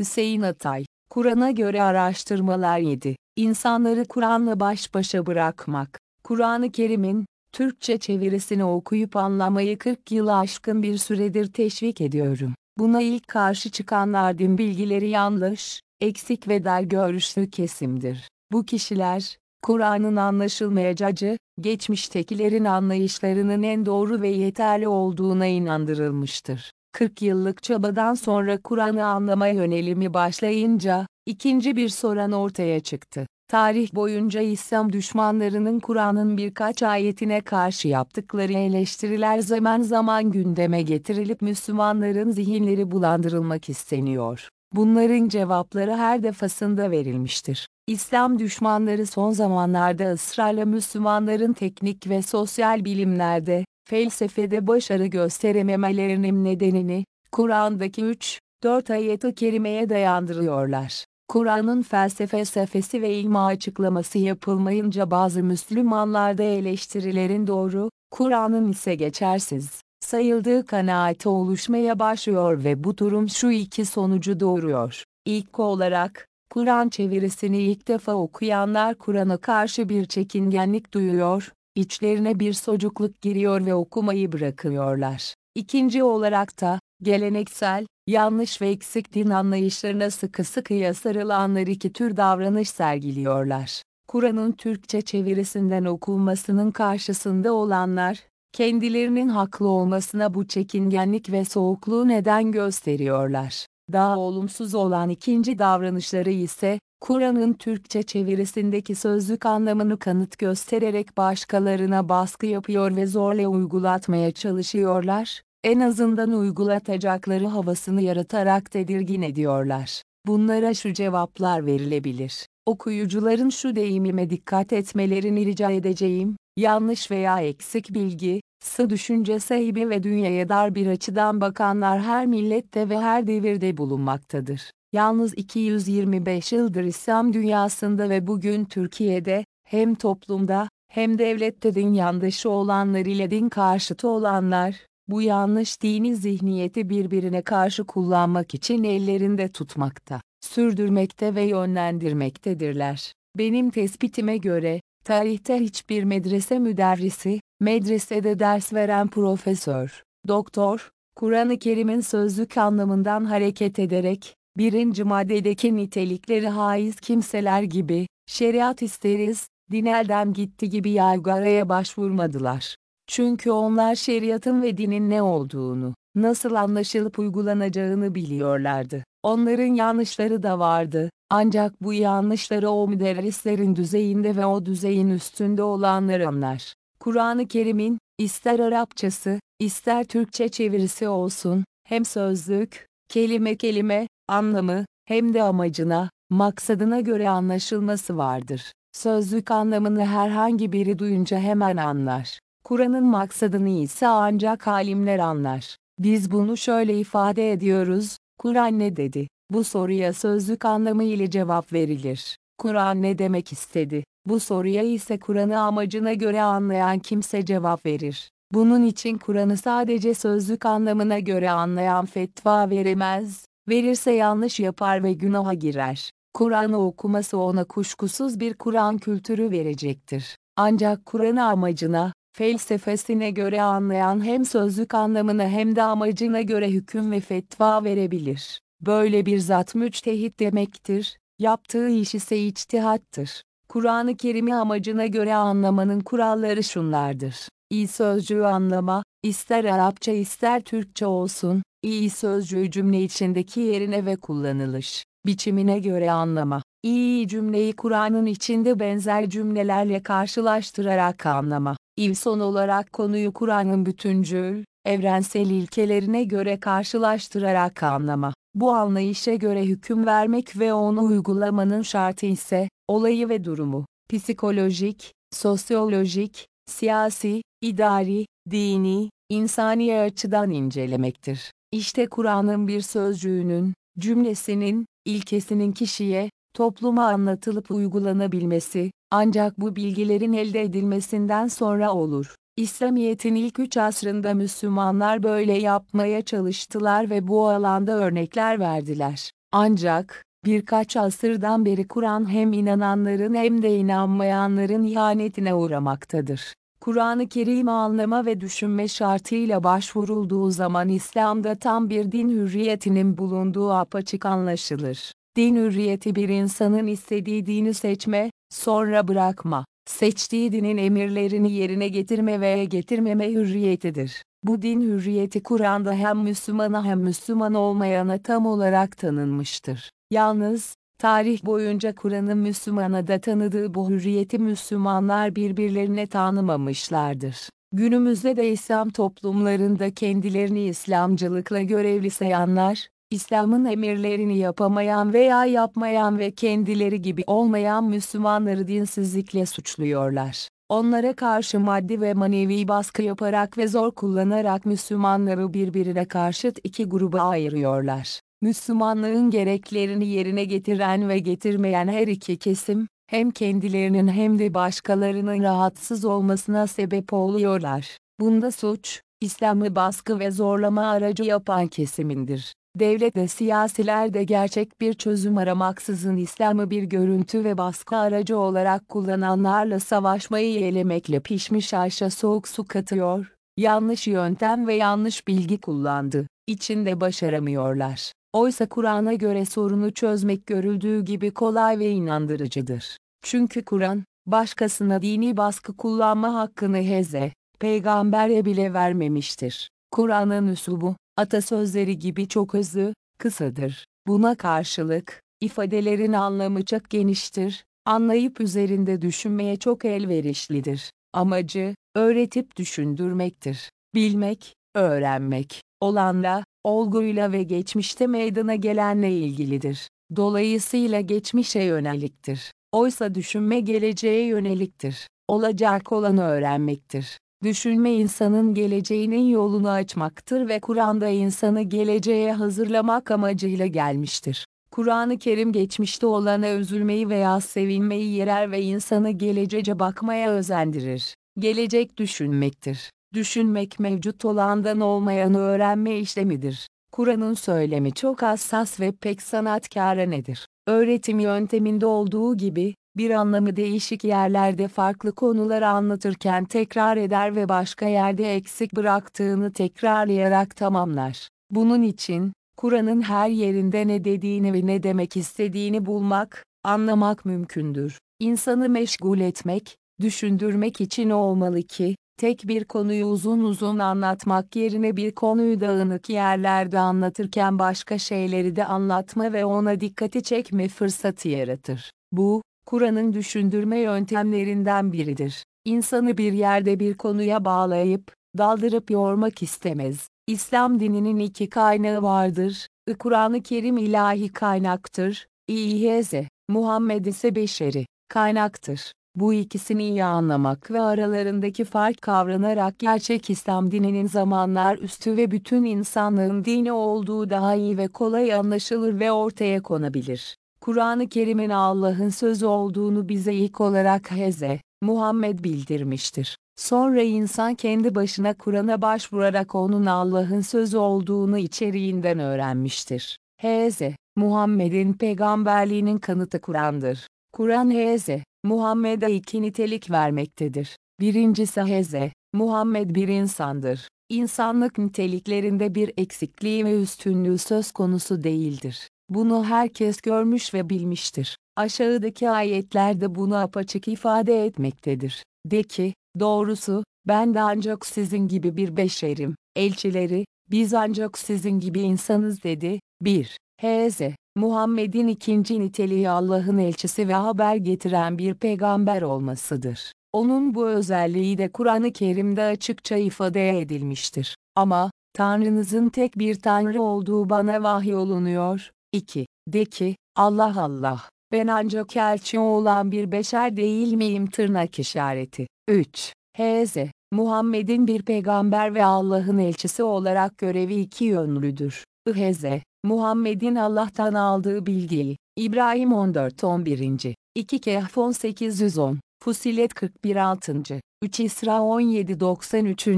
Hüseyin Atay, Kur'an'a göre araştırmalar 7. İnsanları Kur'an'la baş başa bırakmak. Kur'an-ı Kerim'in, Türkçe çevirisini okuyup anlamayı 40 yılı aşkın bir süredir teşvik ediyorum. Buna ilk karşı çıkanlar din bilgileri yanlış, eksik ve dar görüşlü kesimdir. Bu kişiler, Kur'an'ın anlaşılmayacağı, geçmiştekilerin anlayışlarının en doğru ve yeterli olduğuna inandırılmıştır. 40 yıllık çabadan sonra Kur'an'ı anlama yönelimi başlayınca, ikinci bir soran ortaya çıktı. Tarih boyunca İslam düşmanlarının Kur'an'ın birkaç ayetine karşı yaptıkları eleştiriler zaman zaman gündeme getirilip Müslümanların zihinleri bulandırılmak isteniyor. Bunların cevapları her defasında verilmiştir. İslam düşmanları son zamanlarda ısrarla Müslümanların teknik ve sosyal bilimlerde, felsefede başarı gösterememelerinin nedenini, Kur'an'daki 3, 4 ayet-i kerimeye dayandırıyorlar. Kur'an'ın felsefe sefesi ve ilma açıklaması yapılmayınca bazı Müslümanlarda eleştirilerin doğru, Kur'an'ın ise geçersiz sayıldığı kanaati oluşmaya başlıyor ve bu durum şu iki sonucu doğuruyor. İlk olarak, Kur'an çevirisini ilk defa okuyanlar Kur'an'a karşı bir çekingenlik duyuyor, içlerine bir socukluk giriyor ve okumayı bırakıyorlar. İkinci olarak da, geleneksel, yanlış ve eksik din anlayışlarına sıkı sıkıya sarılanlar iki tür davranış sergiliyorlar. Kur'an'ın Türkçe çevirisinden okunmasının karşısında olanlar, kendilerinin haklı olmasına bu çekingenlik ve soğukluğu neden gösteriyorlar. Daha olumsuz olan ikinci davranışları ise, Kur'an'ın Türkçe çevirisindeki sözlük anlamını kanıt göstererek başkalarına baskı yapıyor ve zorla uygulatmaya çalışıyorlar, en azından uygulatacakları havasını yaratarak tedirgin ediyorlar. Bunlara şu cevaplar verilebilir. Okuyucuların şu deyimime dikkat etmelerini rica edeceğim, yanlış veya eksik bilgi, sı düşünce sahibi ve dünyaya dar bir açıdan bakanlar her millette ve her devirde bulunmaktadır. Yalnız 225 yıldır İslam dünyasında ve bugün Türkiye'de, hem toplumda, hem devlette din yandaşı olanlar ile din karşıtı olanlar, bu yanlış dini zihniyeti birbirine karşı kullanmak için ellerinde tutmakta, sürdürmekte ve yönlendirmektedirler. Benim tespitime göre, tarihte hiçbir medrese müderrisi, medresede ders veren profesör, doktor, Kur'an-ı Kerim'in sözlük anlamından hareket ederek, birinci maddedeki nitelikleri haiz kimseler gibi, şeriat isteriz, din elden gitti gibi yargıya başvurmadılar. Çünkü onlar şeriatın ve dinin ne olduğunu, nasıl anlaşılıp uygulanacağını biliyorlardı. Onların yanlışları da vardı, ancak bu yanlışları o müderrislerin düzeyinde ve o düzeyin üstünde olanlar anlar. Kur'an-ı Kerim'in, ister Arapçası, ister Türkçe çevirisi olsun, hem sözlük, kelime kelime, anlamı, hem de amacına, maksadına göre anlaşılması vardır. Sözlük anlamını herhangi biri duyunca hemen anlar. Kur'an'ın maksadını ise ancak alimler anlar. Biz bunu şöyle ifade ediyoruz, Kur'an ne dedi? Bu soruya sözlük anlamı ile cevap verilir. Kur'an ne demek istedi? Bu soruya ise Kur'an'ı amacına göre anlayan kimse cevap verir. Bunun için Kur'an'ı sadece sözlük anlamına göre anlayan fetva veremez, verirse yanlış yapar ve günaha girer. Kur'an'ı okuması ona kuşkusuz bir Kur'an kültürü verecektir. Ancak Kur'an'ı amacına, felsefesine göre anlayan hem sözlük anlamına hem de amacına göre hüküm ve fetva verebilir. Böyle bir zat müçtehit demektir, yaptığı iş ise içtihattır. Kur'an-ı Kerim'i amacına göre anlamanın kuralları şunlardır. İyi sözcüğü anlama, ister Arapça ister Türkçe olsun, iyi sözcüğü cümle içindeki yerine ve kullanılış, biçimine göre anlama. İyi cümleyi Kur'an'ın içinde benzer cümlelerle karşılaştırarak anlama. İv son olarak konuyu Kur'an'ın bütüncül, evrensel ilkelerine göre karşılaştırarak anlama. Bu anlayışa göre hüküm vermek ve onu uygulamanın şartı ise, olayı ve durumu, psikolojik, sosyolojik, siyasi, idari, dini, insani açıdan incelemektir. İşte Kur'an'ın bir sözcüğünün, cümlesinin, ilkesinin kişiye, topluma anlatılıp uygulanabilmesi, ancak bu bilgilerin elde edilmesinden sonra olur. İslamiyet'in ilk üç asrında Müslümanlar böyle yapmaya çalıştılar ve bu alanda örnekler verdiler. Ancak, birkaç asırdan beri Kur'an hem inananların hem de inanmayanların ihanetine uğramaktadır. Kur'an-ı Kerim'i anlama ve düşünme şartıyla başvurulduğu zaman İslam'da tam bir din hürriyetinin bulunduğu apaçık anlaşılır. Din hürriyeti bir insanın istediği dini seçme, sonra bırakma, seçtiği dinin emirlerini yerine getirme veya getirmeme hürriyetidir. Bu din hürriyeti Kur'an'da hem Müslümana hem Müslüman olmayana tam olarak tanınmıştır. Yalnız, tarih boyunca Kur'an'ın Müslümana da tanıdığı bu hürriyeti Müslümanlar birbirlerine tanımamışlardır. Günümüzde de İslam toplumlarında kendilerini İslamcılıkla görevli sayanlar, İslam'ın emirlerini yapamayan veya yapmayan ve kendileri gibi olmayan Müslümanları dinsizlikle suçluyorlar. Onlara karşı maddi ve manevi baskı yaparak ve zor kullanarak Müslümanları birbirine karşıt iki gruba ayırıyorlar. Müslümanlığın gereklerini yerine getiren ve getirmeyen her iki kesim, hem kendilerinin hem de başkalarının rahatsız olmasına sebep oluyorlar. Bunda suç, İslam'ı baskı ve zorlama aracı yapan kesimindir. Devlet ve siyasiler de gerçek bir çözüm aramaksızın İslam'ı bir görüntü ve baskı aracı olarak kullananlarla savaşmayı yelemekle pişmiş aşa soğuk su katıyor, yanlış yöntem ve yanlış bilgi kullandı, içinde başaramıyorlar. Oysa Kur'an'a göre sorunu çözmek görüldüğü gibi kolay ve inandırıcıdır. Çünkü Kur'an, başkasına dini baskı kullanma hakkını heze, peygambere bile vermemiştir. Kur'an'ın üslubu, atasözleri gibi çok hızlı, kısadır. Buna karşılık, ifadelerin anlamı çok geniştir, anlayıp üzerinde düşünmeye çok elverişlidir. Amacı, öğretip düşündürmektir. Bilmek, öğrenmek, olanla, olguyla ve geçmişte meydana gelenle ilgilidir. Dolayısıyla geçmişe yöneliktir. Oysa düşünme geleceğe yöneliktir. Olacak olanı öğrenmektir. Düşünme insanın geleceğinin yolunu açmaktır ve Kur'an'da insanı geleceğe hazırlamak amacıyla gelmiştir. Kur'an-ı Kerim geçmişte olana üzülmeyi veya sevinmeyi yerer ve insanı geleceğe bakmaya özendirir. Gelecek düşünmektir. Düşünmek mevcut olandan olmayanı öğrenme işlemidir. Kur'an'ın söylemi çok hassas ve pek sanatkâra nedir? Öğretim yönteminde olduğu gibi, bir anlamı değişik yerlerde farklı konuları anlatırken tekrar eder ve başka yerde eksik bıraktığını tekrarlayarak tamamlar. Bunun için, Kur'an'ın her yerinde ne dediğini ve ne demek istediğini bulmak, anlamak mümkündür. İnsanı meşgul etmek, düşündürmek için olmalı ki, tek bir konuyu uzun uzun anlatmak yerine bir konuyu dağınık yerlerde anlatırken başka şeyleri de anlatma ve ona dikkati çekme fırsatı yaratır. Bu, Kur'an'ın düşündürme yöntemlerinden biridir. İnsanı bir yerde bir konuya bağlayıp, daldırıp yormak istemez. İslam dininin iki kaynağı vardır. Kur'an-ı Kerim ilahi kaynaktır. İHZ, Muhammed ise beşeri kaynaktır. Bu ikisini iyi anlamak ve aralarındaki fark kavranarak gerçek İslam dininin zamanlar üstü ve bütün insanlığın dini olduğu daha iyi ve kolay anlaşılır ve ortaya konabilir. Kur'an-ı Kerim'in Allah'ın sözü olduğunu bize ilk olarak Heze, Muhammed bildirmiştir. Sonra insan kendi başına Kur'an'a başvurarak onun Allah'ın sözü olduğunu içeriğinden öğrenmiştir. Heze, Muhammed'in peygamberliğinin kanıtı Kur'an'dır. Kur'an Heze, Muhammed'e iki nitelik vermektedir. Birincisi Heze, Muhammed bir insandır. İnsanlık niteliklerinde bir eksikliği ve üstünlüğü söz konusu değildir. Bunu herkes görmüş ve bilmiştir. Aşağıdaki ayetlerde bunu apaçık ifade etmektedir. De ki, doğrusu, ben de ancak sizin gibi bir beşerim. Elçileri, biz ancak sizin gibi insanız dedi. 1. H.Z. Muhammed'in ikinci niteliği Allah'ın elçisi ve haber getiren bir peygamber olmasıdır. Onun bu özelliği de Kur'an-ı Kerim'de açıkça ifade edilmiştir. Ama, Tanrınızın tek bir Tanrı olduğu bana vahyolunuyor. 2. De ki, Allah Allah, ben ancak elçi olan bir beşer değil miyim tırnak işareti. 3. H.Z. Muhammed'in bir peygamber ve Allah'ın elçisi olarak görevi iki yönlüdür. I.H.Z. Muhammed'in Allah'tan aldığı bilgiyi. İbrahim 14-11. 2 Kehf 1810. Fusilet 41 6. 3 İsra 17 93.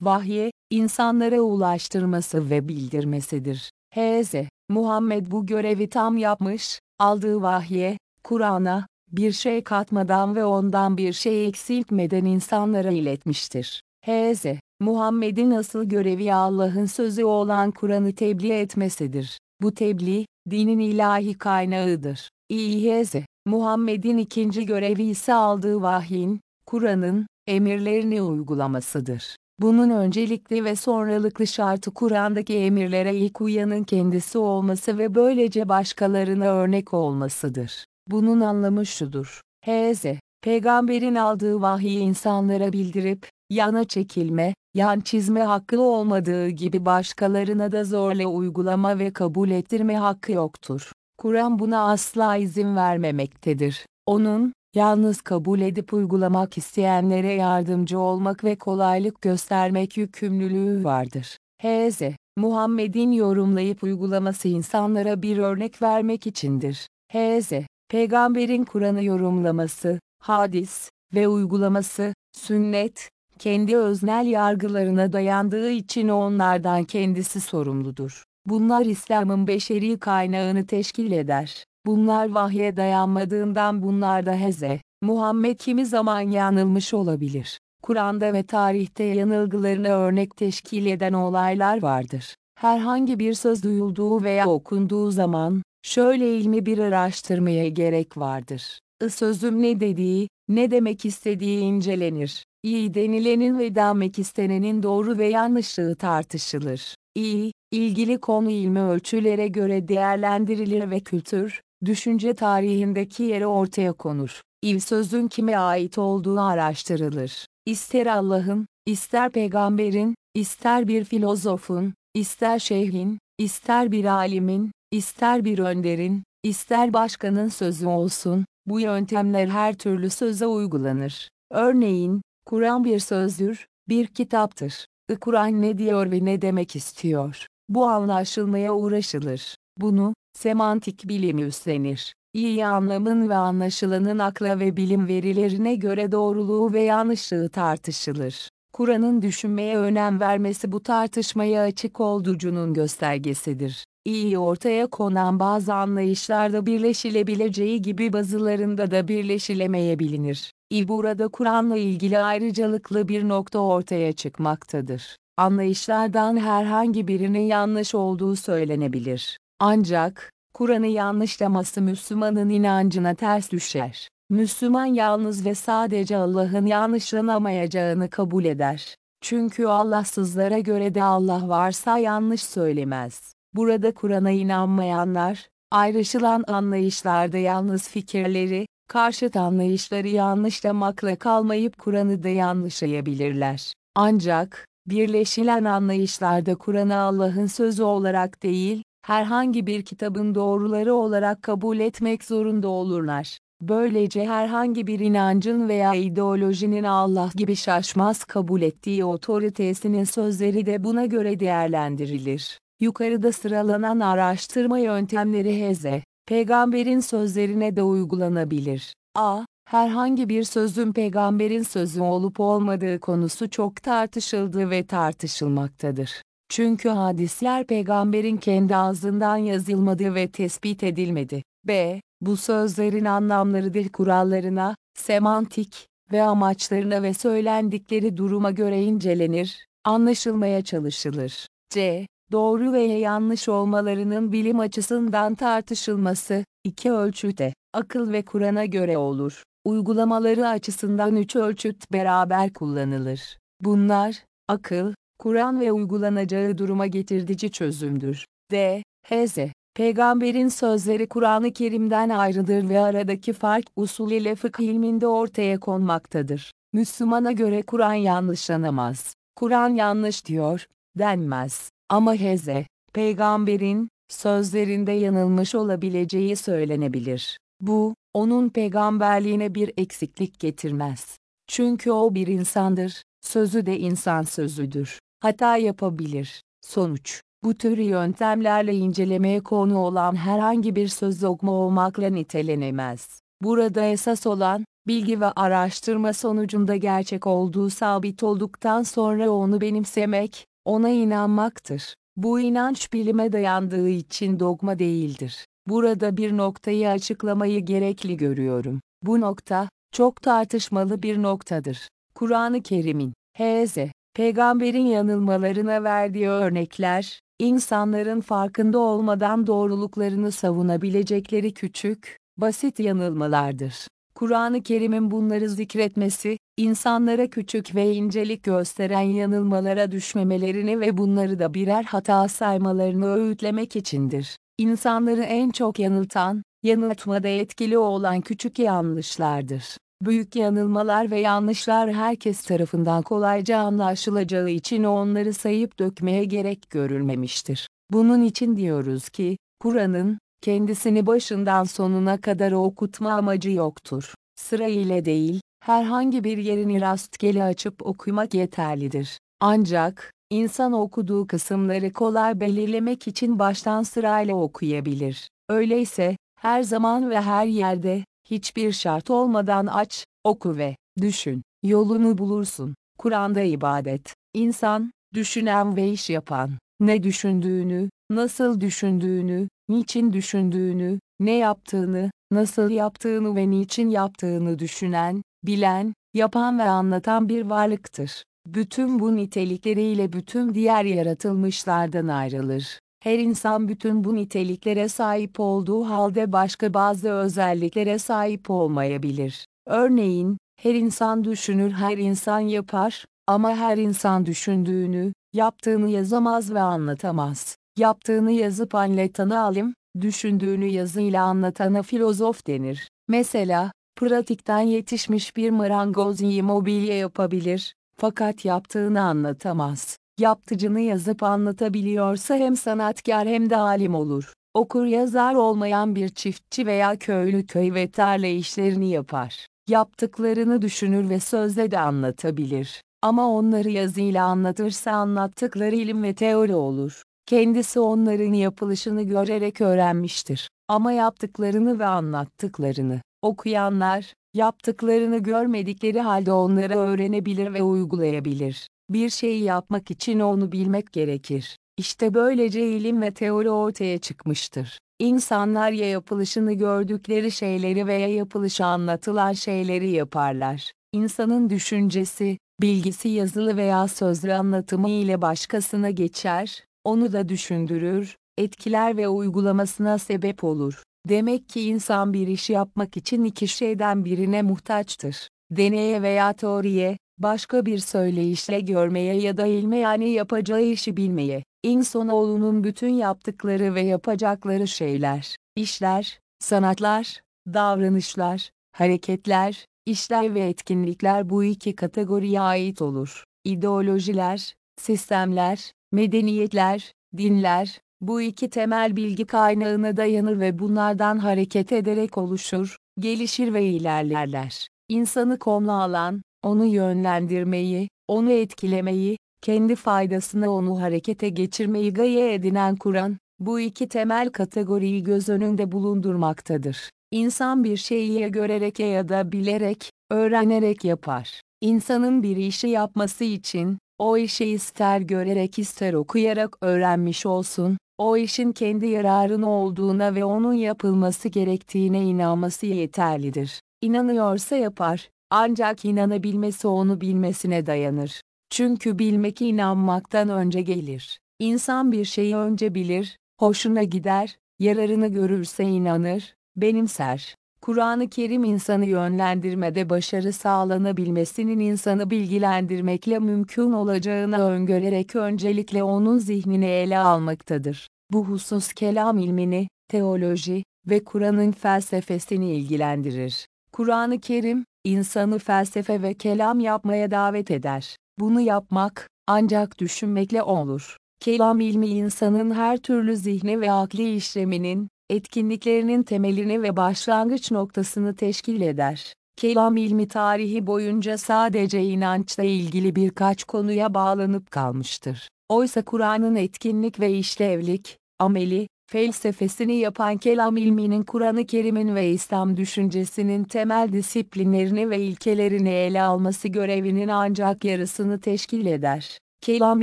Vahye, insanlara ulaştırması ve bildirmesidir. H.Z. Muhammed bu görevi tam yapmış, aldığı vahye, Kur'an'a, bir şey katmadan ve ondan bir şey eksiltmeden insanlara iletmiştir. H.Z. Muhammed'in asıl görevi Allah'ın sözü olan Kur'an'ı tebliğ etmesidir. Bu tebliğ, dinin ilahi kaynağıdır. İ.H.Z. Muhammed'in ikinci görevi ise aldığı vahyin, Kur'an'ın, emirlerini uygulamasıdır. Bunun öncelikli ve sonralıklı şartı Kur'an'daki emirlere ilk uyanın kendisi olması ve böylece başkalarına örnek olmasıdır. Bunun anlamı şudur. H.Z. Peygamberin aldığı vahiyi insanlara bildirip, yana çekilme, yan çizme hakkı olmadığı gibi başkalarına da zorla uygulama ve kabul ettirme hakkı yoktur. Kur'an buna asla izin vermemektedir. Onun, yalnız kabul edip uygulamak isteyenlere yardımcı olmak ve kolaylık göstermek yükümlülüğü vardır. H.Z. Muhammed'in yorumlayıp uygulaması insanlara bir örnek vermek içindir. H.Z. Peygamberin Kur'an'ı yorumlaması, hadis ve uygulaması, sünnet, kendi öznel yargılarına dayandığı için onlardan kendisi sorumludur. Bunlar İslam'ın beşeri kaynağını teşkil eder. Bunlar vahye dayanmadığından bunlarda heze. Muhammed kimi zaman yanılmış olabilir. Kur'an'da ve tarihte yanılgılarına örnek teşkil eden olaylar vardır. Herhangi bir söz duyulduğu veya okunduğu zaman, şöyle ilmi bir araştırmaya gerek vardır. I sözüm ne dediği, ne demek istediği incelenir. İyi denilenin ve demek istenenin doğru ve yanlışlığı tartışılır. İyi, ilgili konu ilmi ölçülere göre değerlendirilir ve kültür, düşünce tarihindeki yeri ortaya konur. İl sözün kime ait olduğu araştırılır. İster Allah'ın, ister peygamberin, ister bir filozofun, ister şeyhin, ister bir alimin, ister bir önderin, ister başkanın sözü olsun, bu yöntemler her türlü söze uygulanır. Örneğin, Kur'an bir sözdür, bir kitaptır. Kur'an ne diyor ve ne demek istiyor? Bu anlaşılmaya uğraşılır. Bunu, semantik bilim üstlenir. İyi anlamın ve anlaşılanın akla ve bilim verilerine göre doğruluğu ve yanlışlığı tartışılır. Kur'an'ın düşünmeye önem vermesi bu tartışmaya açık olduğucunun göstergesidir. İyi ortaya konan bazı anlayışlarda birleşilebileceği gibi bazılarında da birleşilemeyebilir. İl burada Kur'an'la ilgili ayrıcalıklı bir nokta ortaya çıkmaktadır. Anlayışlardan herhangi birinin yanlış olduğu söylenebilir. Ancak, Kur'an'ı yanlışlaması Müslümanın inancına ters düşer. Müslüman yalnız ve sadece Allah'ın yanlışlanamayacağını kabul eder. Çünkü Allahsızlara göre de Allah varsa yanlış söylemez. Burada Kur'an'a inanmayanlar, ayrışılan anlayışlarda yalnız fikirleri, karşıt anlayışları yanlışlamakla kalmayıp Kur'an'ı da yanlışlayabilirler. Ancak, birleşilen anlayışlarda Kur'an'ı Allah'ın sözü olarak değil, herhangi bir kitabın doğruları olarak kabul etmek zorunda olurlar. Böylece herhangi bir inancın veya ideolojinin Allah gibi şaşmaz kabul ettiği otoritesinin sözleri de buna göre değerlendirilir. Yukarıda sıralanan araştırma yöntemleri Heze, peygamberin sözlerine de uygulanabilir. A. Herhangi bir sözün peygamberin sözü olup olmadığı konusu çok tartışıldı ve tartışılmaktadır. Çünkü hadisler peygamberin kendi ağzından yazılmadı ve tespit edilmedi. B. Bu sözlerin anlamları dil kurallarına, semantik ve amaçlarına ve söylendikleri duruma göre incelenir, anlaşılmaya çalışılır. C. Doğru veya yanlış olmalarının bilim açısından tartışılması, iki ölçüde, akıl ve Kur'an'a göre olur. Uygulamaları açısından üç ölçüt beraber kullanılır. Bunlar, akıl, Kur'an ve uygulanacağı duruma getirdici çözümdür. D. Hz. Peygamberin sözleri Kur'an-ı Kerim'den ayrıdır ve aradaki fark usul ile fıkıh ilminde ortaya konmaktadır. Müslümana göre Kur'an yanlışlanamaz. Kur'an yanlış diyor, denmez. Ama Hz. Peygamberin, sözlerinde yanılmış olabileceği söylenebilir. Bu, onun peygamberliğine bir eksiklik getirmez. Çünkü o bir insandır, sözü de insan sözüdür. Hata yapabilir. Sonuç bu tür yöntemlerle incelemeye konu olan herhangi bir söz dogma olmakla nitelenemez. Burada esas olan, bilgi ve araştırma sonucunda gerçek olduğu sabit olduktan sonra onu benimsemek, ona inanmaktır. Bu inanç bilime dayandığı için dogma değildir. Burada bir noktayı açıklamayı gerekli görüyorum. Bu nokta, çok tartışmalı bir noktadır. Kur'an-ı Kerim'in, H.Z. Peygamberin yanılmalarına verdiği örnekler, insanların farkında olmadan doğruluklarını savunabilecekleri küçük, basit yanılmalardır. Kur'an-ı Kerim'in bunları zikretmesi, insanlara küçük ve incelik gösteren yanılmalara düşmemelerini ve bunları da birer hata saymalarını öğütlemek içindir. İnsanları en çok yanıltan, yanıltmada etkili olan küçük yanlışlardır. Büyük yanılmalar ve yanlışlar herkes tarafından kolayca anlaşılacağı için onları sayıp dökmeye gerek görülmemiştir. Bunun için diyoruz ki, Kur'an'ın, kendisini başından sonuna kadar okutma amacı yoktur. Sıra ile değil, herhangi bir yerini rastgele açıp okumak yeterlidir. Ancak, insan okuduğu kısımları kolay belirlemek için baştan sırayla okuyabilir. Öyleyse, her zaman ve her yerde, hiçbir şart olmadan aç, oku ve düşün, yolunu bulursun. Kur'an'da ibadet, insan, düşünen ve iş yapan, ne düşündüğünü, nasıl düşündüğünü, niçin düşündüğünü, ne yaptığını, nasıl yaptığını ve niçin yaptığını düşünen, bilen, yapan ve anlatan bir varlıktır. Bütün bu nitelikleriyle bütün diğer yaratılmışlardan ayrılır. Her insan bütün bu niteliklere sahip olduğu halde başka bazı özelliklere sahip olmayabilir. Örneğin, her insan düşünür, her insan yapar, ama her insan düşündüğünü, yaptığını yazamaz ve anlatamaz. Yaptığını yazıp anlatana alim, düşündüğünü yazıyla anlatana filozof denir. Mesela, pratikten yetişmiş bir marangoz iyi mobilya yapabilir, fakat yaptığını anlatamaz. Yaptıcını yazıp anlatabiliyorsa hem sanatkar hem de alim olur. Okur yazar olmayan bir çiftçi veya köylü köy ve tarla işlerini yapar. Yaptıklarını düşünür ve sözle de anlatabilir. Ama onları yazıyla anlatırsa anlattıkları ilim ve teori olur. Kendisi onların yapılışını görerek öğrenmiştir. Ama yaptıklarını ve anlattıklarını, okuyanlar, yaptıklarını görmedikleri halde onları öğrenebilir ve uygulayabilir. Bir şeyi yapmak için onu bilmek gerekir. İşte böylece ilim ve teori ortaya çıkmıştır. İnsanlar ya yapılışını gördükleri şeyleri veya yapılışı anlatılan şeyleri yaparlar. İnsanın düşüncesi, bilgisi yazılı veya sözlü anlatımı ile başkasına geçer, onu da düşündürür, etkiler ve uygulamasına sebep olur. Demek ki insan bir işi yapmak için iki şeyden birine muhtaçtır. Deneye veya teoriye, başka bir söyleyişle görmeye ya da ilme yani yapacağı işi bilmeye. İnsanoğlunun bütün yaptıkları ve yapacakları şeyler, işler, sanatlar, davranışlar, hareketler, işler ve etkinlikler bu iki kategoriye ait olur. İdeolojiler, sistemler, medeniyetler, dinler, bu iki temel bilgi kaynağına dayanır ve bunlardan hareket ederek oluşur, gelişir ve ilerlerler. İnsanı konu alan, onu yönlendirmeyi, onu etkilemeyi, kendi faydasına onu harekete geçirmeyi gaye edinen Kur'an, bu iki temel kategoriyi göz önünde bulundurmaktadır. İnsan bir şeyi görerek ya da bilerek, öğrenerek yapar. İnsanın bir işi yapması için, o işi ister görerek ister okuyarak öğrenmiş olsun, o işin kendi yararına olduğuna ve onun yapılması gerektiğine inanması yeterlidir. İnanıyorsa yapar, ancak inanabilmesi onu bilmesine dayanır. Çünkü bilmek inanmaktan önce gelir. İnsan bir şeyi önce bilir, hoşuna gider, yararını görürse inanır, benimser. Kur'an-ı Kerim insanı yönlendirmede başarı sağlanabilmesinin insanı bilgilendirmekle mümkün olacağını öngörerek öncelikle onun zihnini ele almaktadır. Bu husus kelam ilmini, teoloji ve Kur'an'ın felsefesini ilgilendirir. Kur'an-ı Kerim, insanı felsefe ve kelam yapmaya davet eder. Bunu yapmak, ancak düşünmekle olur. Kelam ilmi insanın her türlü zihni ve akli işleminin, etkinliklerinin temelini ve başlangıç noktasını teşkil eder. Kelam ilmi tarihi boyunca sadece inançla ilgili birkaç konuya bağlanıp kalmıştır. Oysa Kur'an'ın etkinlik ve işlevlik, ameli, felsefesini yapan kelam ilminin Kur'an-ı Kerim'in ve İslam düşüncesinin temel disiplinlerini ve ilkelerini ele alması görevinin ancak yarısını teşkil eder. Kelam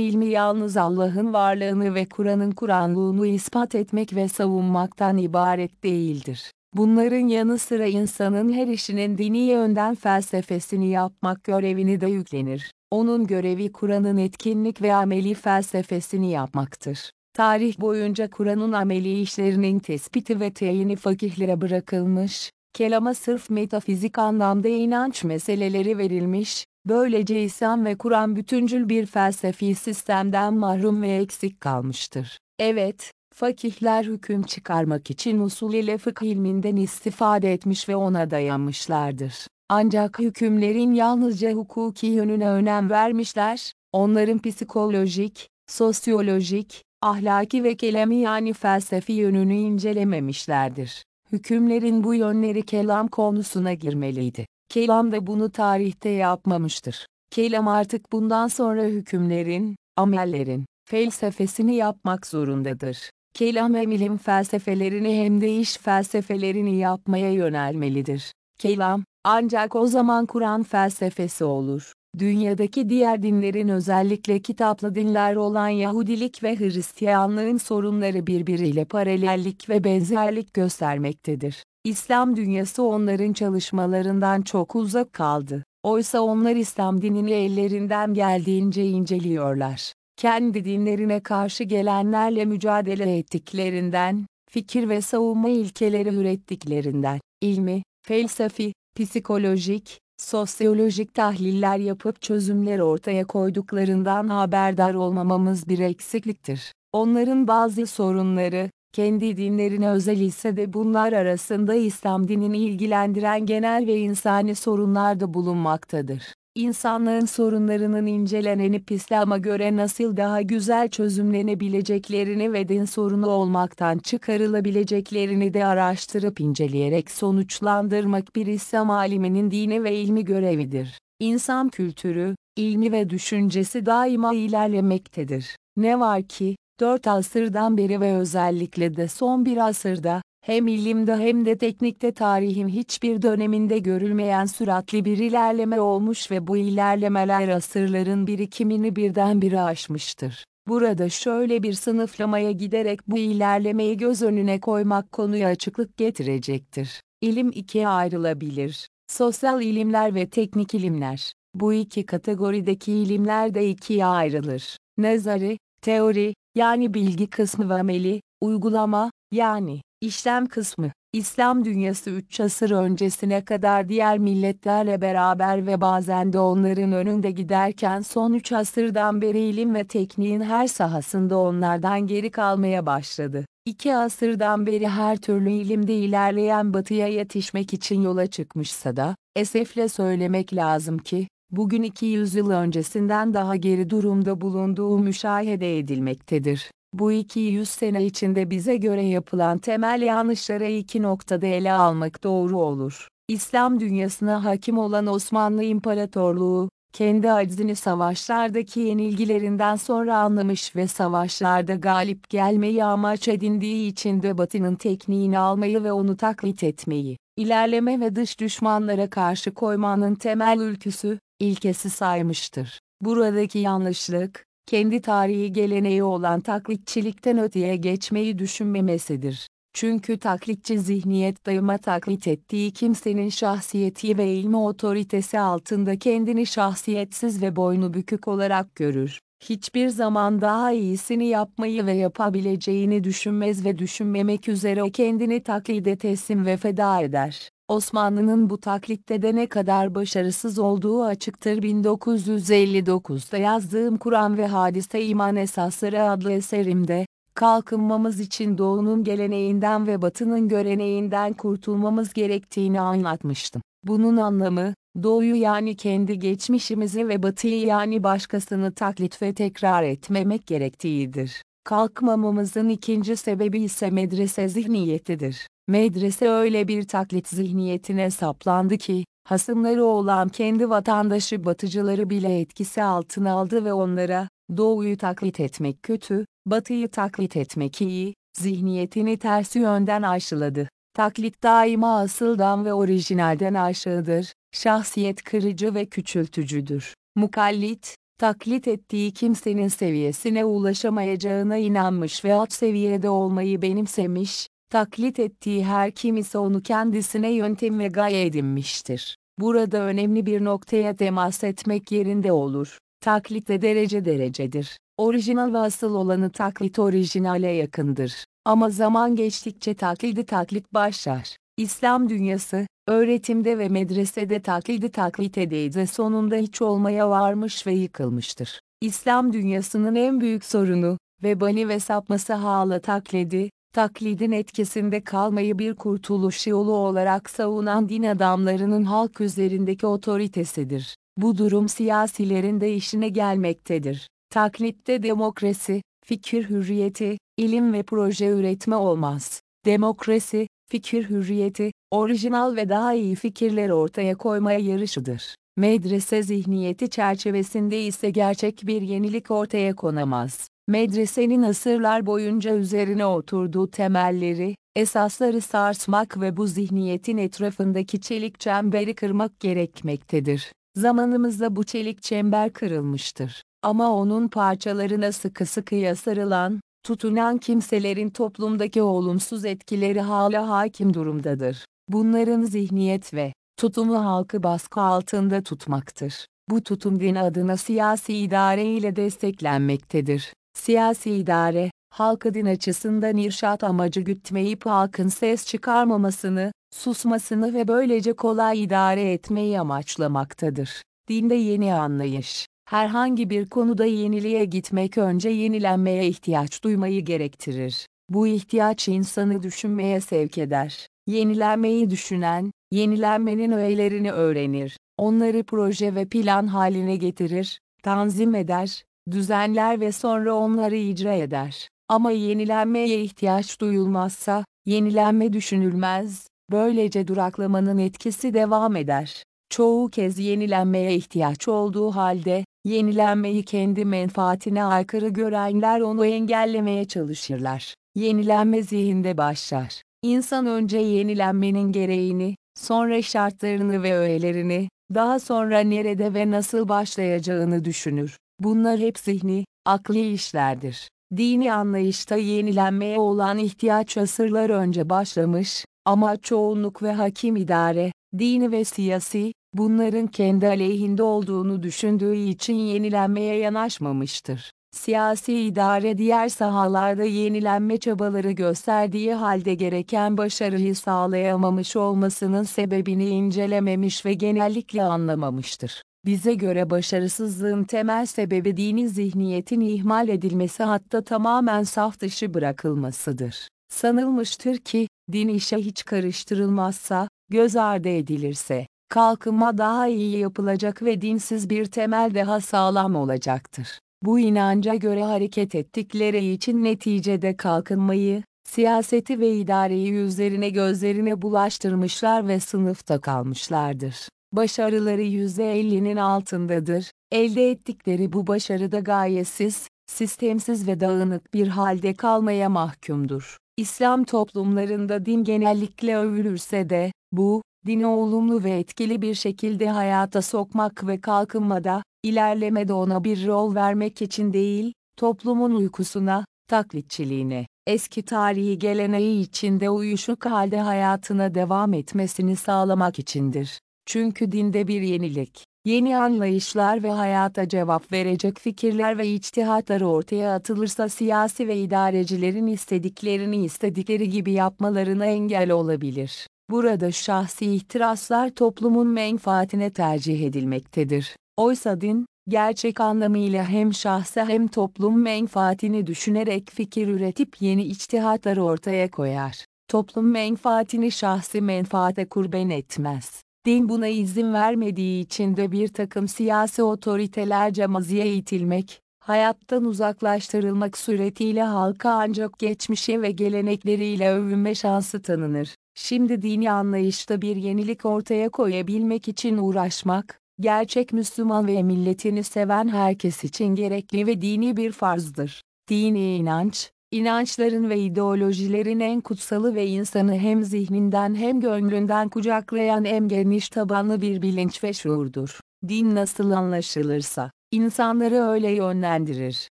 ilmi yalnız Allah'ın varlığını ve Kur'an'ın Kur'anlığını ispat etmek ve savunmaktan ibaret değildir. Bunların yanı sıra insanın her işinin dini yönden felsefesini yapmak görevini de yüklenir. Onun görevi Kur'an'ın etkinlik ve ameli felsefesini yapmaktır. Tarih boyunca Kur'an'ın ameli işlerinin tespiti ve teyini fakihlere bırakılmış, kelama sırf metafizik anlamda inanç meseleleri verilmiş, böylece İslam ve Kur'an bütüncül bir felsefi sistemden mahrum ve eksik kalmıştır. Evet, fakihler hüküm çıkarmak için usul ile fıkıh ilminden istifade etmiş ve ona dayanmışlardır. Ancak hükümlerin yalnızca hukuki yönüne önem vermişler, onların psikolojik, sosyolojik, ahlaki ve kelami yani felsefi yönünü incelememişlerdir. Hükümlerin bu yönleri kelam konusuna girmeliydi. Kelam da bunu tarihte yapmamıştır. Kelam artık bundan sonra hükümlerin, amellerin, felsefesini yapmak zorundadır. Kelam hem ilim felsefelerini hem de iş felsefelerini yapmaya yönelmelidir. Kelam, ancak o zaman Kur'an felsefesi olur. Dünyadaki diğer dinlerin özellikle kitaplı dinler olan Yahudilik ve Hristiyanlığın sorunları birbiriyle paralellik ve benzerlik göstermektedir. İslam dünyası onların çalışmalarından çok uzak kaldı. Oysa onlar İslam dinini ellerinden geldiğince inceliyorlar. Kendi dinlerine karşı gelenlerle mücadele ettiklerinden, fikir ve savunma ilkeleri ürettiklerinden, ilmi, felsefi, psikolojik, sosyolojik tahliller yapıp çözümler ortaya koyduklarından haberdar olmamamız bir eksikliktir. Onların bazı sorunları, kendi dinlerine özel ise de bunlar arasında İslam dinini ilgilendiren genel ve insani sorunlar da bulunmaktadır. İnsanlığın sorunlarının incelenenip İslam'a göre nasıl daha güzel çözümlenebileceklerini ve din sorunu olmaktan çıkarılabileceklerini de araştırıp inceleyerek sonuçlandırmak bir İslam aliminin dini ve ilmi görevidir. İnsan kültürü, ilmi ve düşüncesi daima ilerlemektedir. Ne var ki, dört asırdan beri ve özellikle de son bir asırda, hem ilimde hem de teknikte tarihin hiçbir döneminde görülmeyen süratli bir ilerleme olmuş ve bu ilerlemeler asırların birikimini birdenbire aşmıştır. Burada şöyle bir sınıflamaya giderek bu ilerlemeyi göz önüne koymak konuya açıklık getirecektir. İlim ikiye ayrılabilir. Sosyal ilimler ve teknik ilimler. Bu iki kategorideki ilimler de ikiye ayrılır. Nazarı, teori, yani bilgi kısmı ve ameli, uygulama, yani işlem kısmı. İslam dünyası 3 asır öncesine kadar diğer milletlerle beraber ve bazen de onların önünde giderken son 3 asırdan beri ilim ve tekniğin her sahasında onlardan geri kalmaya başladı. İki asırdan beri her türlü ilimde ilerleyen batıya yetişmek için yola çıkmışsa da, esefle söylemek lazım ki, bugün 200 yıl öncesinden daha geri durumda bulunduğu müşahede edilmektedir. Bu 200 sene içinde bize göre yapılan temel yanlışlara iki noktada ele almak doğru olur. İslam dünyasına hakim olan Osmanlı İmparatorluğu, kendi aczini savaşlardaki yenilgilerinden sonra anlamış ve savaşlarda galip gelmeyi amaç edindiği için de Batı'nın tekniğini almayı ve onu taklit etmeyi, ilerleme ve dış düşmanlara karşı koymanın temel ülküsü, ilkesi saymıştır. Buradaki yanlışlık, kendi tarihi geleneği olan taklitçilikten öteye geçmeyi düşünmemesidir. Çünkü taklitçi zihniyet daima taklit ettiği kimsenin şahsiyeti ve ilmi otoritesi altında kendini şahsiyetsiz ve boynu bükük olarak görür. Hiçbir zaman daha iyisini yapmayı ve yapabileceğini düşünmez ve düşünmemek üzere kendini taklide teslim ve feda eder. Osmanlı'nın bu taklitte de ne kadar başarısız olduğu açıktır 1959'da yazdığım Kur'an ve Hadise İman Esasları adlı eserimde, kalkınmamız için doğunun geleneğinden ve batının göreneğinden kurtulmamız gerektiğini anlatmıştım. Bunun anlamı, doğuyu yani kendi geçmişimizi ve batıyı yani başkasını taklit ve tekrar etmemek gerektiğidir. Kalkmamamızın ikinci sebebi ise medrese zihniyetidir. Medrese öyle bir taklit zihniyetine saplandı ki, hasımları olan kendi vatandaşı batıcıları bile etkisi altına aldı ve onlara, doğuyu taklit etmek kötü, batıyı taklit etmek iyi, zihniyetini tersi yönden aşıladı. Taklit daima asıldan ve orijinalden aşağıdır, şahsiyet kırıcı ve küçültücüdür. Mukallit, taklit ettiği kimsenin seviyesine ulaşamayacağına inanmış ve alt seviyede olmayı benimsemiş, taklit ettiği her kim ise onu kendisine yöntem ve gaye edinmiştir. Burada önemli bir noktaya temas etmek yerinde olur. Taklit de derece derecedir. Orijinal ve asıl olanı taklit orijinale yakındır. Ama zaman geçtikçe taklidi taklit başlar. İslam dünyası, öğretimde ve medresede taklidi taklit edeydi sonunda hiç olmaya varmış ve yıkılmıştır. İslam dünyasının en büyük sorunu, vebali ve sapması hala taklidi, taklidin etkisinde kalmayı bir kurtuluş yolu olarak savunan din adamlarının halk üzerindeki otoritesidir. Bu durum siyasilerin de işine gelmektedir. Taklitte demokrasi, fikir hürriyeti, ilim ve proje üretme olmaz. Demokrasi, fikir hürriyeti, orijinal ve daha iyi fikirler ortaya koymaya yarışıdır. Medrese zihniyeti çerçevesinde ise gerçek bir yenilik ortaya konamaz. Medresenin asırlar boyunca üzerine oturduğu temelleri, esasları sarsmak ve bu zihniyetin etrafındaki çelik çemberi kırmak gerekmektedir. Zamanımızda bu çelik çember kırılmıştır. Ama onun parçalarına sıkı sıkıya sarılan, tutunan kimselerin toplumdaki olumsuz etkileri hala hakim durumdadır. Bunların zihniyet ve tutumu halkı baskı altında tutmaktır. Bu tutum din adına siyasi idare ile desteklenmektedir. Siyasi idare, halkı din açısından irşat amacı gütmeyip halkın ses çıkarmamasını, susmasını ve böylece kolay idare etmeyi amaçlamaktadır. Dinde yeni anlayış, herhangi bir konuda yeniliğe gitmek önce yenilenmeye ihtiyaç duymayı gerektirir. Bu ihtiyaç insanı düşünmeye sevk eder. Yenilenmeyi düşünen, yenilenmenin öğelerini öğrenir, onları proje ve plan haline getirir, tanzim eder, düzenler ve sonra onları icra eder. Ama yenilenmeye ihtiyaç duyulmazsa, yenilenme düşünülmez, böylece duraklamanın etkisi devam eder. Çoğu kez yenilenmeye ihtiyaç olduğu halde, yenilenmeyi kendi menfaatine aykırı görenler onu engellemeye çalışırlar. Yenilenme zihinde başlar. İnsan önce yenilenmenin gereğini, sonra şartlarını ve öğelerini, daha sonra nerede ve nasıl başlayacağını düşünür. Bunlar hep zihni, akli işlerdir. Dini anlayışta yenilenmeye olan ihtiyaç asırlar önce başlamış, ama çoğunluk ve hakim idare, dini ve siyasi, bunların kendi aleyhinde olduğunu düşündüğü için yenilenmeye yanaşmamıştır. Siyasi idare diğer sahalarda yenilenme çabaları gösterdiği halde gereken başarıyı sağlayamamış olmasının sebebini incelememiş ve genellikle anlamamıştır. Bize göre başarısızlığın temel sebebi dini zihniyetin ihmal edilmesi hatta tamamen saf dışı bırakılmasıdır. Sanılmıştır ki, din işe hiç karıştırılmazsa, göz ardı edilirse, kalkınma daha iyi yapılacak ve dinsiz bir temel daha sağlam olacaktır. Bu inanca göre hareket ettikleri için neticede kalkınmayı, siyaseti ve idareyi üzerine gözlerine bulaştırmışlar ve sınıfta kalmışlardır. Başarıları %50'nin altındadır. Elde ettikleri bu başarıda gayesiz, sistemsiz ve dağınık bir halde kalmaya mahkumdur. İslam toplumlarında din genellikle övülürse de, bu, dini olumlu ve etkili bir şekilde hayata sokmak ve kalkınmada, ilerlemede ona bir rol vermek için değil, toplumun uykusuna, taklitçiliğine, eski tarihi geleneği içinde uyuşuk halde hayatına devam etmesini sağlamak içindir. Çünkü dinde bir yenilik, yeni anlayışlar ve hayata cevap verecek fikirler ve içtihatlar ortaya atılırsa siyasi ve idarecilerin istediklerini istedikleri gibi yapmalarına engel olabilir. Burada şahsi ihtiraslar toplumun menfaatine tercih edilmektedir. Oysa din, gerçek anlamıyla hem şahsa hem toplum menfaatini düşünerek fikir üretip yeni içtihatları ortaya koyar. Toplum menfaatini şahsi menfaate kurban etmez. Din buna izin vermediği için de bir takım siyasi otoritelerce maziye itilmek, hayattan uzaklaştırılmak suretiyle halka ancak geçmişi ve gelenekleriyle övünme şansı tanınır. Şimdi dini anlayışta bir yenilik ortaya koyabilmek için uğraşmak, gerçek Müslüman ve milletini seven herkes için gerekli ve dini bir farzdır. Dini inanç, inançların ve ideolojilerin en kutsalı ve insanı hem zihninden hem gönlünden kucaklayan en geniş tabanlı bir bilinç ve şuurdur. Din nasıl anlaşılırsa, insanları öyle yönlendirir.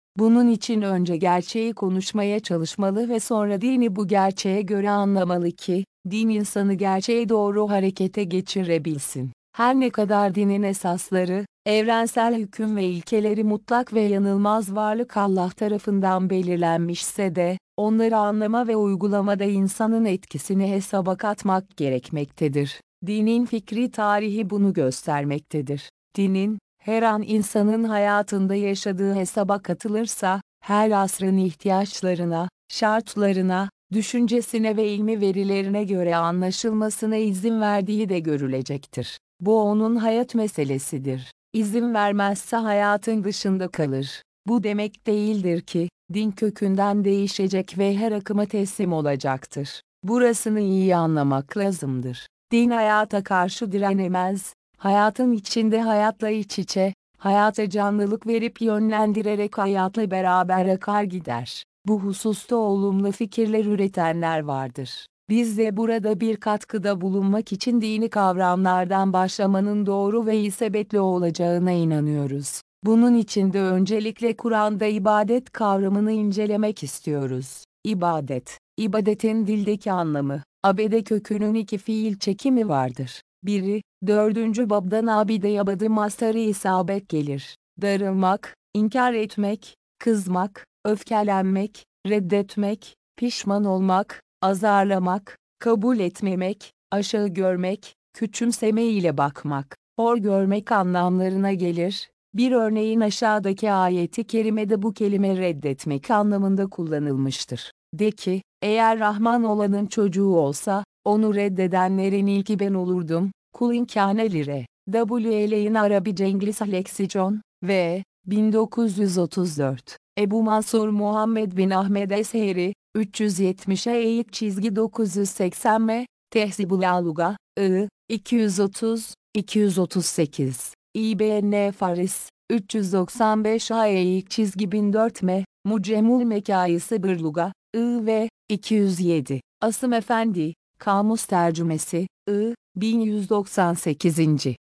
Bunun için önce gerçeği konuşmaya çalışmalı ve sonra dini bu gerçeğe göre anlamalı ki, din insanı gerçeğe doğru harekete geçirebilsin. Her ne kadar dinin esasları, evrensel hüküm ve ilkeleri mutlak ve yanılmaz varlık Allah tarafından belirlenmişse de, onları anlama ve uygulamada insanın etkisini hesaba katmak gerekmektedir. Dinin fikri tarihi bunu göstermektedir. Dinin, her an insanın hayatında yaşadığı hesaba katılırsa, her asrın ihtiyaçlarına, şartlarına, düşüncesine ve ilmi verilerine göre anlaşılmasına izin verdiği de görülecektir. Bu onun hayat meselesidir. İzin vermezse hayatın dışında kalır. Bu demek değildir ki, din kökünden değişecek ve her akıma teslim olacaktır. Burasını iyi anlamak lazımdır. Din hayata karşı direnemez, hayatın içinde hayatla iç içe, hayata canlılık verip yönlendirerek hayatla beraber akar gider. Bu hususta olumlu fikirler üretenler vardır. Biz de burada bir katkıda bulunmak için dini kavramlardan başlamanın doğru ve isabetli olacağına inanıyoruz. Bunun için de öncelikle Kur'an'da ibadet kavramını incelemek istiyoruz. İbadet, ibadetin dildeki anlamı, abede kökünün iki fiil çekimi vardır. Biri, dördüncü babdan abide yabadı mastarı isabet gelir. Darılmak, inkar etmek, kızmak, öfkelenmek, reddetmek, pişman olmak, azarlamak, kabul etmemek, aşağı görmek, küçümseme ile bakmak, hor görmek anlamlarına gelir. Bir örneğin aşağıdaki ayeti kerimede bu kelime reddetmek anlamında kullanılmıştır. De ki, eğer Rahman olanın çocuğu olsa, onu reddedenlerin ilki ben olurdum. Kul imkâne lire. W. Eleyin Arabi Cengiz Lexicon ve 1934 Ebu Mansur Muhammed bin Ahmed Eseri 370'e eğik çizgi 980 m Tehzibul Aluga I 230 238 İBN Faris 395 a eğik çizgi 1004 m Mucemul Mekayısı Bırluga I ve 207 Asım Efendi Kamus tercümesi I 1198.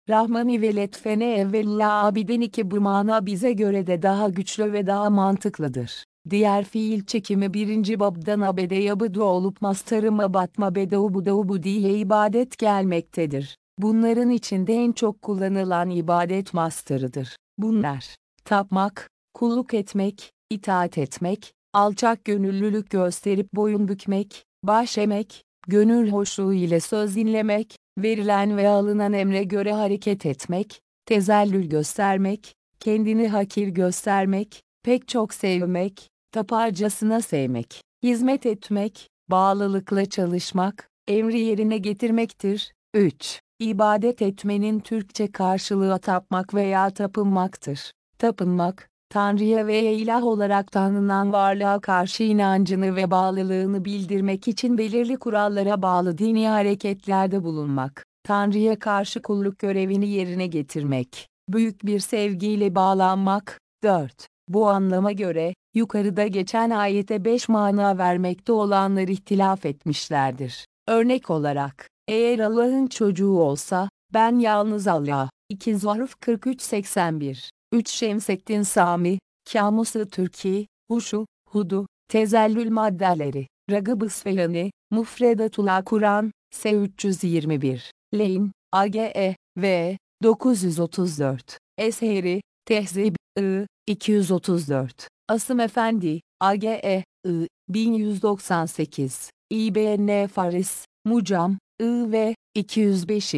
Rahmani ve Letfene evvella abiden iki bu mana bize göre de daha güçlü ve daha mantıklıdır. Diğer fiil çekimi birinci babdan abede yabıdu olup mastarıma batma bedaubu bu diye ibadet gelmektedir. Bunların içinde en çok kullanılan ibadet mastarıdır. Bunlar, tapmak, kulluk etmek, itaat etmek, alçak gönüllülük gösterip boyun bükmek, baş emek, gönül hoşluğu ile söz dinlemek, verilen ve alınan emre göre hareket etmek, tezellül göstermek, kendini hakir göstermek, pek çok sevmek, taparcasına sevmek, hizmet etmek, bağlılıkla çalışmak, emri yerine getirmektir. 3. İbadet etmenin Türkçe karşılığı tapmak veya tapınmaktır. Tapınmak, Tanrı'ya ve ilah olarak tanınan varlığa karşı inancını ve bağlılığını bildirmek için belirli kurallara bağlı dini hareketlerde bulunmak, Tanrı'ya karşı kulluk görevini yerine getirmek, büyük bir sevgiyle bağlanmak. 4. Bu anlama göre, yukarıda geçen ayete beş mana vermekte olanlar ihtilaf etmişlerdir. Örnek olarak, eğer Allah'ın çocuğu olsa, ben yalnız Allah. 2 Zarf 4381 3 Şemsettin Sami, Kamusu Türki, Huşu, Hudu, Tezellül maddeleri, Ragıb Isfahani, Mufredatullah Kur'an, S 321, Leyn, AGE, V, 934, Esheri, Tehzib, I, 234, Asım Efendi, AGE, I, 1198, İBN Faris, Mucam, I ve 205.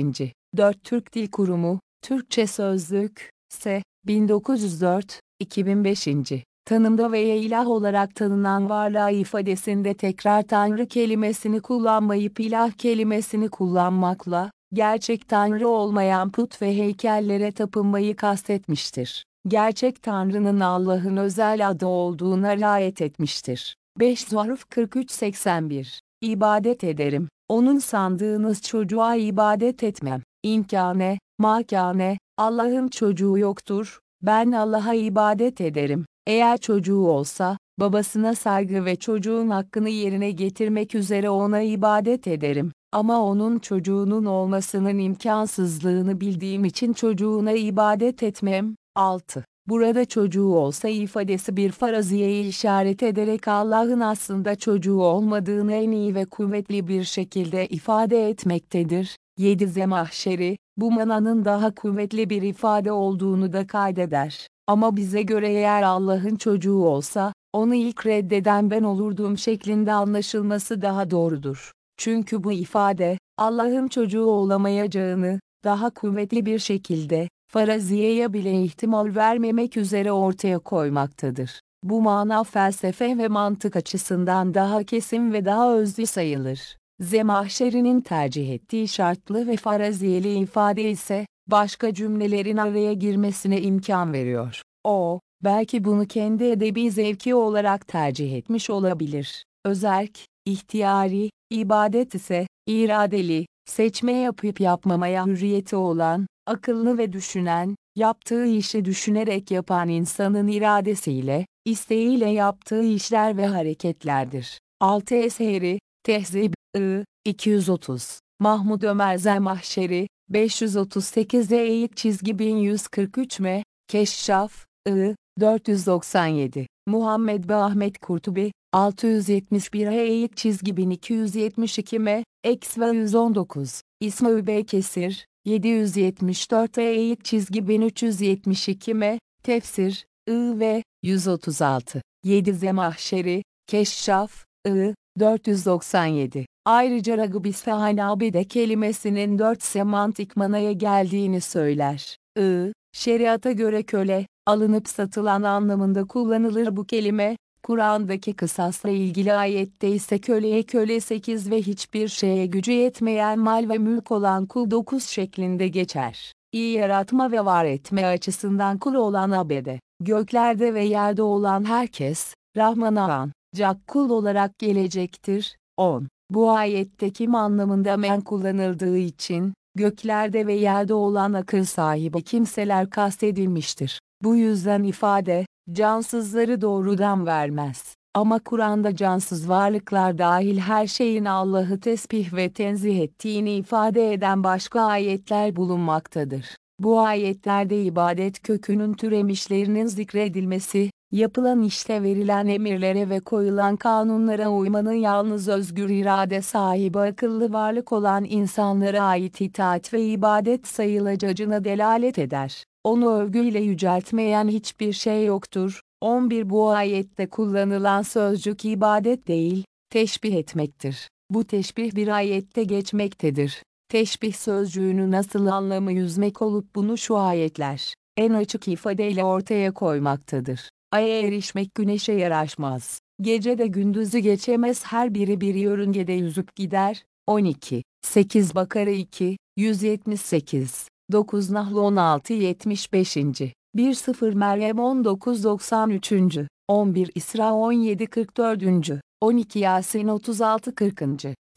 4 Türk Dil Kurumu, Türkçe Sözlük, S. 1904, 2005. Tanımda veya ilah olarak tanınan varlığa ifadesinde tekrar Tanrı kelimesini kullanmayıp ilah kelimesini kullanmakla, gerçek Tanrı olmayan put ve heykellere tapınmayı kastetmiştir. Gerçek Tanrı'nın Allah'ın özel adı olduğuna riayet etmiştir. 5 Zarf 4381 İbadet ederim. Onun sandığınız çocuğa ibadet etmem. İmkane, makane, Allah'ın çocuğu yoktur, ben Allah'a ibadet ederim. Eğer çocuğu olsa, babasına saygı ve çocuğun hakkını yerine getirmek üzere ona ibadet ederim. Ama onun çocuğunun olmasının imkansızlığını bildiğim için çocuğuna ibadet etmem. 6. Burada çocuğu olsa ifadesi bir faraziyeyi işaret ederek Allah'ın aslında çocuğu olmadığını en iyi ve kuvvetli bir şekilde ifade etmektedir. 7 Zemahşeri, bu mananın daha kuvvetli bir ifade olduğunu da kaydeder. Ama bize göre eğer Allah'ın çocuğu olsa, onu ilk reddeden ben olurdum şeklinde anlaşılması daha doğrudur. Çünkü bu ifade, Allah'ın çocuğu olamayacağını, daha kuvvetli bir şekilde, faraziyeye bile ihtimal vermemek üzere ortaya koymaktadır. Bu mana felsefe ve mantık açısından daha kesin ve daha özlü sayılır. Zemahşeri'nin tercih ettiği şartlı ve faraziyeli ifade ise, başka cümlelerin araya girmesine imkan veriyor. O, belki bunu kendi edebi zevki olarak tercih etmiş olabilir. Özerk, ihtiyari, ibadet ise, iradeli, seçme yapıp yapmamaya hürriyeti olan, akıllı ve düşünen, yaptığı işi düşünerek yapan insanın iradesiyle, isteğiyle yaptığı işler ve hareketlerdir. 6 eseri, Tehzib, I, 230, Mahmud Ömer Zemahşeri, 538 eğik çizgi 1143 m, Keşşaf, I, 497, Muhammed ve Ahmet Kurtubi, 671 eğik çizgi 1272 m, X ve 119, İsmail Bey Kesir, 774 eğik çizgi 1372 m, Tefsir, I ve 136, 7 Zemahşeri, Keşşaf, I, 497. Ayrıca Ragıbis ve Hanabide kelimesinin dört semantik manaya geldiğini söyler. I, şeriata göre köle, alınıp satılan anlamında kullanılır bu kelime, Kur'an'daki kısasla ilgili ayette ise köleye köle 8 ve hiçbir şeye gücü yetmeyen mal ve mülk olan kul 9 şeklinde geçer. İyi yaratma ve var etme açısından kul olan abede, göklerde ve yerde olan herkes, Rahman'a ancak kul olarak gelecektir. 10. Bu ayetteki anlamında men kullanıldığı için, göklerde ve yerde olan akıl sahibi kimseler kastedilmiştir. Bu yüzden ifade, cansızları doğrudan vermez. Ama Kur'an'da cansız varlıklar dahil her şeyin Allah'ı tesbih ve tenzih ettiğini ifade eden başka ayetler bulunmaktadır. Bu ayetlerde ibadet kökünün türemişlerinin zikredilmesi, yapılan işte verilen emirlere ve koyulan kanunlara uymanın yalnız özgür irade sahibi akıllı varlık olan insanlara ait itaat ve ibadet sayılacağına delalet eder. Onu övgüyle yüceltmeyen hiçbir şey yoktur. 11 Bu ayette kullanılan sözcük ibadet değil, teşbih etmektir. Bu teşbih bir ayette geçmektedir. Teşbih sözcüğünün asıl anlamı yüzmek olup bunu şu ayetler, en açık ifadeyle ortaya koymaktadır. Aya erişmek güneşe yaraşmaz. Gece de gündüzü geçemez her biri bir yörüngede yüzüp gider. 12. 8 Bakara 2, 178. 9 Nahl 16 75. 1-0 Meryem 19 93. 11 İsra 17 44. 12 Yasin 36 40.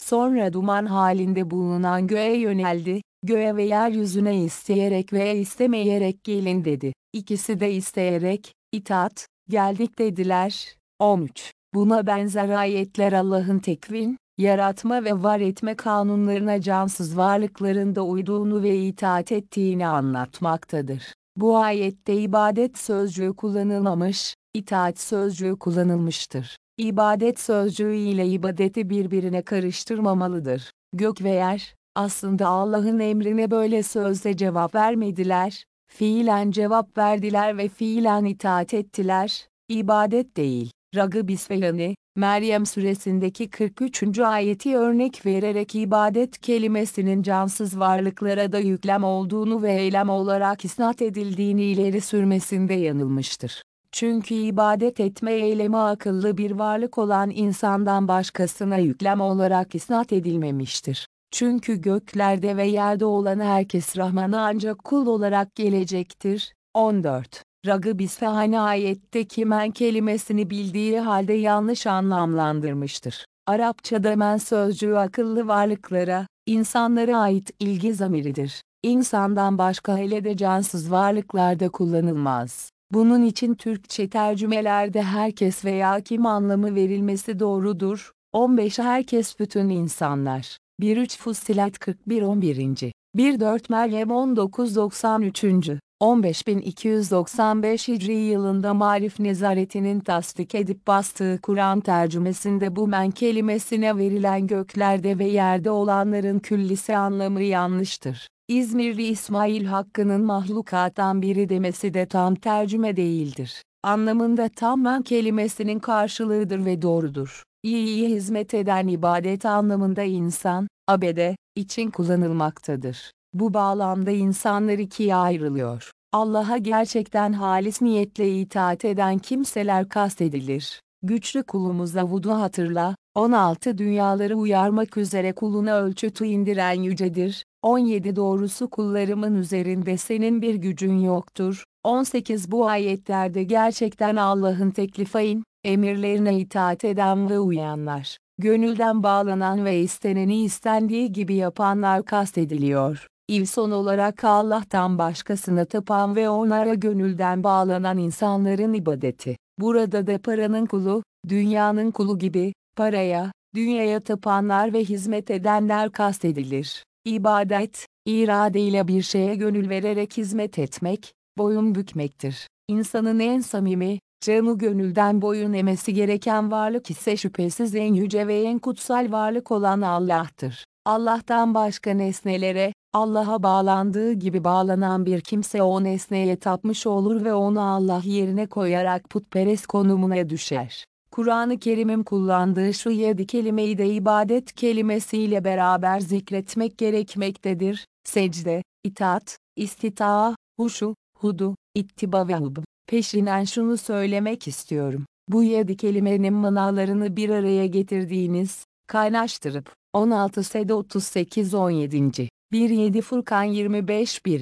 Sonra duman halinde bulunan göğe yöneldi, göğe ve yeryüzüne isteyerek ve istemeyerek gelin dedi. İkisi de isteyerek, itaat, geldik dediler. 13. Buna benzer ayetler Allah'ın tekvin, yaratma ve var etme kanunlarına cansız varlıkların da uyduğunu ve itaat ettiğini anlatmaktadır. Bu ayette ibadet sözcüğü kullanılmamış, itaat sözcüğü kullanılmıştır. İbadet sözcüğü ile ibadeti birbirine karıştırmamalıdır. Gök ve yer, aslında Allah'ın emrine böyle sözle cevap vermediler, fiilen cevap verdiler ve fiilen itaat ettiler, ibadet değil. Ragıb İsfahani, Meryem suresindeki 43. ayeti örnek vererek ibadet kelimesinin cansız varlıklara da yüklem olduğunu ve eylem olarak isnat edildiğini ileri sürmesinde yanılmıştır. Çünkü ibadet etme eylemi akıllı bir varlık olan insandan başkasına yüklem olarak isnat edilmemiştir. Çünkü göklerde ve yerde olan herkes Rahman'a ancak kul olarak gelecektir. 14. Ragıb İsfahani ayetteki men kelimesini bildiği halde yanlış anlamlandırmıştır. Arapçada men sözcüğü akıllı varlıklara, insanlara ait ilgi zamiridir. İnsandan başka hele de cansız varlıklarda kullanılmaz. Bunun için Türkçe tercümelerde herkes veya kim anlamı verilmesi doğrudur. 15 Herkes bütün insanlar. 1-3 Fussilat 41 11. 1-4 Meryem 19 93. 15295 Hicri yılında Marif Nezareti'nin tasdik edip bastığı Kur'an tercümesinde bu men kelimesine verilen göklerde ve yerde olanların küllisi anlamı yanlıştır. İzmirli İsmail Hakkı'nın mahlukattan biri demesi de tam tercüme değildir. Anlamında tam men kelimesinin karşılığıdır ve doğrudur. İyiye hizmet eden ibadet anlamında insan, abede, için kullanılmaktadır. Bu bağlamda insanlar ikiye ayrılıyor. Allah'a gerçekten halis niyetle itaat eden kimseler kastedilir. Güçlü kulumuza vudu hatırla, 16 dünyaları uyarmak üzere kuluna ölçütü indiren yücedir. 17 doğrusu kullarımın üzerinde senin bir gücün yoktur. 18 Bu ayetlerde gerçekten Allah'ın teklifain, emirlerine itaat eden ve uyanlar, gönülden bağlanan ve isteneni istendiği gibi yapanlar kastediliyor. İlson olarak Allah'tan başkasına tapan ve onlara gönülden bağlanan insanların ibadeti. Burada da paranın kulu, dünyanın kulu gibi, paraya, dünyaya tapanlar ve hizmet edenler kastedilir. İbadet, iradeyle bir şeye gönül vererek hizmet etmek, boyun bükmektir. İnsanın en samimi, canı gönülden boyun emesi gereken varlık ise şüphesiz en yüce ve en kutsal varlık olan Allah'tır. Allah'tan başka nesnelere, Allah'a bağlandığı gibi bağlanan bir kimse o nesneye tapmış olur ve onu Allah yerine koyarak putperest konumuna düşer. Kur'an-ı Kerim'in kullandığı şu yedi kelimeyi de ibadet kelimesiyle beraber zikretmek gerekmektedir. Secde, itaat, istita'a, huşu, hudu, ittiba ve hub. Peşinen şunu söylemek istiyorum. Bu yedi kelimenin manalarını bir araya getirdiğiniz, kaynaştırıp, 16 Sede 38 17. 1-7 Furkan 25 1.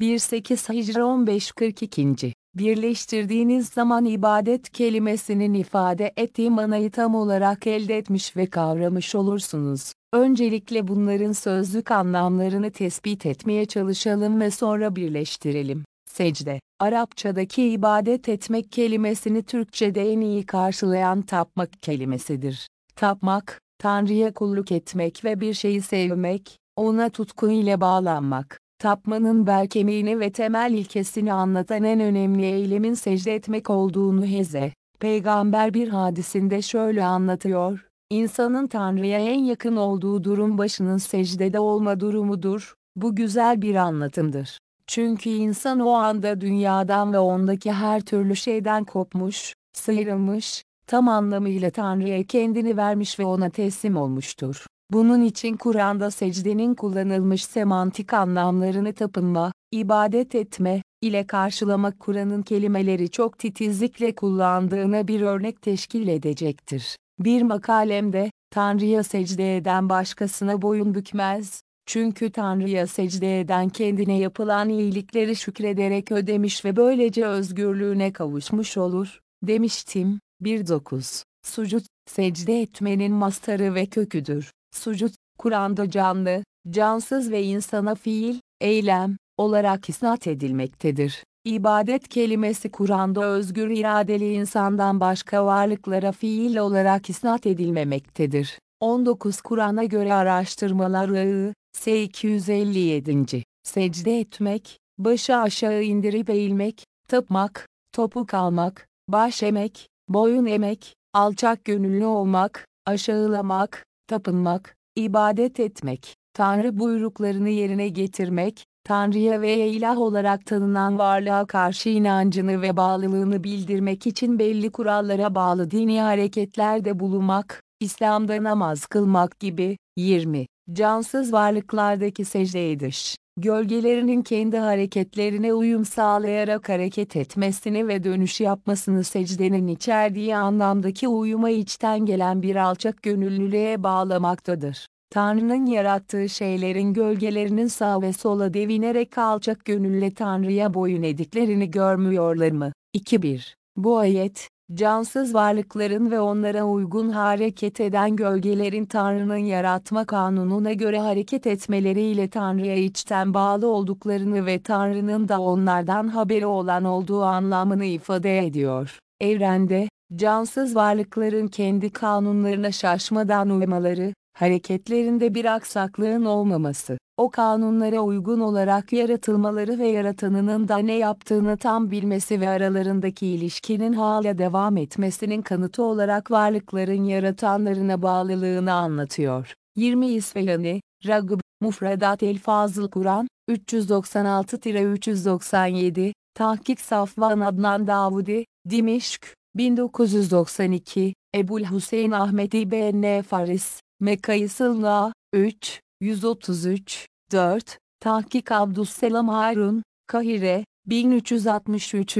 1-8 Hicr 15 42. Birleştirdiğiniz zaman ibadet kelimesinin ifade ettiği manayı tam olarak elde etmiş ve kavramış olursunuz. Öncelikle bunların sözlük anlamlarını tespit etmeye çalışalım ve sonra birleştirelim. Secde, Arapçadaki ibadet etmek kelimesini Türkçe'de en iyi karşılayan tapmak kelimesidir. Tapmak, Tanrı'ya kulluk etmek ve bir şeyi sevmek, ona tutku ile bağlanmak. Tapmanın bel kemiğini ve temel ilkesini anlatan en önemli eylemin secde etmek olduğunu Heze, peygamber bir hadisinde şöyle anlatıyor, İnsanın Tanrı'ya en yakın olduğu durum başının secdede olma durumudur, bu güzel bir anlatımdır. Çünkü insan o anda dünyadan ve ondaki her türlü şeyden kopmuş, sıyrılmış, tam anlamıyla Tanrı'ya kendini vermiş ve ona teslim olmuştur. Bunun için Kur'an'da secdenin kullanılmış semantik anlamlarını tapınma, ibadet etme ile karşılamak Kur'an'ın kelimeleri çok titizlikle kullandığına bir örnek teşkil edecektir. Bir makalemde, Tanrı'ya secde eden başkasına boyun bükmez, çünkü Tanrı'ya secde eden kendine yapılan iyilikleri şükrederek ödemiş ve böylece özgürlüğüne kavuşmuş olur, demiştim. 1.9 Sucud, secde etmenin mastarı ve köküdür. Sucud, Kur'an'da canlı, cansız ve insana fiil, eylem, olarak isnat edilmektedir. İbadet kelimesi Kur'an'da özgür iradeli insandan başka varlıklara fiil olarak isnat edilmemektedir. 19 Kur'an'a göre araştırmalar ağı, S257. Secde etmek, başı aşağı indirip eğilmek, tapmak, topuk almak, baş emek, boyun emek, alçak gönüllü olmak, aşağılamak, tapınmak, ibadet etmek, Tanrı buyruklarını yerine getirmek, Tanrı'ya ve ilah olarak tanınan varlığa karşı inancını ve bağlılığını bildirmek için belli kurallara bağlı dini hareketlerde bulunmak, İslam'da namaz kılmak gibi, 20. Cansız varlıklardaki secde ediş, gölgelerinin kendi hareketlerine uyum sağlayarak hareket etmesini ve dönüş yapmasını secdenin içerdiği anlamdaki uyuma içten gelen bir alçak gönüllülüğe bağlamaktadır. Tanrı'nın yarattığı şeylerin gölgelerinin sağ ve sola devinerek alçak gönülle Tanrı'ya boyun ediklerini görmüyorlar mı? 2.1 Bu ayet, cansız varlıkların ve onlara uygun hareket eden gölgelerin Tanrı'nın yaratma kanununa göre hareket etmeleriyle Tanrı'ya içten bağlı olduklarını ve Tanrı'nın da onlardan haberi olan olduğu anlamını ifade ediyor. Evrende, cansız varlıkların kendi kanunlarına şaşmadan uymaları, hareketlerinde bir aksaklığın olmaması, o kanunlara uygun olarak yaratılmaları ve yaratanının da ne yaptığını tam bilmesi ve aralarındaki ilişkinin hala devam etmesinin kanıtı olarak varlıkların yaratanlarına bağlılığını anlatıyor. 20 İsfahani, Ragıb, Mufredat El Fazıl Kur'an, 396-397, Tahkik Safvan Adnan Davudi, Dimişk, 1992, Ebul Hüseyin Ahmet İbn Faris, Mekayısıllah, 3, 133, 4, Tahkik Abdüsselam Harun, Kahire, 1363.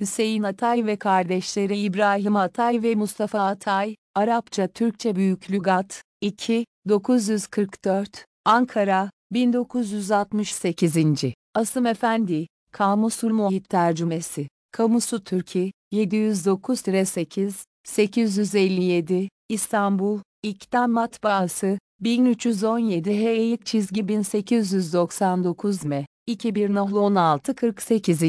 Hüseyin Atay ve kardeşleri İbrahim Atay ve Mustafa Atay, Arapça Türkçe Büyük Lügat, 2, 944, Ankara, 1968. Asım Efendi, Kamusul Muhit Tercümesi, Kamusu Türki, 709-8, 857, İstanbul, İktam Matbaası, 1317 Heyik çizgi 1899 M. 21 Nahlı 16 48.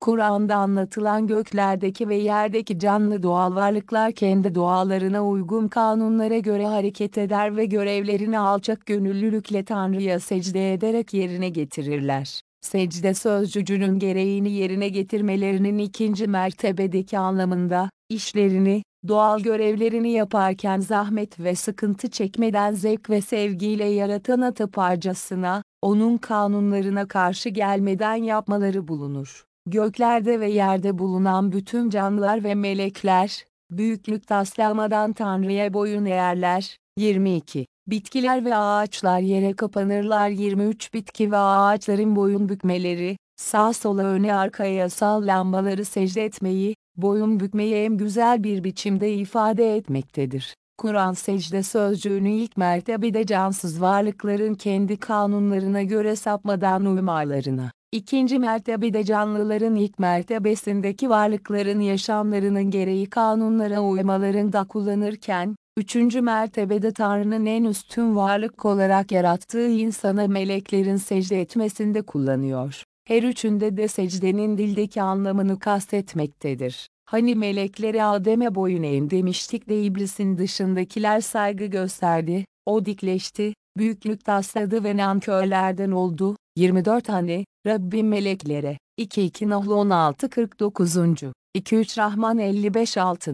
Kur'an'da anlatılan göklerdeki ve yerdeki canlı doğal varlıklar kendi doğalarına uygun kanunlara göre hareket eder ve görevlerini alçak gönüllülükle Tanrı'ya secde ederek yerine getirirler. Secde sözcücünün gereğini yerine getirmelerinin ikinci mertebedeki anlamında, işlerini, doğal görevlerini yaparken zahmet ve sıkıntı çekmeden zevk ve sevgiyle yaratana taparcasına, onun kanunlarına karşı gelmeden yapmaları bulunur. Göklerde ve yerde bulunan bütün canlılar ve melekler, büyüklük taslamadan Tanrı'ya boyun eğerler. 22. Bitkiler ve ağaçlar yere kapanırlar 23 bitki ve ağaçların boyun bükmeleri, sağ sola öne arkaya sallanmaları secde etmeyi, boyun bükmeyi en güzel bir biçimde ifade etmektedir. Kur'an secde sözcüğünü ilk mertebede cansız varlıkların kendi kanunlarına göre sapmadan uymalarına, ikinci mertebede canlıların ilk mertebesindeki varlıkların yaşamlarının gereği kanunlara uymalarında kullanırken, Üçüncü mertebede Tanrı'nın en üstün varlık olarak yarattığı insana meleklerin secde etmesinde kullanıyor. Her üçünde de secdenin dildeki anlamını kastetmektedir. Hani melekleri Adem'e boyun eğin demiştik de iblisin dışındakiler saygı gösterdi, o dikleşti, büyüklük tasladı ve nankörlerden oldu. 24 Hani, Rabbim meleklere, 2-2 Nahl 16 49. 2-3 Rahman 55 6.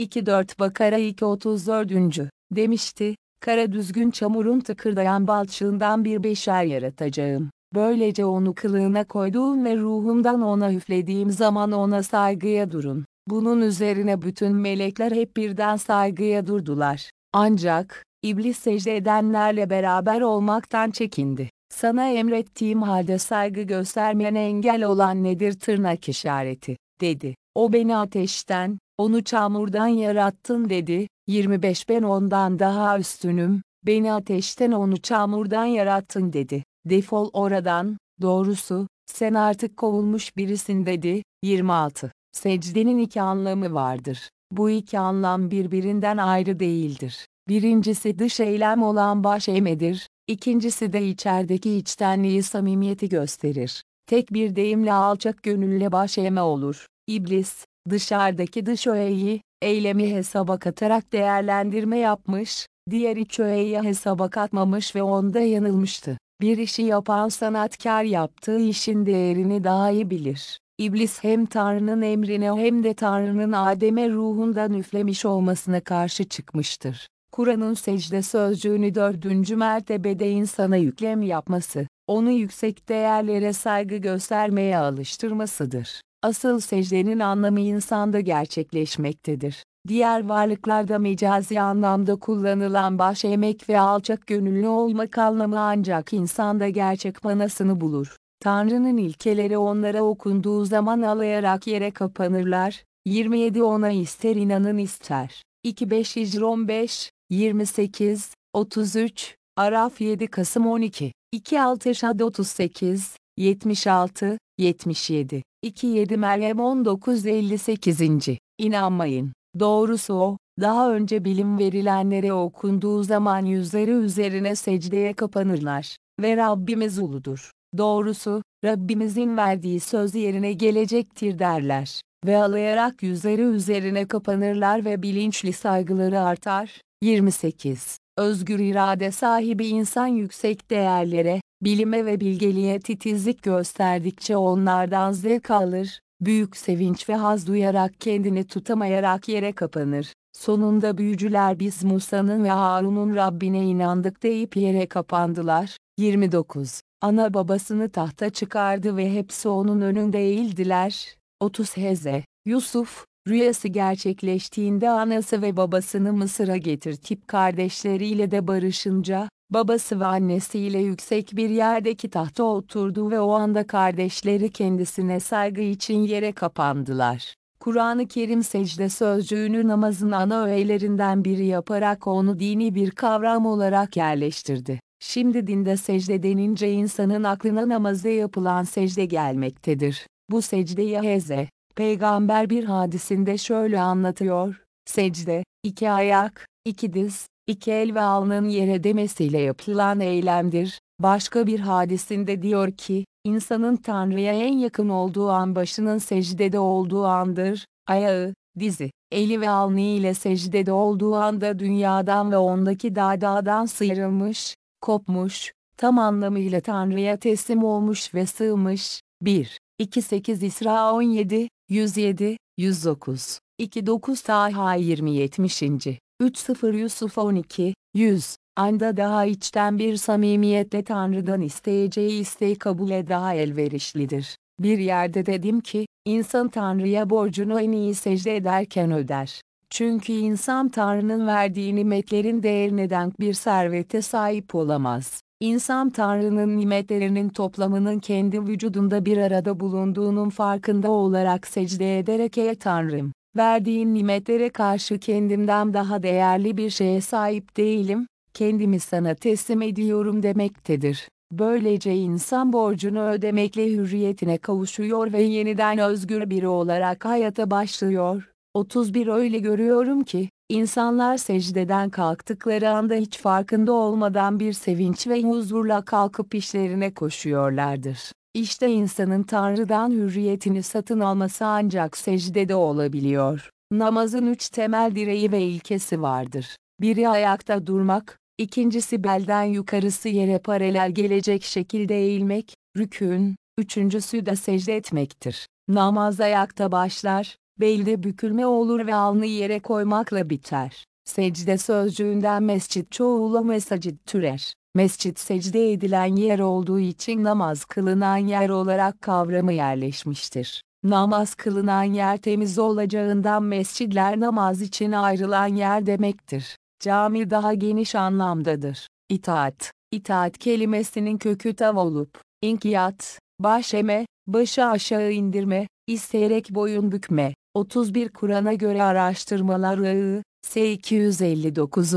2-4 Bakara 2-34. demişti, kara düzgün çamurun tıkırdayan balçığından bir beşer yaratacağım. Böylece onu kılığına koyduğum ve ruhumdan ona üflediğim zaman ona saygıya durun. Bunun üzerine bütün melekler hep birden saygıya durdular. Ancak, iblis secde edenlerle beraber olmaktan çekindi. Sana emrettiğim halde saygı göstermene engel olan nedir tırnak işareti, dedi. O beni ateşten, onu çamurdan yarattın dedi. 25 Ben ondan daha üstünüm, beni ateşten onu çamurdan yarattın dedi. Defol oradan, doğrusu, sen artık kovulmuş birisin dedi. 26. Secdenin iki anlamı vardır. Bu iki anlam birbirinden ayrı değildir. Birincisi dış eylem olan baş eğmedir, ikincisi de içerideki içtenliği samimiyeti gösterir. Tek bir deyimle alçak gönülle baş eğme olur. İblis, dışarıdaki dış öğeyi, eylemi hesaba katarak değerlendirme yapmış, diğer iç öğeyi hesaba katmamış ve onda yanılmıştı. Bir işi yapan sanatkar yaptığı işin değerini daha iyi bilir. İblis hem Tanrı'nın emrine hem de Tanrı'nın Adem'e ruhundan üflemiş olmasına karşı çıkmıştır. Kur'an'ın secde sözcüğünü dördüncü mertebede insana yüklem yapması, onu yüksek değerlere saygı göstermeye alıştırmasıdır. Asıl secdenin anlamı insanda gerçekleşmektedir. Diğer varlıklarda mecazi anlamda kullanılan baş emek ve alçak gönüllü olmak anlamı ancak insanda gerçek manasını bulur. Tanrı'nın ilkeleri onlara okunduğu zaman alayarak yere kapanırlar. 27 ona ister inanın ister. 25 Hicron 5, 28, 33, Araf 7 Kasım 12, 26 Şad 38, 76, 77, 27 Meryem 1958. İnanmayın. Doğrusu o, daha önce bilim verilenlere okunduğu zaman yüzleri üzerine secdeye kapanırlar ve Rabbimiz uludur. Doğrusu, Rabbimizin verdiği söz yerine gelecektir derler ve alayarak yüzleri üzerine kapanırlar ve bilinçli saygıları artar. 28. Özgür irade sahibi insan yüksek değerlere, bilime ve bilgeliğe titizlik gösterdikçe onlardan zevk alır, büyük sevinç ve haz duyarak kendini tutamayarak yere kapanır. Sonunda büyücüler biz Musa'nın ve Harun'un Rabbine inandık deyip yere kapandılar. 29. Ana babasını tahta çıkardı ve hepsi onun önünde eğildiler. 30 Heze, Yusuf, rüyası gerçekleştiğinde anası ve babasını Mısır'a getirtip kardeşleriyle de barışınca, babası ve annesiyle yüksek bir yerdeki tahta oturdu ve o anda kardeşleri kendisine saygı için yere kapandılar. Kur'an-ı Kerim secde sözcüğünü namazın ana öğelerinden biri yaparak onu dini bir kavram olarak yerleştirdi. Şimdi dinde secde denince insanın aklına namazda yapılan secde gelmektedir. Bu secdeyi Heze, peygamber bir hadisinde şöyle anlatıyor, secde, iki ayak, iki diz, iki el ve alnın yere demesiyle yapılan eylemdir. Başka bir hadisinde diyor ki, insanın Tanrı'ya en yakın olduğu an başının secdede olduğu andır, ayağı, dizi, eli ve alnı ile secdede olduğu anda dünyadan ve ondaki dağdan sıyrılmış, kopmuş, tam anlamıyla Tanrı'ya teslim olmuş ve sığmış. 1. 2-8 İsra 17, 107, 109, 2-9 Taha 20-70. 3-0 Yusuf 12, 100, anda daha içten bir samimiyetle Tanrı'dan isteyeceği isteği kabule daha elverişlidir. Bir yerde dedim ki, insan Tanrı'ya borcunu en iyi secde ederken öder. Çünkü insan Tanrı'nın verdiği nimetlerin değerine denk bir servete sahip olamaz. İnsan Tanrı'nın nimetlerinin toplamının kendi vücudunda bir arada bulunduğunun farkında olarak secde ederek ey Tanrım, verdiğin nimetlere karşı kendimden daha değerli bir şeye sahip değilim, kendimi sana teslim ediyorum demektedir. Böylece insan borcunu ödemekle hürriyetine kavuşuyor ve yeniden özgür biri olarak hayata başlıyor. 31 Öyle görüyorum ki, insanlar secdeden kalktıkları anda hiç farkında olmadan bir sevinç ve huzurla kalkıp işlerine koşuyorlardır. İşte insanın Tanrı'dan hürriyetini satın alması ancak secdede olabiliyor. Namazın üç temel direği ve ilkesi vardır. Biri ayakta durmak, ikincisi belden yukarısı yere paralel gelecek şekilde eğilmek, rükün, üçüncüsü de secde etmektir. Namaz ayakta başlar, belde bükülme olur ve alnı yere koymakla biter. Secde sözcüğünden mescit çoğula mesacit türer. Mescit secde edilen yer olduğu için namaz kılınan yer olarak kavramı yerleşmiştir. Namaz kılınan yer temiz olacağından mescidler namaz için ayrılan yer demektir. Cami daha geniş anlamdadır. İtaat, itaat kelimesinin kökü tav olup, inkiyat, baş eme, başı aşağı indirme, isteyerek boyun bükme. 31 Kur'an'a göre araştırmalar I, S 259.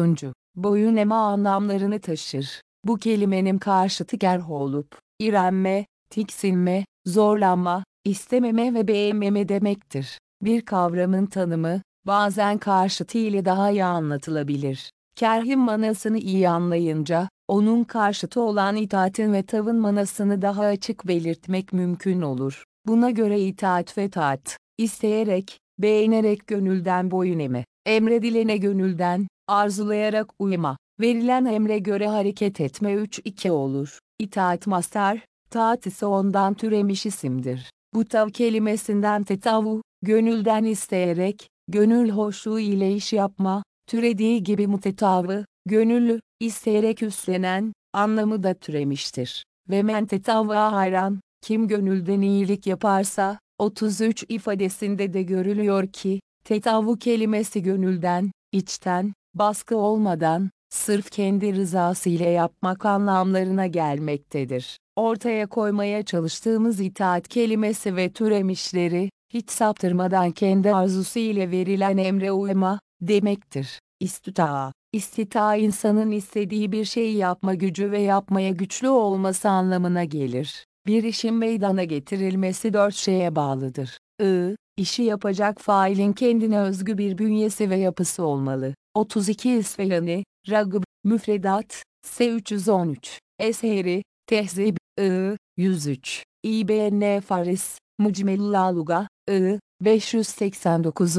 Boyun eme anlamlarını taşır. Bu kelimenin karşıtı gerh olup, irenme, tiksinme, zorlanma, istememe ve beğenmeme demektir. Bir kavramın tanımı, bazen karşıtı ile daha iyi anlatılabilir. Kerhin manasını iyi anlayınca, onun karşıtı olan itaatin ve tavın manasını daha açık belirtmek mümkün olur. Buna göre itaat ve taat, isteyerek, beğenerek gönülden boyun eğme, emredilene gönülden, arzulayarak uyma, verilen emre göre hareket etme 3-2 olur. İtaat mastar, taat ise ondan türemiş isimdir. Bu tav kelimesinden tetavu, gönülden isteyerek, gönül hoşluğu ile iş yapma, türediği gibi mutetavı, gönüllü, isteyerek üstlenen, anlamı da türemiştir. Ve men tetavva hayran, kim gönülden iyilik yaparsa, 33 ifadesinde de görülüyor ki, tetavu kelimesi gönülden, içten, baskı olmadan, sırf kendi rızası ile yapmak anlamlarına gelmektedir. Ortaya koymaya çalıştığımız itaat kelimesi ve türemişleri, hiç saptırmadan kendi arzusu ile verilen emre uyma, demektir. İstita, istita insanın istediği bir şeyi yapma gücü ve yapmaya güçlü olması anlamına gelir. Bir işin meydana getirilmesi dört şeye bağlıdır. I, işi yapacak failin kendine özgü bir bünyesi ve yapısı olmalı. 32 İsfahani, Ragıb, Müfredat, S313, Esheri, Tehzib, I, 103, İBN Faris, Mucmellaluga, I, 589.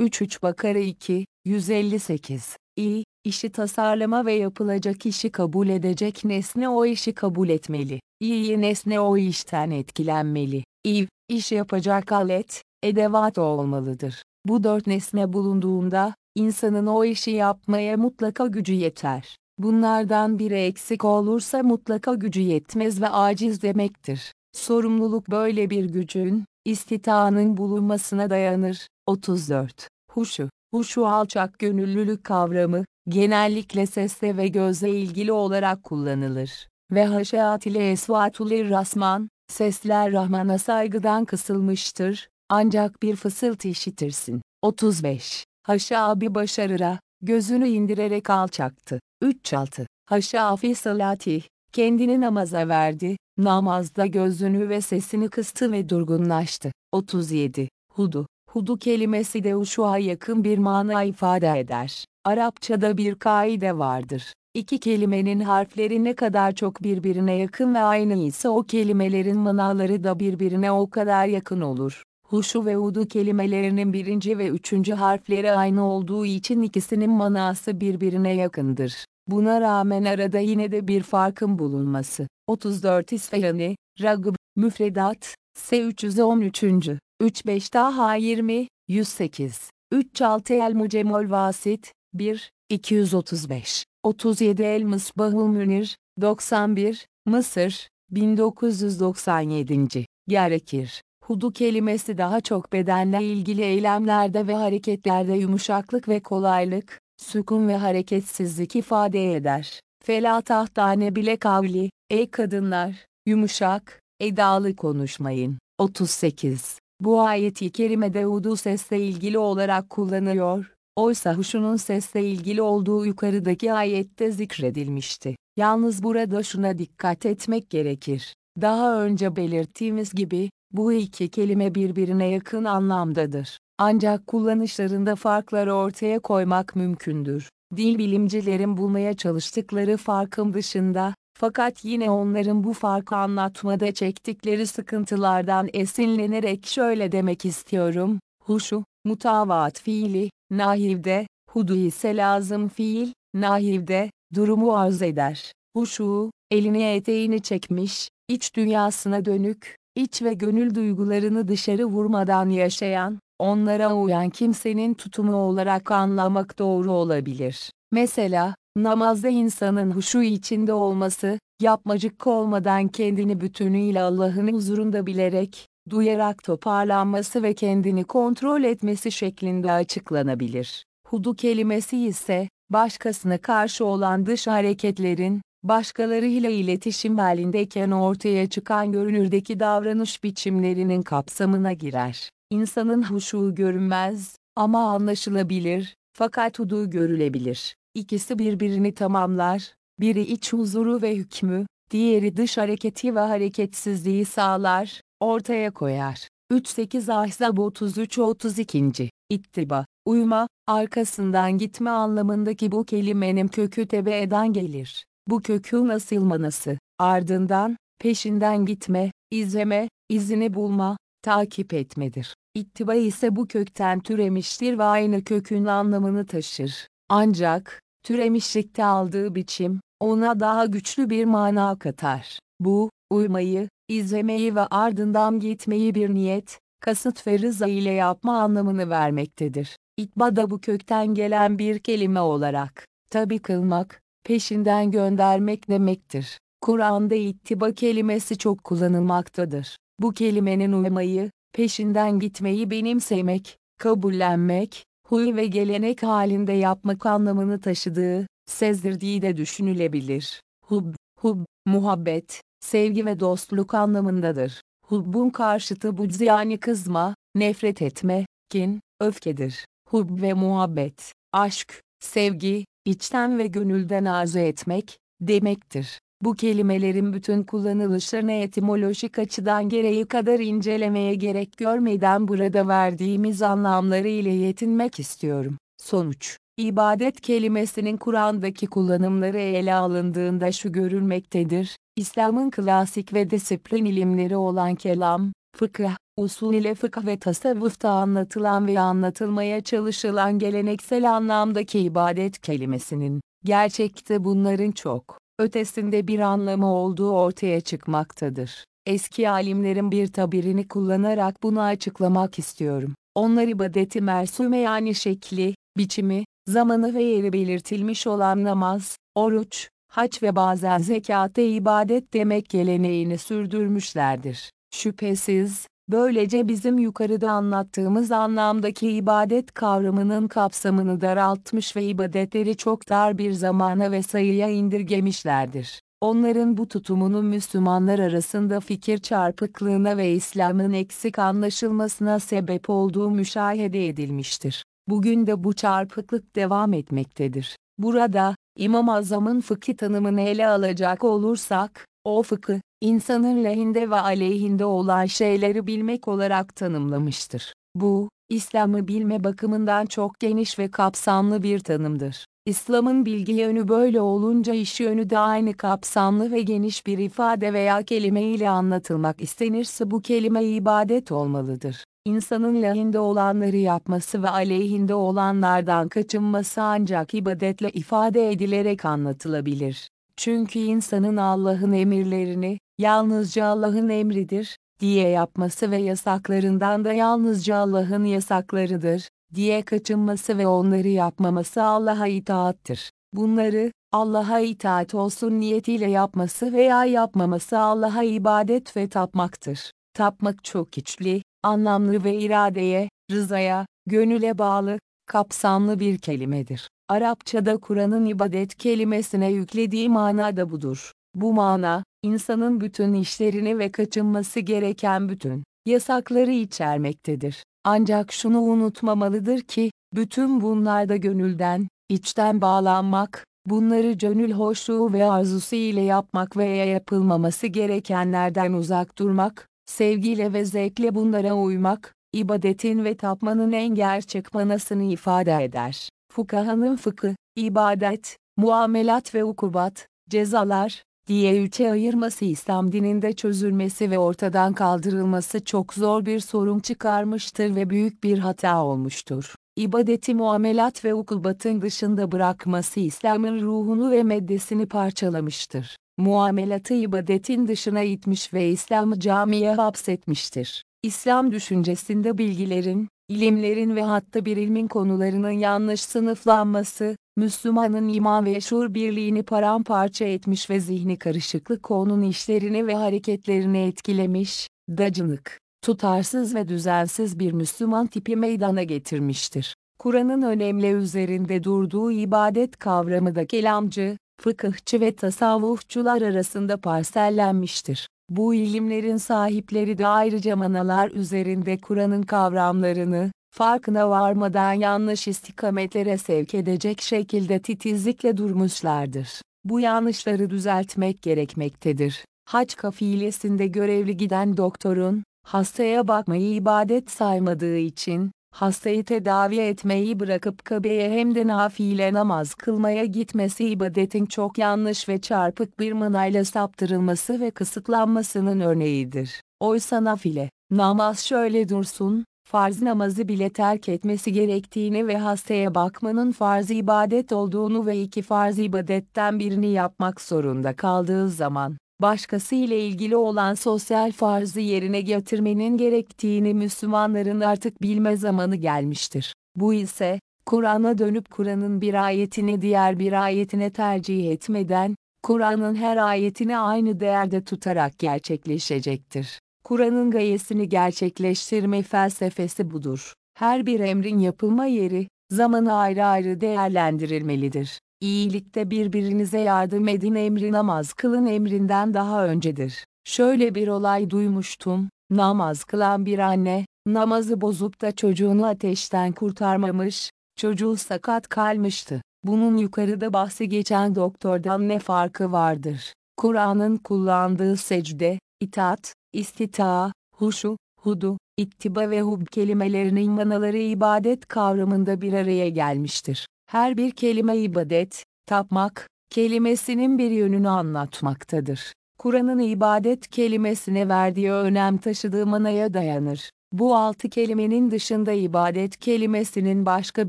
33 Bakara 2, 158, İ, işi tasarlama ve yapılacak işi kabul edecek nesne o işi kabul etmeli. İyi nesne o işten etkilenmeli. İv, iş yapacak alet, edevat olmalıdır. Bu dört nesne bulunduğunda, insanın o işi yapmaya mutlaka gücü yeter. Bunlardan biri eksik olursa mutlaka gücü yetmez ve aciz demektir. Sorumluluk böyle bir gücün, istitaanın bulunmasına dayanır. 34. Huşu Huşu alçak gönüllülük kavramı, genellikle sesle ve gözle ilgili olarak kullanılır. Ve haşeat ile esvatul rasman, sesler Rahman'a saygıdan kısılmıştır, ancak bir fısıltı işitirsin. 35. Haşa bir başarıra, gözünü indirerek alçaktı. 3-6. Haşa fi salati, kendini namaza verdi, namazda gözünü ve sesini kıstı ve durgunlaştı. 37. Hudu, hudu kelimesi de uşuğa yakın bir mana ifade eder. Arapçada bir kaide vardır. İki kelimenin harfleri ne kadar çok birbirine yakın ve aynı ise o kelimelerin manaları da birbirine o kadar yakın olur. Huşu ve udu kelimelerinin birinci ve üçüncü harfleri aynı olduğu için ikisinin manası birbirine yakındır. Buna rağmen arada yine de bir farkın bulunması. 34 İsfahani, Ragıb, Müfredat, S313. 35 daha 20, 108. 36 El Mucemol Vasit, 1, 235. 37 El Mısbahul Münir, 91, Mısır, 1997. Gerekir. Hudu kelimesi daha çok bedenle ilgili eylemlerde ve hareketlerde yumuşaklık ve kolaylık, sükun ve hareketsizlik ifade eder. Fela tahtane bile kavli, ey kadınlar, yumuşak, edalı konuşmayın. 38. Bu ayeti kerimede udu sesle ilgili olarak kullanıyor, oysa huşunun sesle ilgili olduğu yukarıdaki ayette zikredilmişti. Yalnız burada şuna dikkat etmek gerekir. Daha önce belirttiğimiz gibi, bu iki kelime birbirine yakın anlamdadır. Ancak kullanışlarında farkları ortaya koymak mümkündür. Dil bilimcilerin bulmaya çalıştıkları farkın dışında, fakat yine onların bu farkı anlatmada çektikleri sıkıntılardan esinlenerek şöyle demek istiyorum. Huşu, mutavaat fiili, nahivde, hudu ise lazım fiil, nahivde, durumu arz eder. Huşu, elini eteğini çekmiş, iç dünyasına dönük, iç ve gönül duygularını dışarı vurmadan yaşayan, onlara uyan kimsenin tutumu olarak anlamak doğru olabilir. Mesela, namazda insanın huşu içinde olması, yapmacık olmadan kendini bütünüyle Allah'ın huzurunda bilerek, duyarak toparlanması ve kendini kontrol etmesi şeklinde açıklanabilir. Hudu kelimesi ise, başkasına karşı olan dış hareketlerin, başkalarıyla iletişim halindeyken ortaya çıkan görünürdeki davranış biçimlerinin kapsamına girer. İnsanın huşu görünmez ama anlaşılabilir, fakat hudu görülebilir. İkisi birbirini tamamlar, biri iç huzuru ve hükmü, diğeri dış hareketi ve hareketsizliği sağlar, ortaya koyar. 3-8 Ahzab 33-32. İttiba, uyma, arkasından gitme anlamındaki bu kelimenin kökü tebeeden gelir. Bu kökün asıl manası, ardından, peşinden gitme, izleme, izini bulma, takip etmedir. İttiba ise bu kökten türemiştir ve aynı kökün anlamını taşır. Ancak, türemişlikte aldığı biçim, ona daha güçlü bir mana katar. Bu, uymayı, izlemeyi ve ardından gitmeyi bir niyet, kasıt ve rıza ile yapma anlamını vermektedir. İtba da bu kökten gelen bir kelime olarak, tabi kılmak, peşinden göndermek demektir. Kur'an'da ittiba kelimesi çok kullanılmaktadır. Bu kelimenin uymayı, peşinden gitmeyi benimsemek, kabullenmek, huy ve gelenek halinde yapmak anlamını taşıdığı, sezdirdiği de düşünülebilir. Hub, hub, muhabbet, sevgi ve dostluk anlamındadır. Hubbun karşıtı bu yani kızma, nefret etme, kin, öfkedir. Hub ve muhabbet, aşk, sevgi, içten ve gönülden arzu etmek, demektir. Bu kelimelerin bütün kullanılışlarını etimolojik açıdan gereği kadar incelemeye gerek görmeden burada verdiğimiz anlamları ile yetinmek istiyorum. Sonuç İbadet kelimesinin Kur'an'daki kullanımları ele alındığında şu görülmektedir, İslam'ın klasik ve disiplin ilimleri olan kelam, Fıkıh, usul ile fıkıh ve tasavvufta anlatılan ve anlatılmaya çalışılan geleneksel anlamdaki ibadet kelimesinin, gerçekte bunların çok, ötesinde bir anlamı olduğu ortaya çıkmaktadır. Eski alimlerin bir tabirini kullanarak bunu açıklamak istiyorum. Onlar ibadeti mersume yani şekli, biçimi, zamanı ve yeri belirtilmiş olan namaz, oruç, haç ve bazen zekata ibadet demek geleneğini sürdürmüşlerdir. Şüphesiz, böylece bizim yukarıda anlattığımız anlamdaki ibadet kavramının kapsamını daraltmış ve ibadetleri çok dar bir zamana ve sayıya indirgemişlerdir. Onların bu tutumunu Müslümanlar arasında fikir çarpıklığına ve İslam'ın eksik anlaşılmasına sebep olduğu müşahede edilmiştir. Bugün de bu çarpıklık devam etmektedir. Burada, İmam-ı Azam'ın fıkıh tanımını ele alacak olursak, o fıkı, insanın lehinde ve aleyhinde olan şeyleri bilmek olarak tanımlamıştır. Bu, İslam'ı bilme bakımından çok geniş ve kapsamlı bir tanımdır. İslam'ın bilgi yönü böyle olunca iş yönü de aynı kapsamlı ve geniş bir ifade veya kelime ile anlatılmak istenirse bu kelime ibadet olmalıdır. İnsanın lehinde olanları yapması ve aleyhinde olanlardan kaçınması ancak ibadetle ifade edilerek anlatılabilir. Çünkü insanın Allah'ın emirlerini, yalnızca Allah'ın emridir, diye yapması ve yasaklarından da yalnızca Allah'ın yasaklarıdır, diye kaçınması ve onları yapmaması Allah'a itaattır. Bunları, Allah'a itaat olsun niyetiyle yapması veya yapmaması Allah'a ibadet ve tapmaktır. Tapmak çok içli, anlamlı ve iradeye, rızaya, gönüle bağlı, kapsamlı bir kelimedir. Arapçada Kur'an'ın ibadet kelimesine yüklediği mana da budur. Bu mana, insanın bütün işlerini ve kaçınması gereken bütün yasakları içermektedir. Ancak şunu unutmamalıdır ki, bütün bunlarda gönülden, içten bağlanmak, bunları gönül hoşluğu ve arzusu ile yapmak veya yapılmaması gerekenlerden uzak durmak, sevgiyle ve zevkle bunlara uymak, ibadetin ve tapmanın en gerçek manasını ifade eder. Fukahanın fıkı, ibadet, muamelat ve ukubat, cezalar, diye üçe ayırması İslam dininde çözülmesi ve ortadan kaldırılması çok zor bir sorun çıkarmıştır ve büyük bir hata olmuştur. İbadeti muamelat ve ukubatın dışında bırakması İslam'ın ruhunu ve meddesini parçalamıştır. Muamelatı ibadetin dışına itmiş ve İslam'ı camiye hapsetmiştir. İslam düşüncesinde bilgilerin, ilimlerin ve hatta bir ilmin konularının yanlış sınıflanması, Müslümanın iman ve şuur birliğini paramparça etmiş ve zihni karışıklık onun işlerini ve hareketlerini etkilemiş, dacılık, tutarsız ve düzensiz bir Müslüman tipi meydana getirmiştir. Kur'an'ın önemli üzerinde durduğu ibadet kavramı da kelamcı, fıkıhçı ve tasavvufçular arasında parsellenmiştir. Bu ilimlerin sahipleri de ayrıca manalar üzerinde Kur'an'ın kavramlarını, farkına varmadan yanlış istikametlere sevk edecek şekilde titizlikle durmuşlardır. Bu yanlışları düzeltmek gerekmektedir. Hac kafilesinde görevli giden doktorun, hastaya bakmayı ibadet saymadığı için, hastayı tedavi etmeyi bırakıp Kabe'ye hem de nafile namaz kılmaya gitmesi ibadetin çok yanlış ve çarpık bir manayla saptırılması ve kısıtlanmasının örneğidir. Oysa nafile, namaz şöyle dursun, farz namazı bile terk etmesi gerektiğini ve hastaya bakmanın farz ibadet olduğunu ve iki farz ibadetten birini yapmak zorunda kaldığı zaman, başkası ile ilgili olan sosyal farzı yerine getirmenin gerektiğini Müslümanların artık bilme zamanı gelmiştir. Bu ise, Kur'an'a dönüp Kur'an'ın bir ayetini diğer bir ayetine tercih etmeden, Kur'an'ın her ayetini aynı değerde tutarak gerçekleşecektir. Kur'an'ın gayesini gerçekleştirme felsefesi budur. Her bir emrin yapılma yeri, zamanı ayrı ayrı değerlendirilmelidir. İyilikte birbirinize yardım edin emri namaz kılın emrinden daha öncedir. Şöyle bir olay duymuştum, namaz kılan bir anne, namazı bozup da çocuğunu ateşten kurtarmamış, çocuğu sakat kalmıştı. Bunun yukarıda bahsi geçen doktordan ne farkı vardır? Kur'an'ın kullandığı secde, itaat, istita, huşu, hudu, ittiba ve hub kelimelerinin manaları ibadet kavramında bir araya gelmiştir. Her bir kelime ibadet, tapmak, kelimesinin bir yönünü anlatmaktadır. Kur'an'ın ibadet kelimesine verdiği önem taşıdığı manaya dayanır. Bu altı kelimenin dışında ibadet kelimesinin başka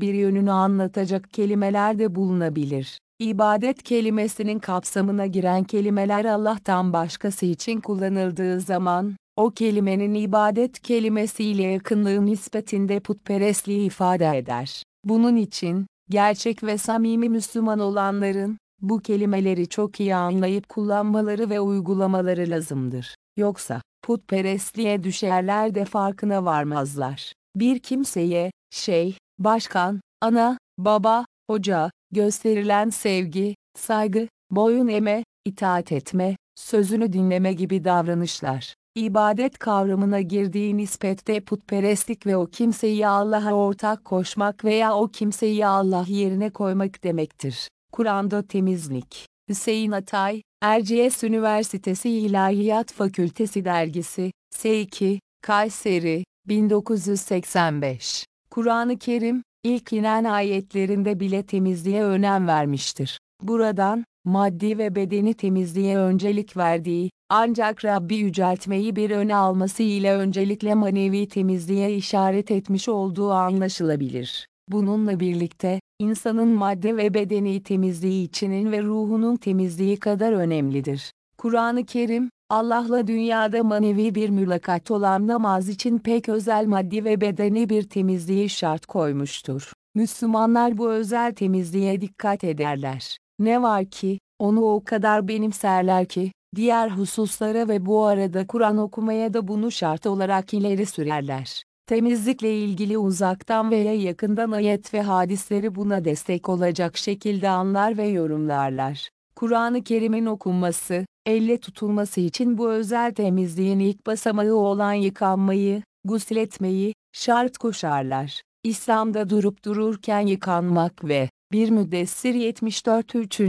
bir yönünü anlatacak kelimeler de bulunabilir. İbadet kelimesinin kapsamına giren kelimeler Allah'tan başkası için kullanıldığı zaman, o kelimenin ibadet kelimesiyle yakınlığı nispetinde putperestliği ifade eder. Bunun için, gerçek ve samimi Müslüman olanların, bu kelimeleri çok iyi anlayıp kullanmaları ve uygulamaları lazımdır. Yoksa, putperestliğe düşerler de farkına varmazlar. Bir kimseye, şey, başkan, ana, baba, hoca, gösterilen sevgi, saygı, boyun eme, itaat etme, sözünü dinleme gibi davranışlar, ibadet kavramına girdiği nispette putperestlik ve o kimseyi Allah'a ortak koşmak veya o kimseyi Allah yerine koymak demektir. Kur'an'da temizlik. Hüseyin Atay, Erciyes Üniversitesi İlahiyat Fakültesi Dergisi, S2, Kayseri, 1985. Kur'an-ı Kerim, ilk inen ayetlerinde bile temizliğe önem vermiştir. Buradan, maddi ve bedeni temizliğe öncelik verdiği, ancak Rabbi yüceltmeyi bir öne alması ile öncelikle manevi temizliğe işaret etmiş olduğu anlaşılabilir. Bununla birlikte, insanın madde ve bedeni temizliği içinin ve ruhunun temizliği kadar önemlidir. Kur'an-ı Kerim, Allah'la dünyada manevi bir mülakat olan namaz için pek özel maddi ve bedeni bir temizliği şart koymuştur. Müslümanlar bu özel temizliğe dikkat ederler. Ne var ki, onu o kadar benimserler ki, diğer hususlara ve bu arada Kur'an okumaya da bunu şart olarak ileri sürerler. Temizlikle ilgili uzaktan veya yakından ayet ve hadisleri buna destek olacak şekilde anlar ve yorumlarlar. Kur'an-ı Kerim'in okunması, elle tutulması için bu özel temizliğin ilk basamağı olan yıkanmayı, gusletmeyi, şart koşarlar. İslam'da durup dururken yıkanmak ve bir müddessir 74 3.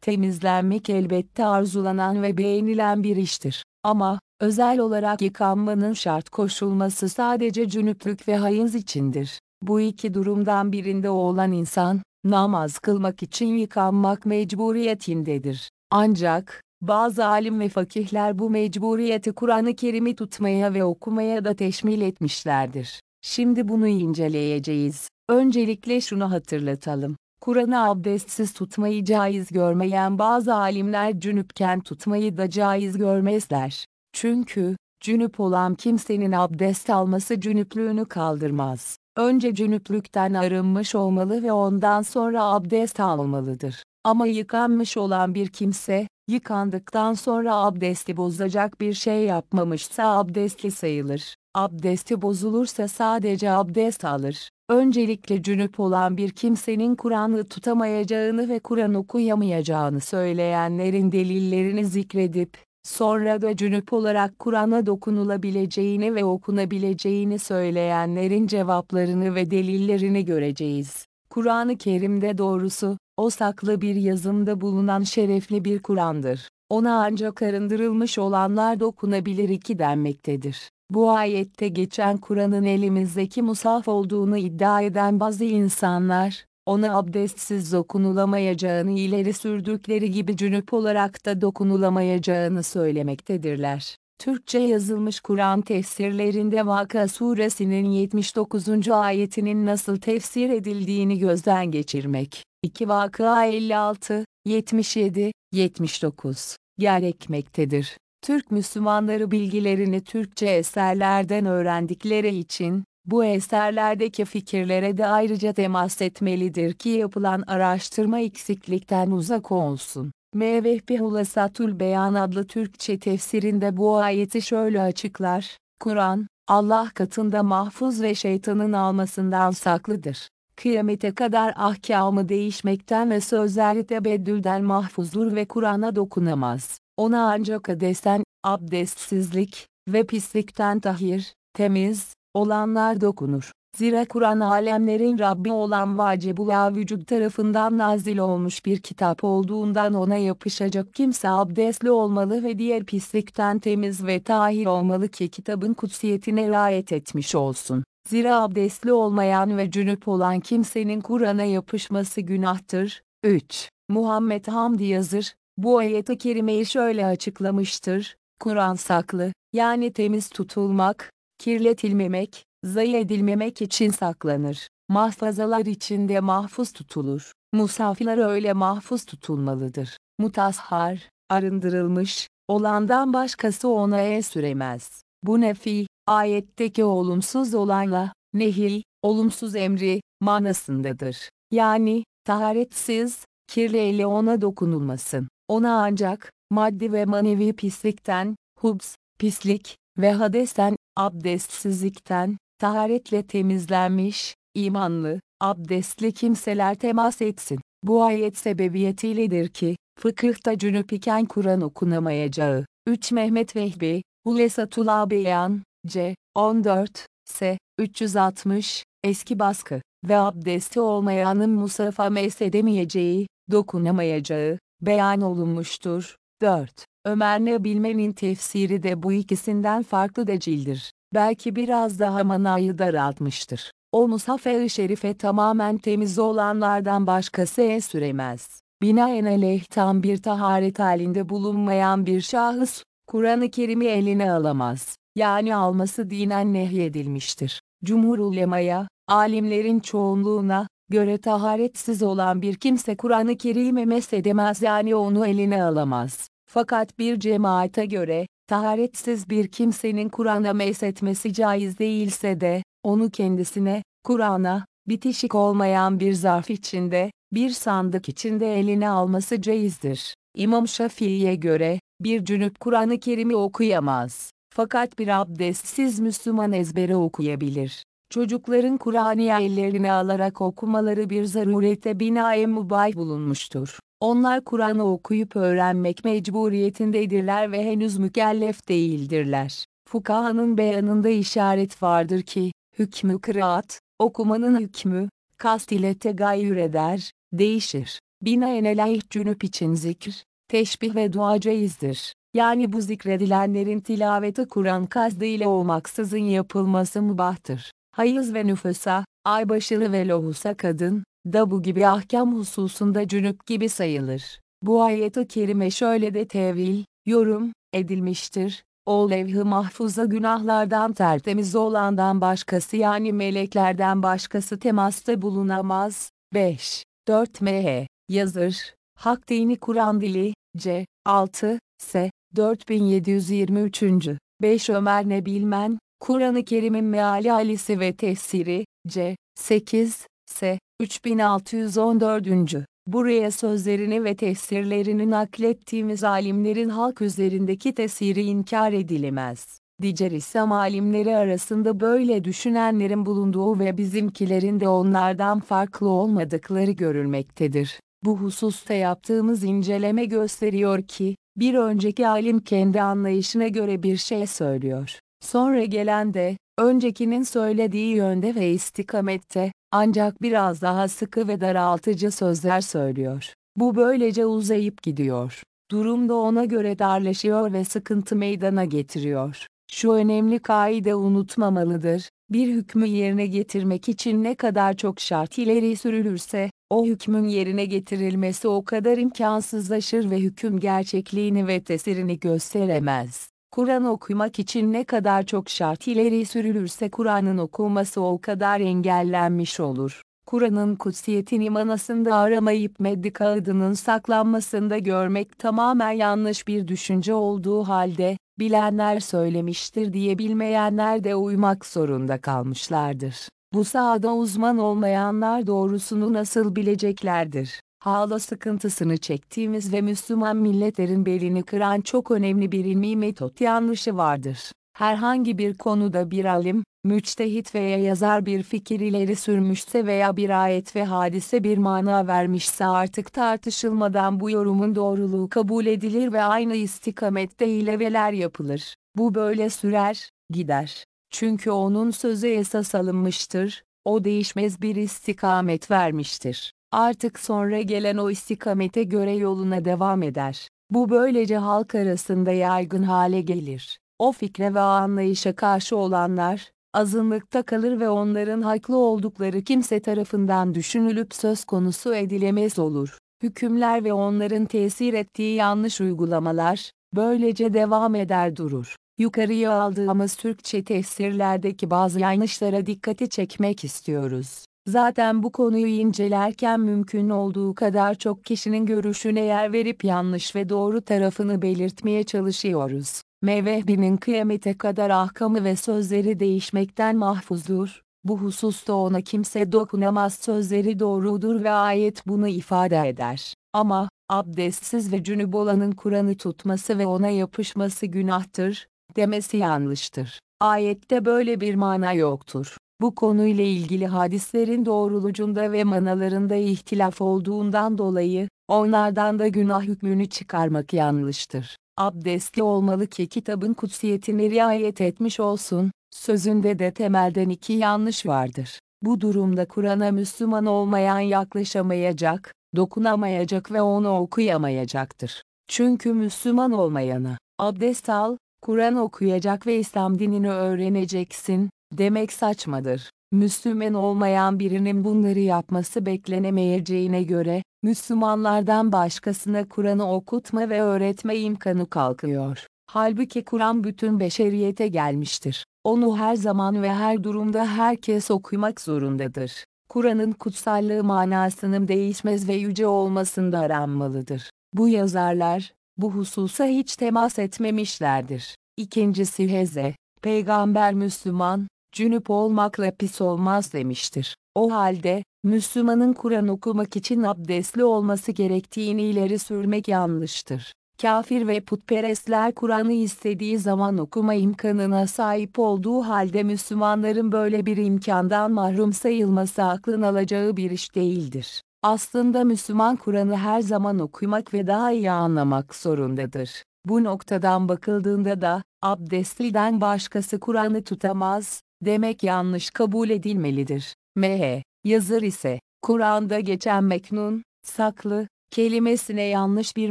Temizlenmek elbette arzulanan ve beğenilen bir iştir. Ama, özel olarak yıkanmanın şart koşulması sadece cünüplük ve hayız içindir. Bu iki durumdan birinde olan insan, namaz kılmak için yıkanmak mecburiyetindedir. Ancak, bazı alim ve fakihler bu mecburiyeti Kur'an-ı Kerim'i tutmaya ve okumaya da teşmil etmişlerdir. Şimdi bunu inceleyeceğiz. Öncelikle şunu hatırlatalım. Kur'an'ı abdestsiz tutmayı caiz görmeyen bazı alimler cünüpken tutmayı da caiz görmezler. Çünkü, cünüp olan kimsenin abdest alması cünüplüğünü kaldırmaz. Önce cünüplükten arınmış olmalı ve ondan sonra abdest almalıdır. Ama yıkanmış olan bir kimse, yıkandıktan sonra abdesti bozacak bir şey yapmamışsa abdestli sayılır. Abdesti bozulursa sadece abdest alır. Öncelikle cünüp olan bir kimsenin Kur'an'ı tutamayacağını ve Kur'an okuyamayacağını söyleyenlerin delillerini zikredip, sonra da cünüp olarak Kur'an'a dokunulabileceğini ve okunabileceğini söyleyenlerin cevaplarını ve delillerini göreceğiz. Kur'an-ı Kerim'de doğrusu, o saklı bir yazımda bulunan şerefli bir Kur'an'dır. Ona ancak arındırılmış olanlar dokunabilir iki denmektedir. Bu ayette geçen Kur'an'ın elimizdeki musaf olduğunu iddia eden bazı insanlar, ona abdestsiz dokunulamayacağını ileri sürdükleri gibi cünüp olarak da dokunulamayacağını söylemektedirler. Türkçe yazılmış Kur'an tefsirlerinde Vaka suresinin 79. ayetinin nasıl tefsir edildiğini gözden geçirmek. 2 Vaka 56, 77, 79 gerekmektedir. Türk Müslümanları bilgilerini Türkçe eserlerden öğrendikleri için, bu eserlerdeki fikirlere de ayrıca temas etmelidir ki yapılan araştırma eksiklikten uzak olsun. Mevehbi Hulasatul Beyan adlı Türkçe tefsirinde bu ayeti şöyle açıklar, Kur'an, Allah katında mahfuz ve şeytanın almasından saklıdır. Kıyamete kadar ahkamı değişmekten ve sözleri tebeddülden mahfuzdur ve Kur'an'a dokunamaz. Ona ancak adesten, abdestsizlik ve pislikten tahir, temiz, olanlar dokunur. Zira Kur'an alemlerin Rabbi olan Vacibullah vücut tarafından nazil olmuş bir kitap olduğundan ona yapışacak kimse abdestli olmalı ve diğer pislikten temiz ve tahir olmalı ki kitabın kutsiyetine riayet etmiş olsun. Zira abdestli olmayan ve cünüp olan kimsenin Kur'an'a yapışması günahtır. 3. Muhammed Hamdi yazır, bu ayet-i kerimeyi şöyle açıklamıştır. Kur'an saklı, yani temiz tutulmak, kirletilmemek, zayi edilmemek için saklanır. Mahfazalar içinde mahfuz tutulur. Musaflar öyle mahfuz tutulmalıdır. Mutashhar, arındırılmış, olandan başkası ona el süremez. Bu nefi, ayetteki olumsuz olanla, nehi, olumsuz emri, manasındadır. Yani, taharetsiz, kirli eli ona dokunulmasın. Ona ancak, maddi ve manevi pislikten, hubs, pislik ve hadesten, abdestsizlikten, taharetle temizlenmiş, imanlı, abdestli kimseler temas etsin. Bu ayet sebebiyetiyledir ki, fıkıhta cünüp iken Kur'an okunamayacağı. 3 Mehmet Vehbi, Hulesatul Beyan, C. 14, S. 360, eski baskı ve abdesti olmayanın musafa mesedemeyeceği, dokunamayacağı, beyan olunmuştur. 4. Ömer ne bilmenin tefsiri de bu ikisinden farklı decildir. Belki biraz daha manayı daraltmıştır. O musaf-ı şerife tamamen temiz olanlardan başkası el süremez. Binaenaleyh tam bir taharet halinde bulunmayan bir şahıs, Kur'an-ı Kerim'i eline alamaz. Yani alması dinen nehyedilmiştir. Cumhur ulemaya, alimlerin çoğunluğuna, göre taharetsiz olan bir kimse Kur'an-ı Kerim'e mesedemez yani onu eline alamaz. Fakat bir cemaate göre, taharetsiz bir kimsenin Kur'an'a mesetmesi caiz değilse de, onu kendisine, Kur'an'a, bitişik olmayan bir zarf içinde, bir sandık içinde eline alması caizdir. İmam Şafii'ye göre, bir cünüp Kur'an-ı Kerim'i okuyamaz. Fakat bir abdestsiz Müslüman ezbere okuyabilir. Çocukların Kur'an'ı ellerine alarak okumaları bir zarurete binaen mubay bulunmuştur. Onlar Kur'an'ı okuyup öğrenmek mecburiyetindedirler ve henüz mükellef değildirler. Fukahanın beyanında işaret vardır ki, hükmü kıraat, okumanın hükmü, kast ile tegayyür eder, değişir. Binaenaleyh cünüp için zikr, teşbih ve dua caizdir. Yani bu zikredilenlerin tilaveti Kur'an kazdı ile olmaksızın yapılması mübahtır. Hayız ve nüfusa, aybaşılı ve lohusa kadın, da bu gibi ahkam hususunda cünüp gibi sayılır. Bu ayet-i kerime şöyle de tevil, yorum, edilmiştir. O levh-ı mahfuza günahlardan tertemiz olandan başkası yani meleklerden başkası temasta bulunamaz. 5. 4 MH. Yazır. Hak dini Kur'an dili. C. 6. S. 4723. 5 Ömer ne bilmen, Kur'an-ı Kerim'in meali alisi ve tefsiri. C. 8. S. 3614. Buraya sözlerini ve tefsirlerini naklettiğimiz alimlerin halk üzerindeki tesiri inkar edilemez. Diğer İslam alimleri arasında böyle düşünenlerin bulunduğu ve bizimkilerin de onlardan farklı olmadıkları görülmektedir. Bu hususta yaptığımız inceleme gösteriyor ki, bir önceki alim kendi anlayışına göre bir şey söylüyor. Sonra gelen de, öncekinin söylediği yönde ve istikamette, ancak biraz daha sıkı ve daraltıcı sözler söylüyor. Bu böylece uzayıp gidiyor. Durum da ona göre darlaşıyor ve sıkıntı meydana getiriyor. Şu önemli kaide unutmamalıdır. Bir hükmü yerine getirmek için ne kadar çok şart ileri sürülürse, o hükmün yerine getirilmesi o kadar imkansızlaşır ve hüküm gerçekliğini ve tesirini gösteremez. Kur'an okumak için ne kadar çok şart ileri sürülürse Kur'an'ın okunması o kadar engellenmiş olur. Kur'an'ın kutsiyetini manasında aramayıp meddi kağıdının saklanmasında görmek tamamen yanlış bir düşünce olduğu halde, bilenler söylemiştir diye bilmeyenler de uymak zorunda kalmışlardır. Bu sahada uzman olmayanlar doğrusunu nasıl bileceklerdir? Hala sıkıntısını çektiğimiz ve Müslüman milletlerin belini kıran çok önemli bir ilmi metot yanlışı vardır. Herhangi bir konuda bir alim, müçtehit veya yazar bir fikir ileri sürmüşse veya bir ayet ve hadise bir mana vermişse artık tartışılmadan bu yorumun doğruluğu kabul edilir ve aynı istikamette ileveler yapılır. Bu böyle sürer, gider. Çünkü onun sözü esas alınmıştır, o değişmez bir istikamet vermiştir artık sonra gelen o istikamete göre yoluna devam eder. Bu böylece halk arasında yaygın hale gelir. O fikre ve anlayışa karşı olanlar, azınlıkta kalır ve onların haklı oldukları kimse tarafından düşünülüp söz konusu edilemez olur. hükümler ve onların tesir ettiği yanlış uygulamalar, böylece devam eder durur. Yukarıya aldığımız Türkçe tefsirlerdeki bazı yanlışlara dikkati çekmek istiyoruz. Zaten bu konuyu incelerken mümkün olduğu kadar çok kişinin görüşüne yer verip yanlış ve doğru tarafını belirtmeye çalışıyoruz. Mevehbi'nin kıyamete kadar ahkamı ve sözleri değişmekten mahfuzdur. Bu hususta ona kimse dokunamaz sözleri doğrudur ve ayet bunu ifade eder. Ama, abdestsiz ve cünüp olanın Kur'an'ı tutması ve ona yapışması günahtır, demesi yanlıştır. Ayette böyle bir mana yoktur. Bu konuyla ilgili hadislerin doğrulucunda ve manalarında ihtilaf olduğundan dolayı, onlardan da günah hükmünü çıkarmak yanlıştır. Abdestli olmalı ki kitabın kutsiyetini riayet etmiş olsun, sözünde de temelden iki yanlış vardır. Bu durumda Kur'an'a Müslüman olmayan yaklaşamayacak, dokunamayacak ve onu okuyamayacaktır. Çünkü Müslüman olmayana, abdest al, Kur'an okuyacak ve İslam dinini öğreneceksin, demek saçmadır. Müslüman olmayan birinin bunları yapması beklenemeyeceğine göre, Müslümanlardan başkasına Kur'an'ı okutma ve öğretme imkanı kalkıyor. Halbuki Kur'an bütün beşeriyete gelmiştir. Onu her zaman ve her durumda herkes okumak zorundadır. Kur'an'ın kutsallığı manasının değişmez ve yüce olmasında aranmalıdır. Bu yazarlar, bu hususa hiç temas etmemişlerdir. İkincisi Heze, peygamber Müslüman, cünüp olmakla pis olmaz demiştir. O halde, Müslümanın Kur'an okumak için abdestli olması gerektiğini ileri sürmek yanlıştır. Kafir ve putperestler Kur'an'ı istediği zaman okuma imkanına sahip olduğu halde Müslümanların böyle bir imkandan mahrum sayılması aklın alacağı bir iş değildir. Aslında Müslüman Kur'an'ı her zaman okumak ve daha iyi anlamak zorundadır. Bu noktadan bakıldığında da, abdestliden başkası Kur'an'ı tutamaz, demek yanlış kabul edilmelidir. M.H. Yazır ise, Kur'an'da geçen meknun, saklı, kelimesine yanlış bir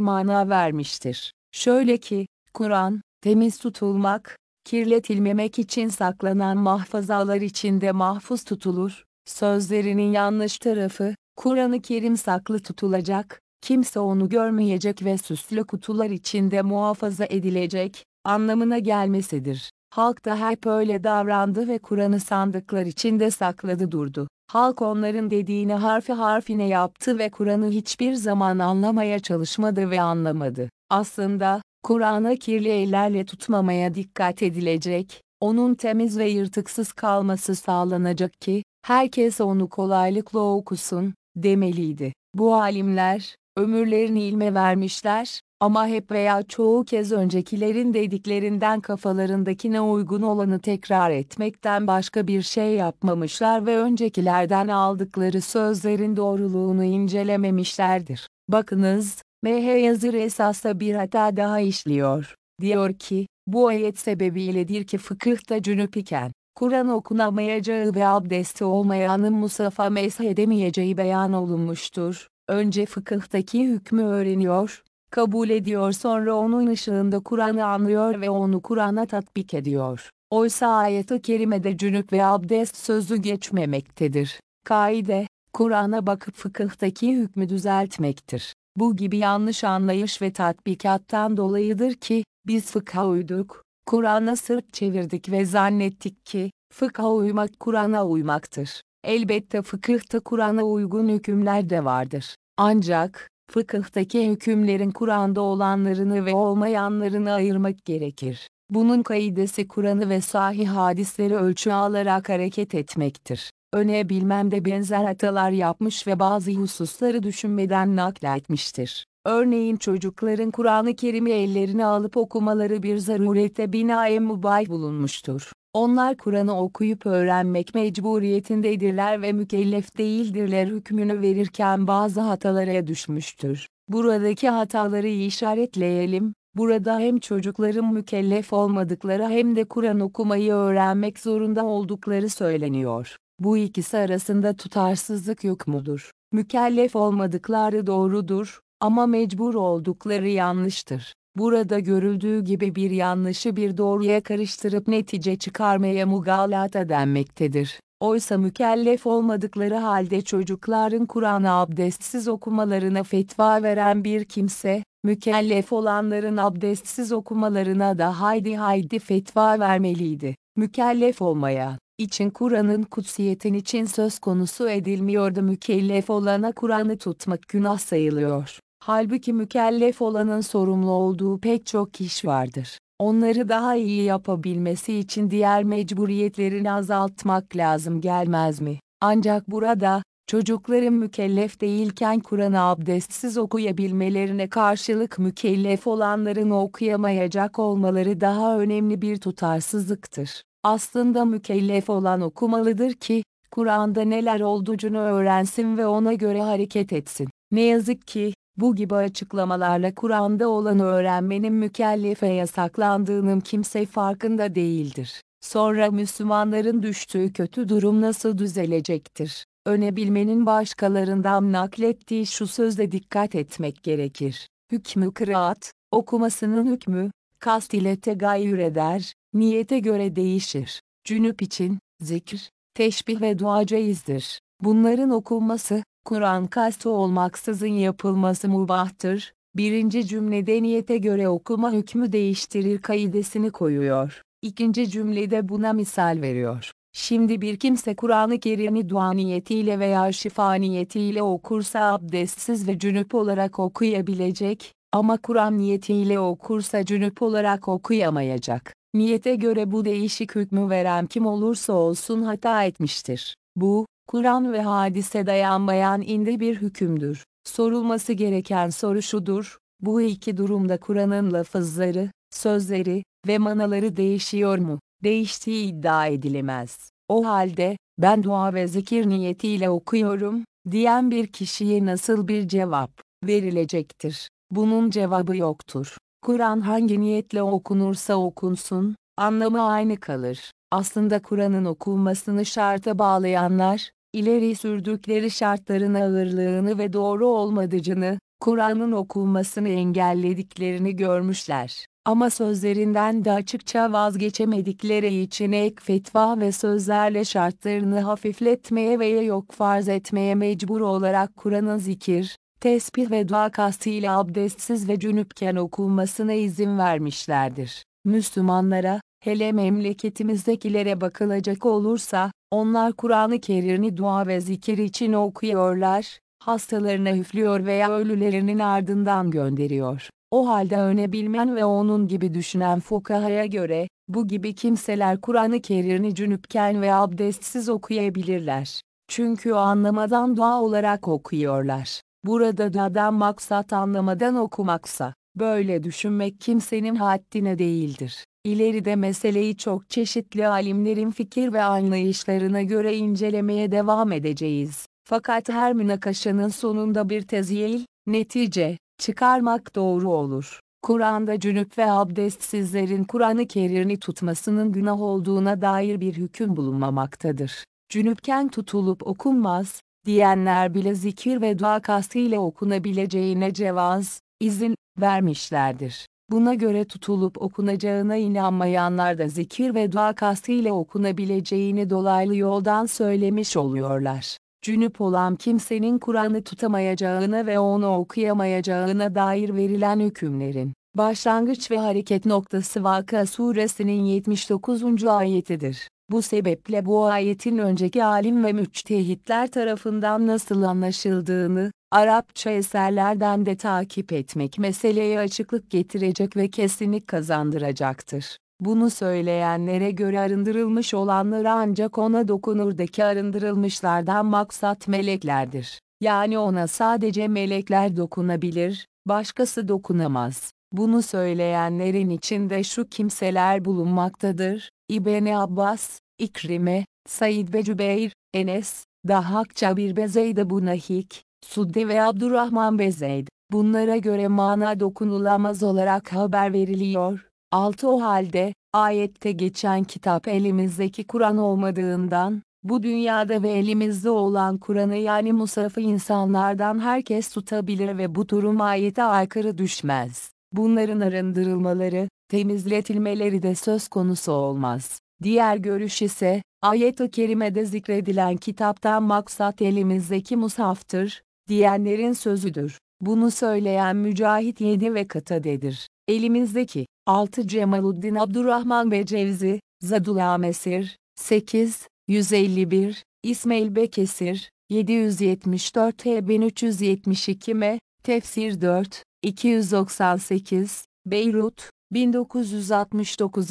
mana vermiştir. Şöyle ki, Kur'an, temiz tutulmak, kirletilmemek için saklanan mahfazalar içinde mahfuz tutulur, sözlerinin yanlış tarafı, Kur'an-ı Kerim saklı tutulacak, kimse onu görmeyecek ve süslü kutular içinde muhafaza edilecek, anlamına gelmesidir. Halk da hep öyle davrandı ve Kur'an'ı sandıklar içinde sakladı durdu. Halk onların dediğini harfi harfine yaptı ve Kur'an'ı hiçbir zaman anlamaya çalışmadı ve anlamadı. Aslında, Kur'an'a kirli ellerle tutmamaya dikkat edilecek, onun temiz ve yırtıksız kalması sağlanacak ki, herkes onu kolaylıkla okusun, demeliydi. Bu alimler, ömürlerini ilme vermişler, ama hep veya çoğu kez öncekilerin dediklerinden kafalarındakine uygun olanı tekrar etmekten başka bir şey yapmamışlar ve öncekilerden aldıkları sözlerin doğruluğunu incelememişlerdir. Bakınız, M.H. Yazır esasla bir hata daha işliyor. Diyor ki, bu ayet sebebiyledir ki fıkıhta cünüp iken, Kur'an okunamayacağı ve abdesti olmayanın musafa meshedemeyeceği beyan olunmuştur. Önce fıkıhtaki hükmü öğreniyor, kabul ediyor sonra onun ışığında Kur'an'ı anlıyor ve onu Kur'an'a tatbik ediyor. Oysa ayet-i kerimede cünüp ve abdest sözü geçmemektedir. Kaide, Kur'an'a bakıp fıkıhtaki hükmü düzeltmektir. Bu gibi yanlış anlayış ve tatbikattan dolayıdır ki, biz fıkha uyduk, Kur'an'a sırt çevirdik ve zannettik ki, fıkha uymak Kur'an'a uymaktır. Elbette fıkıhta Kur'an'a uygun hükümler de vardır. Ancak, fıkıhtaki hükümlerin Kur'an'da olanlarını ve olmayanlarını ayırmak gerekir. Bunun kaidesi Kur'an'ı ve sahih hadisleri ölçü alarak hareket etmektir. Öne bilmem de benzer hatalar yapmış ve bazı hususları düşünmeden nakletmiştir. Örneğin çocukların Kur'an-ı Kerim'i ellerine alıp okumaları bir zarurete binaen mubay bulunmuştur. Onlar Kur'an'ı okuyup öğrenmek mecburiyetindedirler ve mükellef değildirler hükmünü verirken bazı hatalara düşmüştür. Buradaki hataları işaretleyelim. Burada hem çocukların mükellef olmadıkları hem de Kur'an okumayı öğrenmek zorunda oldukları söyleniyor. Bu ikisi arasında tutarsızlık yok mudur? Mükellef olmadıkları doğrudur ama mecbur oldukları yanlıştır. Burada görüldüğü gibi bir yanlışı bir doğruya karıştırıp netice çıkarmaya mugalata denmektedir. Oysa mükellef olmadıkları halde çocukların Kur'an'ı abdestsiz okumalarına fetva veren bir kimse, mükellef olanların abdestsiz okumalarına da haydi haydi fetva vermeliydi. Mükellef olmaya için Kur'an'ın kutsiyetin için söz konusu edilmiyordu. Mükellef olana Kur'an'ı tutmak günah sayılıyor. Halbuki mükellef olanın sorumlu olduğu pek çok iş vardır. Onları daha iyi yapabilmesi için diğer mecburiyetlerini azaltmak lazım gelmez mi? Ancak burada, çocukların mükellef değilken Kur'an'ı abdestsiz okuyabilmelerine karşılık mükellef olanların okuyamayacak olmaları daha önemli bir tutarsızlıktır. Aslında mükellef olan okumalıdır ki, Kur'an'da neler olduğunu öğrensin ve ona göre hareket etsin. Ne yazık ki, bu gibi açıklamalarla Kur'an'da olanı öğrenmenin mükellefe yasaklandığının kimse farkında değildir. Sonra Müslümanların düştüğü kötü durum nasıl düzelecektir? Önebilmenin başkalarından naklettiği şu sözde dikkat etmek gerekir. Hükmü kıraat, okumasının hükmü, kast ile tegayyür eder, niyete göre değişir. Cünüp için, zikir, teşbih ve dua caizdir. Bunların okunması, Kur'an kastı olmaksızın yapılması mubahtır. Birinci cümlede niyete göre okuma hükmü değiştirir kaidesini koyuyor. İkinci cümlede buna misal veriyor. Şimdi bir kimse Kur'an-ı Kerim'i dua niyetiyle veya şifa niyetiyle okursa abdestsiz ve cünüp olarak okuyabilecek, ama Kur'an niyetiyle okursa cünüp olarak okuyamayacak. Niyete göre bu değişik hükmü veren kim olursa olsun hata etmiştir. Bu, Kur'an ve hadise dayanmayan indi bir hükümdür. Sorulması gereken soru şudur, bu iki durumda Kur'an'ın lafızları, sözleri ve manaları değişiyor mu? Değiştiği iddia edilemez. O halde, ben dua ve zikir niyetiyle okuyorum, diyen bir kişiye nasıl bir cevap verilecektir? Bunun cevabı yoktur. Kur'an hangi niyetle okunursa okunsun, anlamı aynı kalır. Aslında Kur'an'ın okunmasını şarta bağlayanlar, ileri sürdükleri şartların ağırlığını ve doğru olmadığını, Kur'an'ın okunmasını engellediklerini görmüşler. Ama sözlerinden de açıkça vazgeçemedikleri için ek fetva ve sözlerle şartlarını hafifletmeye veya yok farz etmeye mecbur olarak Kur'an'ın zikir, tesbih ve dua kastıyla abdestsiz ve cünüpken okunmasına izin vermişlerdir. Müslümanlara, hele memleketimizdekilere bakılacak olursa, onlar Kur'an-ı Kerim'i dua ve zikir için okuyorlar, hastalarına üflüyor veya ölülerinin ardından gönderiyor. O halde öne bilmen ve onun gibi düşünen fukahaya göre, bu gibi kimseler Kur'an-ı Kerim'i cünüpken ve abdestsiz okuyabilirler. Çünkü anlamadan dua olarak okuyorlar. Burada da'dan maksat anlamadan okumaksa, böyle düşünmek kimsenin haddine değildir. İleride meseleyi çok çeşitli alimlerin fikir ve anlayışlarına göre incelemeye devam edeceğiz. Fakat her münakaşanın sonunda bir tezyil, netice, çıkarmak doğru olur. Kur'an'da cünüp ve abdestsizlerin Kur'an-ı Kerim'i tutmasının günah olduğuna dair bir hüküm bulunmamaktadır. Cünüpken tutulup okunmaz, diyenler bile zikir ve dua kastıyla okunabileceğine cevaz, izin vermişlerdir. Buna göre tutulup okunacağına inanmayanlar da zikir ve dua kastıyla okunabileceğini dolaylı yoldan söylemiş oluyorlar. Cünüp olan kimsenin Kur'an'ı tutamayacağına ve onu okuyamayacağına dair verilen hükümlerin başlangıç ve hareket noktası Vaka suresinin 79. ayetidir. Bu sebeple bu ayetin önceki alim ve müçtehitler tarafından nasıl anlaşıldığını, Arapça eserlerden de takip etmek meseleye açıklık getirecek ve kesinlik kazandıracaktır. Bunu söyleyenlere göre arındırılmış olanları ancak ona dokunurdaki arındırılmışlardan maksat meleklerdir. Yani ona sadece melekler dokunabilir, başkası dokunamaz. Bunu söyleyenlerin içinde şu kimseler bulunmaktadır, İbni Abbas, İkrime, Said ve Cübeyr, Enes, Dahak Cabir ve Zeyd Ebu Nahik, Sudde ve Abdurrahman ve. Bunlara göre mana dokunulamaz olarak haber veriliyor. 6 O halde, ayette geçen kitap elimizdeki Kur'an olmadığından, bu dünyada ve elimizde olan Kur'an'ı yani Musaf'ı insanlardan herkes tutabilir ve bu durum ayete aykırı düşmez. Bunların arındırılmaları, temizletilmeleri de söz konusu olmaz. Diğer görüş ise, ayet-i kerimede zikredilen kitaptan maksat elimizdeki mushaftır, diyenlerin sözüdür. Bunu söyleyen Mücahit Yedi ve Katade'dir. Elimizdeki 6 Cemaluddin Abdurrahman Becevzi, Zadullah Mesir, 8, 151, İsmail Bekesir, 774 H 1372 M, Tefsir 4, 298, Beyrut, 1969.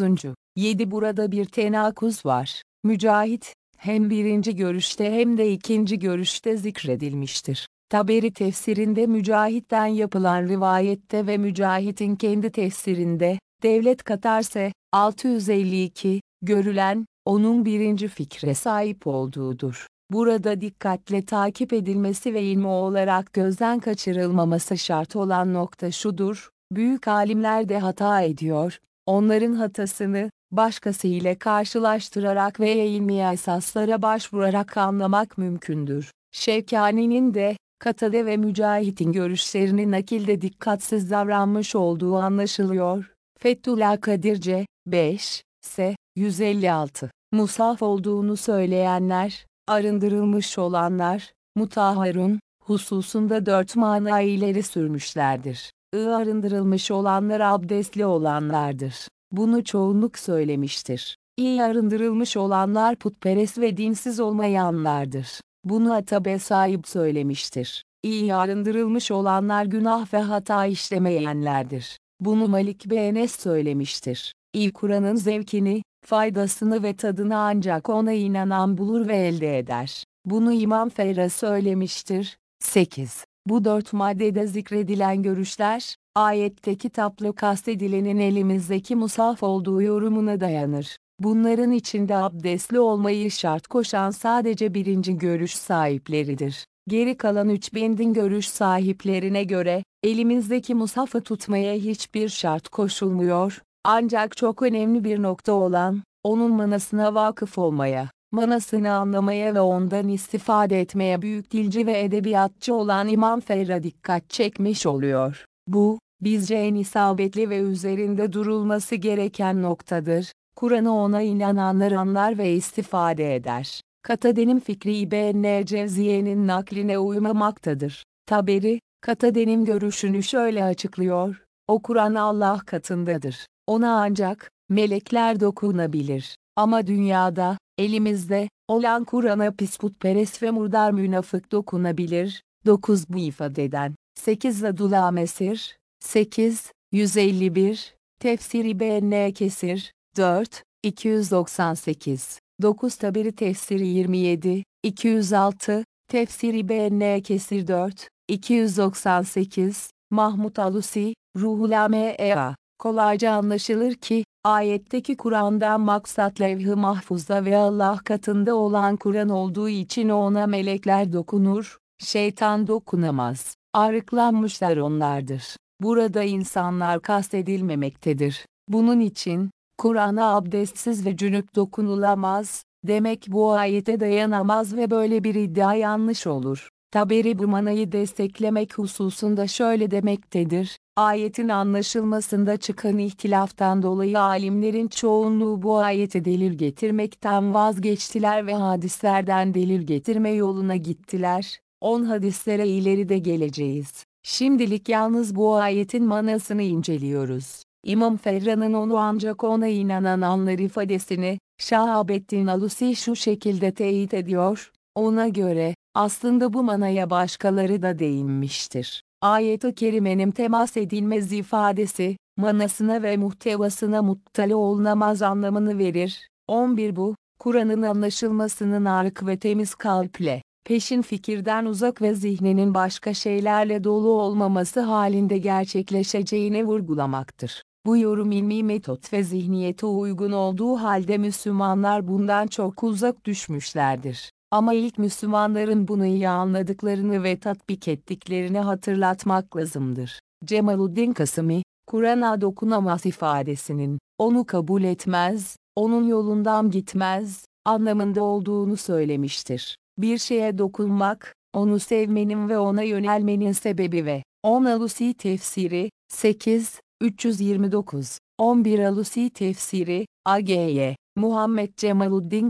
7 Burada bir tenakuz var. Mücahit, hem birinci görüşte hem de ikinci görüşte zikredilmiştir. Taberi tefsirinde Mücahit'ten yapılan rivayette ve Mücahit'in kendi tefsirinde, devlet katarse, 652, görülen, onun birinci fikre sahip olduğudur. Burada dikkatle takip edilmesi ve ilmi olarak gözden kaçırılmaması şart olan nokta şudur, büyük alimler de hata ediyor, onların hatasını, başkası ile karşılaştırarak ve ilmi esaslara başvurarak anlamak mümkündür. Şevkani'nin de, Katade ve Mücahit'in görüşlerini nakilde dikkatsiz davranmış olduğu anlaşılıyor. Fethullah Kadirce, 5, S. 156. Musaf olduğunu söyleyenler, arındırılmış olanlar, mutahharun, hususunda dört mana ileri sürmüşlerdir. I arındırılmış olanlar abdestli olanlardır. Bunu çoğunluk söylemiştir. İyi arındırılmış olanlar putperest ve dinsiz olmayanlardır. Bunu Atabe sahip söylemiştir. İyi arındırılmış olanlar günah ve hata işlemeyenlerdir. Bunu Malik Benes söylemiştir. İyi Kur'an'ın zevkini, faydasını ve tadını ancak ona inanan bulur ve elde eder. Bunu İmam Ferra söylemiştir. 8. Bu dört maddede zikredilen görüşler, ayette kitaplı kastedilenin elimizdeki musaf olduğu yorumuna dayanır. Bunların içinde abdestli olmayı şart koşan sadece birinci görüş sahipleridir. Geri kalan üç bendin görüş sahiplerine göre, elimizdeki musafı tutmaya hiçbir şart koşulmuyor, ancak çok önemli bir nokta olan, onun manasına vakıf olmaya, manasını anlamaya ve ondan istifade etmeye büyük dilci ve edebiyatçı olan İmam Ferra dikkat çekmiş oluyor. Bu, bizce en isabetli ve üzerinde durulması gereken noktadır. Kur'an'ı ona inananlar anlar ve istifade eder. Katade'nin fikri İbn Cevziye'nin nakline uymamaktadır. Taberi, Katade'nin görüşünü şöyle açıklıyor, o Kur'an Allah katındadır. Ona ancak, melekler dokunabilir. Ama dünyada, elimizde, olan Kur'an'a pisputperest ve murdar münafık dokunabilir. 9 bu ifadeden. 8 Zadullah Mesir, 8, 151, Tefsir İbn Kesir, 4, 298, 9 Taberi Tefsiri 27, 206, Tefsir İbn Kesir 4, 298, Mahmut Alusi, Ruhul Amea. Kolayca anlaşılır ki, ayetteki Kur'an'dan maksat levh-i mahfuzda ve Allah katında olan Kur'an olduğu için ona melekler dokunur, şeytan dokunamaz. Arıklanmışlar onlardır. Burada insanlar kastedilmemektedir. Bunun için, Kur'an'a abdestsiz ve cünüp dokunulamaz, demek bu ayete dayanamaz ve böyle bir iddia yanlış olur. Taberi bu manayı desteklemek hususunda şöyle demektedir, ayetin anlaşılmasında çıkan ihtilaftan dolayı alimlerin çoğunluğu bu ayete delil getirmekten vazgeçtiler ve hadislerden delil getirme yoluna gittiler, on hadislere ileride geleceğiz. Şimdilik yalnız bu ayetin manasını inceliyoruz. İmam Ferra'nın onu ancak ona inanan anlar ifadesini, Şahabettin Alusi şu şekilde teyit ediyor, ona göre, aslında bu manaya başkaları da değinmiştir. Ayet-i kerimenin temas edilmez ifadesi, manasına ve muhtevasına muttali olunamaz anlamını verir. 11 Bu, Kur'an'ın anlaşılmasının arık ve temiz kalple, peşin fikirden uzak ve zihninin başka şeylerle dolu olmaması halinde gerçekleşeceğine vurgulamaktır. Bu yorum ilmi metot ve zihniyete uygun olduğu halde Müslümanlar bundan çok uzak düşmüşlerdir. Ama ilk Müslümanların bunu iyi anladıklarını ve tatbik ettiklerini hatırlatmak lazımdır. Cemaluddin Kasimi, Kur'an'a dokunamaz ifadesinin, onu kabul etmez, onun yolundan gitmez, anlamında olduğunu söylemiştir. Bir şeye dokunmak, onu sevmenin ve ona yönelmenin sebebi ve 10 Alusi tefsiri, 8, 329, 11 Alusi tefsiri, AGY, Muhammed Cemaluddin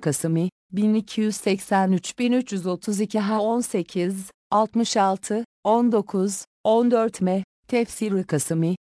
Kasimi, 1283-1332 H 18, 66, 19, 14 M, Tefsiri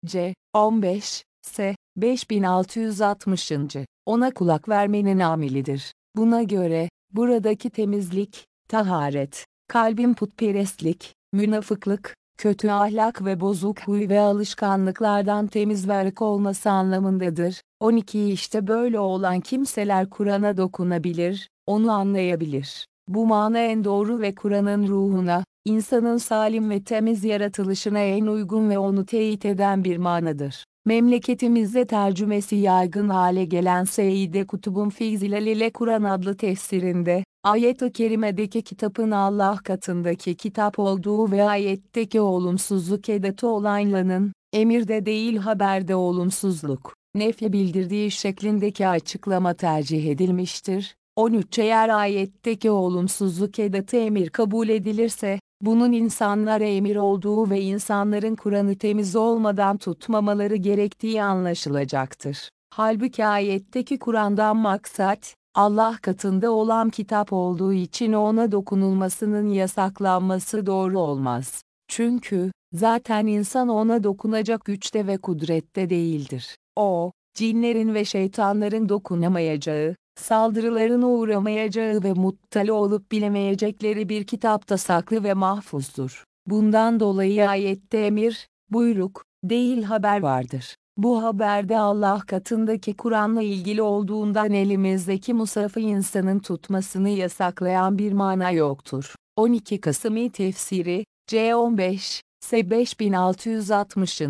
C, 15, S, 5660. Ona kulak vermenin amilidir. Buna göre, buradaki temizlik, taharet, kalbin putperestlik, münafıklık, kötü ahlak ve bozuk huy ve alışkanlıklardan temiz ve arık olması anlamındadır. 12 işte böyle olan kimseler Kur'an'a dokunabilir, onu anlayabilir. Bu mana en doğru ve Kur'an'ın ruhuna, insanın salim ve temiz yaratılışına en uygun ve onu teyit eden bir manadır. Memleketimizde tercümesi yaygın hale gelen Seyyide Kutub'un Fizilal ile Kur'an adlı tefsirinde, ayet-i kerimedeki kitabın Allah katındaki kitap olduğu ve ayetteki olumsuzluk edeti olaylanın, emirde değil haberde olumsuzluk, nefi bildirdiği şeklindeki açıklama tercih edilmiştir. 13 Eğer ayetteki olumsuzluk edeti emir kabul edilirse, bunun insanlara emir olduğu ve insanların Kur'an'ı temiz olmadan tutmamaları gerektiği anlaşılacaktır. Halbuki ayetteki Kur'an'dan maksat, Allah katında olan kitap olduğu için ona dokunulmasının yasaklanması doğru olmaz. Çünkü, zaten insan ona dokunacak güçte ve kudrette değildir. O, cinlerin ve şeytanların dokunamayacağı, saldırılarına uğramayacağı ve muttali olup bilemeyecekleri bir kitapta saklı ve mahfuzdur. Bundan dolayı ayette emir, buyruk, değil haber vardır. Bu haberde Allah katındaki Kur'an'la ilgili olduğundan elimizdeki musafı insanın tutmasını yasaklayan bir mana yoktur. 12 Kasım tefsiri, C15, S 5660.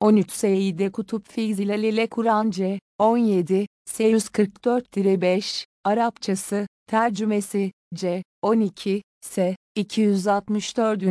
13 Seyyide Kutup Fizilal ile Kur'an C, 17, S144-5, Arapçası, tercümesi, C, 12, S, 264.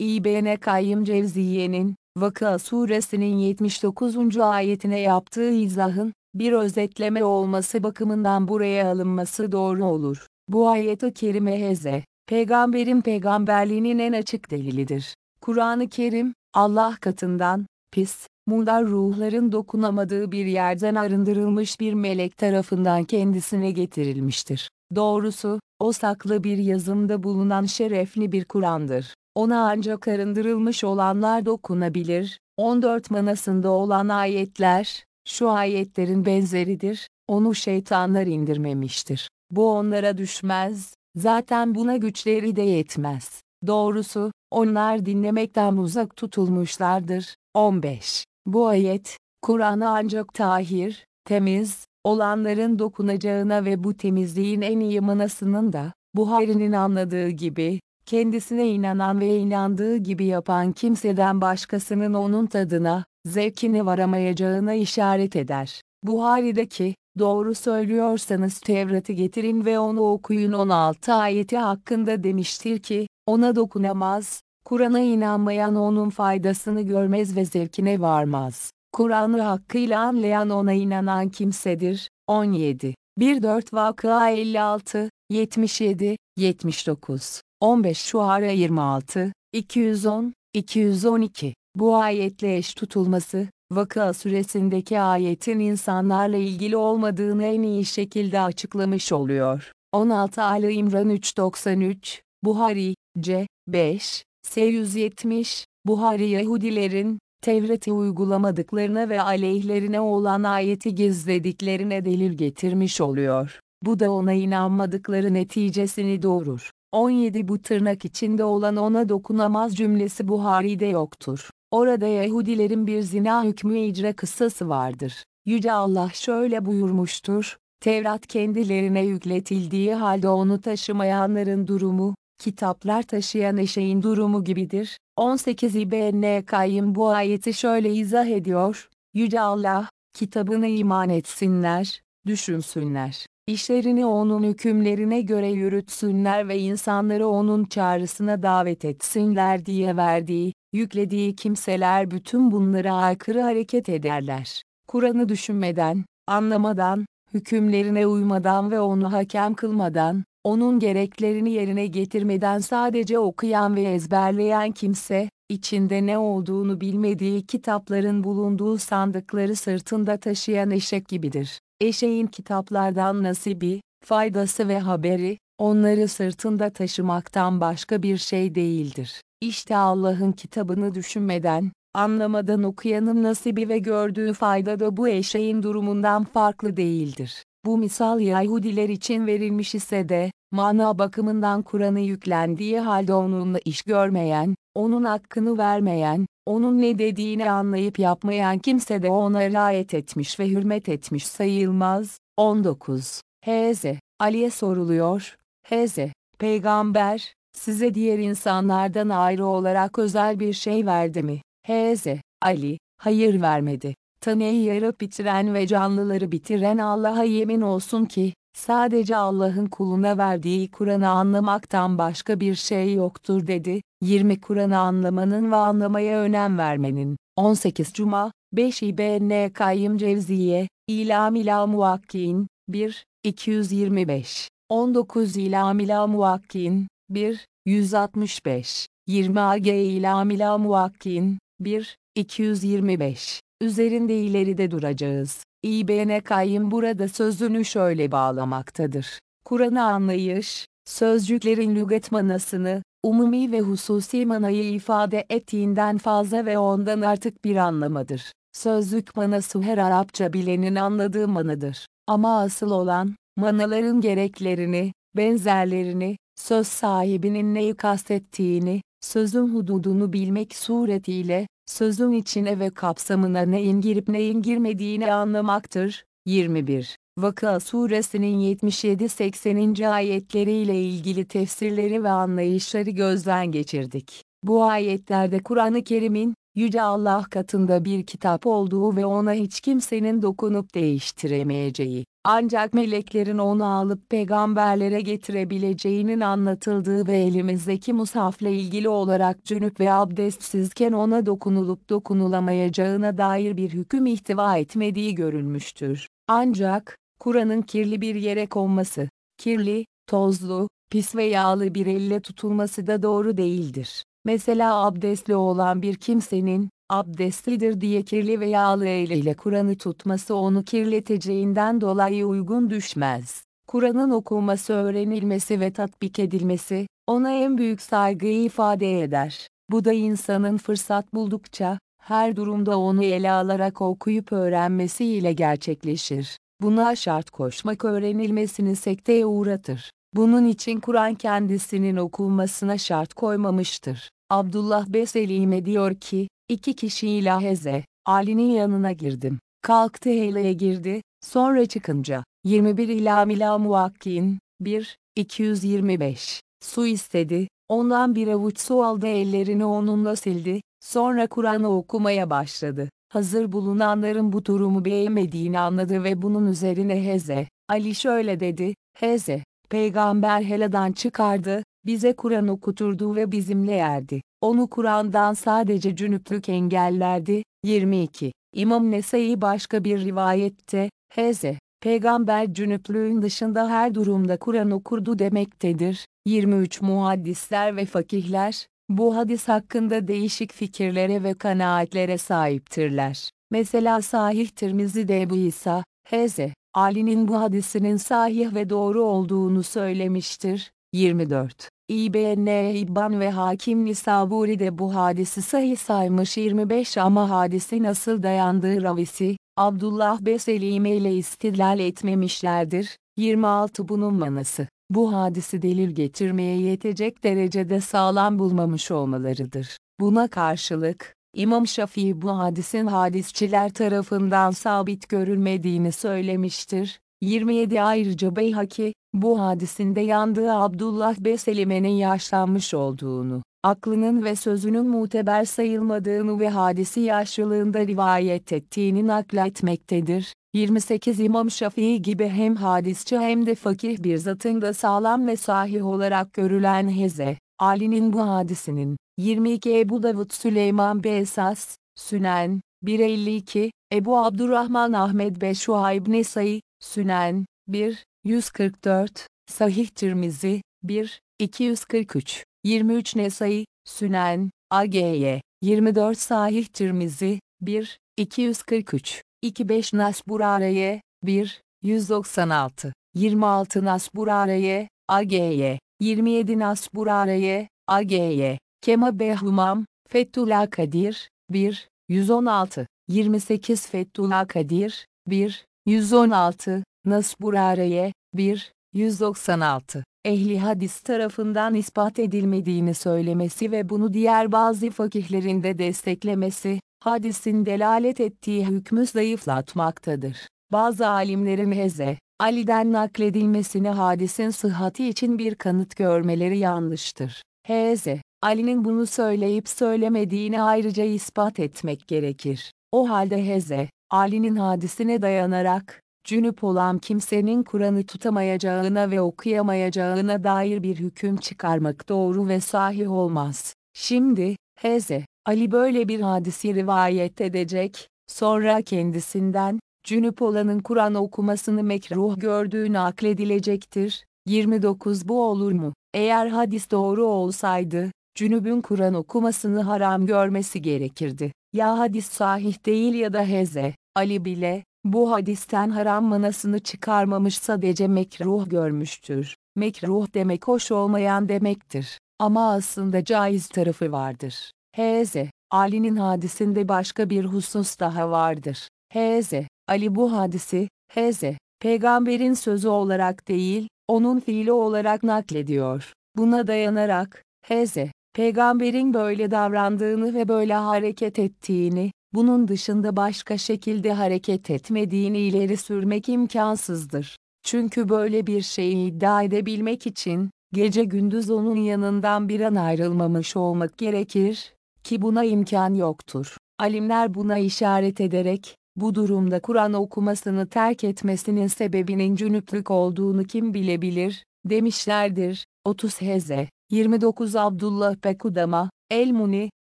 İbn Kayyım Cevziye'nin, Vakıa suresinin 79. ayetine yaptığı izahın, bir özetleme olması bakımından buraya alınması doğru olur. Bu ayet-i kerime heze, peygamberin peygamberliğinin en açık delilidir. Kur'an-ı Kerim, Allah katından, pis, mundar ruhların dokunamadığı bir yerden arındırılmış bir melek tarafından kendisine getirilmiştir. Doğrusu, o saklı bir yazımda bulunan şerefli bir Kur'an'dır. Ona ancak arındırılmış olanlar dokunabilir. 14 manasında olan ayetler, şu ayetlerin benzeridir, onu şeytanlar indirmemiştir. Bu onlara düşmez, zaten buna güçleri de yetmez. Doğrusu, onlar dinlemekten uzak tutulmuşlardır. 15. Bu ayet, Kur'an'ı ancak tahir, temiz, olanların dokunacağına ve bu temizliğin en iyi manasının da, Buhari'nin anladığı gibi, kendisine inanan ve inandığı gibi yapan kimseden başkasının onun tadına, zevkine varamayacağına işaret eder. Buhari'deki, doğru söylüyorsanız Tevrat'ı getirin ve onu okuyun 16 ayeti hakkında demiştir ki, ona dokunamaz, Kur'an'a inanmayan onun faydasını görmez ve zevkine varmaz. Kur'an'ı hakkıyla anlayan ona inanan kimsedir. 17. 1-4 Vakıa 56, 77, 79, 15 Şuara 26, 210, 212. Bu ayetle eş tutulması, Vakıa suresindeki ayetin insanlarla ilgili olmadığını en iyi şekilde açıklamış oluyor. 16 Ali İmran 393, Buhari, C. 5, S170, Buhari Yahudilerin, Tevrat'ı uygulamadıklarına ve aleyhlerine olan ayeti gizlediklerine delil getirmiş oluyor. Bu da ona inanmadıkları neticesini doğurur. 17 Bu tırnak içinde olan ona dokunamaz cümlesi Buhari'de yoktur. Orada Yahudilerin bir zina hükmü icra kıssası vardır. Yüce Allah şöyle buyurmuştur, Tevrat kendilerine yükletildiği halde onu taşımayanların durumu, kitaplar taşıyan eşeğin durumu gibidir. 18 İbn Kayyım bu ayeti şöyle izah ediyor, Yüce Allah, kitabına iman etsinler, düşünsünler, işlerini onun hükümlerine göre yürütsünler ve insanları onun çağrısına davet etsinler diye verdiği, yüklediği kimseler bütün bunlara aykırı hareket ederler. Kur'an'ı düşünmeden, anlamadan, hükümlerine uymadan ve onu hakem kılmadan, onun gereklerini yerine getirmeden sadece okuyan ve ezberleyen kimse, içinde ne olduğunu bilmediği kitapların bulunduğu sandıkları sırtında taşıyan eşek gibidir. Eşeğin kitaplardan nasibi, faydası ve haberi, onları sırtında taşımaktan başka bir şey değildir. İşte Allah'ın kitabını düşünmeden, anlamadan okuyanın nasibi ve gördüğü fayda da bu eşeğin durumundan farklı değildir. Bu misal Yahudiler için verilmiş ise de, mana bakımından Kur'an'ı yüklendiği halde onunla iş görmeyen, onun hakkını vermeyen, onun ne dediğini anlayıp yapmayan kimse de ona riayet etmiş ve hürmet etmiş sayılmaz. 19. Hz. Ali'ye soruluyor, Hz. Peygamber, size diğer insanlardan ayrı olarak özel bir şey verdi mi? Hz. Ali, hayır vermedi. Tanıyı yarıp bitiren ve canlıları bitiren Allah'a yemin olsun ki, sadece Allah'ın kuluna verdiği Kur'an'ı anlamaktan başka bir şey yoktur dedi. 20 Kur'an'ı anlamanın ve anlamaya önem vermenin. 18 Cuma, 5 İbn Kayyım Cevziye, İlam ila Muvakkin, 1, 225. 19 İlam ila Muvakkin, 1, 165. 20 AG İlam ila Muvakkin, 1, 225. Üzerinde ileride duracağız. İbn Kayyım burada sözünü şöyle bağlamaktadır. Kur'an'ı anlayış, sözcüklerin lügat manasını, umumi ve hususi manayı ifade ettiğinden fazla ve ondan artık bir anlamadır. Sözlük manası her Arapça bilenin anladığı manadır. Ama asıl olan, manaların gereklerini, benzerlerini, söz sahibinin neyi kastettiğini, sözün hududunu bilmek suretiyle, sözün içine ve kapsamına neyin girip neyin girmediğini anlamaktır. 21. Vakıa suresinin 77-80. ayetleriyle ilgili tefsirleri ve anlayışları gözden geçirdik. Bu ayetlerde Kur'an-ı Kerim'in, Yüce Allah katında bir kitap olduğu ve ona hiç kimsenin dokunup değiştiremeyeceği, ancak meleklerin onu alıp peygamberlere getirebileceğinin anlatıldığı ve elimizdeki mushafla ilgili olarak cünüp ve abdestsizken ona dokunulup dokunulamayacağına dair bir hüküm ihtiva etmediği görülmüştür. Ancak, Kur'an'ın kirli bir yere konması, kirli, tozlu, pis ve yağlı bir elle tutulması da doğru değildir. Mesela abdestli olan bir kimsenin, abdestlidir diye kirli ve yağlı eliyle Kur'an'ı tutması onu kirleteceğinden dolayı uygun düşmez. Kur'an'ın okunması öğrenilmesi ve tatbik edilmesi, ona en büyük saygıyı ifade eder. Bu da insanın fırsat buldukça, her durumda onu ele alarak okuyup öğrenmesiyle gerçekleşir. Buna şart koşmak öğrenilmesini sekteye uğratır. Bunun için Kur'an kendisinin okunmasına şart koymamıştır. Abdullah Beselime diyor ki, iki kişiyle Heze, Ali'nin yanına girdim. Kalktı heleye girdi, sonra çıkınca, 21 ila mila muakkin, 1, 225, su istedi, ondan bir avuç su aldı ellerini onunla sildi, sonra Kur'an'ı okumaya başladı. Hazır bulunanların bu durumu beğenmediğini anladı ve bunun üzerine Heze, Ali şöyle dedi, Heze, peygamber heladan çıkardı, bize Kur'an okuturdu ve bizimle yerdi. Onu Kur'an'dan sadece cünüplük engellerdi. 22. İmam Nesai başka bir rivayette, Hz. Peygamber cünüplüğün dışında her durumda Kur'an okurdu demektedir. 23 Muhaddisler ve fakihler, bu hadis hakkında değişik fikirlere ve kanaatlere sahiptirler. Mesela Sahih Tirmizi'de Ebu İsa, Hz. Ali'nin bu hadisinin sahih ve doğru olduğunu söylemiştir. 24. İBN İbban ve Hakim Nisaburi de bu hadisi sahih saymış 25 ama hadisi nasıl dayandığı ravisi, Abdullah Beselime ile istidlal etmemişlerdir. 26 Bunun manası, bu hadisi delil getirmeye yetecek derecede sağlam bulmamış olmalarıdır. Buna karşılık, İmam Şafii bu hadisin hadisçiler tarafından sabit görülmediğini söylemiştir. 27 Ayrıca Beyhaki, bu hadisinde yandığı Abdullah Beselime'nin yaşlanmış olduğunu, aklının ve sözünün muteber sayılmadığını ve hadisi yaşlılığında rivayet ettiğini nakletmektedir. 28 İmam Şafii gibi hem hadisçi hem de fakih bir zatın da sağlam ve sahih olarak görülen Heze, Ali'nin bu hadisinin, 22 Ebu Davud Süleyman Besas, Sünen, 152, Ebu Abdurrahman Ahmed Beşuayb Nesai, Sünen, 1, 144, Sahih Tirmizi, 1, 243, 23 Nesai, Sünen, AGY, 24 Sahih Tirmizi, 1, 243, 25 Nasburareye, 1, 196, 26 Nasburareye, AGY, 27 Nasburareye, AGY, Kema Behumam, Fethullah Kadir, 1, 116, 28 Fethullah Kadir, 1, 116, Nasburareye, 1, 196, ehli hadis tarafından ispat edilmediğini söylemesi ve bunu diğer bazı fakihlerin de desteklemesi, hadisin delalet ettiği hükmü zayıflatmaktadır. Bazı alimlerin Heze, Ali'den nakledilmesini hadisin sıhhati için bir kanıt görmeleri yanlıştır. Heze, Ali'nin bunu söyleyip söylemediğini ayrıca ispat etmek gerekir. O halde Heze, Ali'nin hadisine dayanarak, cünüp olan kimsenin Kur'an'ı tutamayacağına ve okuyamayacağına dair bir hüküm çıkarmak doğru ve sahih olmaz. Şimdi, Heze, Ali böyle bir hadisi rivayet edecek, sonra kendisinden, cünüp olanın Kur'an okumasını mekruh gördüğünü akledilecektir. 29 Bu olur mu? Eğer hadis doğru olsaydı, cünübün Kur'an okumasını haram görmesi gerekirdi. Ya hadis sahih değil ya da heze, Ali bile, bu hadisten haram manasını çıkarmamış sadece mekruh görmüştür. Mekruh demek hoş olmayan demektir. Ama aslında caiz tarafı vardır. Hz. Ali'nin hadisinde başka bir husus daha vardır. Hz. Ali bu hadisi, Hz. Peygamberin sözü olarak değil, onun fiili olarak naklediyor. Buna dayanarak, Hz. Peygamberin böyle davrandığını ve böyle hareket ettiğini, bunun dışında başka şekilde hareket etmediğini ileri sürmek imkansızdır. Çünkü böyle bir şeyi iddia edebilmek için, gece gündüz onun yanından bir an ayrılmamış olmak gerekir, ki buna imkan yoktur. Alimler buna işaret ederek, bu durumda Kur'an okumasını terk etmesinin sebebinin cünüplük olduğunu kim bilebilir, demişlerdir. 30 Heze, 29 Abdullah Bekudama, El-Muni,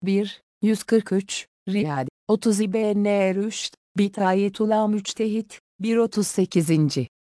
1, 143, Riyad, 30 İbn Rüşd, Bitayetullah Müçtehit, 138.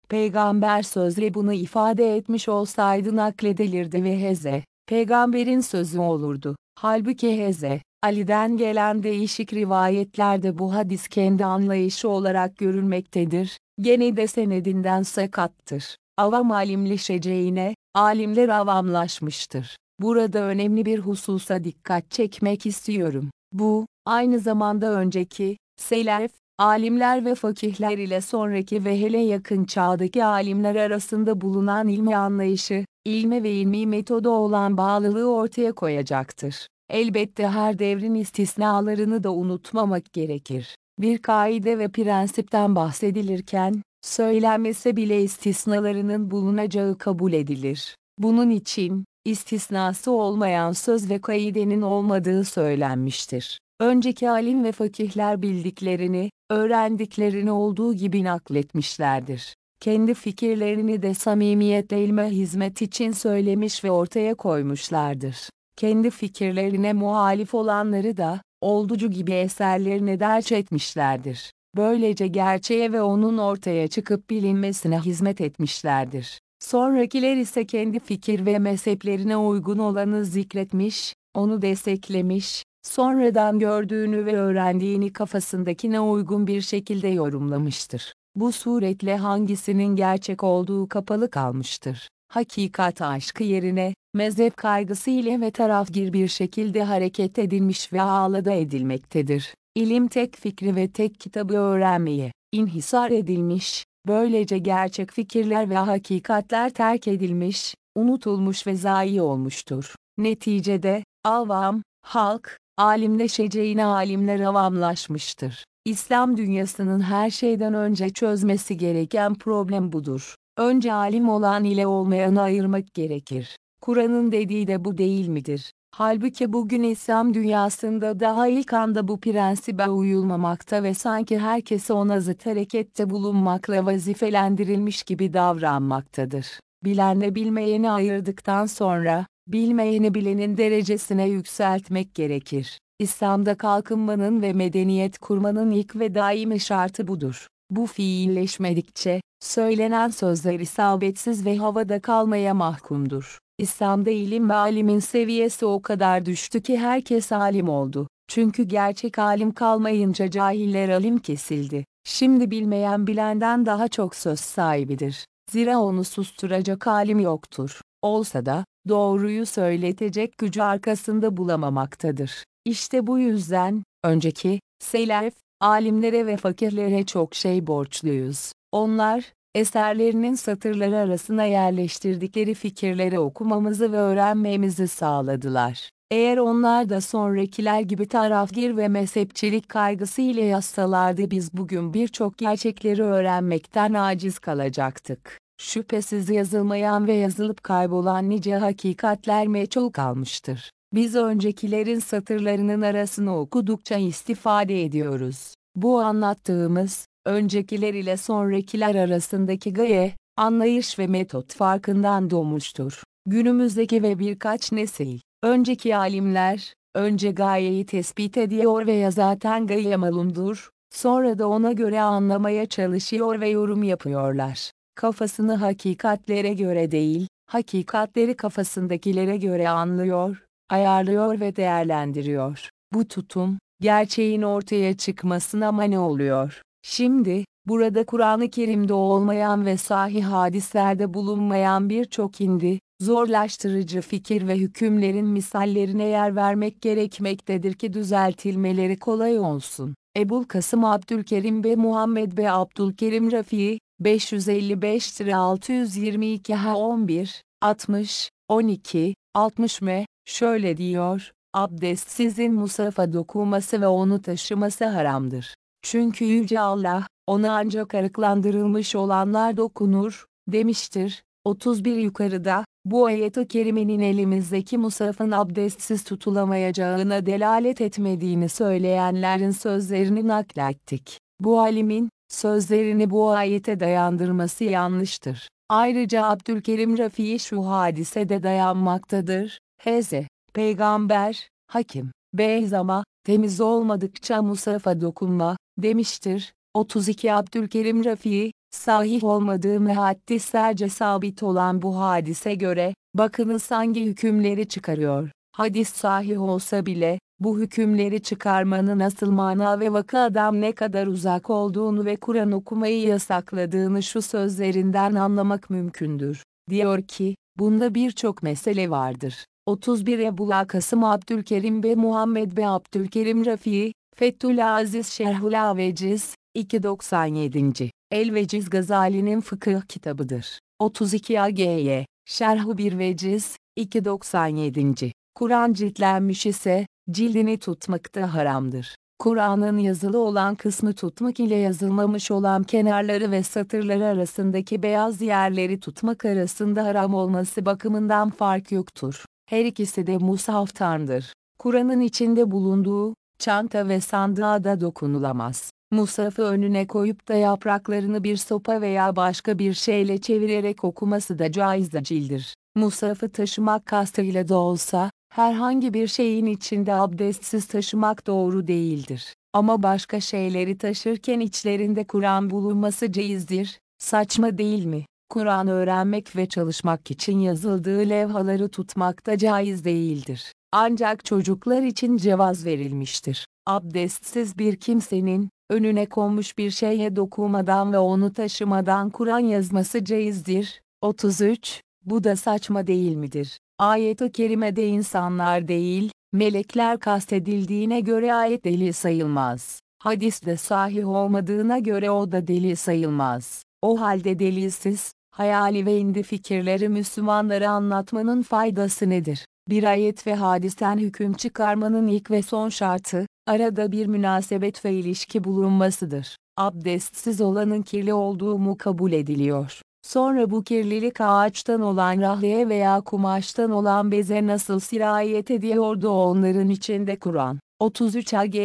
Peygamber sözle bunu ifade etmiş olsaydı nakledilirdi ve Heze, peygamberin sözü olurdu. Halbuki Heze, Ali'den gelen değişik rivayetlerde bu hadis kendi anlayışı olarak görülmektedir. Gene de senedinden sakattır. Avam alimleşeceğine, alimler avamlaşmıştır. Burada önemli bir hususa dikkat çekmek istiyorum. Bu, aynı zamanda önceki, selef, alimler ve fakihler ile sonraki ve hele yakın çağdaki alimler arasında bulunan ilmi anlayışı, ilme ve ilmi metoda olan bağlılığı ortaya koyacaktır. Elbette her devrin istisnalarını da unutmamak gerekir. Bir kaide ve prensipten bahsedilirken, söylenmese bile istisnalarının bulunacağı kabul edilir. Bunun için, istisnası olmayan söz ve kaidenin olmadığı söylenmiştir. Önceki alim ve fakihler bildiklerini, öğrendiklerini olduğu gibi nakletmişlerdir. Kendi fikirlerini de samimiyetle ilme hizmet için söylemiş ve ortaya koymuşlardır. Kendi fikirlerine muhalif olanları da, olducu gibi eserlerine derç etmişlerdir. Böylece gerçeğe ve onun ortaya çıkıp bilinmesine hizmet etmişlerdir. Sonrakiler ise kendi fikir ve mezheplerine uygun olanı zikretmiş, onu desteklemiş, sonradan gördüğünü ve öğrendiğini kafasındakine uygun bir şekilde yorumlamıştır. Bu suretle hangisinin gerçek olduğu kapalı kalmıştır. Hakikat aşkı yerine, mezhep kaygısı ile ve tarafgir bir şekilde hareket edilmiş ve ağlada edilmektedir. İlim tek fikri ve tek kitabı öğrenmeye, inhisar edilmiş, böylece gerçek fikirler ve hakikatler terk edilmiş, unutulmuş ve zayi olmuştur. Neticede, avam, halk, alimleşeceğine alimler avamlaşmıştır. İslam dünyasının her şeyden önce çözmesi gereken problem budur. Önce alim olan ile olmayanı ayırmak gerekir. Kur'an'ın dediği de bu değil midir? Halbuki bugün İslam dünyasında daha ilk anda bu prensibe uyulmamakta ve sanki herkese ona zıt harekette bulunmakla vazifelendirilmiş gibi davranmaktadır. Bilenle bilmeyeni ayırdıktan sonra, bilmeyeni bilenin derecesine yükseltmek gerekir. İslam'da kalkınmanın ve medeniyet kurmanın ilk ve daimi şartı budur. Bu fiilleşmedikçe, söylenen sözler isabetsiz ve havada kalmaya mahkumdur. İslam'da ilim ve alimin seviyesi o kadar düştü ki herkes alim oldu. Çünkü gerçek alim kalmayınca cahiller alim kesildi. Şimdi bilmeyen bilenden daha çok söz sahibidir. Zira onu susturacak alim yoktur. Olsa da, doğruyu söyletecek gücü arkasında bulamamaktadır. İşte bu yüzden, önceki, selef, alimlere ve fakirlere çok şey borçluyuz. Onlar, eserlerinin satırları arasına yerleştirdikleri fikirleri okumamızı ve öğrenmemizi sağladılar. Eğer onlar da sonrakiler gibi tarafgir ve mezhepçilik kaygısı ile yazsalardı biz bugün birçok gerçekleri öğrenmekten aciz kalacaktık. Şüphesiz yazılmayan ve yazılıp kaybolan nice hakikatler meçhul kalmıştır. Biz öncekilerin satırlarının arasını okudukça istifade ediyoruz. Bu anlattığımız, öncekiler ile sonrakiler arasındaki gaye, anlayış ve metot farkından doğmuştur. Günümüzdeki ve birkaç nesil, önceki alimler, önce gayeyi tespit ediyor ve zaten gaye malumdur, sonra da ona göre anlamaya çalışıyor ve yorum yapıyorlar. Kafasını hakikatlere göre değil, hakikatleri kafasındakilere göre anlıyor, ayarlıyor ve değerlendiriyor. Bu tutum, gerçeğin ortaya çıkmasına mani oluyor. Şimdi, burada Kur'an-ı Kerim'de olmayan ve sahih hadislerde bulunmayan birçok indi, zorlaştırıcı fikir ve hükümlerin misallerine yer vermek gerekmektedir ki düzeltilmeleri kolay olsun. Ebul Kasım Abdülkerim ve Muhammed B. Abdülkerim Rafii, 555 622 H 11, 60, 12, 60 M, şöyle diyor, abdestsizin musafa dokunması ve onu taşıması haramdır. Çünkü Yüce Allah, ona ancak arıklandırılmış olanlar dokunur, demiştir. 31 yukarıda, bu ayet-i kerimenin elimizdeki musafın abdestsiz tutulamayacağına delalet etmediğini söyleyenlerin sözlerini naklettik. Bu alimin, sözlerini bu ayete dayandırması yanlıştır. Ayrıca Abdülkerim Rafii şu hadisede dayanmaktadır. Hz. Peygamber, Hakim, Beyzama, temiz olmadıkça musafa dokunma, demiştir. 32 Abdülkerim Rafii, sahih olmadığı mühaddislerce sabit olan bu hadise göre, bakınız hangi hükümleri çıkarıyor. Hadis sahih olsa bile, bu hükümleri çıkarmanın asıl mana ve vakadan ne kadar uzak olduğunu ve Kur'an okumayı yasakladığını şu sözlerinden anlamak mümkündür. Diyor ki, bunda birçok mesele vardır. 31 Ebu Kasım Abdülkerim ve Muhammed B. Abdülkerim Rafii, Fethül Aziz Şerhül Aveciz, 297. El-Veciz Gazali'nin fıkıh kitabıdır. 32 AGY, Şerhu bir Veciz, 297. Kur'an ciltlenmiş ise, cildini tutmakta haramdır. Kur'an'ın yazılı olan kısmı tutmak ile yazılmamış olan kenarları ve satırları arasındaki beyaz yerleri tutmak arasında haram olması bakımından fark yoktur. Her ikisi de musaftandır. Kur'an'ın içinde bulunduğu, çanta ve sandığa da dokunulamaz. Musafı önüne koyup da yapraklarını bir sopa veya başka bir şeyle çevirerek okuması da caiz değildir. Musafı taşımak kastıyla da olsa, herhangi bir şeyin içinde abdestsiz taşımak doğru değildir. Ama başka şeyleri taşırken içlerinde Kur'an bulunması caizdir, saçma değil mi? Kur'an öğrenmek ve çalışmak için yazıldığı levhaları tutmak da caiz değildir. Ancak çocuklar için cevaz verilmiştir. Abdestsiz bir kimsenin, önüne konmuş bir şeye dokunmadan ve onu taşımadan Kur'an yazması caizdir. 33. Bu da saçma değil midir? Ayet-i kerimede insanlar değil, melekler kastedildiğine göre ayet delil sayılmaz. Hadiste sahih olmadığına göre o da delil sayılmaz. O halde delilsiz, hayali ve indi fikirleri Müslümanlara anlatmanın faydası nedir? Bir ayet ve hadisten hüküm çıkarmanın ilk ve son şartı, arada bir münasebet ve ilişki bulunmasıdır. Abdestsiz olanın kirli olduğu mu kabul ediliyor. Sonra bu kirlilik ağaçtan olan rahleye veya kumaştan olan beze nasıl sirayet ediyordu onların içinde Kur'an. 33 AG,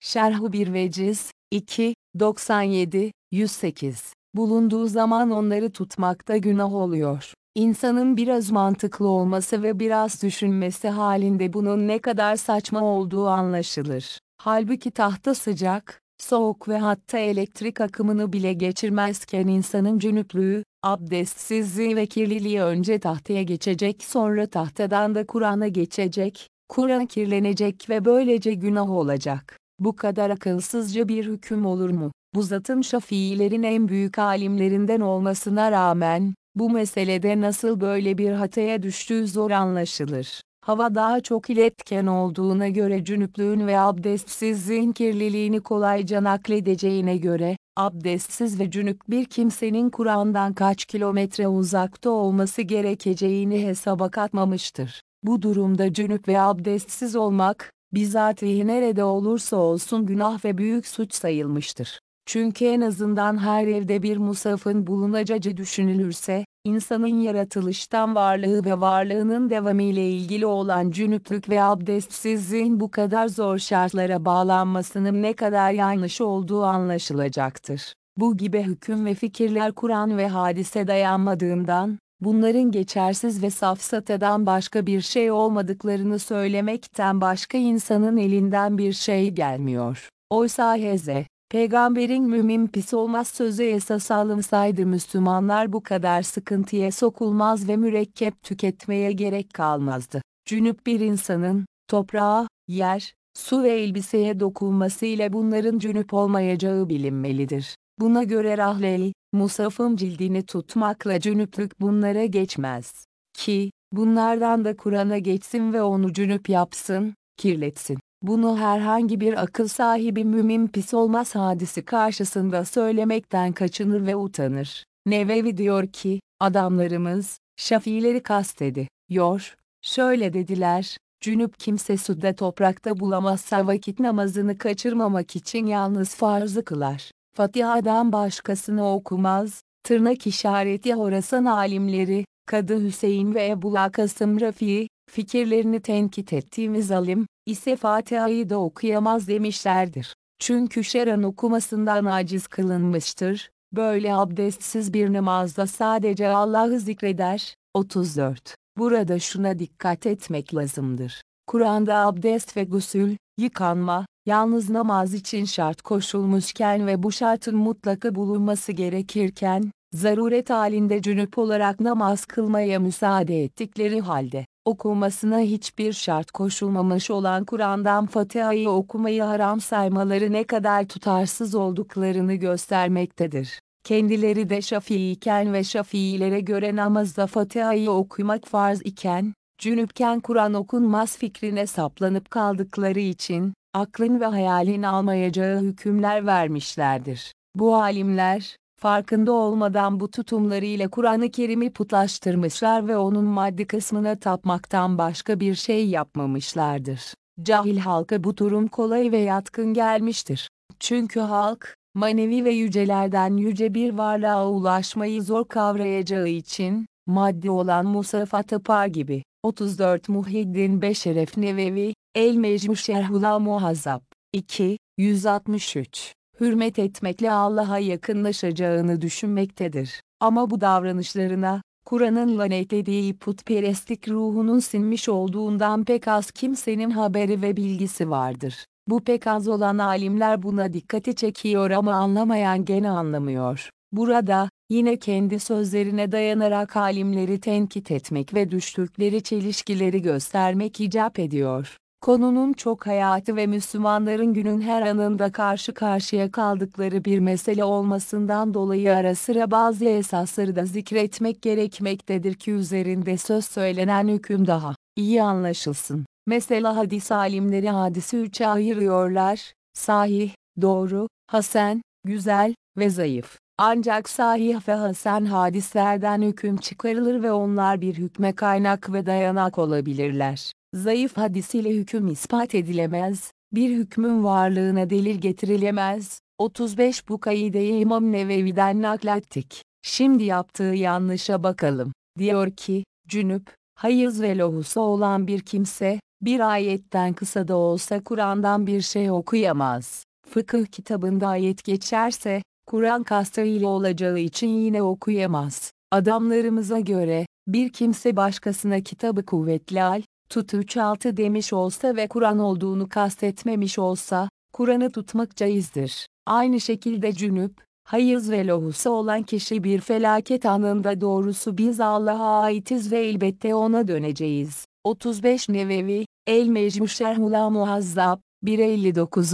Şerhu bir Veciz, 2, 97, 108. Bulunduğu zaman onları tutmakta günah oluyor. İnsanın biraz mantıklı olması ve biraz düşünmesi halinde bunun ne kadar saçma olduğu anlaşılır. Halbuki tahta sıcak, soğuk ve hatta elektrik akımını bile geçirmezken insanın cünüplüğü, abdestsizliği ve kirliliği önce tahtaya geçecek sonra tahtadan da Kur'an'a geçecek, Kur'an kirlenecek ve böylece günah olacak. Bu kadar akılsızca bir hüküm olur mu? Bu zatın Şafiilerin en büyük alimlerinden olmasına rağmen, bu meselede nasıl böyle bir hataya düştüğü zor anlaşılır. Hava daha çok iletken olduğuna göre cünüplüğün ve abdestsizliğin kirliliğini kolayca nakledeceğine göre, abdestsiz ve cünüp bir kimsenin Kur'an'dan kaç kilometre uzakta olması gerekeceğini hesaba katmamıştır. Bu durumda cünüp ve abdestsiz olmak, bizatihi nerede olursa olsun günah ve büyük suç sayılmıştır. Çünkü en azından her evde bir musafın bulunacağı düşünülürse, insanın yaratılıştan varlığı ve varlığının devamı ile ilgili olan cünüplük ve abdestsizliğin bu kadar zor şartlara bağlanmasının ne kadar yanlış olduğu anlaşılacaktır. Bu gibi hüküm ve fikirler Kur'an ve hadise dayanmadığından, bunların geçersiz ve safsatadan başka bir şey olmadıklarını söylemekten başka insanın elinden bir şey gelmiyor. Oysa Heze, Peygamberin mümin pis olmaz sözü esas alınsaydı Müslümanlar bu kadar sıkıntıya sokulmaz ve mürekkep tüketmeye gerek kalmazdı. Cünüp bir insanın, toprağa, yer, su ve elbiseye dokunmasıyla bunların cünüp olmayacağı bilinmelidir. Buna göre rahleli, musafın cildini tutmakla cünüplük bunlara geçmez. Ki, bunlardan da Kur'an'a geçsin ve onu cünüp yapsın, kirletsin. Bunu herhangi bir akıl sahibi mümin pis olmaz hadisi karşısında söylemekten kaçınır ve utanır. Nevevi diyor ki, adamlarımız, şafiileri kastedi, yor, şöyle dediler, cünüp kimse suda toprakta bulamazsa vakit namazını kaçırmamak için yalnız farzı kılar. Fatiha'dan başkasını okumaz, tırnak işareti Horasan alimleri, Kadı Hüseyin ve Ebu Kasım Rafi, fikirlerini tenkit ettiğimiz alim, ise Fatiha'yı da okuyamaz demişlerdir. Çünkü şeran okumasından aciz kılınmıştır, böyle abdestsiz bir namazda sadece Allah'ı zikreder. 34. Burada şuna dikkat etmek lazımdır. Kur'an'da abdest ve gusül, yıkanma, yalnız namaz için şart koşulmuşken ve bu şartın mutlaka bulunması gerekirken, zaruret halinde cünüp olarak namaz kılmaya müsaade ettikleri halde, okunmasına hiçbir şart koşulmamış olan Kur'an'dan Fatiha'yı okumayı haram saymaları ne kadar tutarsız olduklarını göstermektedir. Kendileri de Şafii iken ve Şafiilere göre namazda Fatiha'yı okumak farz iken, cünüpken Kur'an okunmaz fikrine saplanıp kaldıkları için, aklın ve hayalin almayacağı hükümler vermişlerdir. Bu alimler, farkında olmadan bu tutumlarıyla Kur'an-ı Kerim'i putlaştırmışlar ve onun maddi kısmına tapmaktan başka bir şey yapmamışlardır. Cahil halka bu durum kolay ve yatkın gelmiştir. Çünkü halk, manevi ve yücelerden yüce bir varlığa ulaşmayı zor kavrayacağı için, maddi olan Musafa tapar gibi. 34 Muhiddin Beşeref Nevevi, El Mecmu Şerhula Muhazzab 2, 163 hürmet etmekle Allah'a yakınlaşacağını düşünmektedir. Ama bu davranışlarına, Kur'an'ın lanetlediği putperestlik ruhunun sinmiş olduğundan pek az kimsenin haberi ve bilgisi vardır. Bu pek az olan alimler buna dikkati çekiyor ama anlamayan gene anlamıyor. Burada, yine kendi sözlerine dayanarak alimleri tenkit etmek ve düştükleri çelişkileri göstermek icap ediyor. Konunun çok hayatı ve Müslümanların günün her anında karşı karşıya kaldıkları bir mesele olmasından dolayı ara sıra bazı esasları da zikretmek gerekmektedir ki üzerinde söz söylenen hüküm daha iyi anlaşılsın. Mesela hadis alimleri hadisi üçe ayırıyorlar, sahih, doğru, hasen, güzel ve zayıf. Ancak sahih ve hasen hadislerden hüküm çıkarılır ve onlar bir hükme kaynak ve dayanak olabilirler zayıf hadis ile hüküm ispat edilemez, bir hükmün varlığına delil getirilemez. 35 Bu kaideyi İmam Nevevi'den naklettik. Şimdi yaptığı yanlışa bakalım. Diyor ki, cünüp, hayız ve lohusa olan bir kimse, bir ayetten kısa da olsa Kur'an'dan bir şey okuyamaz. Fıkıh kitabında ayet geçerse, Kur'an kastıyla olacağı için yine okuyamaz. Adamlarımıza göre, bir kimse başkasına kitabı kuvvetli al, tut 3-6 demiş olsa ve Kur'an olduğunu kastetmemiş olsa, Kur'an'ı tutmak caizdir. Aynı şekilde cünüp, Hayız ve lohusu olan kişi bir felaket anında doğrusu biz Allah'a aitiz ve elbette ona döneceğiz. 35 Nevevi, El Mecmu Şerhula Muhazzab, 159.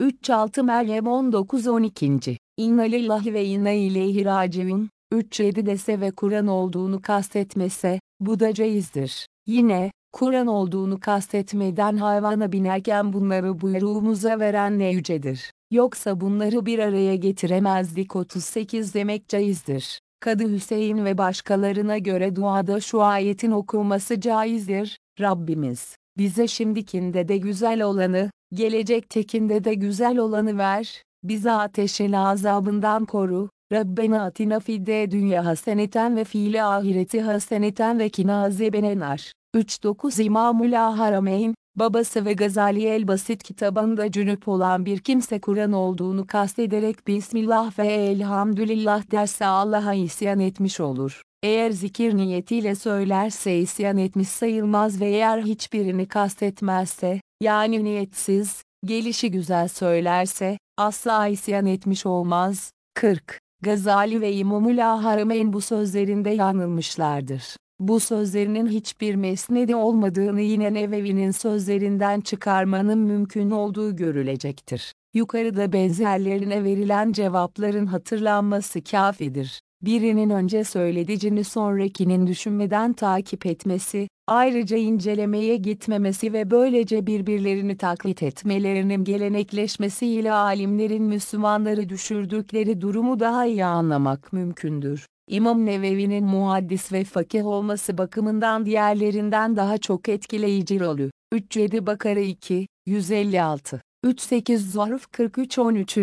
3-6 Meryem 19-12. İnna lillahi ve inna ileyhi raciun. 3-7 dese ve Kur'an olduğunu kastetmese, bu da caizdir. Yine, Kur'an olduğunu kastetmeden hayvana binerken bunları buyruğumuza veren ne yücedir. Yoksa bunları bir araya getiremezdik 38 demek caizdir. Kadı Hüseyin ve başkalarına göre duada şu ayetin okunması caizdir. Rabbimiz, bize şimdikinde de güzel olanı, gelecektekinde de güzel olanı ver, bizi ateşin azabından koru, Rabbena atina fidde dünya haseneten ve fiili ahireti haseneten ve kina azebenenar. 3-9 İmamul Harameyn, babası ve Gazali El Basit kitabında cünüp olan bir kimse Kur'an olduğunu kastederek Bismillah ve Elhamdülillah derse Allah'a isyan etmiş olur. Eğer zikir niyetiyle söylerse isyan etmiş sayılmaz ve eğer hiçbirini kastetmezse, yani niyetsiz, gelişi güzel söylerse, asla isyan etmiş olmaz. 40. Gazali ve İmamul Harameyn bu sözlerinde yanılmışlardır. Bu sözlerinin hiçbir mesnedi olmadığını yine Nevevi'nin sözlerinden çıkarmanın mümkün olduğu görülecektir. Yukarıda benzerlerine verilen cevapların hatırlanması kafidir. Birinin önce söyledicini sonrakinin düşünmeden takip etmesi, ayrıca incelemeye gitmemesi ve böylece birbirlerini taklit etmelerinin gelenekleşmesiyle alimlerin Müslümanları düşürdükleri durumu daha iyi anlamak mümkündür. İmam Nevevi'nin muhaddis ve fakih olması bakımından diğerlerinden daha çok etkileyici rolü. 3-7 Bakara 2, 156, 3-8 Zarf 43 13.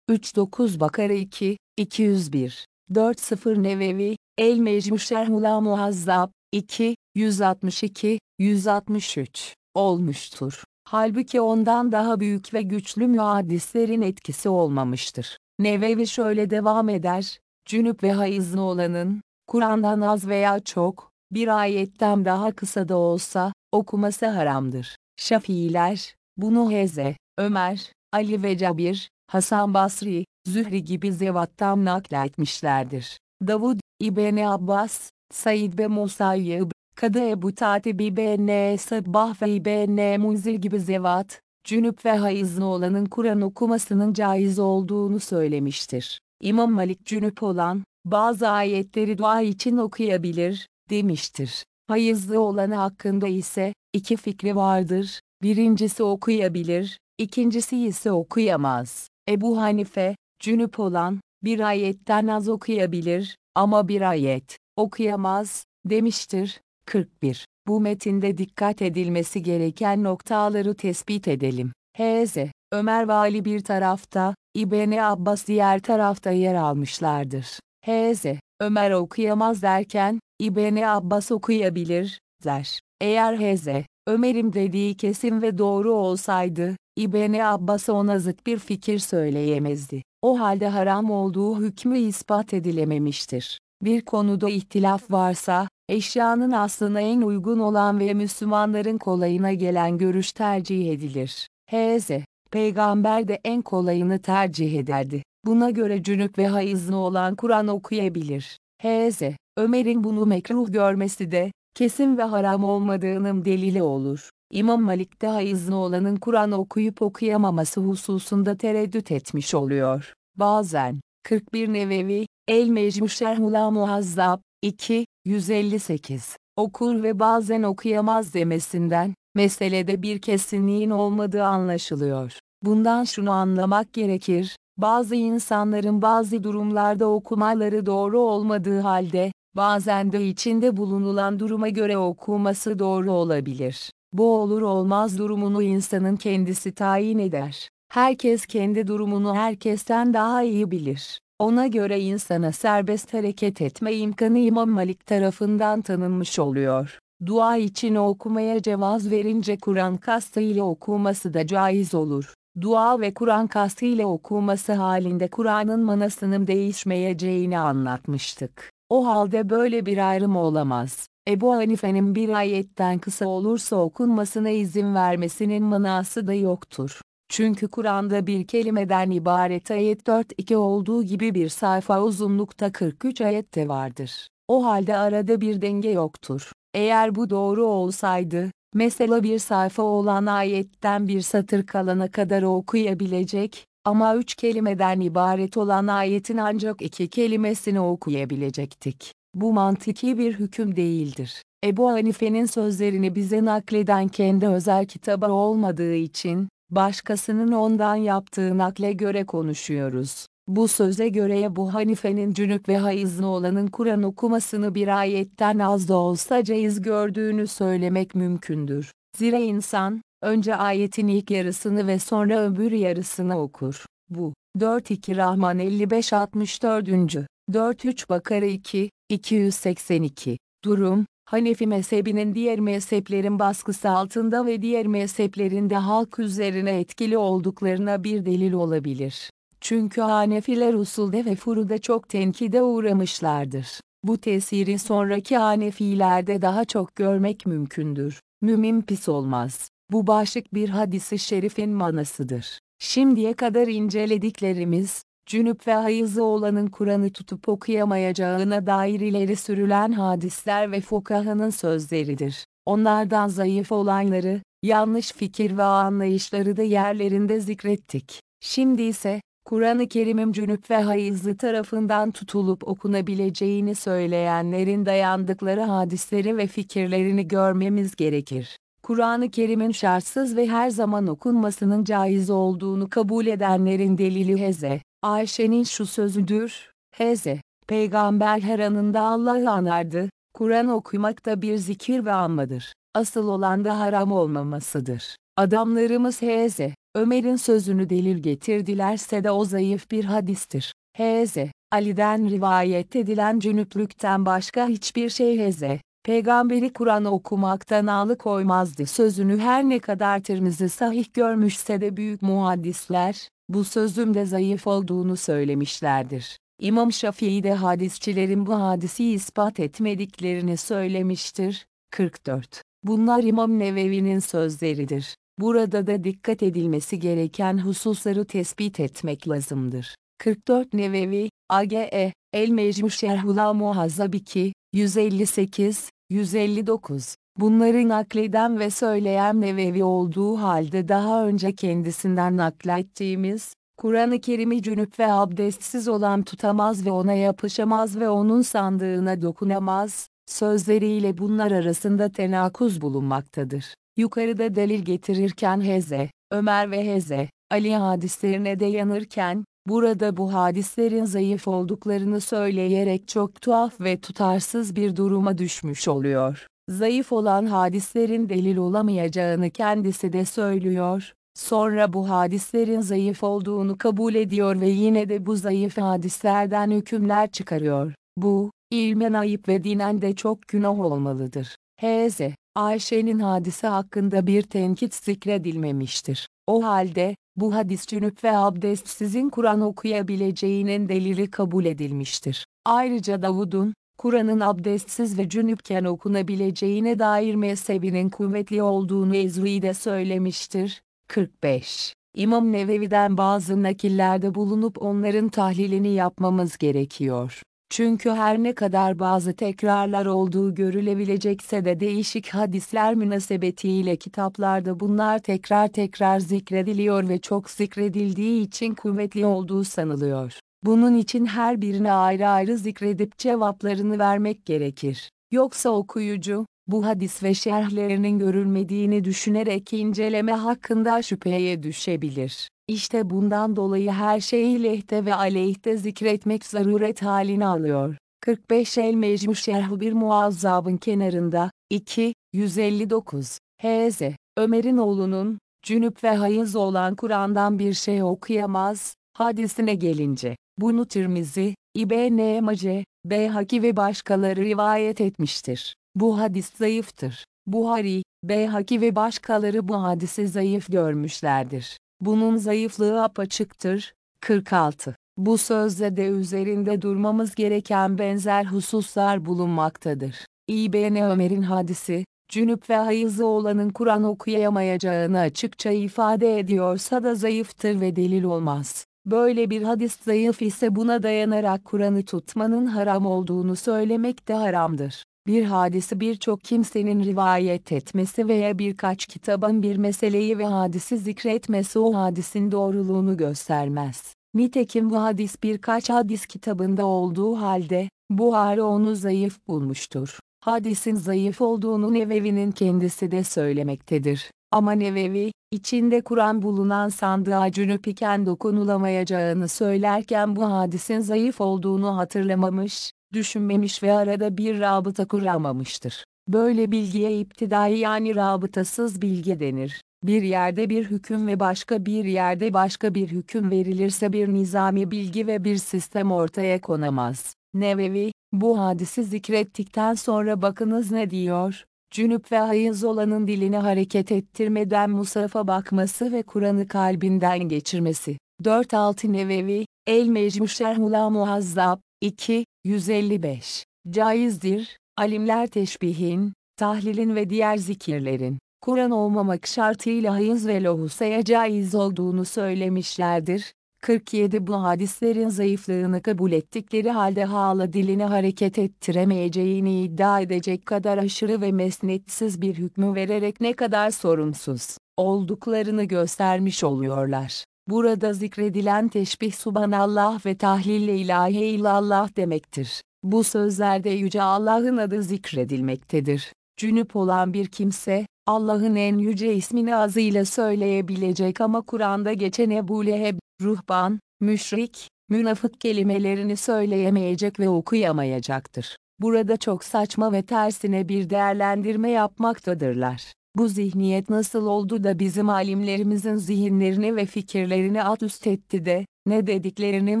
3-9 Bakara 2, 201, 4-0 Nevevi, El Mecmu Şerhula Muhazzab, 2, 162, 163, olmuştur. Halbuki ondan daha büyük ve güçlü muhaddislerin etkisi olmamıştır. Nevevi şöyle devam eder, cünüp ve hayızlı olanın, Kur'an'dan az veya çok, bir ayetten daha kısa da olsa, okuması haramdır. Şafiiler, bunu Heze, Ömer, Ali ve Cabir, Hasan Basri, Zühri gibi zevattan nakletmişlerdir. Davud, İbni Abbas, Said ve Musayyib, Kadı Ebu Tatib İbni Sabbah ve İbni Munzir gibi zevat, cünüp ve hayızlı olanın Kur'an okumasının caiz olduğunu söylemiştir. İmam Malik cünüp olan, bazı ayetleri dua için okuyabilir, demiştir. Hayızlı olanı hakkında ise, iki fikri vardır, birincisi okuyabilir, ikincisi ise okuyamaz. Ebu Hanife, cünüp olan, bir ayetten az okuyabilir, ama bir ayet, okuyamaz, demiştir. 41. Bu metinde dikkat edilmesi gereken noktaları tespit edelim. H.Z. Ömer ve Ali bir tarafta, İbni Abbas diğer tarafta yer almışlardır. H.Z. Ömer okuyamaz derken, İbni Abbas okuyabilir, der. Eğer H.Z. Ömer'im dediği kesin ve doğru olsaydı, İbni Abbas ona zıt bir fikir söyleyemezdi. O halde haram olduğu hükmü ispat edilememiştir. Bir konuda ihtilaf varsa, eşyanın aslına en uygun olan ve Müslümanların kolayına gelen görüş tercih edilir. H.Z. Peygamber de en kolayını tercih ederdi. Buna göre cünüp ve hayızlı olan Kur'an okuyabilir. H.Z. Ömer'in bunu mekruh görmesi de, kesin ve haram olmadığının delili olur. İmam Malik de hayızlı olanın Kur'an okuyup okuyamaması hususunda tereddüt etmiş oluyor. Bazen, 41 Nevevi, El Mecmu Şerhula Muhazzab, 2, 158, okur ve bazen okuyamaz demesinden, meselede bir kesinliğin olmadığı anlaşılıyor. Bundan şunu anlamak gerekir, bazı insanların bazı durumlarda okumaları doğru olmadığı halde, bazen de içinde bulunulan duruma göre okuması doğru olabilir. Bu olur olmaz durumunu insanın kendisi tayin eder. Herkes kendi durumunu herkesten daha iyi bilir. Ona göre insana serbest hareket etme imkanı İmam Malik tarafından tanınmış oluyor. Dua için okumaya cevaz verince Kur'an kastı ile okuması da caiz olur. Dua ve Kur'an kastı ile okuması halinde Kur'an'ın manasının değişmeyeceğini anlatmıştık. O halde böyle bir ayrım olamaz. Ebu Hanife'nin bir ayetten kısa olursa okunmasına izin vermesinin manası da yoktur. Çünkü Kur'an'da bir kelimeden ibaret ayet 4-2 olduğu gibi bir sayfa uzunlukta 43 ayet de vardır. O halde arada bir denge yoktur. Eğer bu doğru olsaydı, mesela bir sayfa olan ayetten bir satır kalana kadar okuyabilecek, ama üç kelimeden ibaret olan ayetin ancak iki kelimesini okuyabilecektik. Bu mantiki bir hüküm değildir. Ebu Hanife'nin sözlerini bize nakleden kendi özel kitabı olmadığı için, başkasının ondan yaptığı nakle göre konuşuyoruz. Bu söze göre Ebu Hanife'nin cünüp ve hayızlı olanın Kur'an okumasını bir ayetten az da olsa caiz gördüğünü söylemek mümkündür. Zira insan, önce ayetin ilk yarısını ve sonra öbür yarısını okur. Bu, 4-2 Rahman 55-64. 4-3 Bakara 2, 282. Durum, Hanefi mezhebinin diğer mezheplerin baskısı altında ve diğer mezheplerinde halk üzerine etkili olduklarına bir delil olabilir. Çünkü Hanefiler usulde ve furuda çok tenkide uğramışlardır. Bu tesiri sonraki Hanefilerde daha çok görmek mümkündür. Mümin pis olmaz. Bu başlık bir hadisi şerifin manasıdır. Şimdiye kadar incelediklerimiz, cünüp ve hayızı olanın Kur'an'ı tutup okuyamayacağına dair ileri sürülen hadisler ve fukahanın sözleridir. Onlardan zayıf olanları, yanlış fikir ve anlayışları da yerlerinde zikrettik. Şimdi ise, Kur'an-ı Kerim'in cünüp ve hayızlı tarafından tutulup okunabileceğini söyleyenlerin dayandıkları hadisleri ve fikirlerini görmemiz gerekir. Kur'an-ı Kerim'in şartsız ve her zaman okunmasının caiz olduğunu kabul edenlerin delili Heze, Ayşe'nin şu sözüdür, Heze, Peygamber her anında Allah'ı anardı, Kur'an okumak da bir zikir ve anmadır. Asıl olan da haram olmamasıdır. Adamlarımız Heze, Ömer'in sözünü delil getirdilerse de o zayıf bir hadistir. Heze, Ali'den rivayet edilen cünüplükten başka hiçbir şey Heze, peygamberi Kur'an okumaktan alıkoymazdı sözünü her ne kadar Tirmizi sahih görmüşse de büyük muhaddisler, bu sözümde zayıf olduğunu söylemişlerdir. İmam Şafii de hadisçilerin bu hadisi ispat etmediklerini söylemiştir. 44. Bunlar İmam Nevevi'nin sözleridir. Burada da dikkat edilmesi gereken hususları tespit etmek lazımdır. 44 Nevevi, AGE, El Mecmu Şerhula Muhazzab 2, 158, 159. Bunları nakleden ve söyleyen Nevevi olduğu halde daha önce kendisinden naklettiğimiz, Kur'an-ı Kerim'i cünüp ve abdestsiz olan tutamaz ve ona yapışamaz ve onun sandığına dokunamaz, sözleriyle bunlar arasında tenakuz bulunmaktadır. Yukarıda delil getirirken Heze, Ömer ve Heze, Ali hadislerine dayanırken, burada bu hadislerin zayıf olduklarını söyleyerek çok tuhaf ve tutarsız bir duruma düşmüş oluyor. Zayıf olan hadislerin delil olamayacağını kendisi de söylüyor, sonra bu hadislerin zayıf olduğunu kabul ediyor ve yine de bu zayıf hadislerden hükümler çıkarıyor. Bu, ilmen ayıp ve dinen de çok günah olmalıdır. H.Z. Ayşe'nin hadise hakkında bir tenkit zikredilmemiştir. O halde, bu hadis cünüp ve abdestsizin Kur'an okuyabileceğinin delili kabul edilmiştir. Ayrıca Davud'un, Kur'an'ın abdestsiz ve cünüpken okunabileceğine dair mezhebinin kuvvetli olduğunu Ezri de söylemiştir. 45. İmam Nevevi'den bazı nakillerde bulunup onların tahlilini yapmamız gerekiyor. Çünkü her ne kadar bazı tekrarlar olduğu görülebilecekse de değişik hadisler münasebetiyle kitaplarda bunlar tekrar tekrar zikrediliyor ve çok zikredildiği için kuvvetli olduğu sanılıyor. Bunun için her birine ayrı ayrı zikredip cevaplarını vermek gerekir. Yoksa okuyucu, bu hadis ve şerhlerinin görülmediğini düşünerek inceleme hakkında şüpheye düşebilir. İşte bundan dolayı her şeyi lehte ve aleyhte zikretmek zaruret halini alıyor. 45 El Mecmu Şerh bir muazzabın kenarında, 2, 159, H.Z. Ömer'in oğlunun, cünüp ve hayız olan Kur'an'dan bir şey okuyamaz, hadisine gelince, bunu Tirmizi, İbn Mace, Beyhaki ve başkaları rivayet etmiştir. Bu hadis zayıftır. Buhari, Beyhaki ve başkaları bu hadisi zayıf görmüşlerdir. Bunun zayıflığı apaçıktır. 46. Bu sözde de üzerinde durmamız gereken benzer hususlar bulunmaktadır. İbn Ömer'in hadisi, cünüp ve hayızı olanın Kur'an okuyamayacağını açıkça ifade ediyorsa da zayıftır ve delil olmaz. Böyle bir hadis zayıf ise buna dayanarak Kur'an'ı tutmanın haram olduğunu söylemek de haramdır. Bir hadisi birçok kimsenin rivayet etmesi veya birkaç kitabın bir meseleyi ve hadisi zikretmesi o hadisin doğruluğunu göstermez. Nitekim bu hadis birkaç hadis kitabında olduğu halde, Buhari onu zayıf bulmuştur. Hadisin zayıf olduğunu Nevevi'nin kendisi de söylemektedir. Ama Nevevi, içinde Kur'an bulunan sandığa cünüp iken dokunulamayacağını söylerken bu hadisin zayıf olduğunu hatırlamamış, düşünmemiş ve arada bir rabıta kuramamıştır. Böyle bilgiye iptidai yani rabıtasız bilgi denir. Bir yerde bir hüküm ve başka bir yerde başka bir hüküm verilirse bir nizami bilgi ve bir sistem ortaya konamaz. Nevevi, bu hadisi zikrettikten sonra bakınız ne diyor? Cünüp ve hayız olanın dilini hareket ettirmeden Musaf'a bakması ve Kur'an'ı kalbinden geçirmesi. 4-6 Nevevi, El Mecmu Şerhula Muhazzab, 2, 155. Caizdir, alimler teşbihin, tahlilin ve diğer zikirlerin, Kur'an olmamak şartıyla hayız ve lohusaya caiz olduğunu söylemişlerdir. 47 Bu hadislerin zayıflığını kabul ettikleri halde hala dilini hareket ettiremeyeceğini iddia edecek kadar aşırı ve mesnetsiz bir hükmü vererek ne kadar sorumsuz olduklarını göstermiş oluyorlar. Burada zikredilen teşbih subhanallah ve tahlille ilahe illallah demektir. Bu sözlerde Yüce Allah'ın adı zikredilmektedir. Cünüp olan bir kimse, Allah'ın en yüce ismini ağzıyla söyleyebilecek ama Kur'an'da geçen Ebu Leheb, ruhban, müşrik, münafık kelimelerini söyleyemeyecek ve okuyamayacaktır. Burada çok saçma ve tersine bir değerlendirme yapmaktadırlar. Bu zihniyet nasıl oldu da bizim alimlerimizin zihinlerini ve fikirlerini alt üst etti de, ne dediklerinin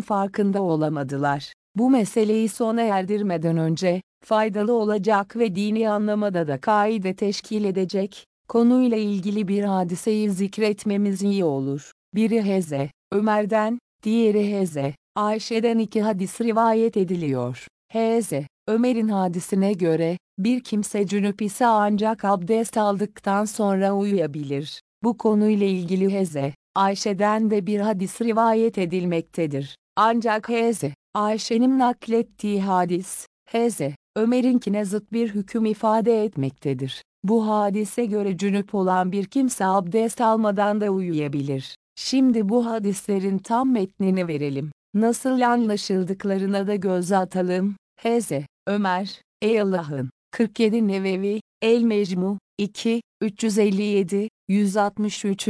farkında olamadılar. Bu meseleyi sona erdirmeden önce, faydalı olacak ve dini anlamada da kaide teşkil edecek, konuyla ilgili bir hadiseyi zikretmemiz iyi olur. Biri Heze, Ömer'den, diğeri Heze, Ayşe'den iki hadis rivayet ediliyor. Heze, Ömer'in hadisine göre, bir kimse cünüp ise ancak abdest aldıktan sonra uyuyabilir. Bu konuyla ilgili Heze, Ayşe'den de bir hadis rivayet edilmektedir. Ancak Heze, Ayşe'nin naklettiği hadis, Heze, Ömer'inkine zıt bir hüküm ifade etmektedir. Bu hadise göre cünüp olan bir kimse abdest almadan da uyuyabilir. Şimdi bu hadislerin tam metnini verelim. Nasıl anlaşıldıklarına da göz atalım. Heze, Ömer, Ey Allah'ın, 47 Nevevi, El Mecmu, 2, 357, 163.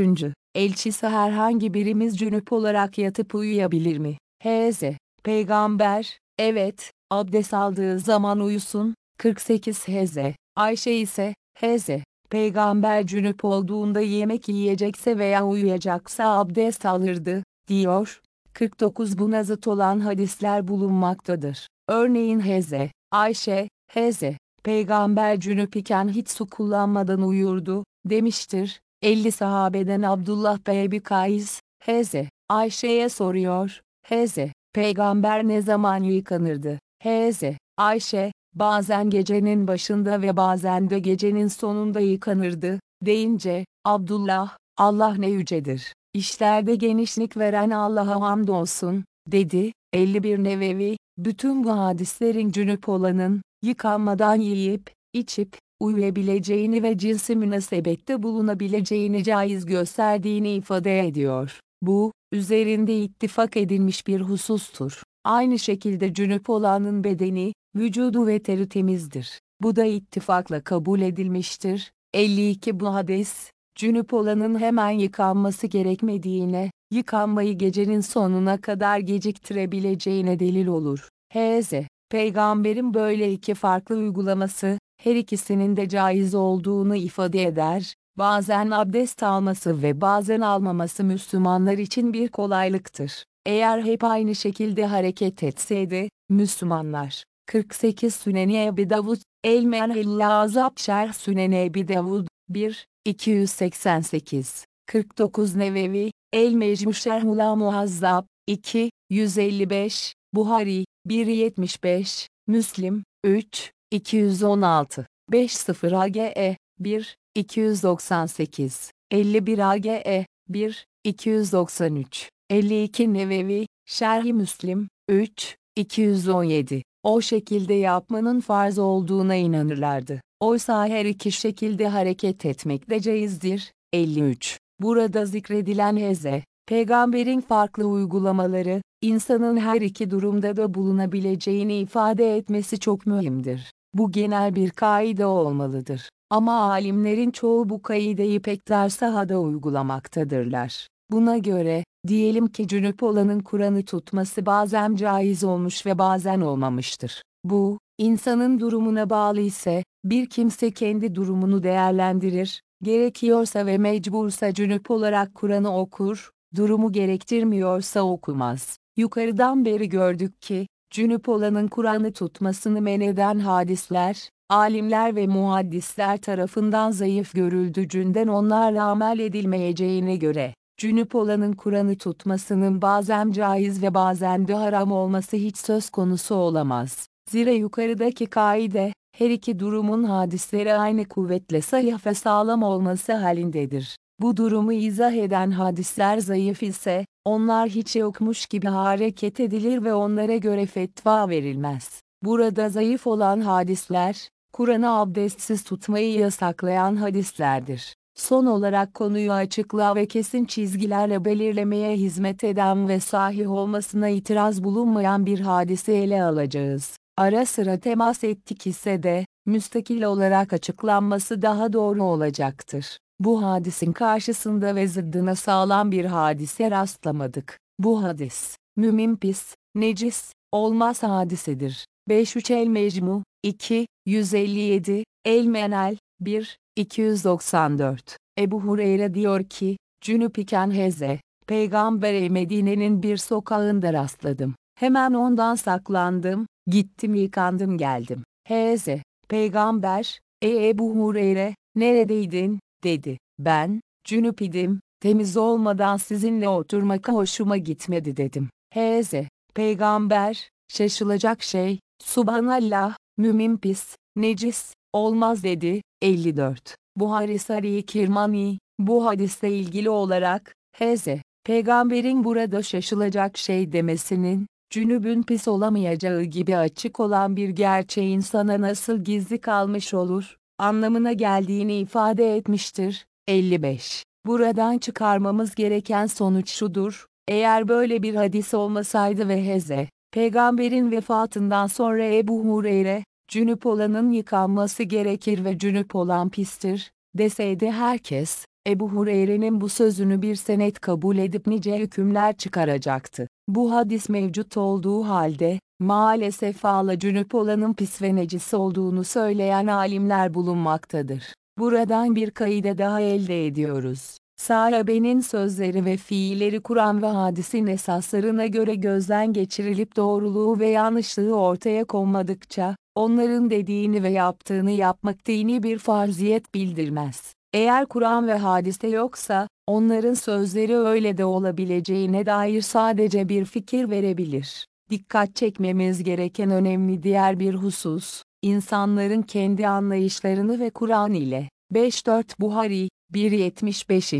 Elçisi herhangi birimiz cünüp olarak yatıp uyuyabilir mi? Heze, Peygamber, evet, abdest aldığı zaman uyusun, 48 Heze, Ayşe ise, Heze, Peygamber cünüp olduğunda yemek yiyecekse veya uyuyacaksa abdest alırdı, diyor. 49 Buna zıt olan hadisler bulunmaktadır. Örneğin Heze, Ayşe, Heze, Peygamber cünüp iken hiç su kullanmadan uyurdu, demiştir. 50 sahabeden Abdullah Bey Kays, Heze, Ayşe'ye soruyor, Heze, peygamber ne zaman yıkanırdı? Heze, Ayşe, bazen gecenin başında ve bazen de gecenin sonunda yıkanırdı, deyince, Abdullah, Allah ne yücedir, işlerde genişlik veren Allah'a hamdolsun, dedi, 51 Nevevi, bütün bu hadislerin cünüp olanın, yıkanmadan yiyip, içip, uyuyabileceğini ve cinsi münasebette bulunabileceğini caiz gösterdiğini ifade ediyor. Bu, üzerinde ittifak edilmiş bir husustur. Aynı şekilde cünüp olanın bedeni, vücudu ve teri temizdir. Bu da ittifakla kabul edilmiştir. 52 Bu hadis, cünüp olanın hemen yıkanması gerekmediğine, yıkanmayı gecenin sonuna kadar geciktirebileceğine delil olur. H.Z. Peygamberin böyle iki farklı uygulaması, her ikisinin de caiz olduğunu ifade eder, bazen abdest alması ve bazen almaması Müslümanlar için bir kolaylıktır. Eğer hep aynı şekilde hareket etseydi, Müslümanlar, 48 Süneni Ebi Davud, El Menhilla Azab Şerh Süneni Ebi Davud, 1, 288, 49 Nevevi, El Mecmu Şerhula Muhazzab, 2, 155, Buhari, 175, Müslim, 3, 216, 50 AGE, 1, 298, 51 AGE, 1, 293, 52 Nevevi, Şerhi Müslim, 3, 217. O şekilde yapmanın farz olduğuna inanırlardı. Oysa her iki şekilde hareket etmek de caizdir. 53. Burada zikredilen heze, peygamberin farklı uygulamaları, insanın her iki durumda da bulunabileceğini ifade etmesi çok mühimdir. Bu genel bir kaide olmalıdır. Ama alimlerin çoğu bu kaideyi pek dar sahada uygulamaktadırlar. Buna göre, diyelim ki cünüp olanın Kur'an'ı tutması bazen caiz olmuş ve bazen olmamıştır. Bu, insanın durumuna bağlı ise, bir kimse kendi durumunu değerlendirir, gerekiyorsa ve mecbursa cünüp olarak Kur'an'ı okur, durumu gerektirmiyorsa okumaz. Yukarıdan beri gördük ki, cünüp olanın Kur'an'ı tutmasını men eden hadisler, alimler ve muhaddisler tarafından zayıf görüldüğünden onlarla amel edilmeyeceğine göre, cünüp olanın Kur'an'ı tutmasının bazen caiz ve bazen de haram olması hiç söz konusu olamaz. Zira yukarıdaki kaide, her iki durumun hadisleri aynı kuvvetle sayıf ve sağlam olması halindedir. Bu durumu izah eden hadisler zayıf ise, onlar hiç yokmuş gibi hareket edilir ve onlara göre fetva verilmez. Burada zayıf olan hadisler, Kur'an'ı abdestsiz tutmayı yasaklayan hadislerdir. Son olarak konuyu açıklığa ve kesin çizgilerle belirlemeye hizmet eden ve sahih olmasına itiraz bulunmayan bir hadise ele alacağız. Ara sıra temas ettik ise de, müstakil olarak açıklanması daha doğru olacaktır. Bu hadisin karşısında ve zıddına sağlam bir hadise rastlamadık. Bu hadis, mümin pis, necis, olmaz hadisedir. 5-3 El Mecmu, 2, 157, El Menel, 1, 294. Ebu Hureyre diyor ki, cünüp iken Heze, Peygamber'e Medine'nin bir sokağında rastladım. Hemen ondan saklandım, gittim yıkandım geldim. Heze, Peygamber, ey Ebu Hureyre, neredeydin, dedi. Ben, cünüp idim, temiz olmadan sizinle oturmak hoşuma gitmedi dedim. Heze, Peygamber, şaşılacak şey, Subhanallah, mümin pis, necis, olmaz dedi. 54. Buhari Sari Kirmani, bu hadiste ilgili olarak, Heze, peygamberin burada şaşılacak şey demesinin, cünübün pis olamayacağı gibi açık olan bir gerçeğin sana nasıl gizli kalmış olur, anlamına geldiğini ifade etmiştir. 55. Buradan çıkarmamız gereken sonuç şudur, eğer böyle bir hadis olmasaydı ve Heze, peygamberin vefatından sonra Ebu Hureyre, cünüp olanın yıkanması gerekir ve cünüp olan pistir, deseydi herkes, Ebu Hureyre'nin bu sözünü bir senet kabul edip nice hükümler çıkaracaktı. Bu hadis mevcut olduğu halde, maalesef ağla cünüp olanın pis ve necis olduğunu söyleyen alimler bulunmaktadır. Buradan bir kaide daha elde ediyoruz. Sahabenin sözleri ve fiilleri Kur'an ve hadisin esaslarına göre gözden geçirilip doğruluğu ve yanlışlığı ortaya konmadıkça, onların dediğini ve yaptığını yapmak dini bir farziyet bildirmez. Eğer Kur'an ve hadiste yoksa, onların sözleri öyle de olabileceğine dair sadece bir fikir verebilir. Dikkat çekmemiz gereken önemli diğer bir husus, insanların kendi anlayışlarını ve Kur'an ile 5-4 Buhari, 175.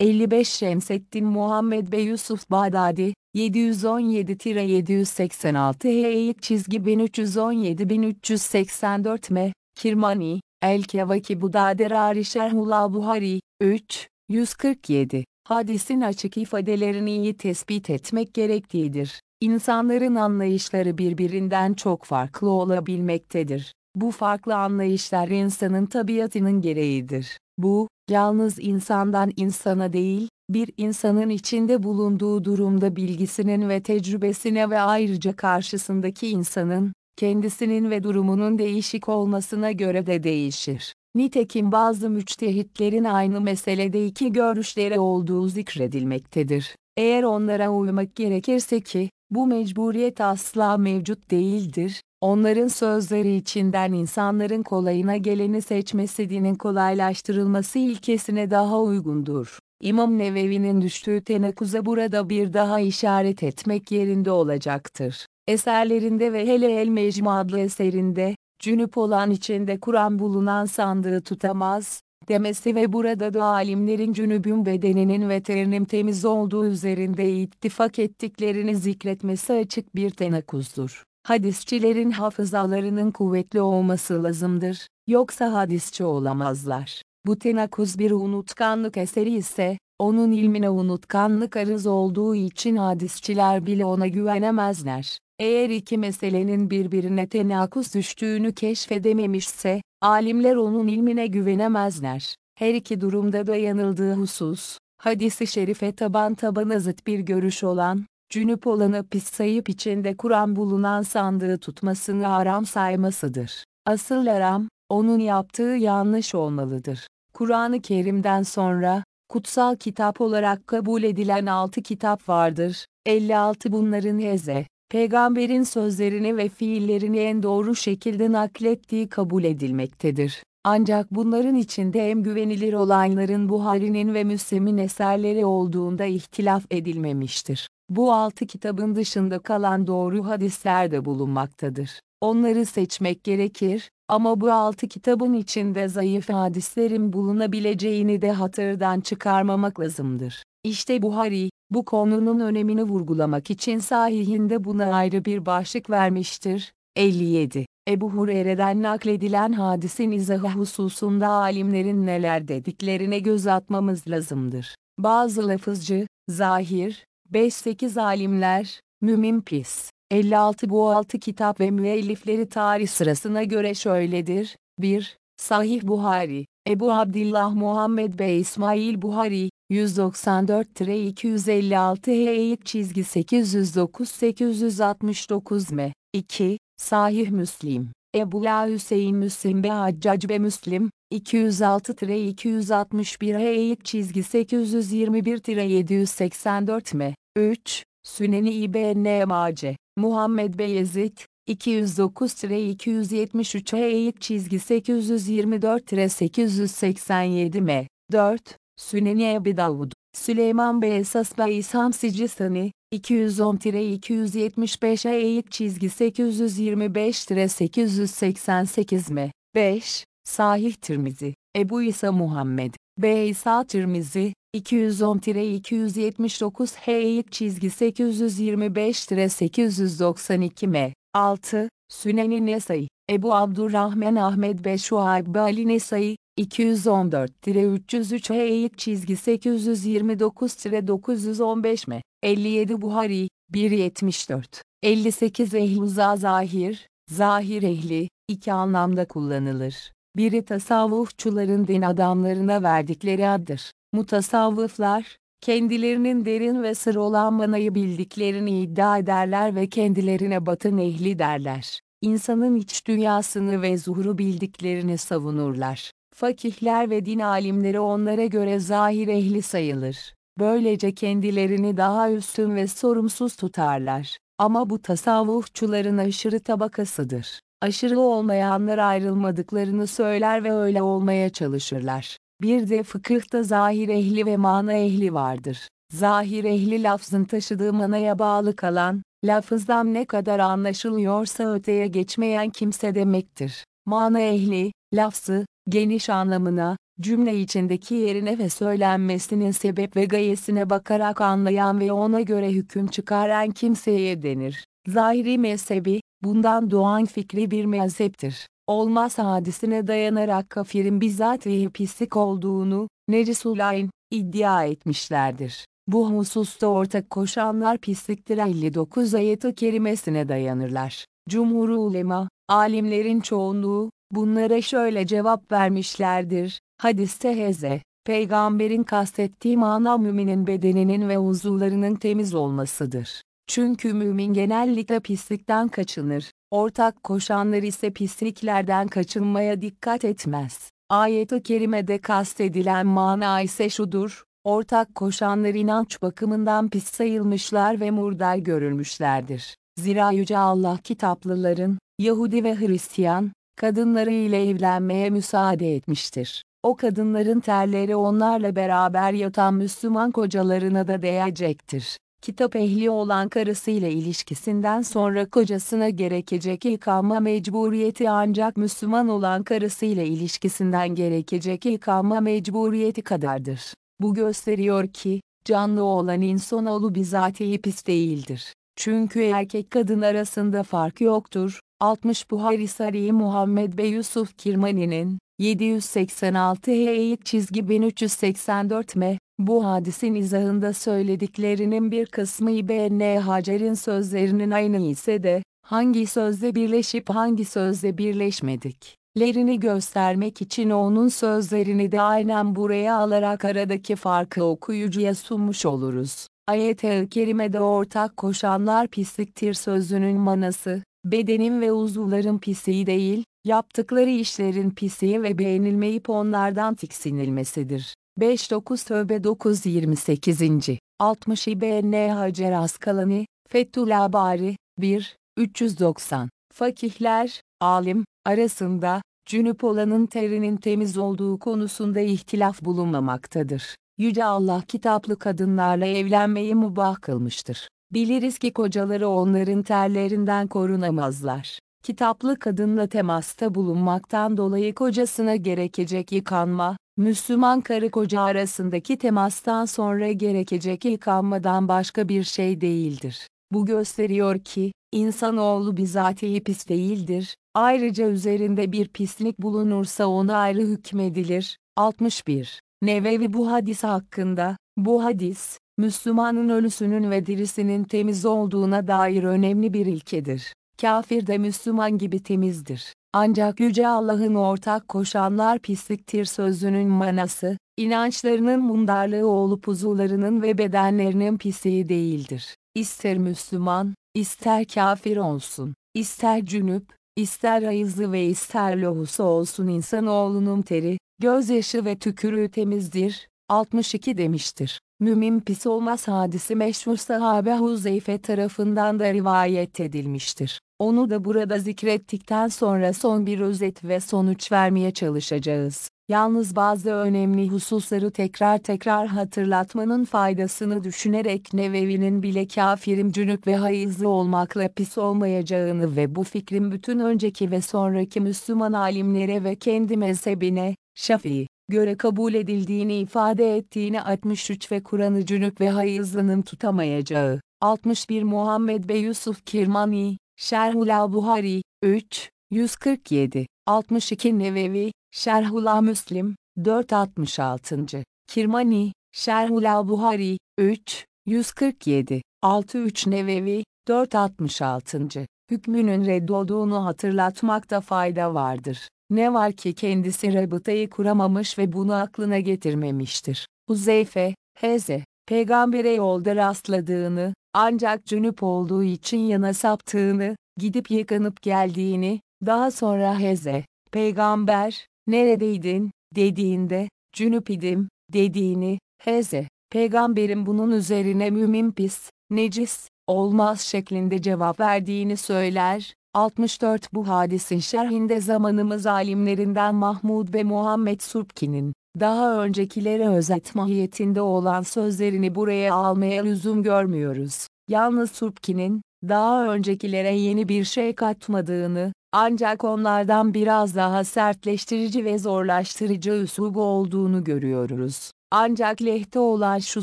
55 Şemseddin Muhammed Bey Yusuf Bağdadi, 717-786 Heyik çizgi 1317 1384 M. Kirmani, El Kevaki Budader Ari Şerhullah Buhari, 3, 147. Hadisin açık ifadelerini iyi tespit etmek gerektiğidir. İnsanların anlayışları birbirinden çok farklı olabilmektedir. Bu farklı anlayışlar insanın tabiatının gereğidir. Bu, yalnız insandan insana değil, bir insanın içinde bulunduğu durumda bilgisinin ve tecrübesine ve ayrıca karşısındaki insanın, kendisinin ve durumunun değişik olmasına göre de değişir. Nitekim bazı müçtehitlerin aynı meselede iki görüşleri olduğu zikredilmektedir. Eğer onlara uymak gerekirse ki, bu mecburiyet asla mevcut değildir, onların sözleri içinden insanların kolayına geleni seçmesi dinin kolaylaştırılması ilkesine daha uygundur. İmam Nevevi'nin düştüğü tenakuza burada bir daha işaret etmek yerinde olacaktır. Eserlerinde ve hele El Mecmu adlı eserinde, cünüp olan içinde Kur'an bulunan sandığı tutamaz, demesi ve burada da alimlerin cünübün bedeninin ve terinin temiz olduğu üzerinde ittifak ettiklerini zikretmesi açık bir tenakuzdur. Hadisçilerin hafızalarının kuvvetli olması lazımdır, yoksa hadisçi olamazlar. Bu tenakuz bir unutkanlık eseri ise, onun ilmine unutkanlık arız olduğu için hadisçiler bile ona güvenemezler. Eğer iki meselenin birbirine tenakuz düştüğünü keşfedememişse, alimler onun ilmine güvenemezler. Her iki durumda da yanıldığı husus, hadisi şerife taban tabana zıt bir görüş olan, cünüp olanı pis sayıp içinde Kur'an bulunan sandığı tutmasını haram saymasıdır. Asıl haram, onun yaptığı yanlış olmalıdır. Kur'an-ı Kerim'den sonra, kutsal kitap olarak kabul edilen altı kitap vardır. 56 bunların heze, peygamberin sözlerini ve fiillerini en doğru şekilde naklettiği kabul edilmektedir. Ancak bunların içinde en güvenilir olanların Buhari'nin ve Müslim'in eserleri olduğunda ihtilaf edilmemiştir. Bu altı kitabın dışında kalan doğru hadisler de bulunmaktadır. Onları seçmek gerekir, ama bu altı kitabın içinde zayıf hadislerin bulunabileceğini de hatırdan çıkarmamak lazımdır. İşte Buhari, bu konunun önemini vurgulamak için sahihinde buna ayrı bir başlık vermiştir. 57. Ebu Hureyre'den nakledilen hadisin izahı hususunda alimlerin neler dediklerine göz atmamız lazımdır. Bazı lafızcı, zahir, 5-8 alimler, mümin pis, 56 bu altı kitap ve müellifleri tarih sırasına göre şöyledir. 1. Sahih Buhari, Ebu Abdillah Muhammed Bey İsmail Buhari, 194-256 Heyik çizgi 809-869 M. 2. Sahih Müslim, Ebu La Hüseyin Müslim Be Haccac Be Müslim, 206-261 Heyik çizgi 821-784 M. 3. Süneni İbn Mace, Muhammed Beyazıt, 209-273 Heyik çizgi 824-887 M. 4. Süneni Ebi Davud, Süleyman Bey Esas Bey İsham Sicisani, 210-275 Heyik çizgi 825-888 M. 5. Sahih Tirmizi, Ebu İsa Muhammed, B. İsa Tirmizi, 210-279 Heyik çizgi 825-892 M. 6. Süneni Nesai, Ebu Abdurrahman Ahmed Beşuayb Ali Nesai, 214-303 Heyik çizgi 829-915 M. 57 Buhari, 174. 58 Ehluza Zahir, Zahir ehli, iki anlamda kullanılır. Biri tasavvufçuların din adamlarına verdikleri addır. Mutasavvıflar, kendilerinin derin ve sır olan manayı bildiklerini iddia ederler ve kendilerine batın ehli derler. İnsanın iç dünyasını ve zuhuru bildiklerini savunurlar. Fakihler ve din alimleri onlara göre zahir ehli sayılır. Böylece kendilerini daha üstün ve sorumsuz tutarlar. Ama bu tasavvufçuların aşırı tabakasıdır. Aşırı olmayanlar ayrılmadıklarını söyler ve öyle olmaya çalışırlar. Bir de fıkıhta zahir ehli ve mana ehli vardır. Zahir ehli lafzın taşıdığı manaya bağlı kalan, lafızdan ne kadar anlaşılıyorsa öteye geçmeyen kimse demektir. Mana ehli, lafzı, geniş anlamına, cümle içindeki yerine ve söylenmesinin sebep ve gayesine bakarak anlayan ve ona göre hüküm çıkaran kimseye denir. Zahiri mezhebi, bundan doğan fikri bir mezheptir. Olmaz hadisine dayanarak kafirin bizatihi pislik olduğunu, Nerisulayn, iddia etmişlerdir. Bu hususta ortak koşanlar pisliktir 59 ayet-i kerimesine dayanırlar. Cumhur ulema, alimlerin çoğunluğu, bunlara şöyle cevap vermişlerdir. Hadiste heze, peygamberin kastettiği mana müminin bedeninin ve uzuvlarının temiz olmasıdır. Çünkü mümin genellikle pislikten kaçınır, ortak koşanlar ise pisliklerden kaçınmaya dikkat etmez. Ayet-i kerimede kastedilen mana ise şudur, ortak koşanlar inanç bakımından pis sayılmışlar ve murdar görülmüşlerdir. Zira Yüce Allah kitaplıların, Yahudi ve Hristiyan, kadınları ile evlenmeye müsaade etmiştir. O kadınların terleri onlarla beraber yatan Müslüman kocalarına da değecektir. kitap ehli olan karısıyla ilişkisinden sonra kocasına gerekecek yıkanma mecburiyeti ancak Müslüman olan karısıyla ilişkisinden gerekecek yıkanma mecburiyeti kadardır. Bu gösteriyor ki, canlı olan insanoğlu bizatihi pis değildir. Çünkü erkek kadın arasında fark yoktur. 60 Buhari Sari Muhammed Bey Yusuf Kirmani'nin 786 Heyik çizgi 1384 M bu hadisin izahında söylediklerinin bir kısmı İbn Hacer'in sözlerinin aynı ise de, hangi sözle birleşip hangi sözle birleşmedik, lerini göstermek için onun sözlerini de aynen buraya alarak aradaki farkı okuyucuya sunmuş oluruz. Ayet-i kerimede ortak koşanlar pisliktir sözünün manası, bedenin ve uzuvların pisliği değil, yaptıkları işlerin pisliği ve beğenilmeyip onlardan tiksinilmesidir. 5-9 Tövbe 9-28. 60 İbn Hacer Askalani, Fethullah Bari, 1, 390. Fakihler, alim, arasında, cünüp olanın terinin temiz olduğu konusunda ihtilaf bulunmamaktadır. Yüce Allah kitaplı kadınlarla evlenmeyi mubah kılmıştır. Biliriz ki kocaları onların terlerinden korunamazlar. Kitaplı kadınla temasta bulunmaktan dolayı kocasına gerekecek yıkanma, Müslüman karı koca arasındaki temastan sonra gerekecek yıkanmadan başka bir şey değildir. Bu gösteriyor ki, insanoğlu bizatihi pis değildir, ayrıca üzerinde bir pislik bulunursa ona ayrı hükmedilir. 61. Nevevi bu hadis hakkında, bu hadis, Müslümanın ölüsünün ve dirisinin temiz olduğuna dair önemli bir ilkedir. Kafir de Müslüman gibi temizdir. Ancak Yüce Allah'ın ortak koşanlar pisliktir sözünün manası, inançlarının mundarlığı olup uzuvlarının ve bedenlerinin pisliği değildir. İster Müslüman, ister kafir olsun, ister cünüp, ister ayızlı ve ister lohusu olsun insanoğlunun teri, gözyaşı ve tükürüğü temizdir, 62 demiştir. Mümin pis olmaz hadisi meşhur sahabe Huzeyfe tarafından da rivayet edilmiştir. Onu da burada zikrettikten sonra son bir özet ve sonuç vermeye çalışacağız. Yalnız bazı önemli hususları tekrar tekrar hatırlatmanın faydasını düşünerek Nevevi'nin bile kafirim cünüp ve hayızlı olmakla pis olmayacağını ve bu fikrin bütün önceki ve sonraki Müslüman alimlere ve kendi mezhebine, Şafii, göre kabul edildiğini ifade ettiğini 63 ve Kur'an'ı cünüp ve hayızlının tutamayacağı. 61 Muhammed Bey Yusuf Kirmani, Şerhula Buhari, 3, 147, 62 Nevevi, Şerhula Müslim, 466. Kirmani, Şerhula Buhari, 3, 147, 63 Nevevi, 466. Hükmünün reddolduğunu hatırlatmakta fayda vardır. Ne var ki kendisi rabıtayı kuramamış ve bunu aklına getirmemiştir. Huzeyfe, Heze, peygambere yolda rastladığını, ancak cünüp olduğu için yana saptığını, gidip yıkanıp geldiğini, daha sonra Heze, peygamber, neredeydin, dediğinde, cünüp idim, dediğini, Heze, peygamberin bunun üzerine mümin pis, necis, olmaz şeklinde cevap verdiğini söyler, 64 Bu hadisin şerhinde zamanımız alimlerinden Mahmud ve Muhammed Subki'nin, daha öncekilere özet mahiyetinde olan sözlerini buraya almaya lüzum görmüyoruz. Yalnız Subki'nin, daha öncekilere yeni bir şey katmadığını, ancak onlardan biraz daha sertleştirici ve zorlaştırıcı üslubu olduğunu görüyoruz. Ancak lehte olan şu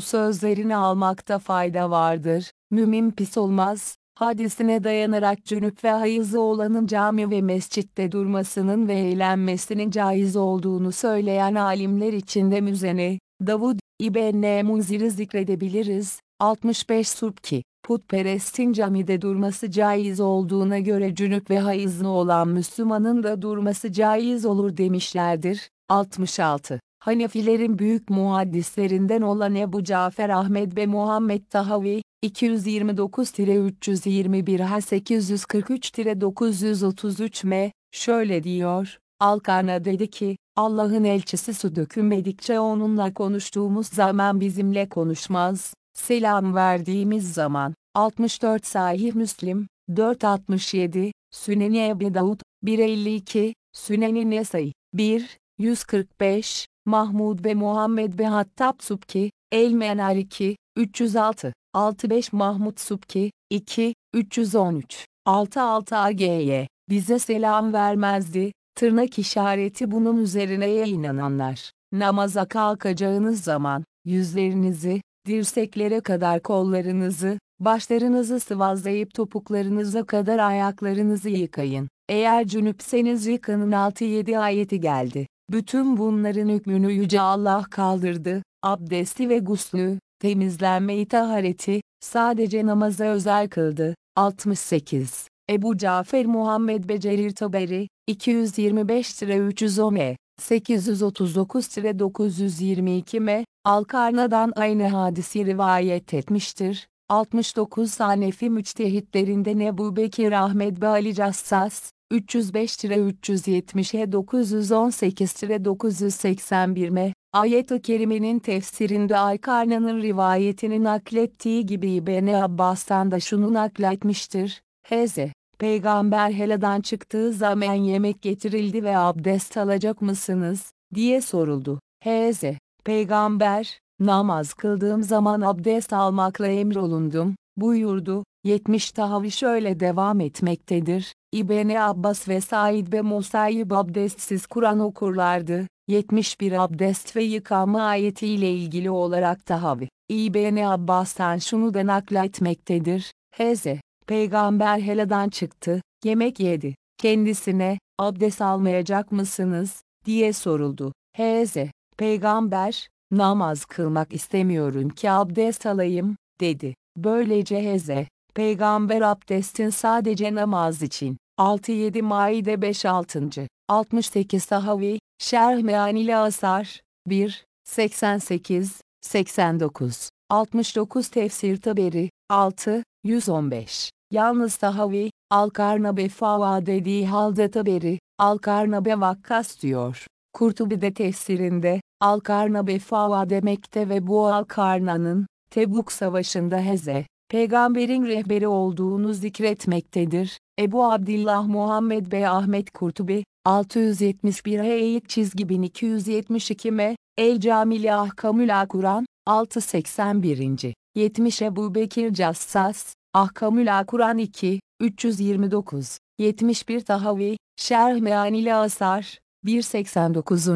sözlerini almakta fayda vardır, mümin pis olmaz, hadisine dayanarak cünüp ve hayızı olanın cami ve mescitte durmasının ve eğlenmesinin caiz olduğunu söyleyen alimler içinde Müzeni, Davud, İbn Munzir'i zikredebiliriz. 65 Subki, putperestin camide durması caiz olduğuna göre cünüp ve hayızlı olan Müslümanın da durması caiz olur demişlerdir. 66. Hanefilerin büyük muhaddislerinden olan Ebu Cafer Ahmed ve Muhammed Tahavi, 229-321 ha 843-933 m, şöyle diyor, Alkarna dedi ki, Allah'ın elçisi su dökülmedikçe onunla konuştuğumuz zaman bizimle konuşmaz, selam verdiğimiz zaman, 64 Sahih Müslim, 467, Süneni Ebi Davud, 152, Süneni Nesai, 1, 145, Mahmud ve Muhammed ve Hattab Subki, El Menar 2, 306. 65 Mahmut Subki, 2, 313, 66 AGY, bize selam vermezdi, tırnak işareti bunun üzerine inananlar, namaza kalkacağınız zaman, yüzlerinizi, dirseklere kadar kollarınızı, başlarınızı sıvazlayıp topuklarınıza kadar ayaklarınızı yıkayın. Eğer cünüpseniz yıkanın 6-7 ayeti geldi. Bütün bunların hükmünü Yüce Allah kaldırdı, abdesti ve guslü, temizlenmeyi tahareti, sadece namaza özel kıldı. 68. Ebu Cafer Muhammed Becerir Taberi, 225-310 m. 839-922 m. Alkarna'dan aynı hadisi rivayet etmiştir. 69 Hanefi müçtehitlerinde Nebu Bekir Ahmet Bali Cassas, 305-370'e 918-981 m. Ayet-i Kerime'nin tefsirinde Alkarna'nın rivayetini naklettiği gibi İbn Abbas'tan da şunu nakletmiştir. Hz. Peygamber heladan çıktığı zaman yemek getirildi ve abdest alacak mısınız, diye soruldu. Hz. Peygamber, namaz kıldığım zaman abdest almakla emrolundum, buyurdu. 70 tahavi şöyle devam etmektedir. İbn Abbas ve Said ve Musayyib abdestsiz Kur'an okurlardı. 71 abdest ve yıkama ayetiyle ilgili olarak tahavi. İbn Abbas'tan şunu da nakletmektedir. Hz. Peygamber heladan çıktı, yemek yedi. Kendisine, abdest almayacak mısınız, diye soruldu. Hz. Peygamber, namaz kılmak istemiyorum ki abdest alayım, dedi. Böylece Hz. Peygamber abdestin sadece namaz için. 6-7 Maide 5-6. 68 Sahavi, Şerh Meanili Asar, 1, 88, 89. 69 Tefsir Taberi, 6, 115. Yalnız Sahavi, Alkarnabe Fava dediği halde Taberi, Alkarnabe Vakkas diyor. Kurtubi'de tefsirinde, Alkarnabe Fava demekte ve bu Alkarna'nın, Tebuk Savaşı'nda Heze, peygamberin rehberi olduğunu zikretmektedir. Ebu Abdillah Muhammed Bey Ahmet Kurtubi, 671 Eğik çizgi 1272 M, El Camili Ahkamül Kur'an, 681. 70 Ebu Bekir Cassas, Ahkamül Kur'an 2, 329. 71 Tahavi, Şerh Meanili Asar, 189.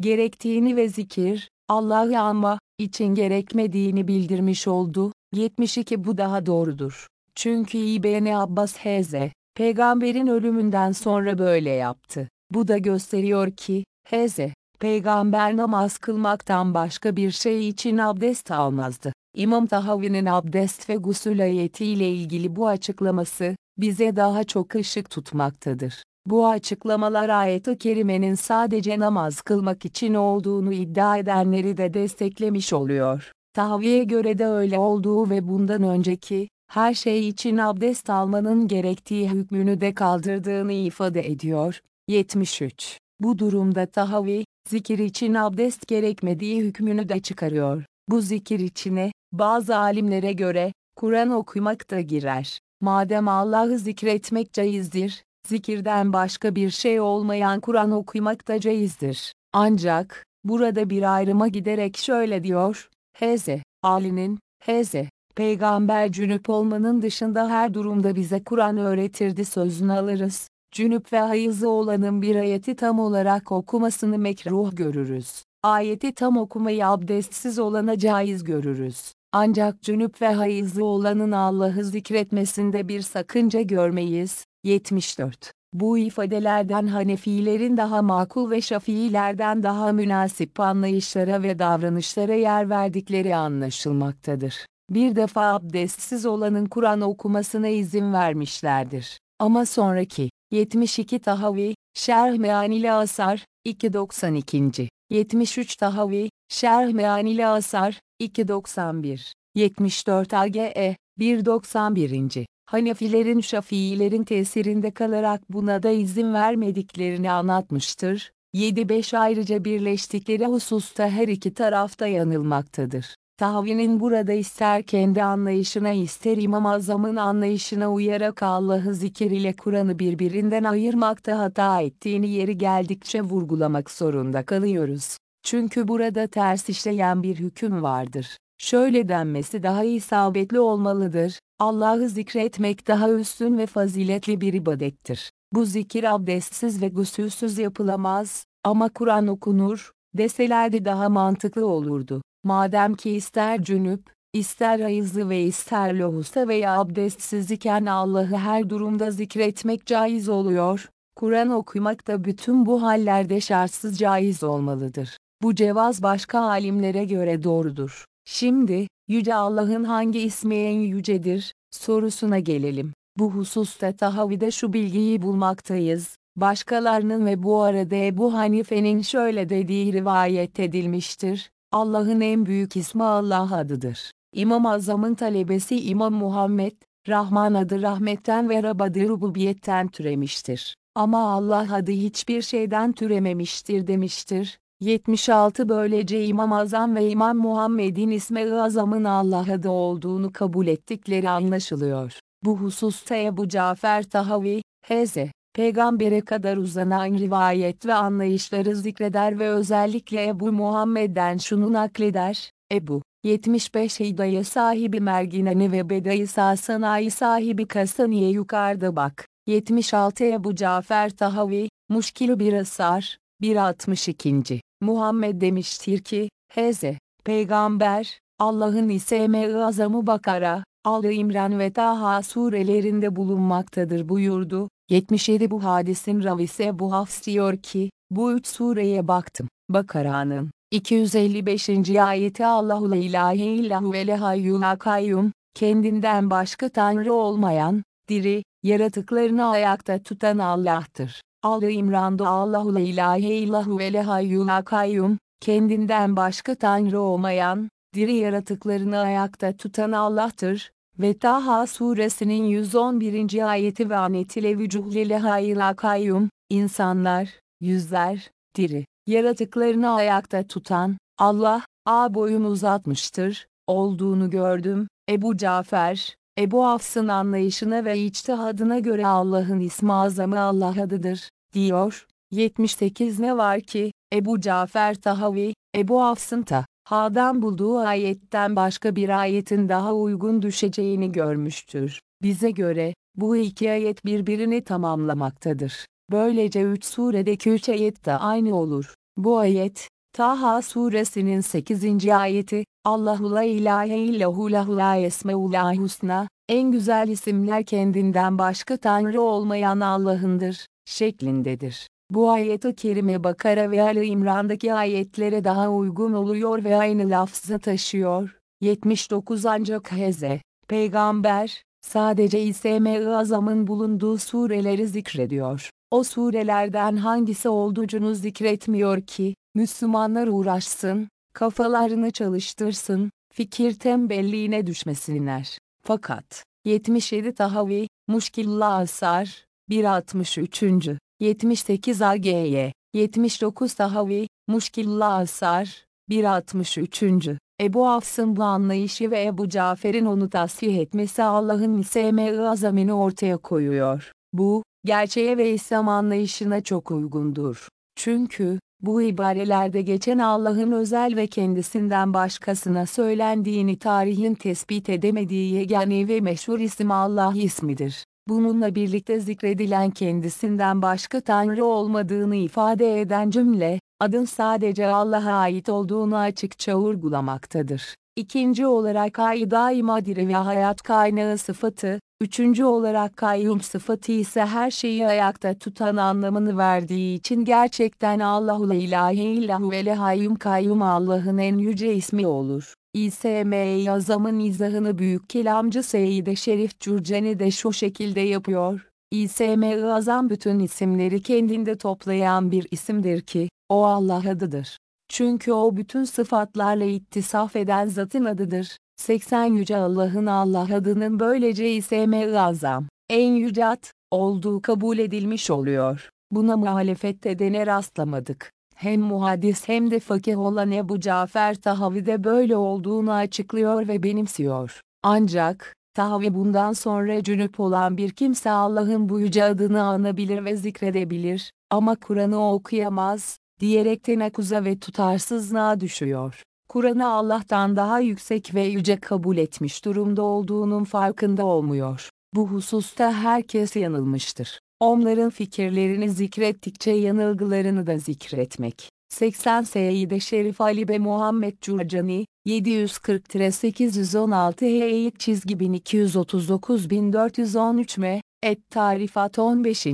Gerektiğini ve zikir, Allah'ı anma, için gerekmediğini bildirmiş oldu. 72 Bu daha doğrudur. Çünkü İbn Abbas Hz. Peygamberin ölümünden sonra böyle yaptı. Bu da gösteriyor ki, Hz. Peygamber namaz kılmaktan başka bir şey için abdest almazdı. İmam Tahavi'nin abdest ve gusül ayetiyle ilgili bu açıklaması, bize daha çok ışık tutmaktadır. Bu açıklamalar ayet-i kerimenin sadece namaz kılmak için olduğunu iddia edenleri de desteklemiş oluyor. Tahavi'ye göre de öyle olduğu ve bundan önceki, her şey için abdest almanın gerektiği hükmünü de kaldırdığını ifade ediyor. 73. Bu durumda Tahavi, zikir için abdest gerekmediği hükmünü de çıkarıyor. Bu zikir içine, bazı alimlere göre, Kur'an okumak da girer. Madem Allah'ı zikretmek caizdir, zikirden başka bir şey olmayan Kur'an okumak da caizdir. Ancak, burada bir ayrıma giderek şöyle diyor, Hz. Ali'nin, Hz. Peygamber cünüp olmanın dışında her durumda bize Kur'an öğretirdi sözünü alırız. Cünüp ve hayızı olanın bir ayeti tam olarak okumasını mekruh görürüz. Ayeti tam okumayı abdestsiz olana caiz görürüz. Ancak cünüp ve hayızlı olanın Allah'ı zikretmesinde bir sakınca görmeyiz. 74. Bu ifadelerden Hanefilerin daha makul ve Şafiilerden daha münasip anlayışlara ve davranışlara yer verdikleri anlaşılmaktadır. Bir defa abdestsiz olanın Kur'an okumasına izin vermişlerdir. Ama sonraki, 72 Tahavi, Şerh Meanili Asar, 292. 73 Tahavi, Şerh Meanili Asar, 291. 74 AGE, 191. Hanefilerin Şafiilerin tesirinde kalarak buna da izin vermediklerini anlatmıştır. 7-5 ayrıca birleştikleri hususta her iki tarafta yanılmaktadır. Tahvinin burada ister kendi anlayışına ister İmam Azam'ın anlayışına uyarak Allah'ı zikir ile Kur'an'ı birbirinden ayırmakta hata ettiğini yeri geldikçe vurgulamak zorunda kalıyoruz. Çünkü burada ters işleyen bir hüküm vardır. Şöyle denmesi daha isabetli olmalıdır. Allah'ı zikretmek daha üstün ve faziletli bir ibadettir. Bu zikir abdestsiz ve gusülsüz yapılamaz, ama Kur'an okunur, deselerdi daha mantıklı olurdu. Madem ki ister cünüp, ister ayızlı ve ister lohusa veya abdestsiz iken Allah'ı her durumda zikretmek caiz oluyor, Kur'an okumak da bütün bu hallerde şartsız caiz olmalıdır. Bu cevaz başka alimlere göre doğrudur. Şimdi, Yüce Allah'ın hangi ismi en yücedir, sorusuna gelelim. Bu hususta Tahavi'de şu bilgiyi bulmaktayız. Başkalarının ve bu arada Ebu Hanife'nin şöyle dediği rivayet edilmiştir. Allah'ın en büyük ismi Allah adıdır. İmam Azam'ın talebesi İmam Muhammed, Rahman adı rahmetten ve Rab adı rububiyetten türemiştir. Ama Allah adı hiçbir şeyden türememiştir demiştir. 76 Böylece İmam Azam ve İmam Muhammed'in ismi Azam'ın Allah adı olduğunu kabul ettikleri anlaşılıyor. Bu hususta Ebu Cafer Tahavi, H.Z. Peygambere kadar uzanan rivayet ve anlayışları zikreder ve özellikle Ebu Muhammed'den şunu nakleder, Ebu, 75 Hidaye sahibi Mergineni ve Bedayı Sanayi sahibi Kasaniye yukarıda bak. 76 Ebu Cafer Tahavi, Muşkil bir Asar, 162. Muhammed demiştir ki, Hz. Peygamber, Allah'ın isemi azamı Bakara, Al İmran ve Taha surelerinde bulunmaktadır buyurdu. 77 Bu hadisin ravisi bu Hafs diyor ki, bu üç sureye baktım. Bakara'nın 255. ayeti Allahu la ilahe illahu ve lehayyul kayyum, kendinden başka tanrı olmayan, diri, yaratıklarını ayakta tutan Allah'tır. Al-ı İmran'da Allahu la ilahe illahu ve lehayyul kayyum, kendinden başka tanrı olmayan, diri yaratıklarını ayakta tutan Allah'tır. Ve Taha suresinin 111. ayeti ve anetile vücuhlile hayla kayyum, insanlar, yüzler, diri, yaratıklarını ayakta tutan, Allah, a boyunu uzatmıştır, olduğunu gördüm, Ebu Cafer, Ebu Hafs'ın anlayışına ve içtihadına göre Allah'ın ismi azamı Allah adıdır, diyor. 78 Ne var ki, Ebu Cafer Tahavi, Ebu Hafs'ın ta, Ha'dan bulduğu ayetten başka bir ayetin daha uygun düşeceğini görmüştür. Bize göre, bu iki ayet birbirini tamamlamaktadır. Böylece üç suredeki üç ayet de aynı olur. Bu ayet, Taha suresinin 8. ayeti, Allahu la ilahe illahu lahu la esme'u la husna, en güzel isimler kendinden başka tanrı olmayan Allah'ındır, şeklindedir. Bu ayet-i kerime Bakara ve Ali İmran'daki ayetlere daha uygun oluyor ve aynı lafzı taşıyor. 79 Ancak Heze, Peygamber, sadece İsm-i Azam'ın bulunduğu sureleri zikrediyor. O surelerden hangisi olduğunu zikretmiyor ki, Müslümanlar uğraşsın, kafalarını çalıştırsın, fikir tembelliğine düşmesinler. Fakat, 77 Tahavi, Muşkilla Asar, 163. 78 AGY, 79 Tahavi, Muşkilla Asar, 163. Ebu Hafs'ın bu anlayışı ve Ebu Cafer'in onu tasfih etmesi Allah'ın iseme azamini ortaya koyuyor. Bu, gerçeğe ve İslam anlayışına çok uygundur. Çünkü, bu ibarelerde geçen Allah'ın özel ve kendisinden başkasına söylendiğini tarihin tespit edemediği yegane ve meşhur isim Allah ismidir. Bununla birlikte zikredilen kendisinden başka Tanrı olmadığını ifade eden cümle, adın sadece Allah'a ait olduğunu açıkça vurgulamaktadır. İkinci olarak ay daima diri ve hayat kaynağı sıfatı, üçüncü olarak kayyum sıfatı ise her şeyi ayakta tutan anlamını verdiği için gerçekten Allahu la ilahe illahu ve le hayyum kayyum Allah'ın en yüce ismi olur. İSM yazamın izahını büyük kelamcı Seyyid-i Şerif Cürceni de şu şekilde yapıyor. İSM azam bütün isimleri kendinde toplayan bir isimdir ki, o Allah adıdır. Çünkü o bütün sıfatlarla ittisaf eden zatın adıdır. 80 Yüce Allah'ın Allah adının böylece İSM azam, en yüce ad, olduğu kabul edilmiş oluyor. Buna muhalefette dene rastlamadık hem muhaddis hem de fakih olan Ebu Cafer Tahavi de böyle olduğunu açıklıyor ve benimsiyor. Ancak, Tahavi bundan sonra cünüp olan bir kimse Allah'ın bu yüce adını anabilir ve zikredebilir, ama Kur'an'ı okuyamaz, diyerek tenakuza ve tutarsızlığa düşüyor. Kur'an'ı Allah'tan daha yüksek ve yüce kabul etmiş durumda olduğunun farkında olmuyor. Bu hususta herkes yanılmıştır. Onların fikirlerini zikrettikçe yanılgılarını da zikretmek. 80 Seyyide Şerif Ali Be Muhammed Curcani, 740-816 Heyik çizgi 1239-1413 M, Et Tarifat 15.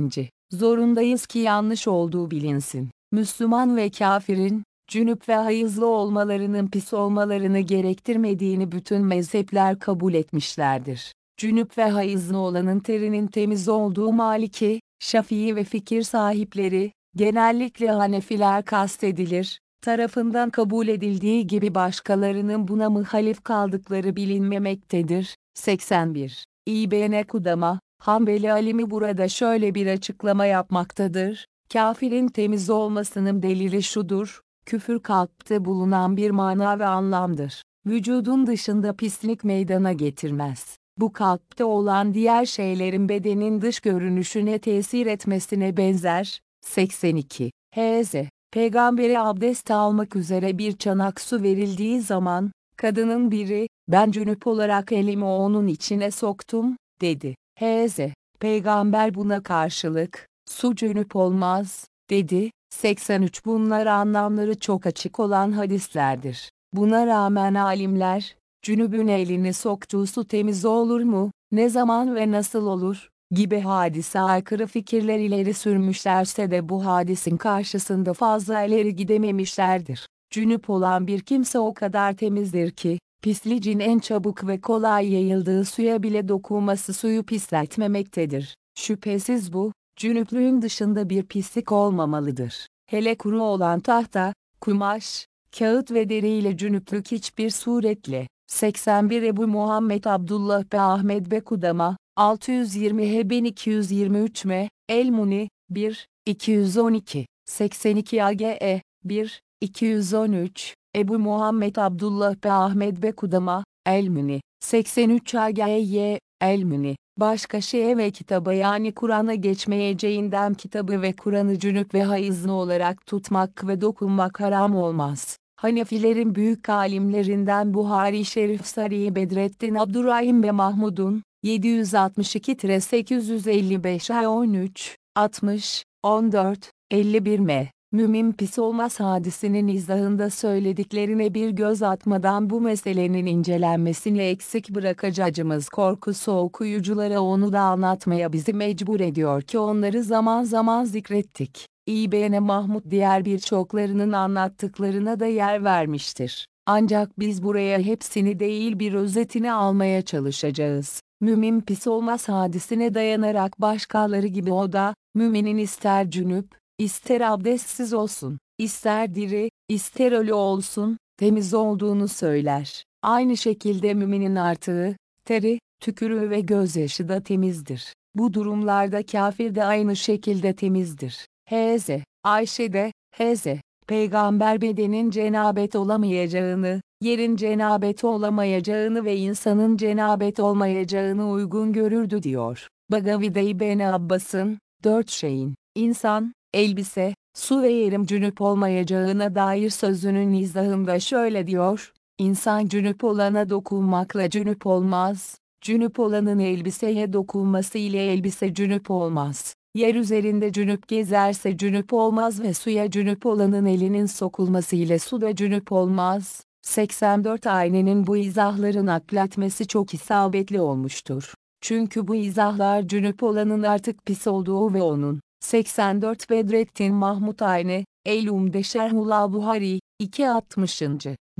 Zorundayız ki yanlış olduğu bilinsin. Müslüman ve kafirin, cünüp ve hayızlı olmalarının pis olmalarını gerektirmediğini bütün mezhepler kabul etmişlerdir. Cünüp ve hayızlı olanın terinin temiz olduğu Maliki, Şafii ve fikir sahipleri, genellikle Hanefiler kastedilir, tarafından kabul edildiği gibi başkalarının buna muhalif kaldıkları bilinmemektedir. 81. İbn Kudama, Hanbeli alimi burada şöyle bir açıklama yapmaktadır. Kafirin temiz olmasının delili şudur, küfür kalpte bulunan bir mana ve anlamdır. Vücudun dışında pislik meydana getirmez. Bu kalpte olan diğer şeylerin bedenin dış görünüşüne tesir etmesine benzer. 82. H.Z. Peygamberi abdest almak üzere bir çanak su verildiği zaman, kadının biri, ben cünüp olarak elimi onun içine soktum, dedi. H.Z. Peygamber buna karşılık, su cünüp olmaz, dedi. 83 Bunlar anlamları çok açık olan hadislerdir. Buna rağmen alimler, cünübün elini soktuğu su temiz olur mu, ne zaman ve nasıl olur, gibi hadise aykırı fikirler ileri sürmüşlerse de bu hadisin karşısında fazla ileri gidememişlerdir. Cünüp olan bir kimse o kadar temizdir ki, pislicin en çabuk ve kolay yayıldığı suya bile dokunması suyu pisletmemektedir. Şüphesiz bu, cünüplüğün dışında bir pislik olmamalıdır. Hele kuru olan tahta, kumaş, kağıt ve deri ile cünüplük hiçbir suretle. 81 Ebu Muhammed Abdullah be Ahmet be Kudama, 620 H 1223 M, El Muni, 1, 212, 82 AGE, 1, 213, Ebu Muhammed Abdullah be Ahmet be Kudama, El Muni, 83 AGY, El Muni, başka şeye ve kitaba yani Kur'an'a geçmeyeceğinden kitabı ve Kur'an'ı cünüp ve hayızlı olarak tutmak ve dokunmak haram olmaz. Hanefilerin büyük alimlerinden Buhari Şerif Sari Bedrettin Abdurrahim ve Mahmud'un 762-855 13, 60, 14, 51 M. Mümin pis olmaz hadisinin izahında söylediklerine bir göz atmadan bu meselenin incelenmesini eksik bırakacağımız korkusu okuyuculara onu da anlatmaya bizi mecbur ediyor ki onları zaman zaman zikrettik. İBN Mahmut diğer birçoklarının anlattıklarına da yer vermiştir. Ancak biz buraya hepsini değil bir özetini almaya çalışacağız. Mümin pis olmaz hadisine dayanarak başkaları gibi o da, müminin ister cünüp, ister abdestsiz olsun, ister diri, ister ölü olsun, temiz olduğunu söyler. Aynı şekilde müminin artığı, teri, tükürüğü ve gözyaşı da temizdir. Bu durumlarda kafir de aynı şekilde temizdir. H.Z. Ayşe de, H.Z. Peygamber bedenin cenabet olamayacağını, yerin cenabet olamayacağını ve insanın cenabet olmayacağını uygun görürdü diyor. Bagavi'de İbn Abbas'ın, dört şeyin, insan, elbise, su ve yerim cünüp olmayacağına dair sözünün izahında şöyle diyor, İnsan cünüp olana dokunmakla cünüp olmaz, cünüp olanın elbiseye dokunması ile elbise cünüp olmaz. Yer üzerinde cünüp gezerse cünüp olmaz ve suya cünüp olanın elinin sokulması ile su da cünüp olmaz. 84 aynenin bu izahları nakletmesi çok isabetli olmuştur. Çünkü bu izahlar cünüp olanın artık pis olduğu ve onun 84 Bedrettin Mahmut Ayne, El-Umde Şerhullah Buhari, 260.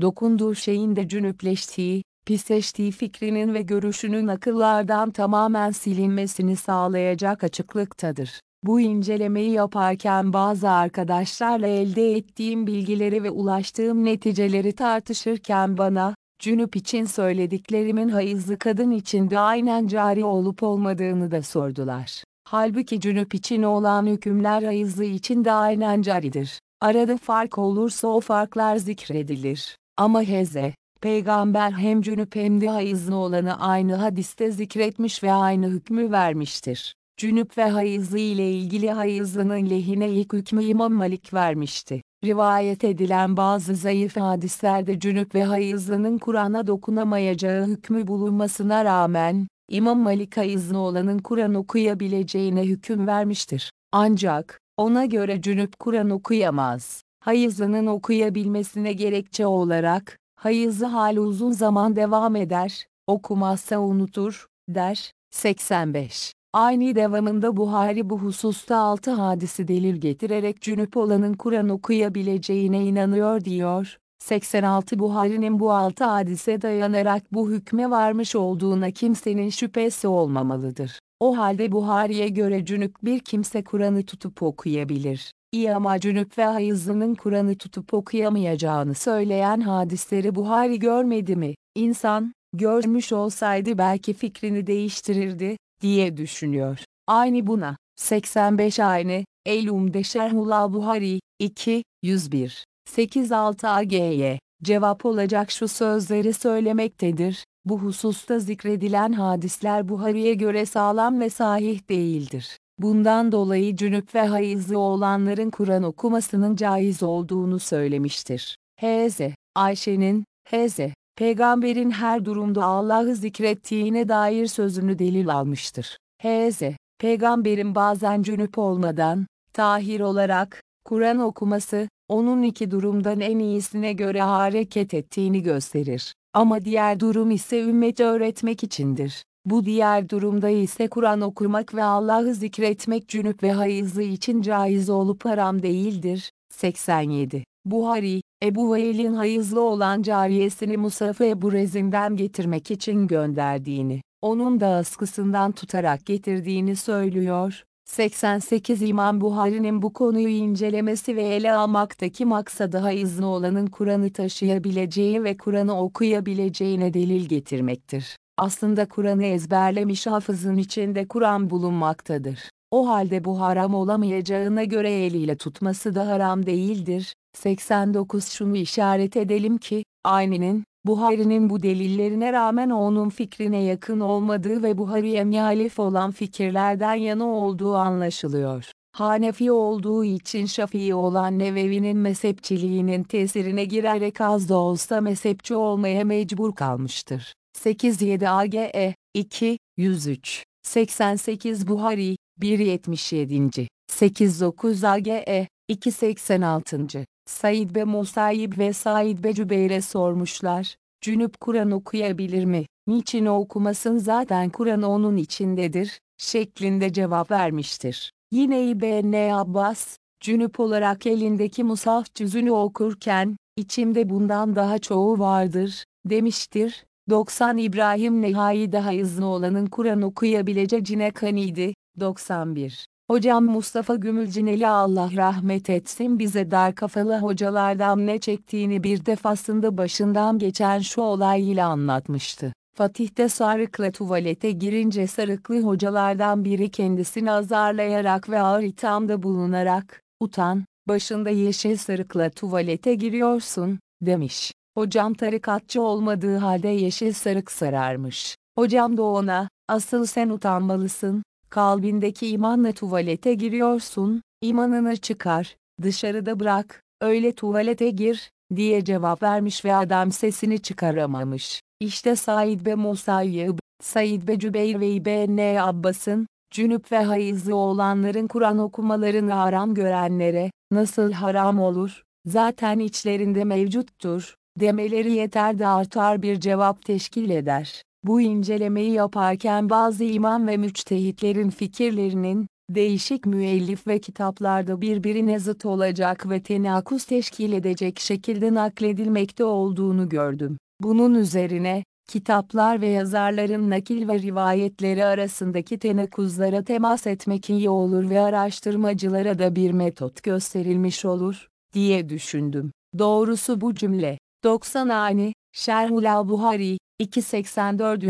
Dokunduğu şeyin de cünüpleştiği, pisleştiği fikrinin ve görüşünün akıllardan tamamen silinmesini sağlayacak açıklıktadır. Bu incelemeyi yaparken bazı arkadaşlarla elde ettiğim bilgileri ve ulaştığım neticeleri tartışırken bana, cünüp için söylediklerimin hayızlı kadın için de aynen cari olup olmadığını da sordular. Halbuki cünüp için olan hükümler hayızlı için de aynen caridir. Arada fark olursa o farklar zikredilir. Ama heze, peygamber hem cünüp hem de hayızlı olanı aynı hadiste zikretmiş ve aynı hükmü vermiştir. Cünüp ve hayızlı ile ilgili hayızlının lehine ilk hükmü İmam Malik vermişti. rivayet edilen bazı zayıf hadislerde cünüp ve hayızlının Kur'an'a dokunamayacağı hükmü bulunmasına rağmen, İmam Malik hayızlı olanın Kur'an okuyabileceğine hüküm vermiştir. Ancak, ona göre cünüp Kur'an okuyamaz. Hayızlının okuyabilmesine gerekçe olarak, hayızı hali uzun zaman devam eder, okumazsa unutur, der. 85. Aynı devamında Buhari bu hususta altı hadisi delil getirerek cünüp olanın Kur'an okuyabileceğine inanıyor diyor. 86 Buhari'nin bu altı hadise dayanarak bu hükme varmış olduğuna kimsenin şüphesi olmamalıdır. O halde Buhari'ye göre cünüp bir kimse Kur'an'ı tutup okuyabilir. İyi ama cünüp ve hayızlının Kur'an'ı tutup okuyamayacağını söyleyen hadisleri Buhari görmedi mi? İnsan, görmüş olsaydı belki fikrini değiştirirdi, diye düşünüyor. Aynı buna, 85 aynı, El-Umde Şerhullah Buhari, 2, 101, 86 AG'ye, cevap olacak şu sözleri söylemektedir. Bu hususta zikredilen hadisler Buhari'ye göre sağlam ve sahih değildir. Bundan dolayı cünüp ve hayızlı olanların Kur'an okumasının caiz olduğunu söylemiştir. H.Z. Ayşe'nin, H.Z. Peygamberin her durumda Allah'ı zikrettiğine dair sözünü delil almıştır. H.Z. Peygamberin bazen cünüp olmadan, tahir olarak, Kur'an okuması, onun iki durumdan en iyisine göre hareket ettiğini gösterir. Ama diğer durum ise ümmeti öğretmek içindir. Bu diğer durumda ise Kur'an okumak ve Allah'ı zikretmek cünüp ve hayızlı için caiz olup haram değildir. 87. Buhari, Ebu Veil'in hayızlı olan cariyesini Musaf-ı Ebu Rezin'den getirmek için gönderdiğini, onun da askısından tutarak getirdiğini söylüyor. 88 İmam Buhari'nin bu konuyu incelemesi ve ele almaktaki maksadı hayızlı olanın Kur'an'ı taşıyabileceği ve Kur'an'ı okuyabileceğine delil getirmektir. Aslında Kur'an'ı ezberlemiş hafızın içinde Kur'an bulunmaktadır. O halde bu haram olamayacağına göre eliyle tutması da haram değildir. 89 Şunu işaret edelim ki, Ayni'nin, Buhari'nin bu delillerine rağmen onun fikrine yakın olmadığı ve Buhari'ye muhalif olan fikirlerden yana olduğu anlaşılıyor. Hanefi olduğu için Şafii olan Nevevi'nin mezhepçiliğinin tesirine girerek az da olsa mezhepçi olmaya mecbur kalmıştır. 87 AGE 2 103 88 Buhari 177. 89 AGE 286. Said be Musayib ve Said be Cübeyr'e sormuşlar. Cünüp Kur'an okuyabilir mi? Niçin okumasın zaten Kur'an onun içindedir, şeklinde cevap vermiştir. Yine İbn Abbas, cünüp olarak elindeki musaf cüzünü okurken, içimde bundan daha çoğu vardır, demiştir. 90 İbrahim Nehai daha hızlı olanın Kur'an okuyabileceğine kaniydi. 91 Hocam Mustafa Gümülcineli Allah rahmet etsin bize dar kafalı hocalardan ne çektiğini bir defasında başından geçen şu olay ile anlatmıştı. Fatih'te sarıkla tuvalete girince sarıklı hocalardan biri kendisini azarlayarak ve ağır ithamda bulunarak, utan, başında yeşil sarıkla tuvalete giriyorsun, demiş. Hocam tarikatçı olmadığı halde yeşil sarık sararmış. Hocam da ona, asıl sen utanmalısın, kalbindeki imanla tuvalete giriyorsun, imanını çıkar, dışarıda bırak, öyle tuvalete gir, diye cevap vermiş ve adam sesini çıkaramamış. İşte Said be Musayyib, Said be Cübeyr ve İbn Abbas'ın, cünüp ve hayızlı olanların Kur'an okumalarını haram görenlere, nasıl haram olur, zaten içlerinde mevcuttur, demeleri yeter de artar bir cevap teşkil eder. Bu incelemeyi yaparken bazı imam ve müçtehitlerin fikirlerinin, değişik müellif ve kitaplarda birbirine zıt olacak ve tenakuz teşkil edecek şekilde nakledilmekte olduğunu gördüm. Bunun üzerine, kitaplar ve yazarların nakil ve rivayetleri arasındaki tenakuzlara temas etmek iyi olur ve araştırmacılara da bir metot gösterilmiş olur, diye düşündüm. Doğrusu bu cümle, 90 ani, Şerhul Buhari, 284.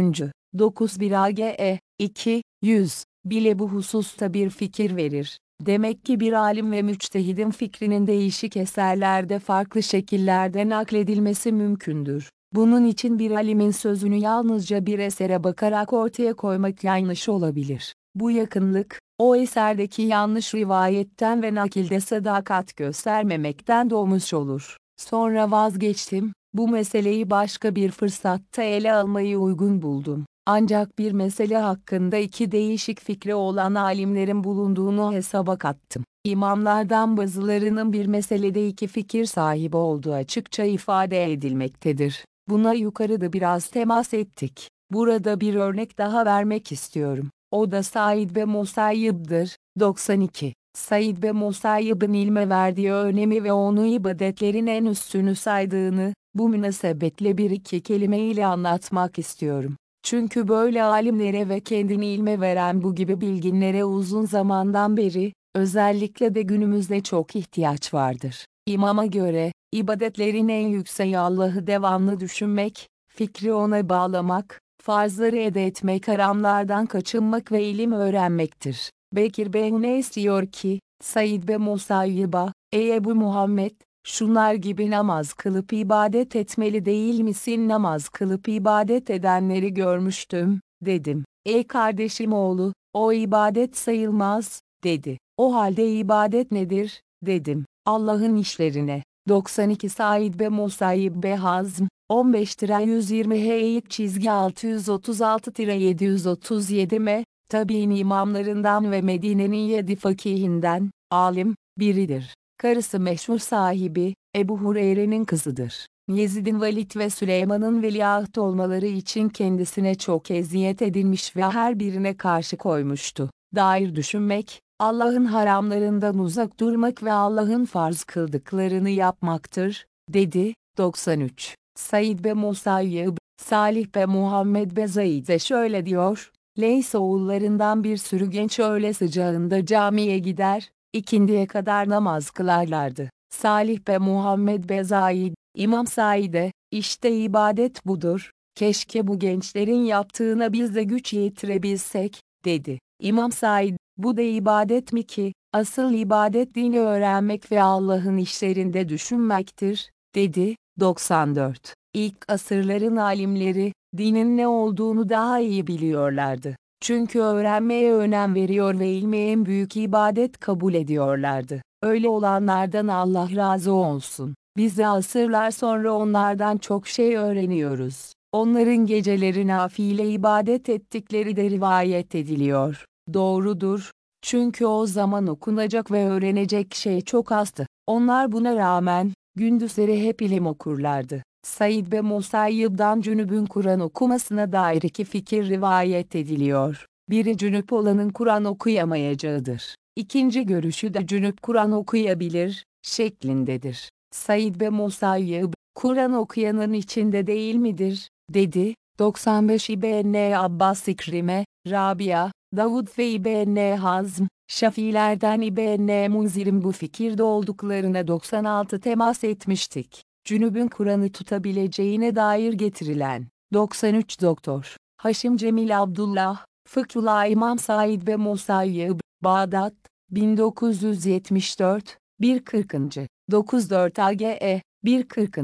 91 AGE, 2, 100, bile bu hususta bir fikir verir. Demek ki bir alim ve müçtehidin fikrinin değişik eserlerde farklı şekillerde nakledilmesi mümkündür. Bunun için bir alimin sözünü yalnızca bir esere bakarak ortaya koymak yanlış olabilir. Bu yakınlık, o eserdeki yanlış rivayetten ve nakilde sadakat göstermemekten doğmuş olur. Sonra vazgeçtim, bu meseleyi başka bir fırsatta ele almayı uygun buldum. Ancak bir mesele hakkında iki değişik fikri olan alimlerin bulunduğunu hesaba kattım. İmamlardan bazılarının bir meselede iki fikir sahibi olduğu açıkça ifade edilmektedir. Buna yukarıda biraz temas ettik. Burada bir örnek daha vermek istiyorum. O da Said ve Musayyib'dir. 92. Said ve Musayyib'in ilme verdiği önemi ve onu ibadetlerin en üstünü saydığını, bu münasebetle bir iki kelime ile anlatmak istiyorum. Çünkü böyle alimlere ve kendini ilme veren bu gibi bilginlere uzun zamandan beri, özellikle de günümüzde çok ihtiyaç vardır. İmama göre, ibadetlerin en yükseği Allah'ı devamlı düşünmek, fikri ona bağlamak, farzları ede etmek haramlardan kaçınmak ve ilim öğrenmektir. Bekir Behnes diyor ki, Said ve Musayyiba, ey Ebu Muhammed, şunlar gibi namaz kılıp ibadet etmeli değil misin namaz kılıp ibadet edenleri görmüştüm, dedim. Ey kardeşim oğlu, o ibadet sayılmaz, dedi. O halde ibadet nedir, dedim. Allah'ın işlerine. 92 Said ve Musayyib be Hazm, 15 120 Heyik çizgi 636 737 M, tabi'in imamlarından ve Medine'nin yedi fakihinden, alim, biridir. Karısı meşhur sahibi, Ebu Hureyre'nin kızıdır. Yezid'in Valid ve Süleyman'ın veliaht olmaları için kendisine çok eziyet edilmiş ve her birine karşı koymuştu. Dair düşünmek, Allah'ın haramlarından uzak durmak ve Allah'ın farz kıldıklarını yapmaktır, dedi. 93. Said be Musayyib, Salih be Muhammed be Zaid'e şöyle diyor, Leys oğullarından bir sürü genç öğle sıcağında camiye gider, ikindiye kadar namaz kılarlardı. Salih be Muhammed be Zaid, İmam Said'e, işte ibadet budur, keşke bu gençlerin yaptığına biz de güç yetirebilsek, dedi. İmam Said, bu da ibadet mi ki, asıl ibadet dini öğrenmek ve Allah'ın işlerinde düşünmektir, dedi. 94. İlk asırların alimleri, dinin ne olduğunu daha iyi biliyorlardı. Çünkü öğrenmeye önem veriyor ve ilmi en büyük ibadet kabul ediyorlardı. Öyle olanlardan Allah razı olsun. Biz de asırlar sonra onlardan çok şey öğreniyoruz. Onların geceleri nafile ibadet ettikleri de rivayet ediliyor. Doğrudur. Çünkü o zaman okunacak ve öğrenecek şey çok azdı. Onlar buna rağmen, gündüzleri hep ilim okurlardı. Said ve Musayyib'dan Cünüb'ün Kur'an okumasına dair iki fikir rivayet ediliyor. Biri Cünüp olanın Kur'an okuyamayacağıdır. İkinci görüşü de Cünüp Kur'an okuyabilir, şeklindedir. Said ve Musayyib, Kur'an okuyanın içinde değil midir, dedi. 95 İbn Abbas İkrime, Rabia, Davud ve İbn Hazm, Şafiilerden İbn Munzir'in bu fikirde olduklarına 96 temas etmiştik. Cünüb'ün Kur'an'ı tutabileceğine dair getirilen 93 Doktor Haşim Cemil Abdullah, Fıkhullah İmam Said ve Musayyib, Bağdat, 1974, 140. 94 AGE, 140.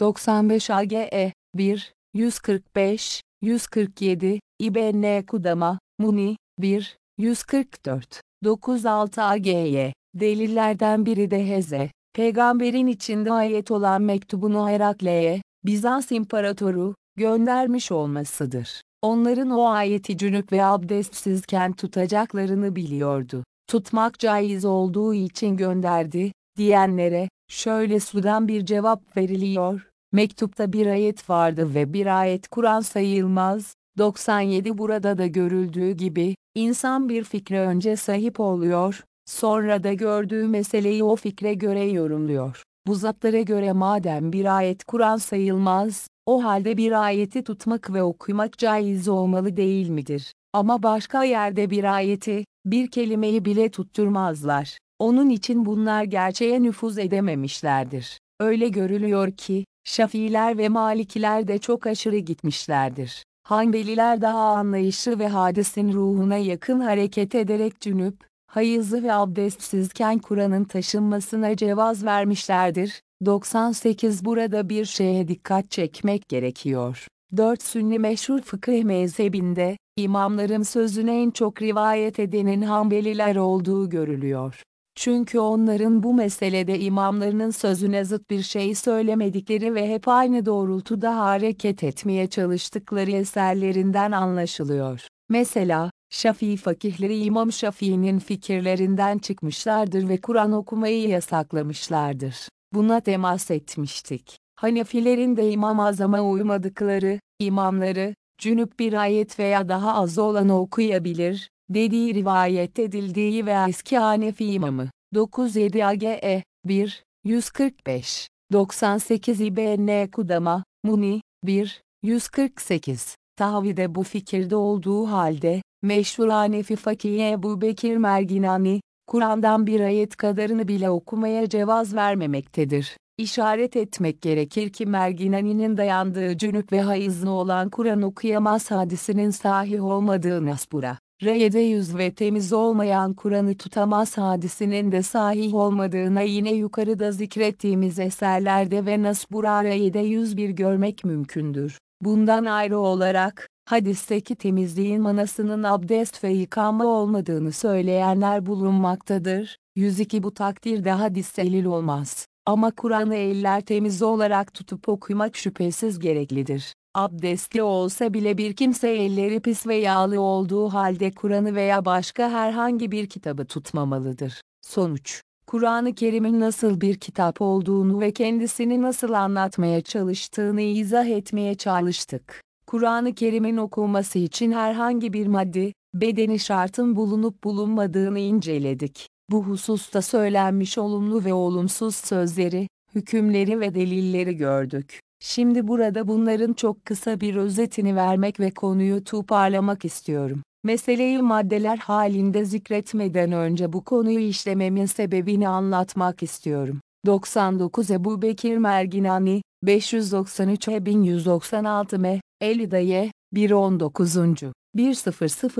95 AGE, 1, 145, 147, İBN Kudama, Muni, 1, 144, 96 AGY. Delillerden biri de Heze, peygamberin içinde ayet olan mektubunu Herakle'ye, Bizans İmparatoru, göndermiş olmasıdır. Onların o ayeti cünüp ve abdestsizken tutacaklarını biliyordu. Tutmak caiz olduğu için gönderdi, diyenlere, şöyle sudan bir cevap veriliyor, mektupta bir ayet vardı ve bir ayet Kur'an sayılmaz, 97 burada da görüldüğü gibi, insan bir fikre önce sahip oluyor, sonra da gördüğü meseleyi o fikre göre yorumluyor. Bu zatlara göre madem bir ayet Kur'an sayılmaz, o halde bir ayeti tutmak ve okumak caiz olmalı değil midir? Ama başka yerde bir ayeti, bir kelimeyi bile tutturmazlar. Onun için bunlar gerçeğe nüfuz edememişlerdir. Öyle görülüyor ki, Şafiiler ve Malikiler de çok aşırı gitmişlerdir. Hanbeliler daha anlayışlı ve hadisin ruhuna yakın hareket ederek cünüp, hayızlı ve abdestsizken Kur'an'ın taşınmasına cevaz vermişlerdir. 98 Burada bir şeye dikkat çekmek gerekiyor. Dört sünni meşhur fıkıh mezhebinde, imamların sözünü en çok rivayet edenin Hanbeliler olduğu görülüyor. Çünkü onların bu meselede imamlarının sözüne zıt bir şey söylemedikleri ve hep aynı doğrultuda hareket etmeye çalıştıkları eserlerinden anlaşılıyor. Mesela, Şafii fakihleri İmam Şafii'nin fikirlerinden çıkmışlardır ve Kur'an okumayı yasaklamışlardır. Buna temas etmiştik. Hanefilerin de İmam Azam'a uymadıkları, imamları, cünüp bir ayet veya daha az olanı okuyabilir, dediği rivayet edildiği ve eski Hanefi imamı, 97 AGE, 1, 145, 98 İBN Kudama, Muni, 1, 148, Tahvi'de bu fikirde olduğu halde, meşhur Hanefi Fakih Ebu Bekir Merginani, Kur'an'dan bir ayet kadarını bile okumaya cevaz vermemektedir. İşaret etmek gerekir ki Merginani'nin dayandığı cünüp ve hayızlı olan Kur'an okuyamaz hadisinin sahih olmadığı Nasbura. R'de yüz ve temiz olmayan Kur'an'ı tutamaz hadisinin de sahih olmadığına yine yukarıda zikrettiğimiz eserlerde ve Nasbura R'de yüz bir görmek mümkündür. Bundan ayrı olarak, hadisteki temizliğin manasının abdest ve yıkama olmadığını söyleyenler bulunmaktadır. 102 Bu takdirde hadis delil olmaz. Ama Kur'an'ı eller temiz olarak tutup okumak şüphesiz gereklidir. Abdestli olsa bile bir kimse elleri pis ve yağlı olduğu halde Kur'an'ı veya başka herhangi bir kitabı tutmamalıdır. Sonuç Kur'an-ı Kerim'in nasıl bir kitap olduğunu ve kendisini nasıl anlatmaya çalıştığını izah etmeye çalıştık. Kur'an-ı Kerim'in okunması için herhangi bir maddi, bedeni şartın bulunup bulunmadığını inceledik. Bu hususta söylenmiş olumlu ve olumsuz sözleri, hükümleri ve delilleri gördük. Şimdi burada bunların çok kısa bir özetini vermek ve konuyu toparlamak istiyorum. Meseleyi maddeler halinde zikretmeden önce bu konuyu işlememin sebebini anlatmak istiyorum. 99 Ebu Bekir Merginani, 593 E 1196 M, El Hidaye, 119. 100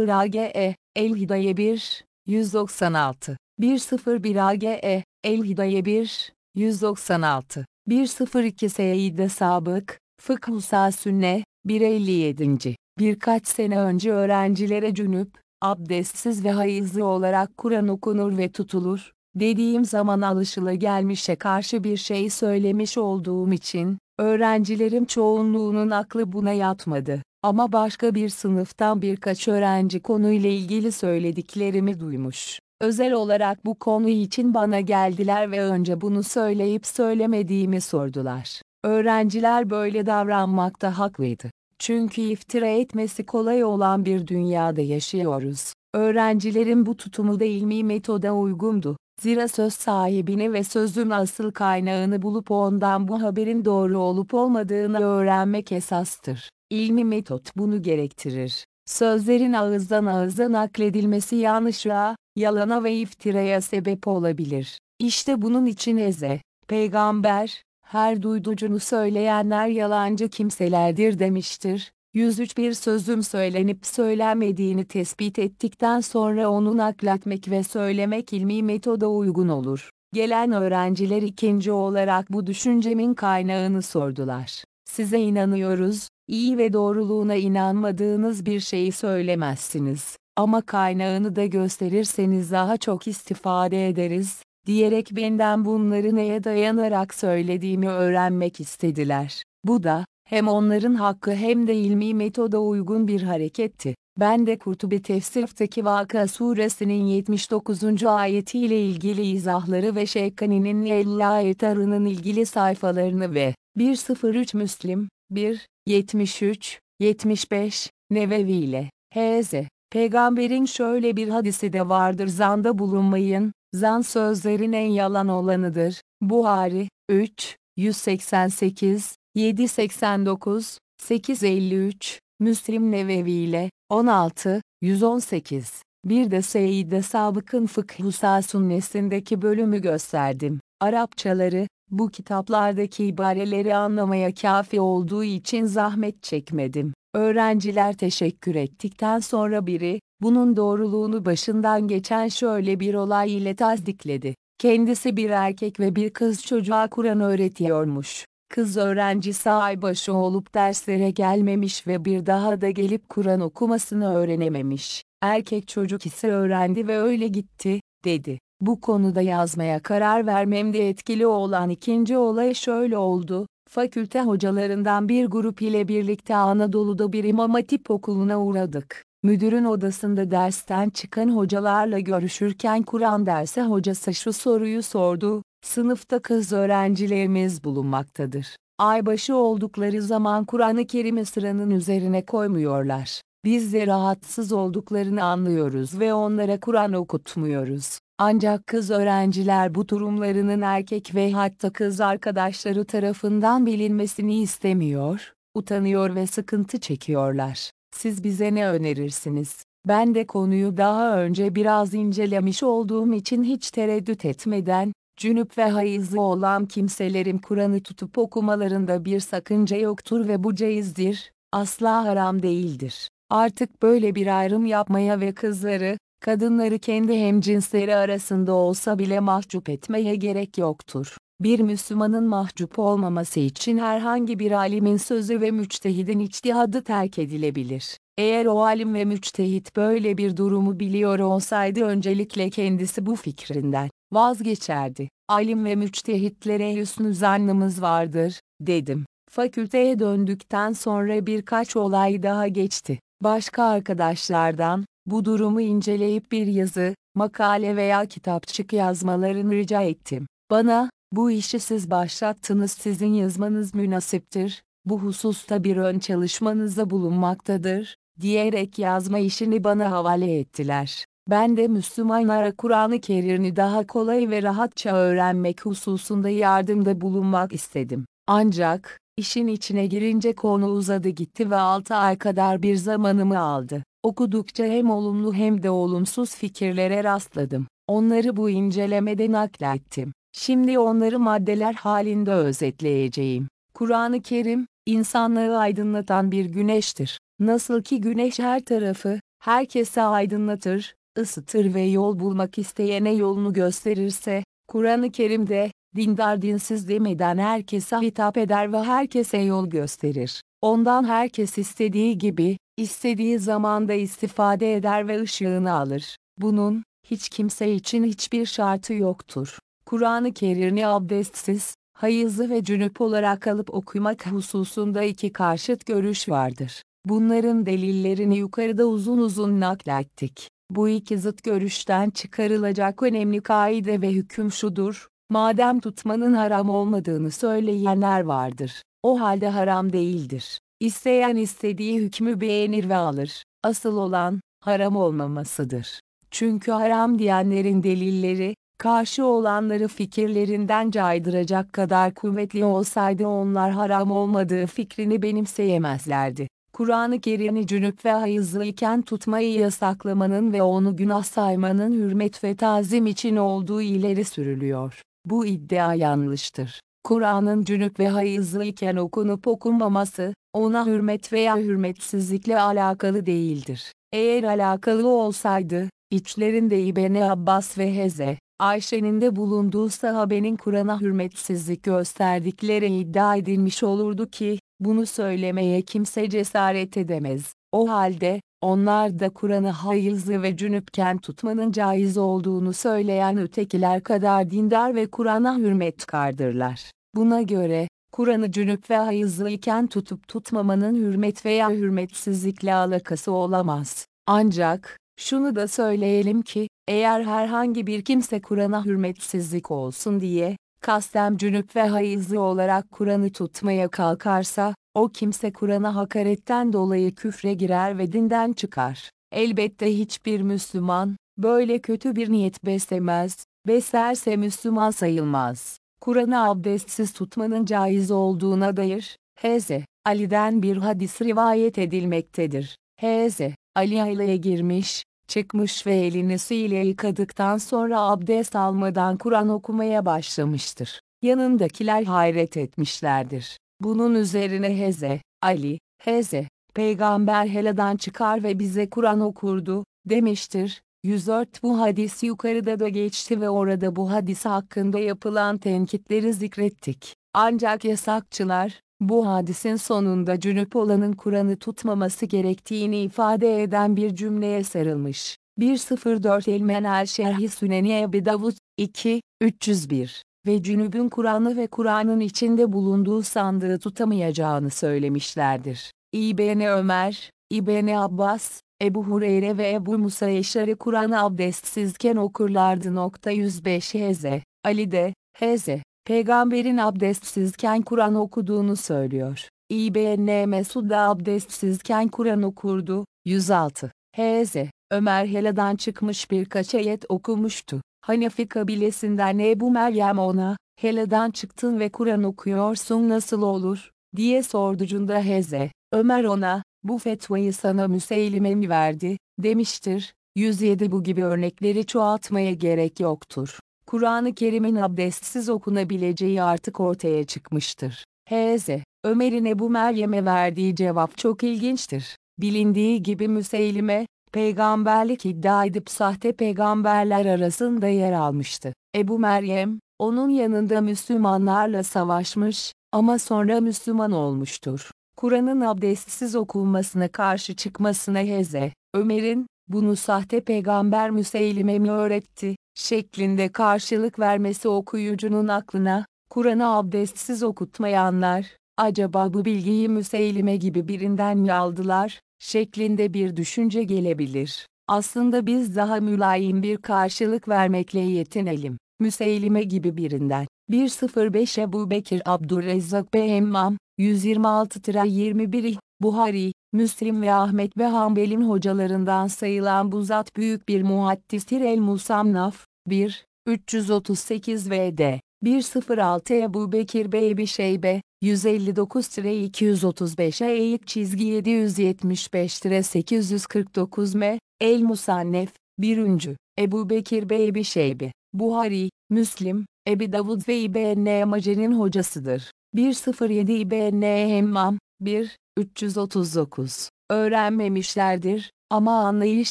AGE, El Hidaye 1, 196. 101 AGE, El Hidaye 1, 196. 102 Seyyide Sabık, Fıkh Sünne, 157. Birkaç sene önce öğrencilere cünüp, abdestsiz ve hayızlı olarak Kur'an okunur ve tutulur, dediğim zaman alışıla gelmişe karşı bir şey söylemiş olduğum için, öğrencilerim çoğunluğunun aklı buna yatmadı. Ama başka bir sınıftan birkaç öğrenci konuyla ilgili söylediklerimi duymuş. Özel olarak bu konu için bana geldiler ve önce bunu söyleyip söylemediğimi sordular. Öğrenciler böyle davranmakta haklıydı. Çünkü iftira etmesi kolay olan bir dünyada yaşıyoruz. Öğrencilerin bu tutumu da ilmi metoda uygundu. Zira söz sahibini ve sözün asıl kaynağını bulup ondan bu haberin doğru olup olmadığını öğrenmek esastır. İlmi metot bunu gerektirir. Sözlerin ağızdan ağıza nakledilmesi yanlışlığa, yalana ve iftiraya sebep olabilir. İşte bunun için Eze, peygamber, her duyducunu söyleyenler yalancı kimselerdir demiştir. 103 bir sözüm söylenip söylenmediğini tespit ettikten sonra onu nakletmek ve söylemek ilmi metoda uygun olur. Gelen öğrenciler ikinci olarak bu düşüncemin kaynağını sordular. Size inanıyoruz, iyi ve doğruluğuna inanmadığınız bir şeyi söylemezsiniz. Ama kaynağını da gösterirseniz daha çok istifade ederiz, diyerek benden bunları neye dayanarak söylediğimi öğrenmek istediler. Bu da, hem onların hakkı hem de ilmi metoda uygun bir hareketti. Ben de Kurtubi Tefsir'teki Vaka suresinin 79. ayetiyle ilgili izahları ve Şekkani'nin 50 ayet arının ilgili sayfalarını ve 103 Müslim, 1, 73, 75, Nevevi ile H.Z. Peygamberin şöyle bir hadisi de vardır zanda bulunmayın, zan sözlerin en yalan olanıdır. Buhari, 3, 188, 789, 853, Müslim Nevevi ile 16, 118. Bir de Seyyid-i Sabık'ın Fıkh-ı Sunnesindeki bölümü gösterdim. Arapçaları, bu kitaplardaki ibareleri anlamaya kafi olduğu için zahmet çekmedim. Öğrenciler teşekkür ettikten sonra biri, bunun doğruluğunu başından geçen şöyle bir olay ile tasdikledi. Kendisi bir erkek ve bir kız çocuğa Kur'an öğretiyormuş. Kız öğrencisi aybaşı olup derslere gelmemiş ve bir daha da gelip Kur'an okumasını öğrenememiş. Erkek çocuk ise öğrendi ve öyle gitti, dedi. Bu konuda yazmaya karar vermemde etkili olan ikinci olay şöyle oldu. Fakülte hocalarından bir grup ile birlikte Anadolu'da bir imam hatip okuluna uğradık. Müdürün odasında dersten çıkan hocalarla görüşürken Kur'an dersi hocası şu soruyu sordu. Sınıfta kız öğrencilerimiz bulunmaktadır. Aybaşı oldukları zaman Kur'an-ı Kerim'i sıranın üzerine koymuyorlar. Biz de rahatsız olduklarını anlıyoruz ve onlara Kur'an okutmuyoruz. Ancak kız öğrenciler bu durumlarının erkek ve hatta kız arkadaşları tarafından bilinmesini istemiyor, utanıyor ve sıkıntı çekiyorlar. Siz bize ne önerirsiniz? Ben de konuyu daha önce biraz incelemiş olduğum için hiç tereddüt etmeden, cünüp ve hayızlı olan kimselerin Kur'an'ı tutup okumalarında bir sakınca yoktur ve bu caizdir, asla haram değildir. Artık böyle bir ayrım yapmaya ve kızları, kadınları kendi hemcinsleri arasında olsa bile mahcup etmeye gerek yoktur. Bir Müslümanın mahcup olmaması için herhangi bir alimin sözü ve müçtehidin içtihadı terk edilebilir. Eğer o alim ve müçtehit böyle bir durumu biliyor olsaydı öncelikle kendisi bu fikrinden vazgeçerdi. Alim ve müçtehitlere hüsnü zannımız vardır, dedim. Fakülteye döndükten sonra birkaç olay daha geçti. Başka arkadaşlardan, bu durumu inceleyip bir yazı, makale veya kitapçık yazmalarını rica ettim. Bana, bu işi siz başlattınız sizin yazmanız münasiptir, bu hususta bir ön çalışmanızda bulunmaktadır, diyerek yazma işini bana havale ettiler. Ben de Müslümanlara Kur'an-ı Kerim'i daha kolay ve rahatça öğrenmek hususunda yardımda bulunmak istedim. Ancak, işin içine girince konu uzadı gitti ve 6 ay kadar bir zamanımı aldı. Okudukça hem olumlu hem de olumsuz fikirlere rastladım. Onları bu incelemede naklettim. Şimdi onları maddeler halinde özetleyeceğim. Kur'an-ı Kerim, insanlığı aydınlatan bir güneştir. Nasıl ki güneş her tarafı, herkese aydınlatır, ısıtır ve yol bulmak isteyene yolunu gösterirse, Kur'an-ı Kerim'de, dindar dinsiz demeden herkese hitap eder ve herkese yol gösterir. Ondan herkes istediği gibi, istediği zamanda istifade eder ve ışığını alır. Bunun, hiç kimse için hiçbir şartı yoktur. Kur'an-ı Kerim'i abdestsiz, hayızlı ve cünüp olarak alıp okumak hususunda iki karşıt görüş vardır. Bunların delillerini yukarıda uzun uzun naklettik. Bu iki zıt görüşten çıkarılacak önemli kaide ve hüküm şudur, madem tutmanın haram olmadığını söyleyenler vardır, o halde haram değildir. İsteyen istediği hükmü beğenir ve alır. Asıl olan, haram olmamasıdır. Çünkü haram diyenlerin delilleri, karşı olanları fikirlerinden caydıracak kadar kuvvetli olsaydı onlar haram olmadığı fikrini benimseyemezlerdi. Kur'an-ı Kerim'i cünüp ve hayızlı iken tutmayı yasaklamanın ve onu günah saymanın hürmet ve tazim için olduğu ileri sürülüyor. Bu iddia yanlıştır. Kur'an'ın cünüp ve hayızlı iken okunup okunmaması, ona hürmet veya hürmetsizlikle alakalı değildir. Eğer alakalı olsaydı, içlerinde İbni Abbas ve Heze, Ayşe'nin de bulunduğu sahabenin Kur'an'a hürmetsizlik gösterdikleri iddia edilmiş olurdu ki, bunu söylemeye kimse cesaret edemez. O halde, onlar da Kur'an'ı hayızlı ve cünüpken tutmanın caiz olduğunu söyleyen ötekiler kadar dindar ve Kur'an'a hürmet kardırlar. Buna göre, Kur'an'ı cünüp ve hayızlı iken tutup tutmamanın hürmet veya hürmetsizlikle alakası olamaz. Ancak, şunu da söyleyelim ki, eğer herhangi bir kimse Kur'an'a hürmetsizlik olsun diye, kastem cünüp ve hayızlı olarak Kur'an'ı tutmaya kalkarsa, o kimse Kur'an'a hakaretten dolayı küfre girer ve dinden çıkar. Elbette hiçbir Müslüman, böyle kötü bir niyet beslemez, beslerse Müslüman sayılmaz. Kur'an'ı abdestsiz tutmanın caiz olduğuna dair, Hz. Ali'den bir hadis rivayet edilmektedir. Hz. Ali aileye girmiş, çıkmış ve elini su ile yıkadıktan sonra abdest almadan Kur'an okumaya başlamıştır. Yanındakiler hayret etmişlerdir. Bunun üzerine Heze, Ali, Heze, peygamber heladan çıkar ve bize Kur'an okurdu, demiştir. 104 bu hadis yukarıda da geçti ve orada bu hadis hakkında yapılan tenkitleri zikrettik. Ancak yasakçılar, bu hadisin sonunda cünüp olanın Kur'an'ı tutmaması gerektiğini ifade eden bir cümleye sarılmış. 104 Elmenel Şerhi Süneni Ebi Davud 2, 301 ve cünübün Kur'an'ı ve Kur'an'ın içinde bulunduğu sandığı tutamayacağını söylemişlerdir. İbn Ömer, İbn Abbas, Ebu Hureyre ve Ebu Musa Eşari Kur'an'ı abdestsizken okurlardı. 105 Hz. Ali de, Hz. Peygamberin abdestsizken Kur'an okuduğunu söylüyor. İbn Mesud da abdestsizken Kur'an okurdu. 106 Hz. Ömer heladan çıkmış birkaç ayet okumuştu. Hanefi kabilesinden Ebu Meryem ona, heladan çıktın ve Kur'an okuyorsun nasıl olur, diye sorducunda Heze. Ömer ona, bu fetvayı sana Müseylime mi verdi, demiştir. 107 Bu gibi örnekleri çoğaltmaya gerek yoktur. Kur'an-ı Kerim'in abdestsiz okunabileceği artık ortaya çıkmıştır. Hz. Ömer'in Ebu Meryem'e verdiği cevap çok ilginçtir. Bilindiği gibi Müseylime, peygamberlik iddia edip sahte peygamberler arasında yer almıştı. Ebu Meryem, onun yanında Müslümanlarla savaşmış ama sonra Müslüman olmuştur. Kur'an'ın abdestsiz okunmasına karşı çıkmasına Heze, Ömer'in, bunu sahte peygamber Müseylime mi öğretti, şeklinde karşılık vermesi okuyucunun aklına, Kur'an'ı abdestsiz okutmayanlar, acaba bu bilgiyi Müseylime gibi birinden mi aldılar, şeklinde bir düşünce gelebilir. Aslında biz daha mülayim bir karşılık vermekle yetinelim. Müseylime gibi birinden. 105 Ebu Bekir Abdurrezzak Behemmam, 126-21 Buhari, Müslim ve Ahmet ve Hanbel'in hocalarından sayılan bu zat büyük bir muhaddistir el-Musannaf, 1, 338 vd. 106 Ebu Bekir Beybi Şeybe, 159-235 eğik çizgi 775-849 m, El Musannef, 1. Ebu Bekir Beybi Şeybe, Buhari, Müslim, Ebi Davud ve İbn Mace'nin hocasıdır. 107 İbn Hemmam, 1, 339. Öğrenmemişlerdir, ama anlayış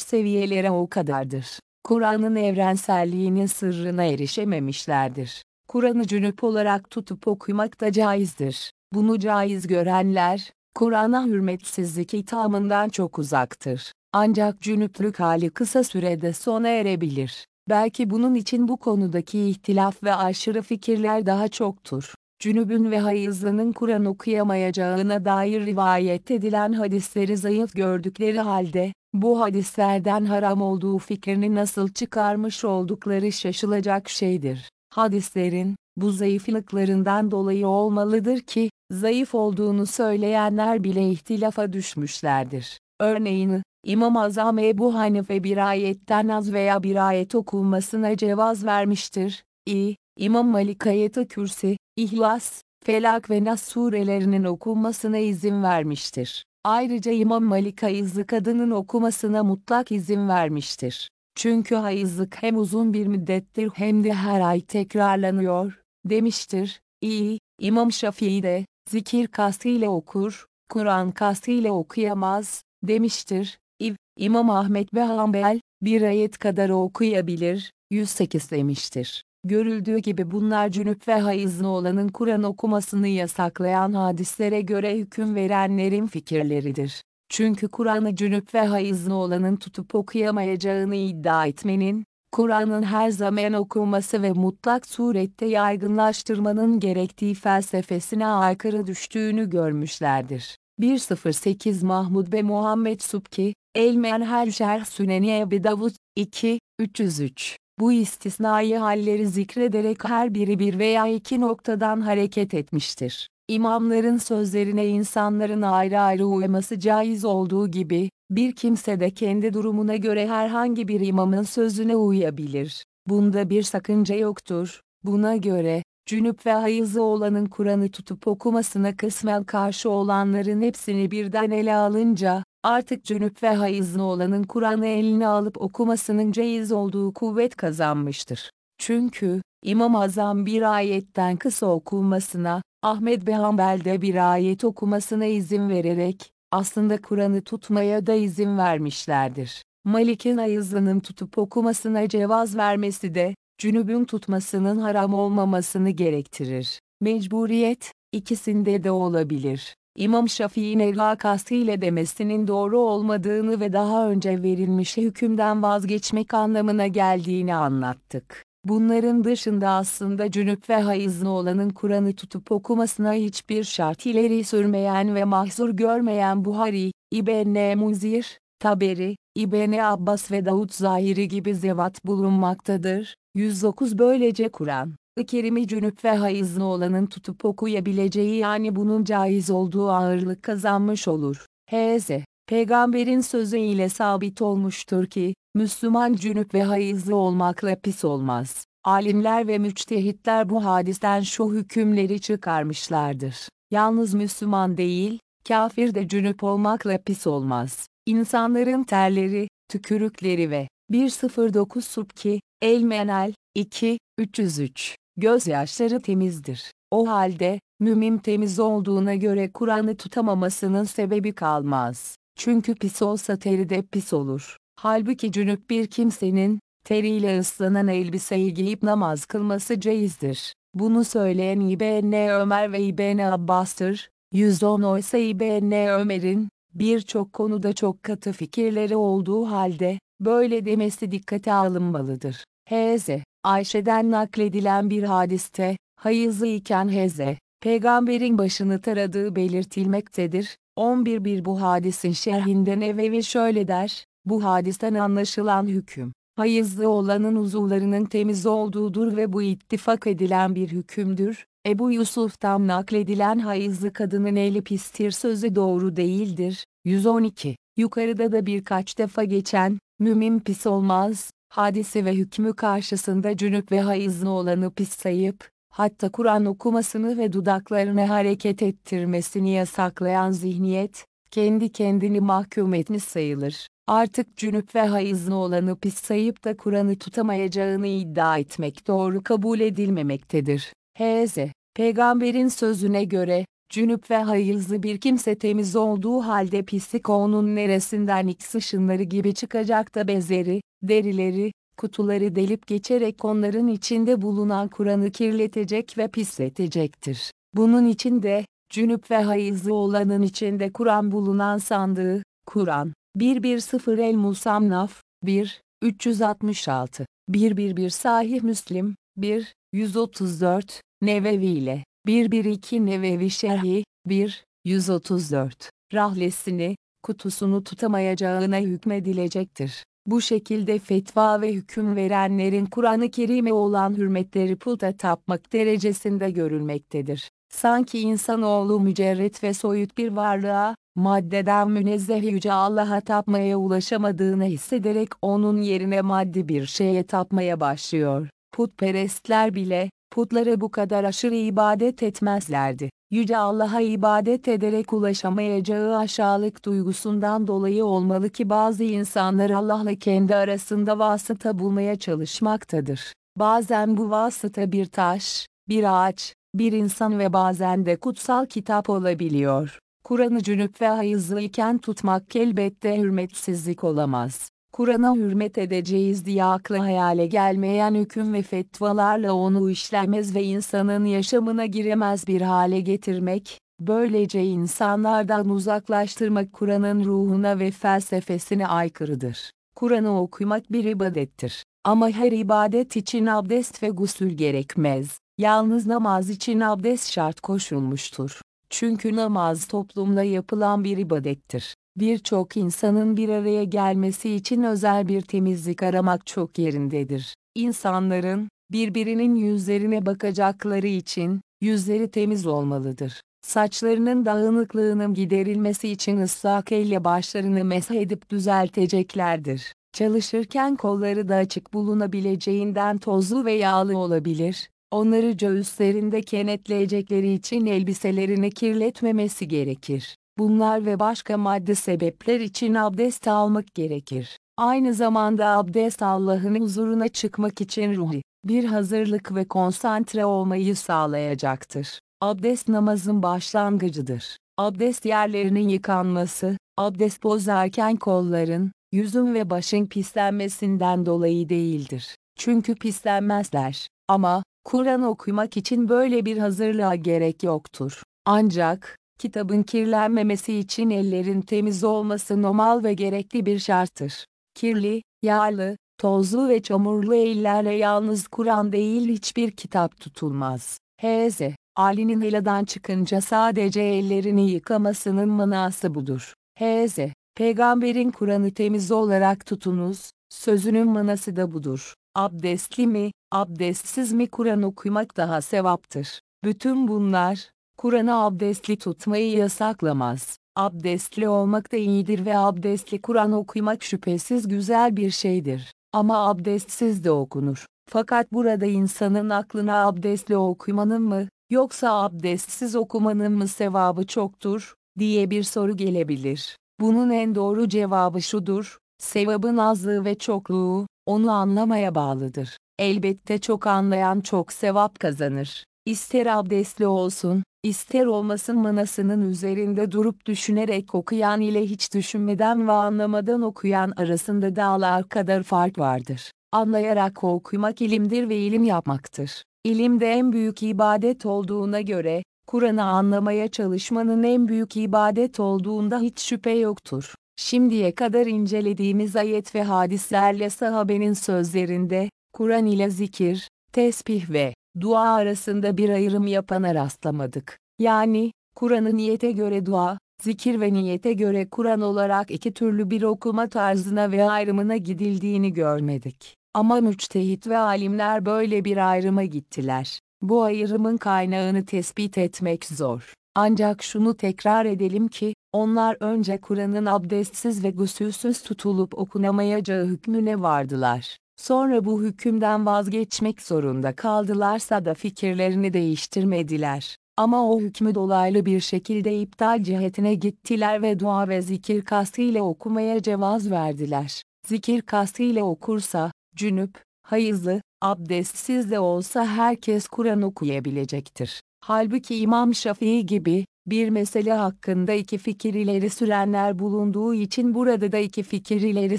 seviyeleri o kadardır. Kur'an'ın evrenselliğinin sırrına erişememişlerdir. Kur'an'ı cünüp olarak tutup okumak da caizdir. Bunu caiz görenler, Kur'an'a hürmetsizlik ithamından çok uzaktır. Ancak cünüplük hali kısa sürede sona erebilir. Belki bunun için bu konudaki ihtilaf ve aşırı fikirler daha çoktur. Cünübün ve hayızlının Kur'an okuyamayacağına dair rivayet edilen hadisleri zayıf gördükleri halde, bu hadislerden haram olduğu fikrini nasıl çıkarmış oldukları şaşılacak şeydir. Hadislerin, bu zayıflıklarından dolayı olmalıdır ki, zayıf olduğunu söyleyenler bile ihtilafa düşmüşlerdir. Örneğin, İmam Azam Ebu Hanife bir ayetten az veya bir ayet okunmasına cevaz vermiştir. İ, İmam Malik ayeti kürsi, İhlas, Felak ve Nas surelerinin okunmasına izin vermiştir. Ayrıca İmam Malik hayızlı kadının okumasına mutlak izin vermiştir. Çünkü hayızlık hem uzun bir müddettir hem de her ay tekrarlanıyor, demiştir. İyi, İmam Şafii de, zikir kastıyla okur, Kur'an kastıyla okuyamaz, demiştir. İv, İmam Ahmet ve Hanbel, bir ayet kadar okuyabilir, 108 demiştir. Görüldüğü gibi bunlar cünüp ve hayızlı olanın Kur'an okumasını yasaklayan hadislere göre hüküm verenlerin fikirleridir. Çünkü Kur'an'ı cünüp ve hayızlı olanın tutup okuyamayacağını iddia etmenin, Kur'an'ın her zaman okunması ve mutlak surette yaygınlaştırmanın gerektiği felsefesine aykırı düştüğünü görmüşlerdir. 108 Mahmud ve Muhammed Subki, El-Menher Şerh Süneni Ebi Davud, 2, 303 bu istisnai halleri zikrederek her biri bir veya iki noktadan hareket etmiştir. İmamların sözlerine insanların ayrı ayrı uyması caiz olduğu gibi, bir kimse de kendi durumuna göre herhangi bir imamın sözüne uyabilir. Bunda bir sakınca yoktur. Buna göre, cünüp ve hayızı olanın Kur'an'ı tutup okumasına kısmen karşı olanların hepsini birden ele alınca, artık cünüp ve hayızlı olanın Kur'an'ı eline alıp okumasının caiz olduğu kuvvet kazanmıştır. Çünkü, İmam Azam bir ayetten kısa okunmasına, Ahmet ve Hanbel'de bir ayet okumasına izin vererek, aslında Kur'an'ı tutmaya da izin vermişlerdir. Malik'in ayızlının tutup okumasına cevaz vermesi de, cünübün tutmasının haram olmamasını gerektirir. mecburiyet, ikisinde de olabilir. İmam Şafii'nin evrakasıyla demesinin doğru olmadığını ve daha önce verilmiş hükümden vazgeçmek anlamına geldiğini anlattık. Bunların dışında aslında cünüp ve hayızlı olanın Kur'an'ı tutup okumasına hiçbir şart ileri sürmeyen ve mahzur görmeyen Buhari, İbn Muzir, Taberi, İbn Abbas ve Davud Zahiri gibi zevat bulunmaktadır. 109 Böylece Kur'an, Kerimi cünüp ve hayızlı olanın tutup okuyabileceği yani bunun caiz olduğu ağırlık kazanmış olur. H.Z. Peygamberin sözü ile sabit olmuştur ki, Müslüman cünüp ve hayızlı olmakla pis olmaz. Alimler ve müçtehitler bu hadisten şu hükümleri çıkarmışlardır. Yalnız Müslüman değil, kafir de cünüp olmakla pis olmaz. İnsanların terleri, tükürükleri ve 109 Subki, El Menel, 2, 303, gözyaşları temizdir. O halde, mümin temiz olduğuna göre Kur'an'ı tutamamasının sebebi kalmaz. Çünkü pis olsa teri de pis olur. Halbuki cünüp bir kimsenin, teriyle ıslanan elbiseyi giyip namaz kılması caizdir. Bunu söyleyen İbn Ömer ve İbn Abbas'tır. 110 oysa İbn Ömer'in, birçok konuda çok katı fikirleri olduğu halde, böyle demesi dikkate alınmalıdır. H.Z. Ayşe'den nakledilen bir hadiste, hayızlı iken Hz. Peygamberin başını taradığı belirtilmektedir. 11.1 Bu hadisin şerhinde Nevevi şöyle der, bu hadisten anlaşılan hüküm, hayızlı olanın uzuvlarının temiz olduğudur ve bu ittifak edilen bir hükümdür. Ebu Yusuf'tan nakledilen hayızlı kadının eli pistir sözü doğru değildir. 112. Yukarıda da birkaç defa geçen, mümin pis olmaz, hadise ve hükmü karşısında cünüp ve hayızlı olanı pis sayıp, hatta Kur'an okumasını ve dudaklarını hareket ettirmesini yasaklayan zihniyet, kendi kendini mahkum etmiş sayılır. Artık cünüp ve hayızlı olanı pis sayıp da Kur'an'ı tutamayacağını iddia etmek doğru kabul edilmemektedir. H.Z. Peygamberin sözüne göre, cünüp ve hayızlı bir kimse temiz olduğu halde pislik onun neresinden X ışınları gibi çıkacak da bezeri, derileri, kutuları delip geçerek onların içinde bulunan Kur'an'ı kirletecek ve pisletecektir. Bunun için de, cünüp ve hayızlı olanın içinde Kur'an bulunan sandığı, Kur'an, 110 El Musamnaf, 1, 366, 111 Sahih Müslim, 1, 134, Nevevi ile, 112 Nevevi Şerhi, 1, 134, rahlesini, kutusunu tutamayacağına hükmedilecektir. Bu şekilde fetva ve hüküm verenlerin Kur'an-ı Kerim'e olan hürmetleri puta tapmak derecesinde görülmektedir. Sanki insanoğlu mücerret ve soyut bir varlığa, maddeden münezzeh yüce Allah'a tapmaya ulaşamadığını hissederek onun yerine maddi bir şeye tapmaya başlıyor. Putperestler bile, putlara bu kadar aşırı ibadet etmezlerdi. Yüce Allah'a ibadet ederek ulaşamayacağı aşağılık duygusundan dolayı olmalı ki bazı insanlar Allah'la kendi arasında vasıta bulmaya çalışmaktadır. Bazen bu vasıta bir taş, bir ağaç, bir insan ve bazen de kutsal kitap olabiliyor. Kur'an'ı cünüp ve hayızlı iken tutmak elbette hürmetsizlik olamaz. Kur'an'a hürmet edeceğiz diye akla hayale gelmeyen hüküm ve fetvalarla onu işlemez ve insanın yaşamına giremez bir hale getirmek, böylece insanlardan uzaklaştırmak Kur'an'ın ruhuna ve felsefesine aykırıdır. Kur'an'ı okumak bir ibadettir. Ama her ibadet için abdest ve gusül gerekmez. Yalnız namaz için abdest şart koşulmuştur. Çünkü namaz toplumda yapılan bir ibadettir. Birçok insanın bir araya gelmesi için özel bir temizlik aramak çok yerindedir. İnsanların, birbirinin yüzlerine bakacakları için, yüzleri temiz olmalıdır. Saçlarının dağınıklığının giderilmesi için ıslak elle başlarını mesh edip düzelteceklerdir. Çalışırken kolları da açık bulunabileceğinden tozlu ve yağlı olabilir. Onları göğüslerinde kenetleyecekleri için elbiselerini kirletmemesi gerekir. Bunlar ve başka madde sebepler için abdest almak gerekir. Aynı zamanda abdest Allah'ın huzuruna çıkmak için ruhi, bir hazırlık ve konsantre olmayı sağlayacaktır. Abdest namazın başlangıcıdır. Abdest yerlerinin yıkanması, abdest bozarken kolların, yüzün ve başın pislenmesinden dolayı değildir. Çünkü pislenmezler. Ama, Kur'an okumak için böyle bir hazırlığa gerek yoktur. Ancak, kitabın kirlenmemesi için ellerin temiz olması normal ve gerekli bir şarttır. Kirli, yağlı, tozlu ve çamurlu ellerle yalnız Kur'an değil hiçbir kitap tutulmaz. H.Z. Ali'nin heladan çıkınca sadece ellerini yıkamasının manası budur. H.Z. Peygamberin Kur'an'ı temiz olarak tutunuz, sözünün manası da budur. Abdestli mi, abdestsiz mi Kur'an okumak daha sevaptır. Bütün bunlar, Kur'an'ı abdestli tutmayı yasaklamaz. Abdestli olmak da iyidir ve abdestli Kur'an okumak şüphesiz güzel bir şeydir. Ama abdestsiz de okunur. Fakat burada insanın aklına abdestli okumanın mı, yoksa abdestsiz okumanın mı sevabı çoktur, diye bir soru gelebilir. Bunun en doğru cevabı şudur, sevabın azlığı ve çokluğu, onu anlamaya bağlıdır. Elbette çok anlayan çok sevap kazanır. İster abdestli olsun, ister olmasın manasının üzerinde durup düşünerek okuyan ile hiç düşünmeden ve anlamadan okuyan arasında dağlar kadar fark vardır. Anlayarak okumak ilimdir ve ilim yapmaktır. İlim de en büyük ibadet olduğuna göre, Kur'an'ı anlamaya çalışmanın en büyük ibadet olduğunda hiç şüphe yoktur. Şimdiye kadar incelediğimiz ayet ve hadislerle sahabenin sözlerinde, Kur'an ile zikir, tesbih ve dua arasında bir ayrım yapana rastlamadık. Yani, Kur'an'ı niyete göre dua, zikir ve niyete göre Kur'an olarak iki türlü bir okuma tarzına ve ayrımına gidildiğini görmedik. Ama müçtehit ve alimler böyle bir ayrıma gittiler. Bu ayrımın kaynağını tespit etmek zor. Ancak şunu tekrar edelim ki, onlar önce Kur'an'ın abdestsiz ve gusülsüz tutulup okunamayacağı hükmüne vardılar. Sonra bu hükümden vazgeçmek zorunda kaldılarsa da fikirlerini değiştirmediler. Ama o hükmü dolaylı bir şekilde iptal cihetine gittiler ve dua ve zikir kastıyla okumaya cevaz verdiler. Zikir kastıyla okursa, cünüp, hayızlı, abdestsiz de olsa herkes Kur'an okuyabilecektir. Halbuki İmam Şafii gibi, bir mesele hakkında iki fikir ileri sürenler bulunduğu için burada da iki fikir ileri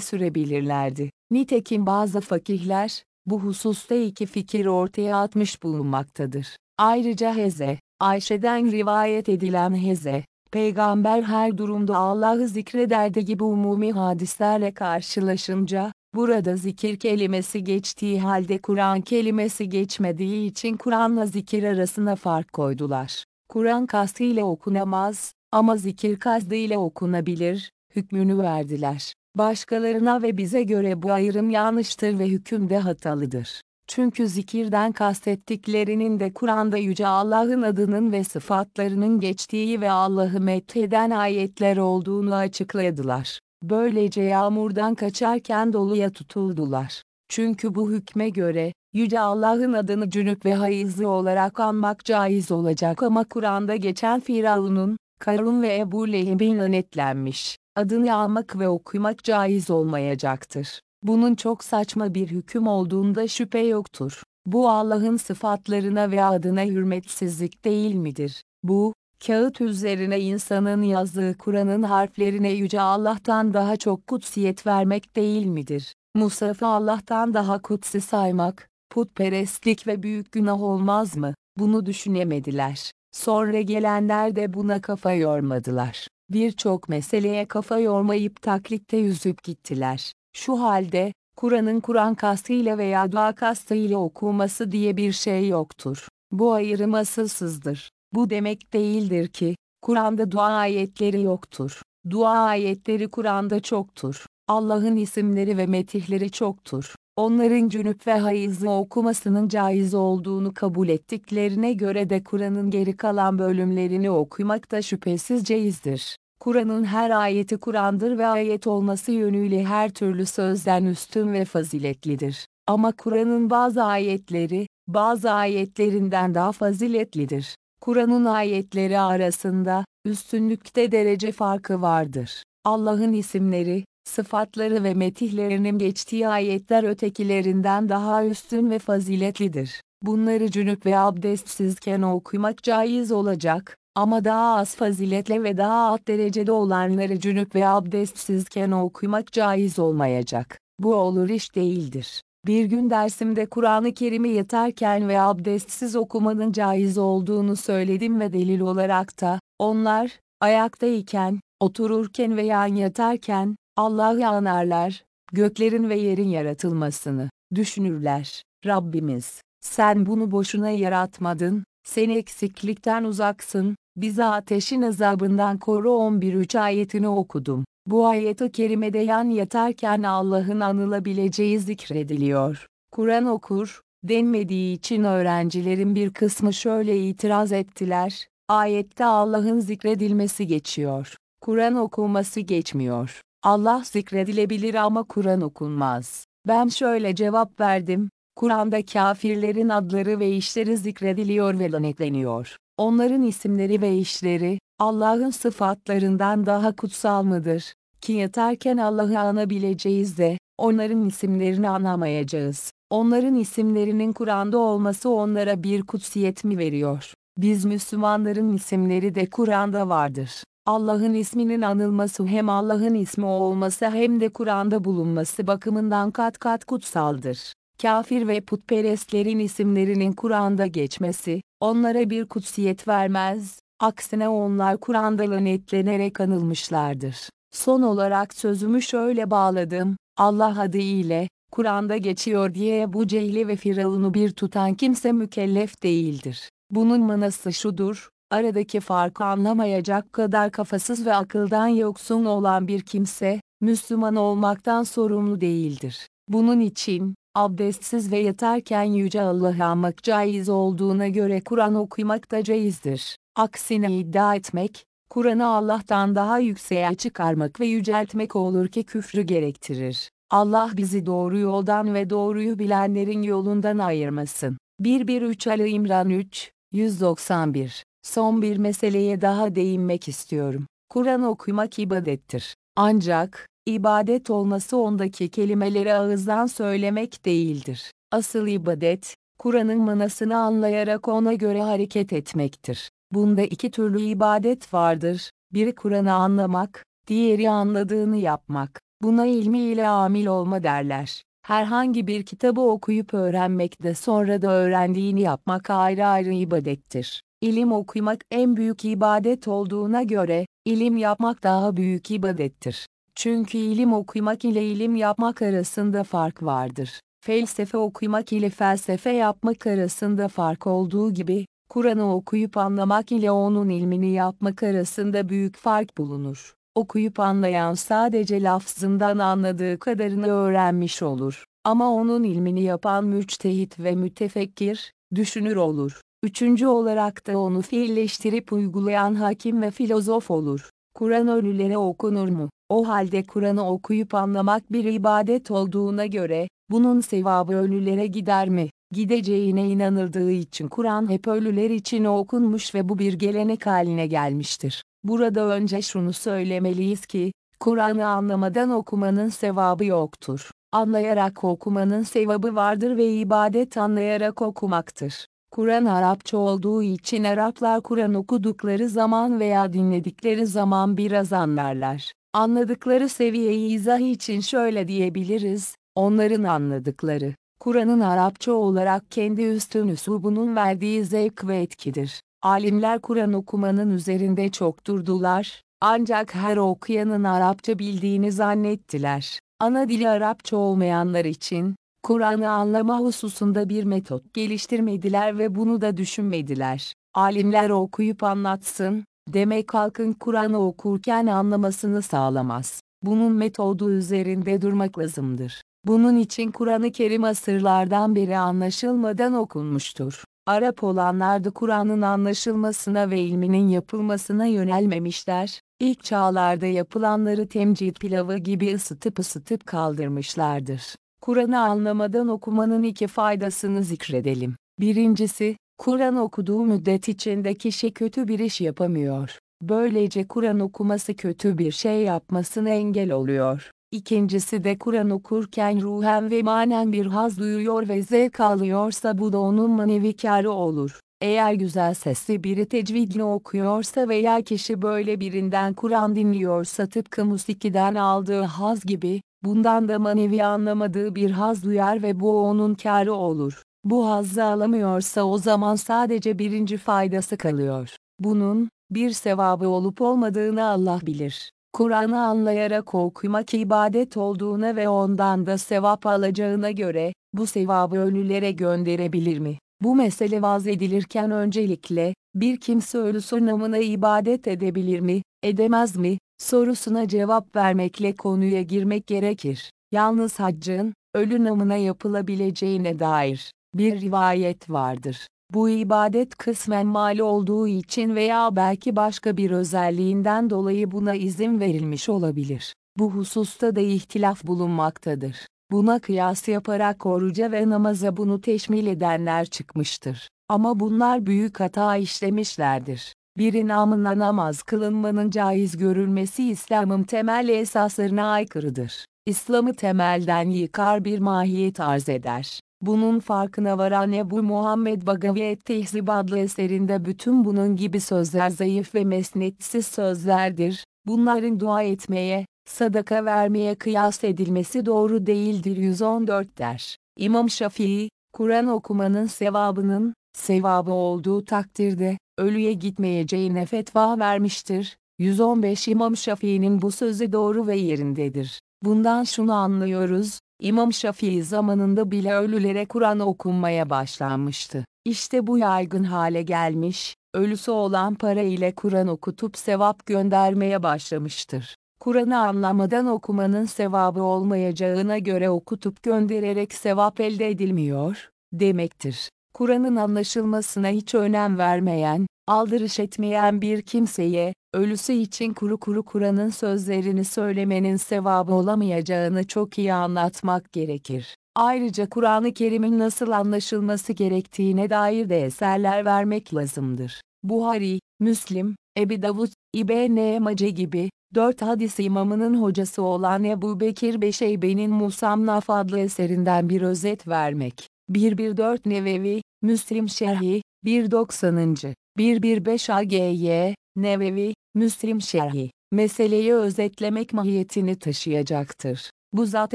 sürebilirlerdi. Nitekim bazı fakihler, bu hususta iki fikir ortaya atmış bulunmaktadır. Ayrıca Heze, Ayşe'den rivayet edilen Heze, peygamber her durumda Allah'ı zikrederdi gibi umumi hadislerle karşılaşınca, burada zikir kelimesi geçtiği halde Kur'an kelimesi geçmediği için Kur'an'la zikir arasına fark koydular. Kur'an kastıyla okunamaz, ama zikir kastıyla okunabilir, hükmünü verdiler. Başkalarına ve bize göre bu ayrım yanlıştır ve hüküm de hatalıdır. Çünkü zikirden kastettiklerinin de Kur'an'da Yüce Allah'ın adının ve sıfatlarının geçtiği ve Allah'ı metheden ayetler olduğunu açıkladılar. Böylece yağmurdan kaçarken doluya tutuldular. Çünkü bu hükme göre, Yüce Allah'ın adını cünüp ve hayızlı olarak anmak caiz olacak ama Kur'an'da geçen Firavun'un, Karun ve Ebu Leheb'in lanetlenmiş, adını almak ve okumak caiz olmayacaktır. Bunun çok saçma bir hüküm olduğunda şüphe yoktur. Bu Allah'ın sıfatlarına ve adına hürmetsizlik değil midir? Bu, kağıt üzerine insanın yazdığı Kur'an'ın harflerine Yüce Allah'tan daha çok kutsiyet vermek değil midir? Musaf'ı Allah'tan daha kutsi saymak, putperestlik ve büyük günah olmaz mı? Bunu düşünemediler. Sonra gelenler de buna kafa yormadılar. Birçok meseleye kafa yormayıp taklitte yüzüp gittiler. Şu halde, Kur'an'ın Kur'an kastıyla veya dua kastıyla okunması diye bir şey yoktur. Bu ayrım asılsızdır. Bu demek değildir ki, Kur'an'da dua ayetleri yoktur. Dua ayetleri Kur'an'da çoktur. Allah'ın isimleri ve metihleri çoktur. Onların cünüp ve hayızlı okumasının caiz olduğunu kabul ettiklerine göre de Kur'an'ın geri kalan bölümlerini okumak da şüphesiz caizdir. Kur'an'ın her ayeti Kur'an'dır ve ayet olması yönüyle her türlü sözden üstün ve faziletlidir. Ama Kur'an'ın bazı ayetleri, bazı ayetlerinden daha faziletlidir. Kur'an'ın ayetleri arasında, üstünlükte derece farkı vardır. Allah'ın isimleri, sıfatları ve metihlerinin geçtiği ayetler ötekilerinden daha üstün ve faziletlidir. Bunları cünüp ve abdestsizken okumak caiz olacak, ama daha az faziletle ve daha alt derecede olanları cünüp ve abdestsizken okumak caiz olmayacak. Bu olur iş değildir. Bir gün dersimde Kur'an-ı Kerim'i yatarken ve abdestsiz okumanın caiz olduğunu söyledim ve delil olarak da, onlar, ayaktayken, otururken veya yatarken, Allah'ı anarlar, göklerin ve yerin yaratılmasını, düşünürler. Rabbimiz, sen bunu boşuna yaratmadın, sen eksiklikten uzaksın, bizi ateşin azabından koru 11-3 ayetini okudum. Bu ayet-i kerimede yan yatarken Allah'ın anılabileceği zikrediliyor. Kur'an okur, denmediği için öğrencilerin bir kısmı şöyle itiraz ettiler, ayette Allah'ın zikredilmesi geçiyor. Kur'an okunması geçmiyor. Allah zikredilebilir ama Kur'an okunmaz. Ben şöyle cevap verdim, Kur'an'da kafirlerin adları ve işleri zikrediliyor ve lanetleniyor. Onların isimleri ve işleri, Allah'ın sıfatlarından daha kutsal mıdır? Ki yatarken Allah'ı anabileceğiz de, onların isimlerini anamayacağız. Onların isimlerinin Kur'an'da olması onlara bir kutsiyet mi veriyor? Biz Müslümanların isimleri de Kur'an'da vardır. Allah'ın isminin anılması hem Allah'ın ismi olması hem de Kur'an'da bulunması bakımından kat kat kutsaldır. Kafir ve putperestlerin isimlerinin Kur'an'da geçmesi, onlara bir kutsiyet vermez, aksine onlar Kur'an'da lanetlenerek anılmışlardır. Son olarak sözümü şöyle bağladım, Allah adı ile, Kur'an'da geçiyor diye bu Cehli ve Firavun'u bir tutan kimse mükellef değildir. Bunun manası şudur, aradaki farkı anlamayacak kadar kafasız ve akıldan yoksun olan bir kimse, Müslüman olmaktan sorumlu değildir. Bunun için, abdestsiz ve yatarken Yüce Allah'ı anmak caiz olduğuna göre Kur'an okumak da caizdir. Aksine iddia etmek, Kur'an'ı Allah'tan daha yükseğe çıkarmak ve yüceltmek olur ki küfrü gerektirir. Allah bizi doğru yoldan ve doğruyu bilenlerin yolundan ayırmasın. 1-1-3 Ali İmran 3, 191 Son bir meseleye daha değinmek istiyorum. Kur'an okumak ibadettir. Ancak, ibadet olması ondaki kelimeleri ağızdan söylemek değildir. Asıl ibadet, Kur'an'ın manasını anlayarak ona göre hareket etmektir. Bunda iki türlü ibadet vardır. Biri Kur'an'ı anlamak, diğeri anladığını yapmak. Buna ilmiyle amil olma derler. Herhangi bir kitabı okuyup öğrenmek de sonra da öğrendiğini yapmak ayrı ayrı ibadettir. İlim okumak en büyük ibadet olduğuna göre, ilim yapmak daha büyük ibadettir. Çünkü ilim okumak ile ilim yapmak arasında fark vardır. Felsefe okumak ile felsefe yapmak arasında fark olduğu gibi, Kur'an'ı okuyup anlamak ile onun ilmini yapmak arasında büyük fark bulunur. Okuyup anlayan sadece lafzından anladığı kadarını öğrenmiş olur. Ama onun ilmini yapan müçtehit ve mütefekkir, düşünür olur. Üçüncü olarak da onu fiilleştirip uygulayan hakim ve filozof olur. Kur'an ölülere okunur mu? O halde Kur'an'ı okuyup anlamak bir ibadet olduğuna göre, bunun sevabı ölülere gider mi? Gideceğine inanıldığı için Kur'an hep ölüler için okunmuş ve bu bir gelenek haline gelmiştir. Burada önce şunu söylemeliyiz ki, Kur'an'ı anlamadan okumanın sevabı yoktur. Anlayarak okumanın sevabı vardır ve ibadet anlayarak okumaktır. Kur'an Arapça olduğu için Araplar Kur'an okudukları zaman veya dinledikleri zaman biraz anlarlar. Anladıkları seviyeyi izah için şöyle diyebiliriz, onların anladıkları, Kur'an'ın Arapça olarak kendi üstün üslubunun verdiği zevk ve etkidir. Alimler Kur'an okumanın üzerinde çok durdular, ancak her okuyanın Arapça bildiğini zannettiler. Ana dili Arapça olmayanlar için, Kur'an'ı anlama hususunda bir metot geliştirmediler ve bunu da düşünmediler. Alimler okuyup anlatsın, demek halkın Kur'an'ı okurken anlamasını sağlamaz. Bunun metodu üzerinde durmak lazımdır. Bunun için Kur'an-ı Kerim asırlardan beri anlaşılmadan okunmuştur. Arap olanlar da Kur'an'ın anlaşılmasına ve ilminin yapılmasına yönelmemişler, ilk çağlarda yapılanları temcid pilavı gibi ısıtıp ısıtıp kaldırmışlardır. Kur'an'ı anlamadan okumanın iki faydasını zikredelim. Birincisi, Kur'an okuduğu müddet içinde kişi kötü bir iş yapamıyor. Böylece Kur'an okuması kötü bir şey yapmasına engel oluyor. İkincisi de Kur'an okurken ruhen ve manen bir haz duyuyor ve zevk alıyorsa bu da onun manevi kârı olur. Eğer güzel sesli biri tecvidle okuyorsa veya kişi böyle birinden Kur'an dinliyorsa tıpkı musikiden aldığı haz gibi, bundan da manevi anlamadığı bir haz duyar ve bu onun kârı olur. Bu hazzı alamıyorsa o zaman sadece birinci faydası kalıyor. Bunun, bir sevabı olup olmadığını Allah bilir. Kur'an'ı anlayarak okumak ibadet olduğuna ve ondan da sevap alacağına göre, bu sevabı ölülere gönderebilir mi? Bu mesele vaz edilirken öncelikle, bir kimse ölüsü namına ibadet edebilir mi, edemez mi, sorusuna cevap vermekle konuya girmek gerekir. Yalnız haccın, ölü namına yapılabileceğine dair, bir rivayet vardır. Bu ibadet kısmen mal olduğu için veya belki başka bir özelliğinden dolayı buna izin verilmiş olabilir. Bu hususta da ihtilaf bulunmaktadır. Buna kıyas yaparak oruca ve namaza bunu teşmil edenler çıkmıştır. Ama bunlar büyük hata işlemişlerdir. Bir namına namaz kılınmanın caiz görülmesi İslam'ın temel esaslarına aykırıdır. İslam'ı temelden yıkar bir mahiyet arz eder. Bunun farkına varan Ebu Muhammed Bagavi Et-Tehzib adlı eserinde bütün bunun gibi sözler zayıf ve mesnetsiz sözlerdir. Bunların dua etmeye, sadaka vermeye kıyas edilmesi doğru değildir 114 der. İmam Şafii, Kur'an okumanın sevabının, sevabı olduğu takdirde, ölüye gitmeyeceğine fetva vermiştir. 115 İmam Şafii'nin bu sözü doğru ve yerindedir. Bundan şunu anlıyoruz, İmam Şafii zamanında bile ölülere Kur'an okunmaya başlanmıştı. İşte bu yaygın hale gelmiş, ölüsü olan para ile Kur'an okutup sevap göndermeye başlamıştır. Kur'an'ı anlamadan okumanın sevabı olmayacağına göre okutup göndererek sevap elde edilmiyor, demektir. Kur'an'ın anlaşılmasına hiç önem vermeyen, aldırış etmeyen bir kimseye, ölüsü için kuru kuru Kur'an'ın sözlerini söylemenin sevabı olamayacağını çok iyi anlatmak gerekir. Ayrıca Kur'an-ı Kerim'in nasıl anlaşılması gerektiğine dair de eserler vermek lazımdır. Buhari, Müslim, Ebi Davud, İbn Mace gibi, dört hadis imamının hocası olan Ebu Bekir Beşeybe'nin Musamnaf adlı eserinden bir özet vermek. 114 Nevevi, Müslim Şerhi, 190. 115 AGY, Nevevi, Müslim Şerhi, meseleyi özetlemek mahiyetini taşıyacaktır. Bu zat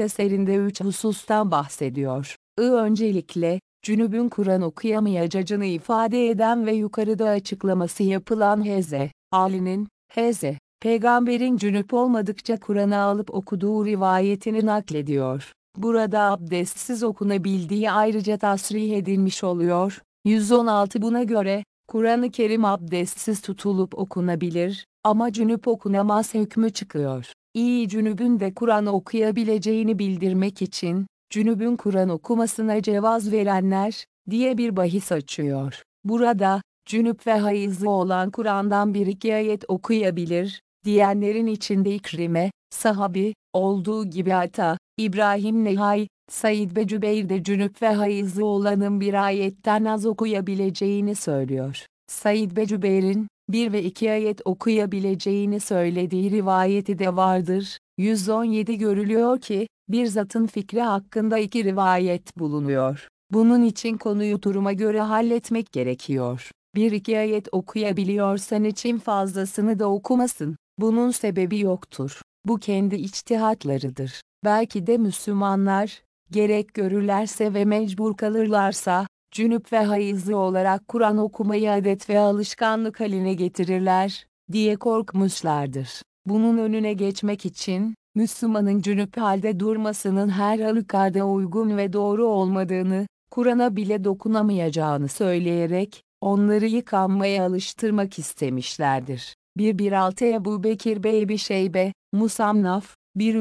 eserinde üç husustan bahsediyor. I öncelikle, cünübün Kur'an okuyamayacağını ifade eden ve yukarıda açıklaması yapılan Heze, Ali'nin, Heze, peygamberin cünüp olmadıkça Kur'an'ı alıp okuduğu rivayetini naklediyor. Burada abdestsiz okunabildiği ayrıca tasrih edilmiş oluyor. 116 buna göre, Kur'an-ı Kerim abdestsiz tutulup okunabilir, ama cünüp okunamaz hükmü çıkıyor. İyi cünübün de Kur'an okuyabileceğini bildirmek için, cünübün Kur'an okumasına cevaz verenler, diye bir bahis açıyor. Burada, cünüp ve hayızlı olan Kur'an'dan bir iki ayet okuyabilir, diyenlerin içinde İkrime, sahabi, olduğu gibi Ata, İbrahim Nehay, Said ve Cübeyr cünüp ve hayızlı olanın bir ayetten az okuyabileceğini söylüyor. Said ve Cübeyr'in, bir ve iki ayet okuyabileceğini söylediği rivayeti de vardır. 117 görülüyor ki, bir zatın fikri hakkında iki rivayet bulunuyor. Bunun için konuyu duruma göre halletmek gerekiyor. Bir iki ayet okuyabiliyorsan için fazlasını da okumasın. Bunun sebebi yoktur. Bu kendi içtihatlarıdır. Belki de Müslümanlar, gerek görürlerse ve mecbur kalırlarsa, cünüp ve hayızlı olarak Kur'an okumayı adet ve alışkanlık haline getirirler, diye korkmuşlardır. Bunun önüne geçmek için, Müslümanın cünüp halde durmasının her halükarda uygun ve doğru olmadığını, Kur'an'a bile dokunamayacağını söyleyerek, onları yıkanmaya alıştırmak istemişlerdir. 116 Ebu Bekir Bey bir Şeybe, Musamnaf, 1.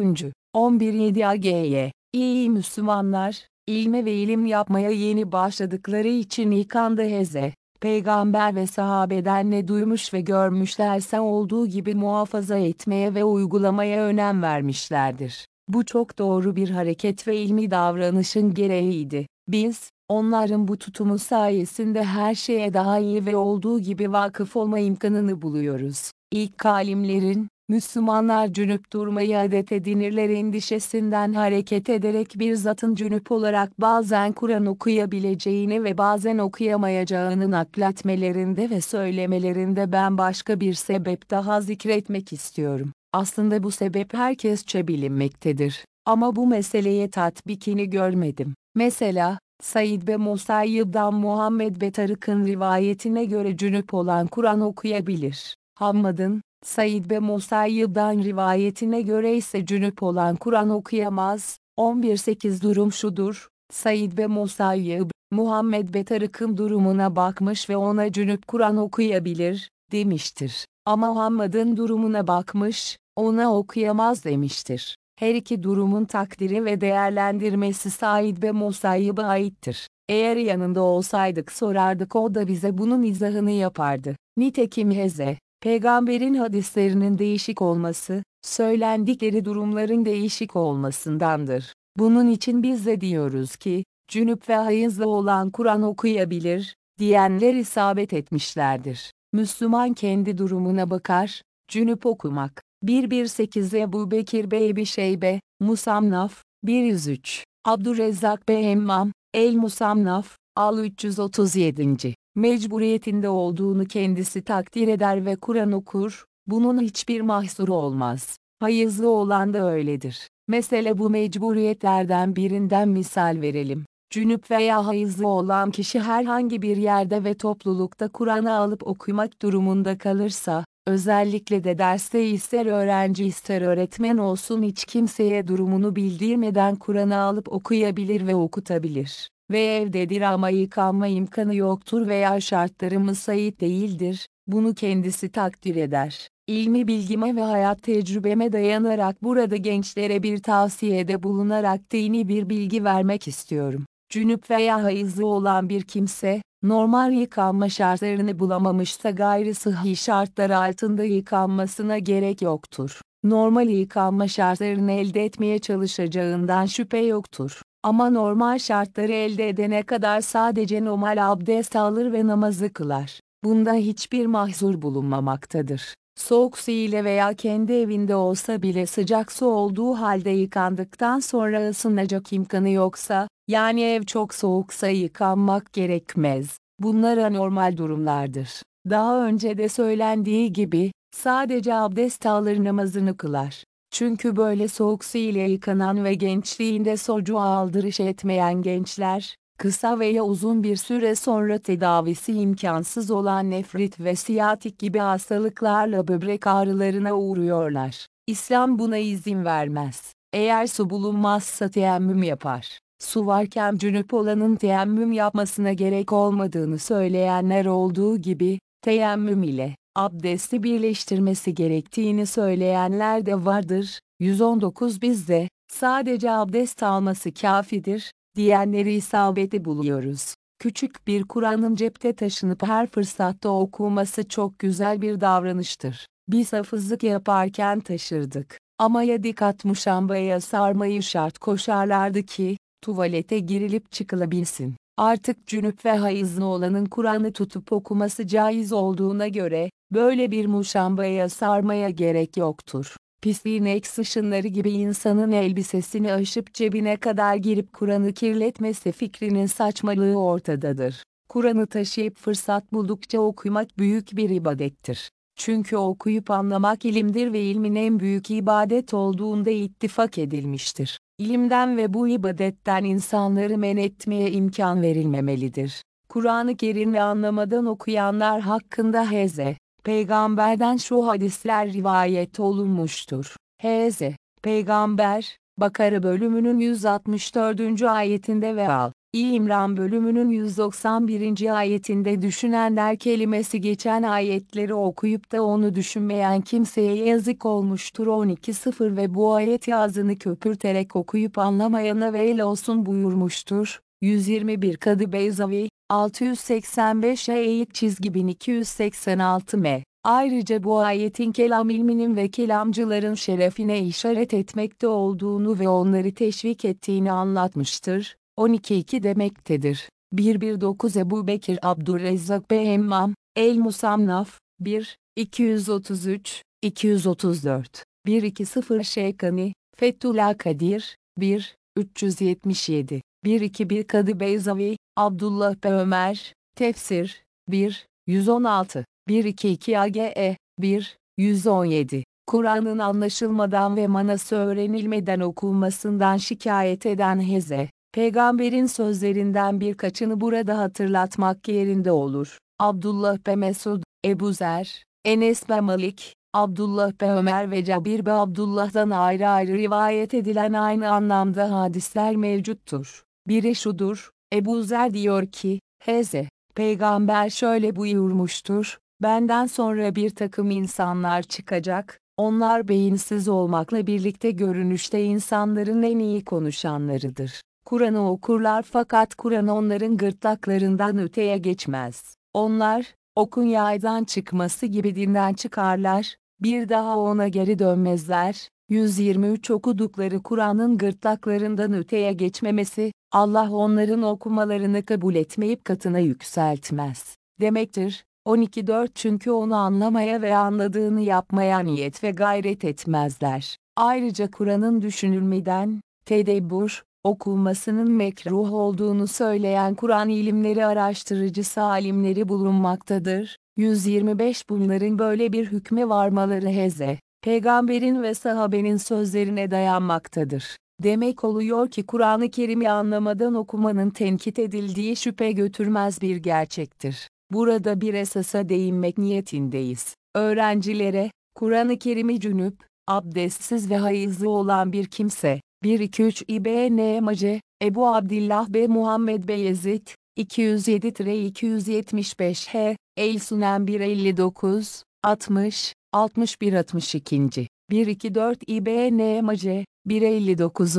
11.7 AGY, İyi Müslümanlar, ilme ve ilim yapmaya yeni başladıkları için yıkandı heze, peygamber ve sahabeden ne duymuş ve görmüşlerse olduğu gibi muhafaza etmeye ve uygulamaya önem vermişlerdir. Bu çok doğru bir hareket ve ilmi davranışın gereğiydi. Biz, onların bu tutumu sayesinde her şeye daha iyi ve olduğu gibi vakıf olma imkanını buluyoruz. İlk alimlerin, Müslümanlar cünüp durmayı adet edinirler endişesinden hareket ederek bir zatın cünüp olarak bazen Kur'an okuyabileceğini ve bazen okuyamayacağını nakletmelerinde ve söylemelerinde ben başka bir sebep daha zikretmek istiyorum. Aslında bu sebep herkesçe bilinmektedir. Ama bu meseleye tatbikini görmedim. Mesela, Said ve Musayyib'dan Muhammed ve Tarık'ın rivayetine göre cünüp olan Kur'an okuyabilir. Hammad'ın, Said ve Musayyib'dan rivayetine göre ise cünüp olan Kur'an okuyamaz. 11.8 durum şudur, Said ve Musayyib, Muhammed ve Tarık'ın durumuna bakmış ve ona cünüp Kur'an okuyabilir, demiştir. Ama Muhammed'in durumuna bakmış, ona okuyamaz demiştir. Her iki durumun takdiri ve değerlendirmesi Said ve Musayyib'e aittir. Eğer yanında olsaydık sorardık o da bize bunun izahını yapardı. Nitekim Heze, peygamberin hadislerinin değişik olması, söylendikleri durumların değişik olmasındandır. Bunun için biz de diyoruz ki, cünüp ve hayızlı olan Kur'an okuyabilir, diyenler isabet etmişlerdir. Müslüman kendi durumuna bakar, cünüp okumak. 118 Ebu Bekir Bey Ebi Şeybe, Musamnaf, 103. Abdurrezzak Bey Emmam, El Musamnaf, Al 337. Mecburiyetinde olduğunu kendisi takdir eder ve Kur'an okur, bunun hiçbir mahsuru olmaz. Hayızlı olan da öyledir. Mesele bu mecburiyetlerden birinden misal verelim. Cünüp veya hayızlı olan kişi herhangi bir yerde ve toplulukta Kur'an'ı alıp okumak durumunda kalırsa, özellikle de derste ister öğrenci ister öğretmen olsun hiç kimseye durumunu bildirmeden Kur'an'ı alıp okuyabilir ve okutabilir. Ve evdedir ama yıkanma imkanı yoktur veya şartları müsait değildir, bunu kendisi takdir eder. İlmi bilgime ve hayat tecrübeme dayanarak burada gençlere bir tavsiyede bulunarak dini bir bilgi vermek istiyorum. Cünüp veya hayızlı olan bir kimse, normal yıkanma şartlarını bulamamışsa gayri sıhhi şartlar altında yıkanmasına gerek yoktur. Normal yıkanma şartlarını elde etmeye çalışacağından şüphe yoktur. Ama normal şartları elde edene kadar sadece normal abdest alır ve namazı kılar. Bunda hiçbir mahzur bulunmamaktadır. Soğuk su ile veya kendi evinde olsa bile sıcak su olduğu halde yıkandıktan sonra ısınacak imkanı yoksa, yani ev çok soğuksa yıkanmak gerekmez. Bunlar anormal durumlardır. Daha önce de söylendiği gibi, sadece abdest alır namazını kılar. Çünkü böyle soğuk su ile yıkanan ve gençliğinde socuğa aldırış etmeyen gençler, kısa veya uzun bir süre sonra tedavisi imkansız olan nefrit ve siyatik gibi hastalıklarla böbrek ağrılarına uğruyorlar. İslam buna izin vermez. Eğer su bulunmazsa teyemmüm yapar. Su varken cünüp olanın teyemmüm yapmasına gerek olmadığını söyleyenler olduğu gibi, teyemmüm ile abdesti birleştirmesi gerektiğini söyleyenler de vardır. 119 bizde, sadece abdest alması kafidir, diyenleri isabeti buluyoruz. Küçük bir Kur'an'ın cepte taşınıp her fırsatta okunması çok güzel bir davranıştır. Biz hafızlık yaparken taşırdık. Ama ya dikkat muşambaya sarmayı şart koşarlardı ki, tuvalete girilip çıkılabilsin. Artık cünüp ve hayızlı olanın Kur'an'ı tutup okuması caiz olduğuna göre, böyle bir muşambaya sarmaya gerek yoktur. Pisliğin eks ışınları gibi insanın elbisesini aşıp cebine kadar girip Kur'an'ı kirletmesi fikrinin saçmalığı ortadadır. Kur'an'ı taşıyıp fırsat buldukça okumak büyük bir ibadettir. Çünkü okuyup anlamak ilimdir ve ilmin en büyük ibadet olduğunda ittifak edilmiştir. İlimden ve bu ibadetten insanları men etmeye imkan verilmemelidir. Kur'an-ı ve anlamadan okuyanlar hakkında heze, peygamberden şu hadisler rivayet olunmuştur. Heze, peygamber, Bakara bölümünün 164. ayetinde ve al. İmran bölümünün 191. ayetinde düşünenler kelimesi geçen ayetleri okuyup da onu düşünmeyen kimseye yazık olmuştur 12.0 ve bu ayeti ağzını köpürterek okuyup anlamayana veil olsun buyurmuştur. 121 Kadı Beyzavi, 685 eğik çizgi 1286 m. Ayrıca bu ayetin kelam ilminin ve kelamcıların şerefine işaret etmekte olduğunu ve onları teşvik ettiğini anlatmıştır. 12.2 demektedir. 119 Ebu Bekir Abdurrezzak Bey Emmam, El Musamnaf, 1, 233, 234, 120 Şeykani, Fethullah Kadir, 1, 377, 121 Kadı Beyzavi, Abdullah Be Ömer, Tefsir, 1, 116, 122 AGE, 1, 117, Kur'an'ın anlaşılmadan ve manası öğrenilmeden okunmasından şikayet eden Heze, peygamberin sözlerinden birkaçını burada hatırlatmak yerinde olur. Abdullah be Mesud, Ebu Zer, Enes be Malik, Abdullah be Ömer ve Cabir be Abdullah'dan ayrı ayrı rivayet edilen aynı anlamda hadisler mevcuttur. Biri şudur, Ebu Zer diyor ki, Heze, peygamber şöyle buyurmuştur, benden sonra bir takım insanlar çıkacak, onlar beyinsiz olmakla birlikte görünüşte insanların en iyi konuşanlarıdır. Kur'an'ı okurlar fakat Kur'an onların gırtlaklarından öteye geçmez. Onlar, okun yaydan çıkması gibi dinden çıkarlar, bir daha ona geri dönmezler. 123 okudukları Kur'an'ın gırtlaklarından öteye geçmemesi, Allah onların okumalarını kabul etmeyip katına yükseltmez. Demektir, 12.4 çünkü onu anlamaya ve anladığını yapmaya niyet ve gayret etmezler. Ayrıca Kur'an'ın düşünülmeden, tedebbür, okunmasının mekruh olduğunu söyleyen Kur'an ilimleri araştırıcısı alimleri bulunmaktadır. 125 Bunların böyle bir hükme varmaları heze, peygamberin ve sahabenin sözlerine dayanmaktadır. Demek oluyor ki Kur'an-ı Kerim'i anlamadan okumanın tenkit edildiği şüphe götürmez bir gerçektir. Burada bir esasa değinmek niyetindeyiz. Öğrencilere, Kur'an-ı Kerim'i cünüp, abdestsiz ve hayızlı olan bir kimse, 1-2-3 İBN Mace, Ebu Abdillah B. Muhammed Beyazid, 207-275 H, El Sunen 159, 60, 61-62. 1-2-4 İBN Mace, 159.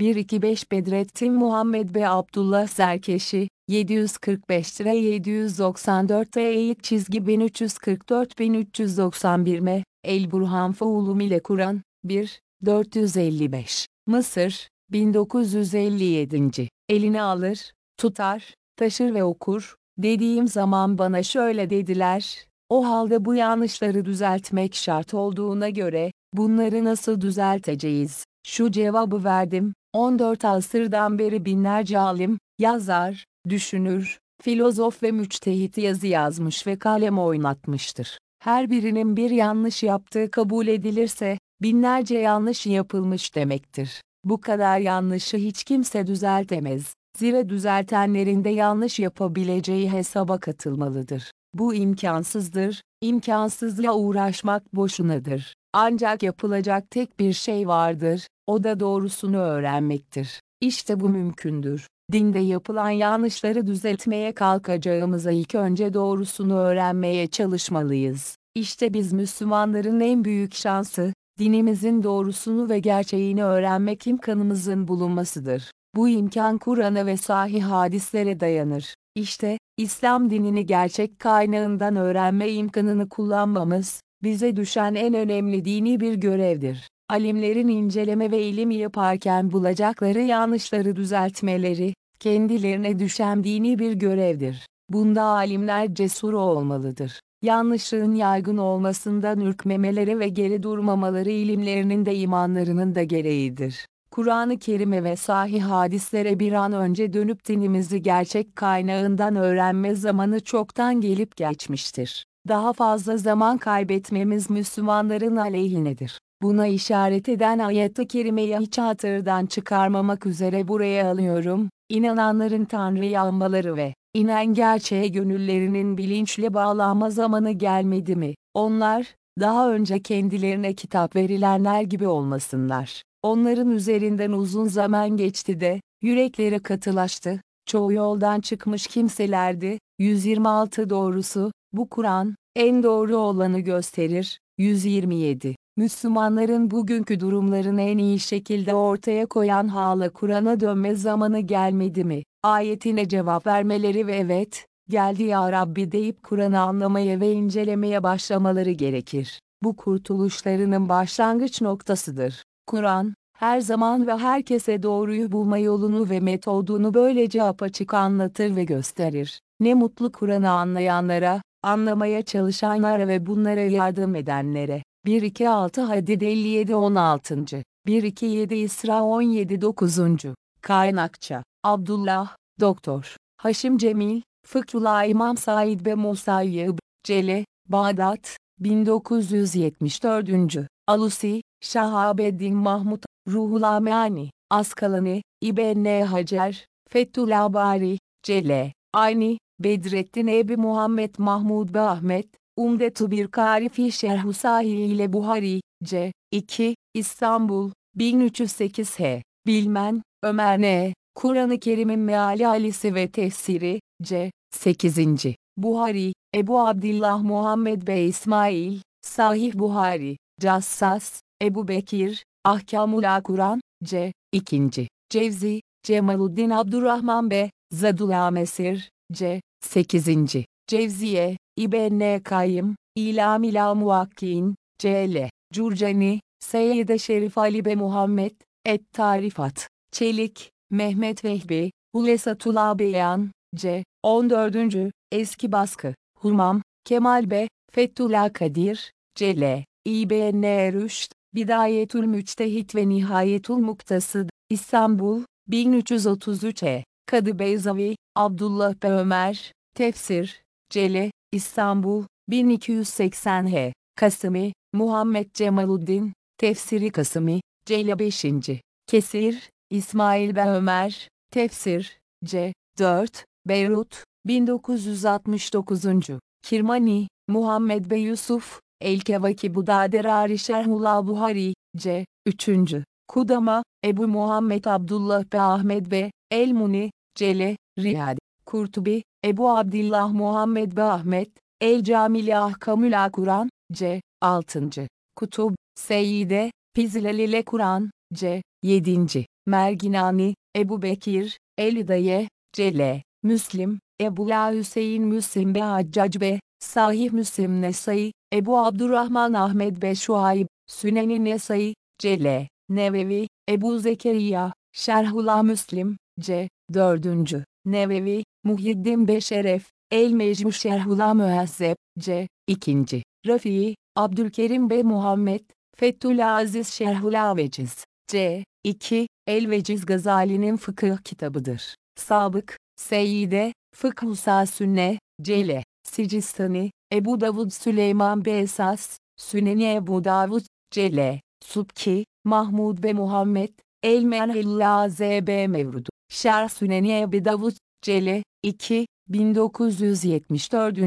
125 Bedrettin Muhammed B. Abdullah Zerkeşi, 745 lira 794 eğik çizgi 1344 1391 m. El Burhan Faulum ile Kur'an, 1, 455. Mısır, 1957. Eline alır, tutar, taşır ve okur. Dediğim zaman bana şöyle dediler, o halde bu yanlışları düzeltmek şart olduğuna göre, bunları nasıl düzelteceğiz? Şu cevabı verdim, 14 asırdan beri binlerce alim, yazar, düşünür, filozof ve müçtehit yazı yazmış ve kalem oynatmıştır. Her birinin bir yanlış yaptığı kabul edilirse, binlerce yanlış yapılmış demektir. Bu kadar yanlışı hiç kimse düzeltemez. Zira düzeltenlerin de yanlış yapabileceği hesaba katılmalıdır. Bu imkansızdır, imkansızla uğraşmak boşunadır. Ancak yapılacak tek bir şey vardır, o da doğrusunu öğrenmektir. İşte bu mümkündür. Dinde yapılan yanlışları düzeltmeye kalkacağımıza ilk önce doğrusunu öğrenmeye çalışmalıyız. İşte biz Müslümanların en büyük şansı, dinimizin doğrusunu ve gerçeğini öğrenmek imkanımızın bulunmasıdır. Bu imkan Kur'an'a ve sahih hadislere dayanır. İşte, İslam dinini gerçek kaynağından öğrenme imkanını kullanmamız, bize düşen en önemli dini bir görevdir. Alimlerin inceleme ve ilim yaparken bulacakları yanlışları düzeltmeleri, kendilerine düşen dini bir görevdir. Bunda alimler cesur olmalıdır. Yanlışlığın yaygın olmasından ürkmemeleri ve geri durmamaları ilimlerinin de imanlarının da gereğidir. Kur'an-ı Kerim'e ve sahih hadislere bir an önce dönüp dinimizi gerçek kaynağından öğrenme zamanı çoktan gelip geçmiştir. Daha fazla zaman kaybetmemiz Müslümanların aleyhinedir. Buna işaret eden ayet-i kerimeyi hiç hatırdan çıkarmamak üzere buraya alıyorum. İnananların Tanrı'yı almaları ve inen gerçeğe gönüllerinin bilinçle bağlanma zamanı gelmedi mi? Onlar, daha önce kendilerine kitap verilenler gibi olmasınlar. Onların üzerinden uzun zaman geçti de, yürekleri katılaştı, çoğu yoldan çıkmış kimselerdi. 126 doğrusu, bu Kur'an, en doğru olanı gösterir. 127 Müslümanların bugünkü durumlarını en iyi şekilde ortaya koyan hala Kur'an'a dönme zamanı gelmedi mi? Ayetine cevap vermeleri ve evet, geldi ya Rabbi deyip Kur'an'ı anlamaya ve incelemeye başlamaları gerekir. Bu kurtuluşlarının başlangıç noktasıdır. Kur'an, her zaman ve herkese doğruyu bulma yolunu ve metodunu böylece apaçık anlatır ve gösterir. Ne mutlu Kur'an'ı anlayanlara, anlamaya çalışanlara ve bunlara yardım edenlere. 1-2-6 Hadid 57-16. 1-2-7 İsra 17-9. Kaynakça Abdullah, Doktor Haşim Cemil, Fıkrullah İmam Said ve Musayyib, Cele, Bağdat, 1974. Alusi, Şahabeddin Mahmut, Ruhul Amani, Askalani, İbn Hacer, Fethullah Bari, Celle, Ayni, Bedrettin Ebi Muhammed Mahmud ve Ahmet, Umdetu bir Karifi Şerhu Sahih ile Buhari, C. 2, İstanbul, 1308 H. Bilmen, Ömer N. Kur'an-ı Kerim'in meali alisi ve tefsiri, C. 8. Buhari, Ebu Abdillah Muhammed Bey İsmail, Sahih Buhari, Cassas, Ebu Bekir, Ahkamul Kur'an, C. 2. Cevzi, Cemaluddin Abdurrahman B. Zadullah Mesir, C. 8. Cevziye, İbn Kayyım, İlam ila Muvakkin, C.L. Curcani, Seyyide Şerif Ali Be Muhammed, Et Tarifat, Çelik, Mehmet Vehbi, Hulesatul Beyan, C. 14. Eski baskı, Humam, Kemal B. Fethullah Kadir, C.L. İbn Rüşd, Bidayetül Müçtehit ve Nihayetul Muktasıd, İstanbul, 1333 E. Kadı Beyzavi, Abdullah B. Ömer, Tefsir, Cele, İstanbul, 1280 H. Kasimi, Muhammed Cemaluddin, Tefsiri Kasimi, Cele 5. Kesir, İsmail ve Ömer, Tefsir, C. 4, Beyrut, 1969. Kirmani, Muhammed Bey Yusuf, El-Kevaki Budaderari Şerhullah Buhari, C. 3. Kudama, Ebu Muhammed Abdullah Be Ahmed Be, El-Muni, Cele, Riyad, Kurtubi, Ebu Abdillah Muhammed Be Ahmet, El Camili Ahkamül Kur'an, C. 6. Kutub, Seyyide, Pizlelile Kur'an, C. 7. Merginani, Ebu Bekir, El-Daye, Cele, Müslim, Ebu La Hüseyin Müslim Be Haccac Be, Sahih Müslim Nesai, Ebu Abdurrahman Ahmed Be Şuayb, Süneni Nesai, Cele, Nevevi, Ebu Zekeriya, Şerhullah Müslim, C. 4. Nevevi, Muhyiddin Beşeref, El Mecmu Şerhullah Mühezzeb, C. 2. Rafii, Abdülkerim Be Muhammed, Fethullah Aziz Şerhullah Veciz, C. 2. El Veciz Gazali'nin fıkıh kitabıdır. Sabık, Seyyide, Fıkh-ı Sünne, Cele, Sicistani, Ebu Davud Süleyman B. Esas, Süneni Ebu Davud, Cele, Subki, Mahmud ve Muhammed, El Menhilla Z.B. Mevrudu, Şer Süneni Ebu Davud, Cele, 2, 1974.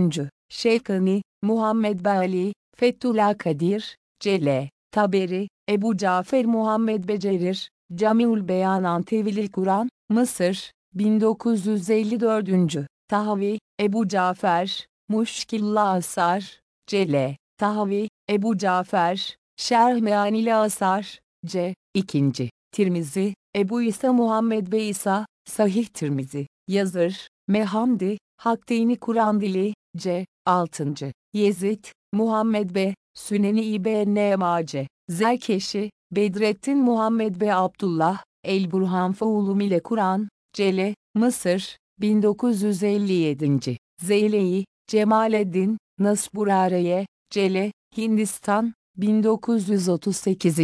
Şevkani, Muhammed Bali, Fethullah Kadir, Cele, Taberi, Ebu Cafer Muhammed Becerir, Camiul Beyan Antevilil Kur'an, Mısır, 1954. Tahavi, Ebu Cafer, Muşkilla Asar, Cele, Tahavi, Ebu Cafer, Şerh Meanili Asar, C. 2. Tirmizi, Ebu İsa Muhammed Bey İsa, Sahih Tirmizi, Yazır, Mehamdi, Hakteyni Kur'an Dili, C. 6. Yezid, Muhammed B. Süneni İbn Mace, Zerkeşi, Bedrettin Muhammed B. Abdullah, El Burhan Faulum ile Kur'an, Cele, Mısır, 1957. Zeyleyi, Cemaleddin, Nasburareye, Cele, Hindistan, 1938.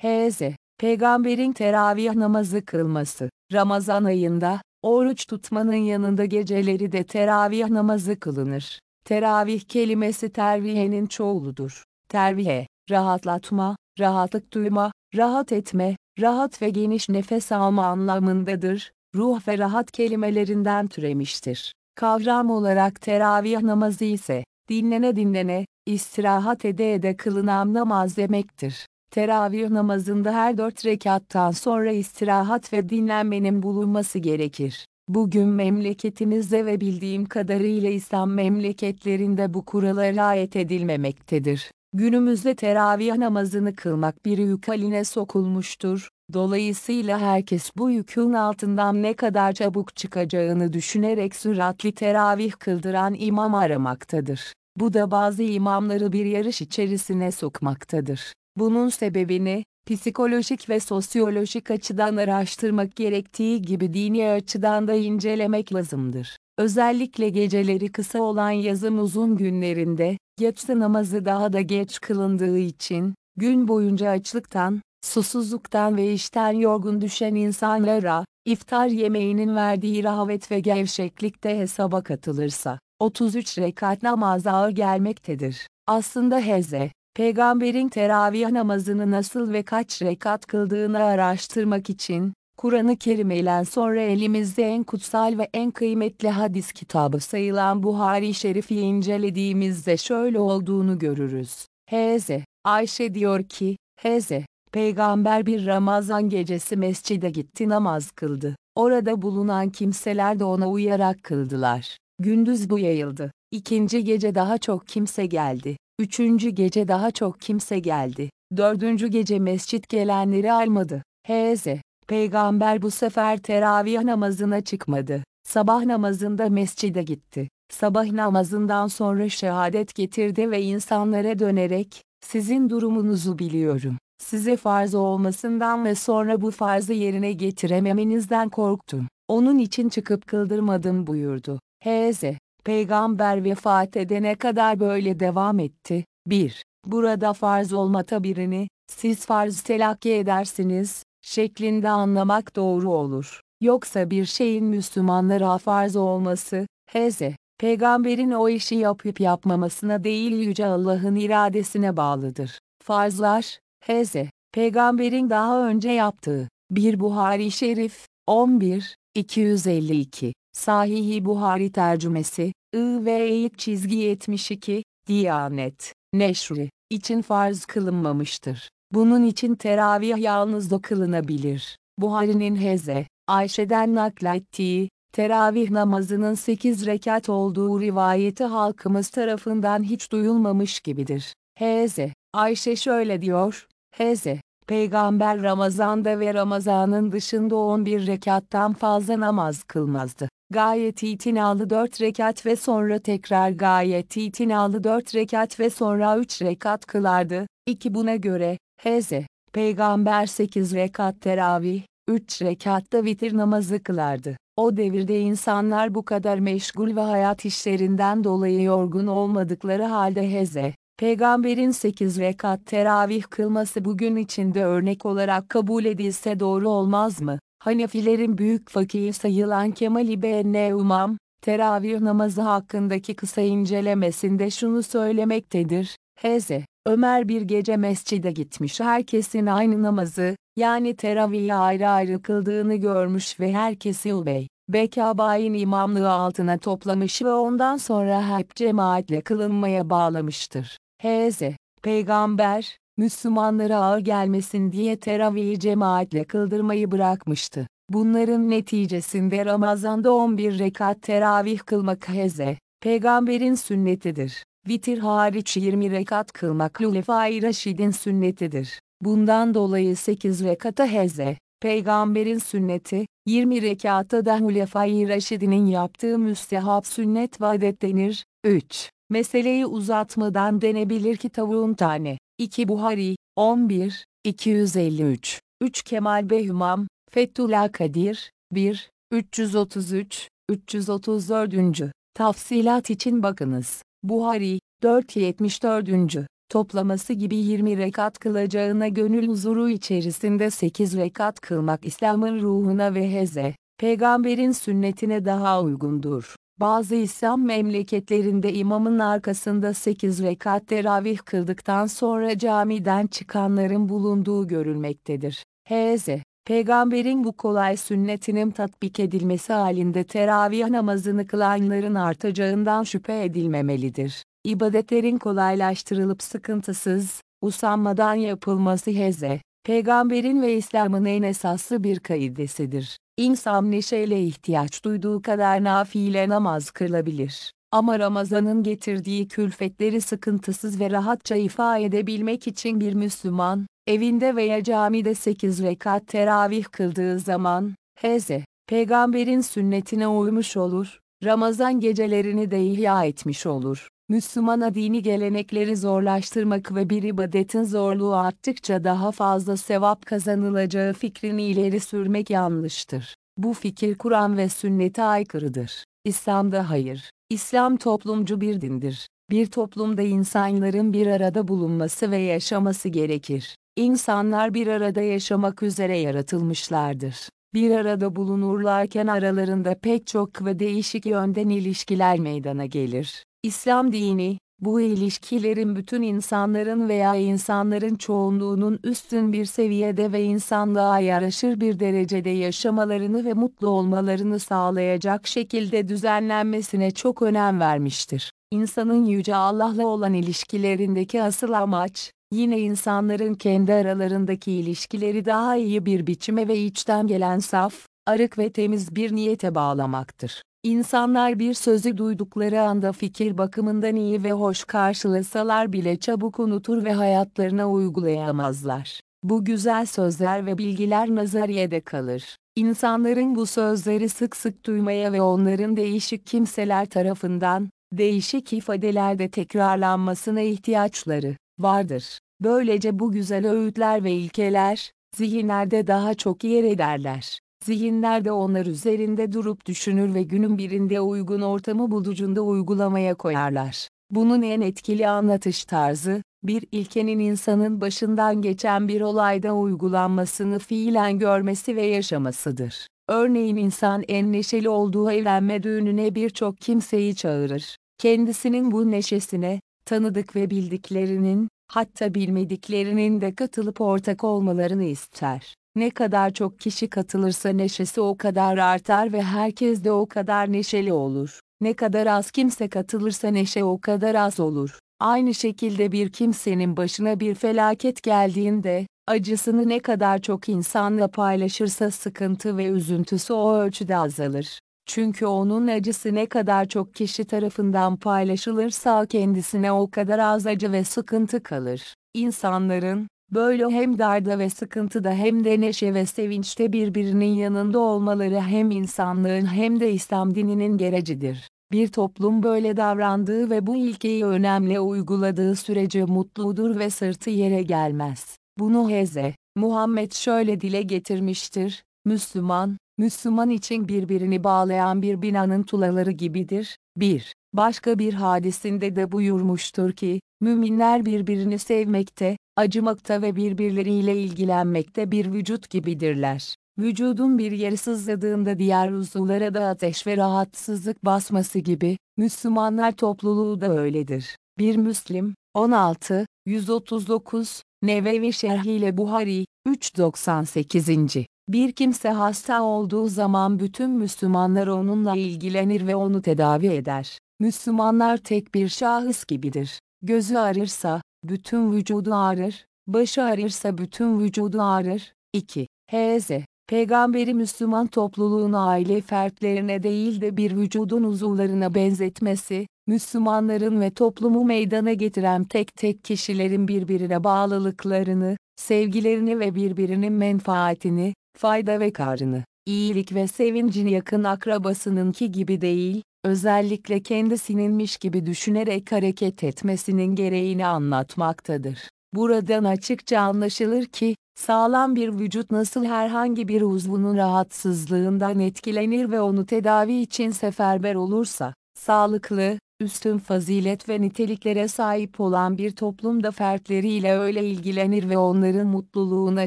H.Z. Peygamberin teravih namazı kılması, Ramazan ayında, oruç tutmanın yanında geceleri de teravih namazı kılınır. Teravih kelimesi tervihenin çoğuludur. Tervihe, rahatlatma, rahatlık duyma, rahat etme, rahat ve geniş nefes alma anlamındadır. Ruh ve rahat kelimelerinden türemiştir. Kavram olarak teravih namazı ise, dinlene dinlene, istirahat ede ede kılınan namaz demektir. Teravih namazında her dört rekattan sonra istirahat ve dinlenmenin bulunması gerekir. Bugün memleketimizde ve bildiğim kadarıyla İslam memleketlerinde bu kurala riayet edilmemektedir. Günümüzde teravih namazını kılmak bir yük haline sokulmuştur. Dolayısıyla herkes bu yükün altından ne kadar çabuk çıkacağını düşünerek süratli teravih kıldıran imam aramaktadır. Bu da bazı imamları bir yarış içerisine sokmaktadır. Bunun sebebini, psikolojik ve sosyolojik açıdan araştırmak gerektiği gibi dini açıdan da incelemek lazımdır. Özellikle geceleri kısa olan yazın uzun günlerinde, yatsı namazı daha da geç kılındığı için, gün boyunca açlıktan, susuzluktan ve işten yorgun düşen insanlara, iftar yemeğinin verdiği rahavet ve gevşeklik de hesaba katılırsa, 33 rekat namaz ağır gelmektedir. Aslında Heze, Peygamberin teravih namazını nasıl ve kaç rekat kıldığını araştırmak için, Kur'an-ı Kerim ile sonra elimizde en kutsal ve en kıymetli hadis kitabı sayılan Buhari Şerif'i incelediğimizde şöyle olduğunu görürüz. H.Z. Ayşe diyor ki, H.Z. Peygamber bir Ramazan gecesi mescide gitti namaz kıldı. Orada bulunan kimseler de ona uyarak kıldılar. Gündüz bu yayıldı. İkinci gece daha çok kimse geldi. Üçüncü gece daha çok kimse geldi. Dördüncü gece mescit gelenleri almadı. H.Z. Peygamber bu sefer teravih namazına çıkmadı. Sabah namazında mescide gitti. Sabah namazından sonra şehadet getirdi ve insanlara dönerek, sizin durumunuzu biliyorum. Size farz olmasından ve sonra bu farzı yerine getirememenizden korktum. Onun için çıkıp kıldırmadım buyurdu. H.Z. Peygamber vefat edene kadar böyle devam etti. 1. Burada farz olma tabirini, siz farz telakki edersiniz, şeklinde anlamak doğru olur. Yoksa bir şeyin Müslümanlara farz olması, Hz. Peygamberin o işi yapıp yapmamasına değil Yüce Allah'ın iradesine bağlıdır. Farzlar, Hz. Peygamberin daha önce yaptığı, 1 Buhari Şerif, 11, 252, Sahih-i Buhari tercümesi, I ve eğik çizgi 72, Diyanet, Neşri, için farz kılınmamıştır. Bunun için teravih yalnız kılınabilir. Buhari'nin Heze, Ayşe'den naklettiği, teravih namazının 8 rekat olduğu rivayeti halkımız tarafından hiç duyulmamış gibidir. Heze, Ayşe şöyle diyor, Heze, Peygamber Ramazan'da ve Ramazan'ın dışında 11 rekattan fazla namaz kılmazdı. Gayet itinalı 4 rekat ve sonra tekrar gayet itinalı 4 rekat ve sonra 3 rekat kılardı. 2 buna göre, Hz. Peygamber 8 rekat teravih, 3 rekatta vitir namazı kılardı. O devirde insanlar bu kadar meşgul ve hayat işlerinden dolayı yorgun olmadıkları halde Hz. Peygamberin 8 rekat teravih kılması bugün içinde örnek olarak kabul edilse doğru olmaz mı? Hanefilerin büyük fakihi sayılan Kemal İbn Umam, teravih namazı hakkındaki kısa incelemesinde şunu söylemektedir. Hz. Ömer bir gece mescide gitmiş herkesin aynı namazı, yani teravihi ayrı ayrı kıldığını görmüş ve herkesi Ubey, Bekabay'ın imamlığı altına toplamış ve ondan sonra hep cemaatle kılınmaya bağlamıştır. H.Z. Peygamber, Müslümanlara ağır gelmesin diye teravihi cemaatle kıldırmayı bırakmıştı. Bunların neticesinde Ramazan'da 11 rekat teravih kılmak H.Z. Peygamberin sünnetidir. Vitir hariç 20 rekat kılmak Lulefai Raşid'in sünnetidir. Bundan dolayı 8 rekata heze, peygamberin sünneti, 20 rekata da Hulefai Raşid'inin yaptığı müstehap sünnet vadet denir. 3. Meseleyi uzatmadan denebilir ki tavuğun tane. 2 Buhari, 11, 253. 3 Kemal Behümam, Fethullah Kadir, 1, 333, 334. Tafsilat için bakınız. Buhari, 474. Toplaması gibi 20 rekat kılacağına gönül huzuru içerisinde 8 rekat kılmak İslam'ın ruhuna ve heze, peygamberin sünnetine daha uygundur. Bazı İslam memleketlerinde imamın arkasında 8 rekat teravih kıldıktan sonra camiden çıkanların bulunduğu görülmektedir. Hz. Peygamberin bu kolay sünnetinin tatbik edilmesi halinde teravih namazını kılanların artacağından şüphe edilmemelidir. İbadetlerin kolaylaştırılıp sıkıntısız, usanmadan yapılması heze, peygamberin ve İslam'ın en esaslı bir kaidesidir. İnsan neşeyle ihtiyaç duyduğu kadar nafile namaz kılabilir. Ama Ramazan'ın getirdiği külfetleri sıkıntısız ve rahatça ifade edebilmek için bir Müslüman, evinde veya camide 8 rekat teravih kıldığı zaman, heze, peygamberin sünnetine uymuş olur, Ramazan gecelerini de ihya etmiş olur. Müslümana dini gelenekleri zorlaştırmak ve bir ibadetin zorluğu arttıkça daha fazla sevap kazanılacağı fikrini ileri sürmek yanlıştır. Bu fikir Kur'an ve sünnete aykırıdır. İslam'da hayır. İslam toplumcu bir dindir. Bir toplumda insanların bir arada bulunması ve yaşaması gerekir. İnsanlar bir arada yaşamak üzere yaratılmışlardır. Bir arada bulunurlarken aralarında pek çok ve değişik yönden ilişkiler meydana gelir. İslam dini, Bu ilişkilerin bütün insanların veya insanların çoğunluğunun üstün bir seviyede ve insanlığa yaraşır bir derecede yaşamalarını ve mutlu olmalarını sağlayacak şekilde düzenlenmesine çok önem vermiştir. İnsanın Yüce Allah'la olan ilişkilerindeki asıl amaç, yine insanların kendi aralarındaki ilişkileri daha iyi bir biçime ve içten gelen saf, arık ve temiz bir niyete bağlamaktır. İnsanlar bir sözü duydukları anda fikir bakımından iyi ve hoş karşılasalar bile çabuk unutur ve hayatlarına uygulayamazlar. Bu güzel sözler ve bilgiler nazariyede kalır. İnsanların bu sözleri sık sık duymaya ve onların değişik kimseler tarafından, değişik ifadelerde tekrarlanmasına ihtiyaçları vardır. Böylece bu güzel öğütler ve ilkeler, zihinlerde daha çok yer ederler. Zihinler de onlar üzerinde durup düşünür ve günün birinde uygun ortamı bulucunda uygulamaya koyarlar. Bunun en etkili anlatış tarzı, bir ilkenin insanın başından geçen bir olayda uygulanmasını fiilen görmesi ve yaşamasıdır. Örneğin insan en neşeli olduğu evlenme düğününe birçok kimseyi çağırır. Kendisinin bu neşesine, tanıdık ve bildiklerinin, hatta bilmediklerinin de katılıp ortak olmalarını ister. Ne kadar çok kişi katılırsa neşesi o kadar artar ve herkes de o kadar neşeli olur. Ne kadar az kimse katılırsa neşe o kadar az olur. Aynı şekilde bir kimsenin başına bir felaket geldiğinde, acısını ne kadar çok insanla paylaşırsa sıkıntı ve üzüntüsü o ölçüde azalır. Çünkü onun acısı ne kadar çok kişi tarafından paylaşılırsa kendisine o kadar az acı ve sıkıntı kalır. İnsanların, Böyle hem darda ve sıkıntıda hem de neşe ve sevinçte birbirinin yanında olmaları hem insanlığın hem de İslam dininin gerecidir. Bir toplum böyle davrandığı ve bu ilkeyi önemli uyguladığı sürece mutludur ve sırtı yere gelmez. Bunu Heze, Muhammed şöyle dile getirmiştir, Müslüman, Müslüman için birbirini bağlayan bir binanın tulaları gibidir. 1. Başka bir hadisinde de buyurmuştur ki, müminler birbirini sevmekte, acımakta ve birbirleriyle ilgilenmekte bir vücut gibidirler. Vücudun bir yeri sızladığında diğer uzuvlara da ateş ve rahatsızlık basması gibi, Müslümanlar topluluğu da öyledir. Bir Müslim, 16, 139, Nevevi Şerhiyle Buhari, 398. Bir kimse hasta olduğu zaman bütün Müslümanlar onunla ilgilenir ve onu tedavi eder. Müslümanlar tek bir şahıs gibidir. Gözü ağrırsa, bütün vücudu ağrır, başı ağrırsa bütün vücudu ağrır. 2. H.Z. Peygamberi Müslüman topluluğunu aile fertlerine değil de bir vücudun uzuvlarına benzetmesi, Müslümanların ve toplumu meydana getiren tek tek kişilerin birbirine bağlılıklarını, sevgilerini ve birbirinin menfaatini, fayda ve karını, iyilik ve sevincin yakın akrabasınınki gibi değil, özellikle kendisininmiş gibi düşünerek hareket etmesinin gereğini anlatmaktadır. Buradan açıkça anlaşılır ki, sağlam bir vücut nasıl herhangi bir uzvunun rahatsızlığından etkilenir ve onu tedavi için seferber olursa, sağlıklı, üstün fazilet ve niteliklere sahip olan bir toplumda fertleriyle öyle ilgilenir ve onların mutluluğuna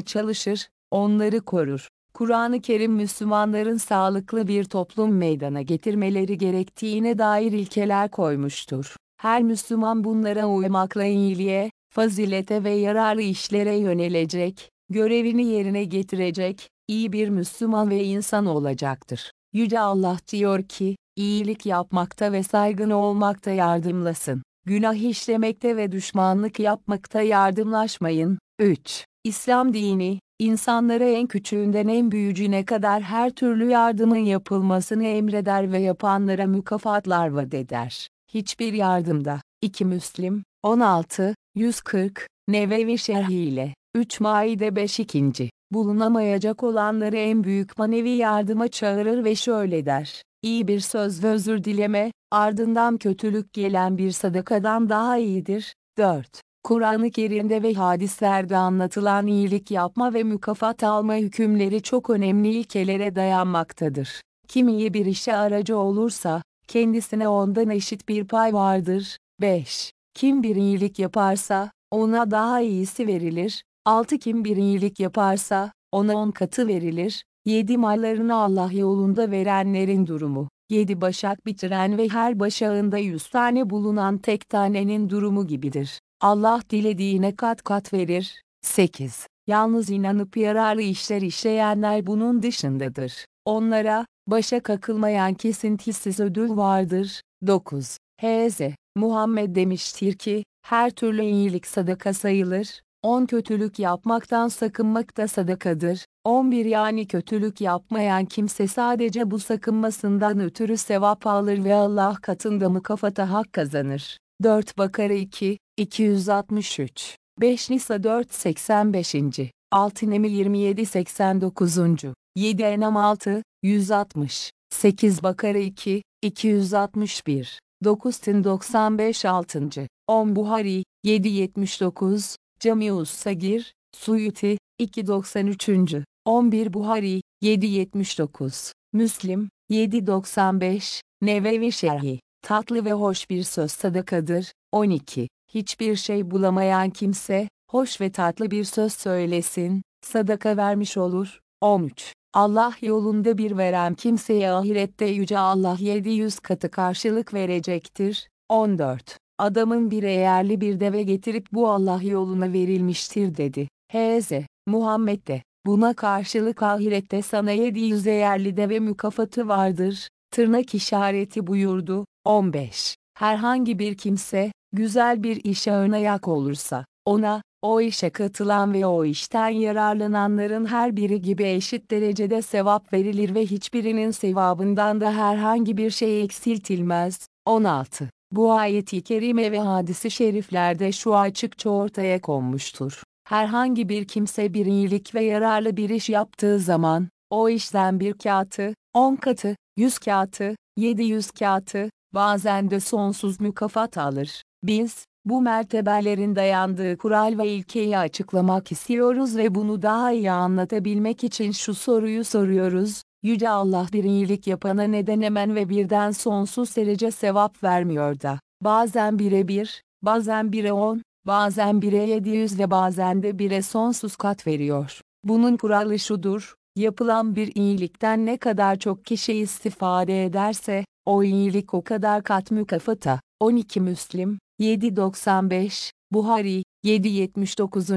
çalışır, onları korur. Kur'an-ı Kerim Müslümanların sağlıklı bir toplum meydana getirmeleri gerektiğine dair ilkeler koymuştur. Her Müslüman bunlara uymakla iyiliğe, fazilete ve yararlı işlere yönelecek, görevini yerine getirecek, iyi bir Müslüman ve insan olacaktır. Yüce Allah diyor ki, iyilik yapmakta ve saygın olmakta yardımlasın. Günah işlemekte ve düşmanlık yapmakta yardımlaşmayın. 3. İslam dini, insanlara en küçüğünden en büyücüne kadar her türlü yardımın yapılmasını emreder ve yapanlara mükafatlar vaat eder. Hiçbir yardımda, 2 Müslim, 16, 140, Nevevi şerhiyle, 3 Maide 5 2. Bulunamayacak olanları en büyük manevi yardıma çağırır ve şöyle der. İyi bir söz ve özür dileme, ardından kötülük gelen bir sadakadan daha iyidir. 4. Kur'an-ı Kerim'de ve hadislerde anlatılan iyilik yapma ve mükafat alma hükümleri çok önemli ilkelere dayanmaktadır. Kim iyi bir işe aracı olursa, kendisine ondan eşit bir pay vardır. 5. Kim bir iyilik yaparsa, ona daha iyisi verilir. 6. Kim bir iyilik yaparsa, ona on katı verilir. 7. Mallarını Allah yolunda verenlerin durumu. yedi başak bitiren ve her başağında yüz tane bulunan tek tanenin durumu gibidir. Allah dilediğine kat kat verir. 8. Yalnız inanıp yararlı işler işleyenler bunun dışındadır. Onlara, başa kakılmayan kesintisiz ödül vardır. 9. H.Z. Muhammed demiştir ki, her türlü iyilik sadaka sayılır, 10 kötülük yapmaktan sakınmak da sadakadır. 11 yani kötülük yapmayan kimse sadece bu sakınmasından ötürü sevap alır ve Allah katında mükafata hak kazanır. 4 Bakara 2, 263 5 Nisa 4 85. 6 Nemil 27 89. 7 Enam 6, 160 8 Bakara 2, 261 9 Tin 95 6. 10 Buhari, 779, Camius Sagir, Suyuti, 293. 11 Buhari, 779, Müslim, 795, Nevevi Şerhi, tatlı ve hoş bir söz sadakadır, 12. Hiçbir şey bulamayan kimse, hoş ve tatlı bir söz söylesin, sadaka vermiş olur, 13. Allah yolunda bir veren kimseye ahirette Yüce Allah 700 katı karşılık verecektir, 14. Adamın bir eğerli bir deve getirip bu Allah yoluna verilmiştir dedi. H.Z. Muhammed de, buna karşılık ahirette sana 700 eğerli deve mükafatı vardır, tırnak işareti buyurdu. 15. Herhangi bir kimse, güzel bir işe ön ayak olursa, ona, o işe katılan ve o işten yararlananların her biri gibi eşit derecede sevap verilir ve hiçbirinin sevabından da herhangi bir şey eksiltilmez. 16. Bu ayeti kerime ve hadisi şeriflerde şu açıkça ortaya konmuştur. Herhangi bir kimse bir iyilik ve yararlı bir iş yaptığı zaman, o işten bir kağıtı, on katı, yüz kağıtı, yedi yüz kağıtı, bazen de sonsuz mükafat alır. Biz, bu mertebelerin dayandığı kural ve ilkeyi açıklamak istiyoruz ve bunu daha iyi anlatabilmek için şu soruyu soruyoruz. Yüce Allah bir iyilik yapana neden hemen ve birden sonsuz derece sevap vermiyor da, bazen bire bir, bazen bire on, bazen bire yedi yüz ve bazen de bire sonsuz kat veriyor. Bunun kuralı şudur, yapılan bir iyilikten ne kadar çok kişi istifade ederse, o iyilik o kadar kat mükafata. 12 Müslim, 795, Buhari, 779.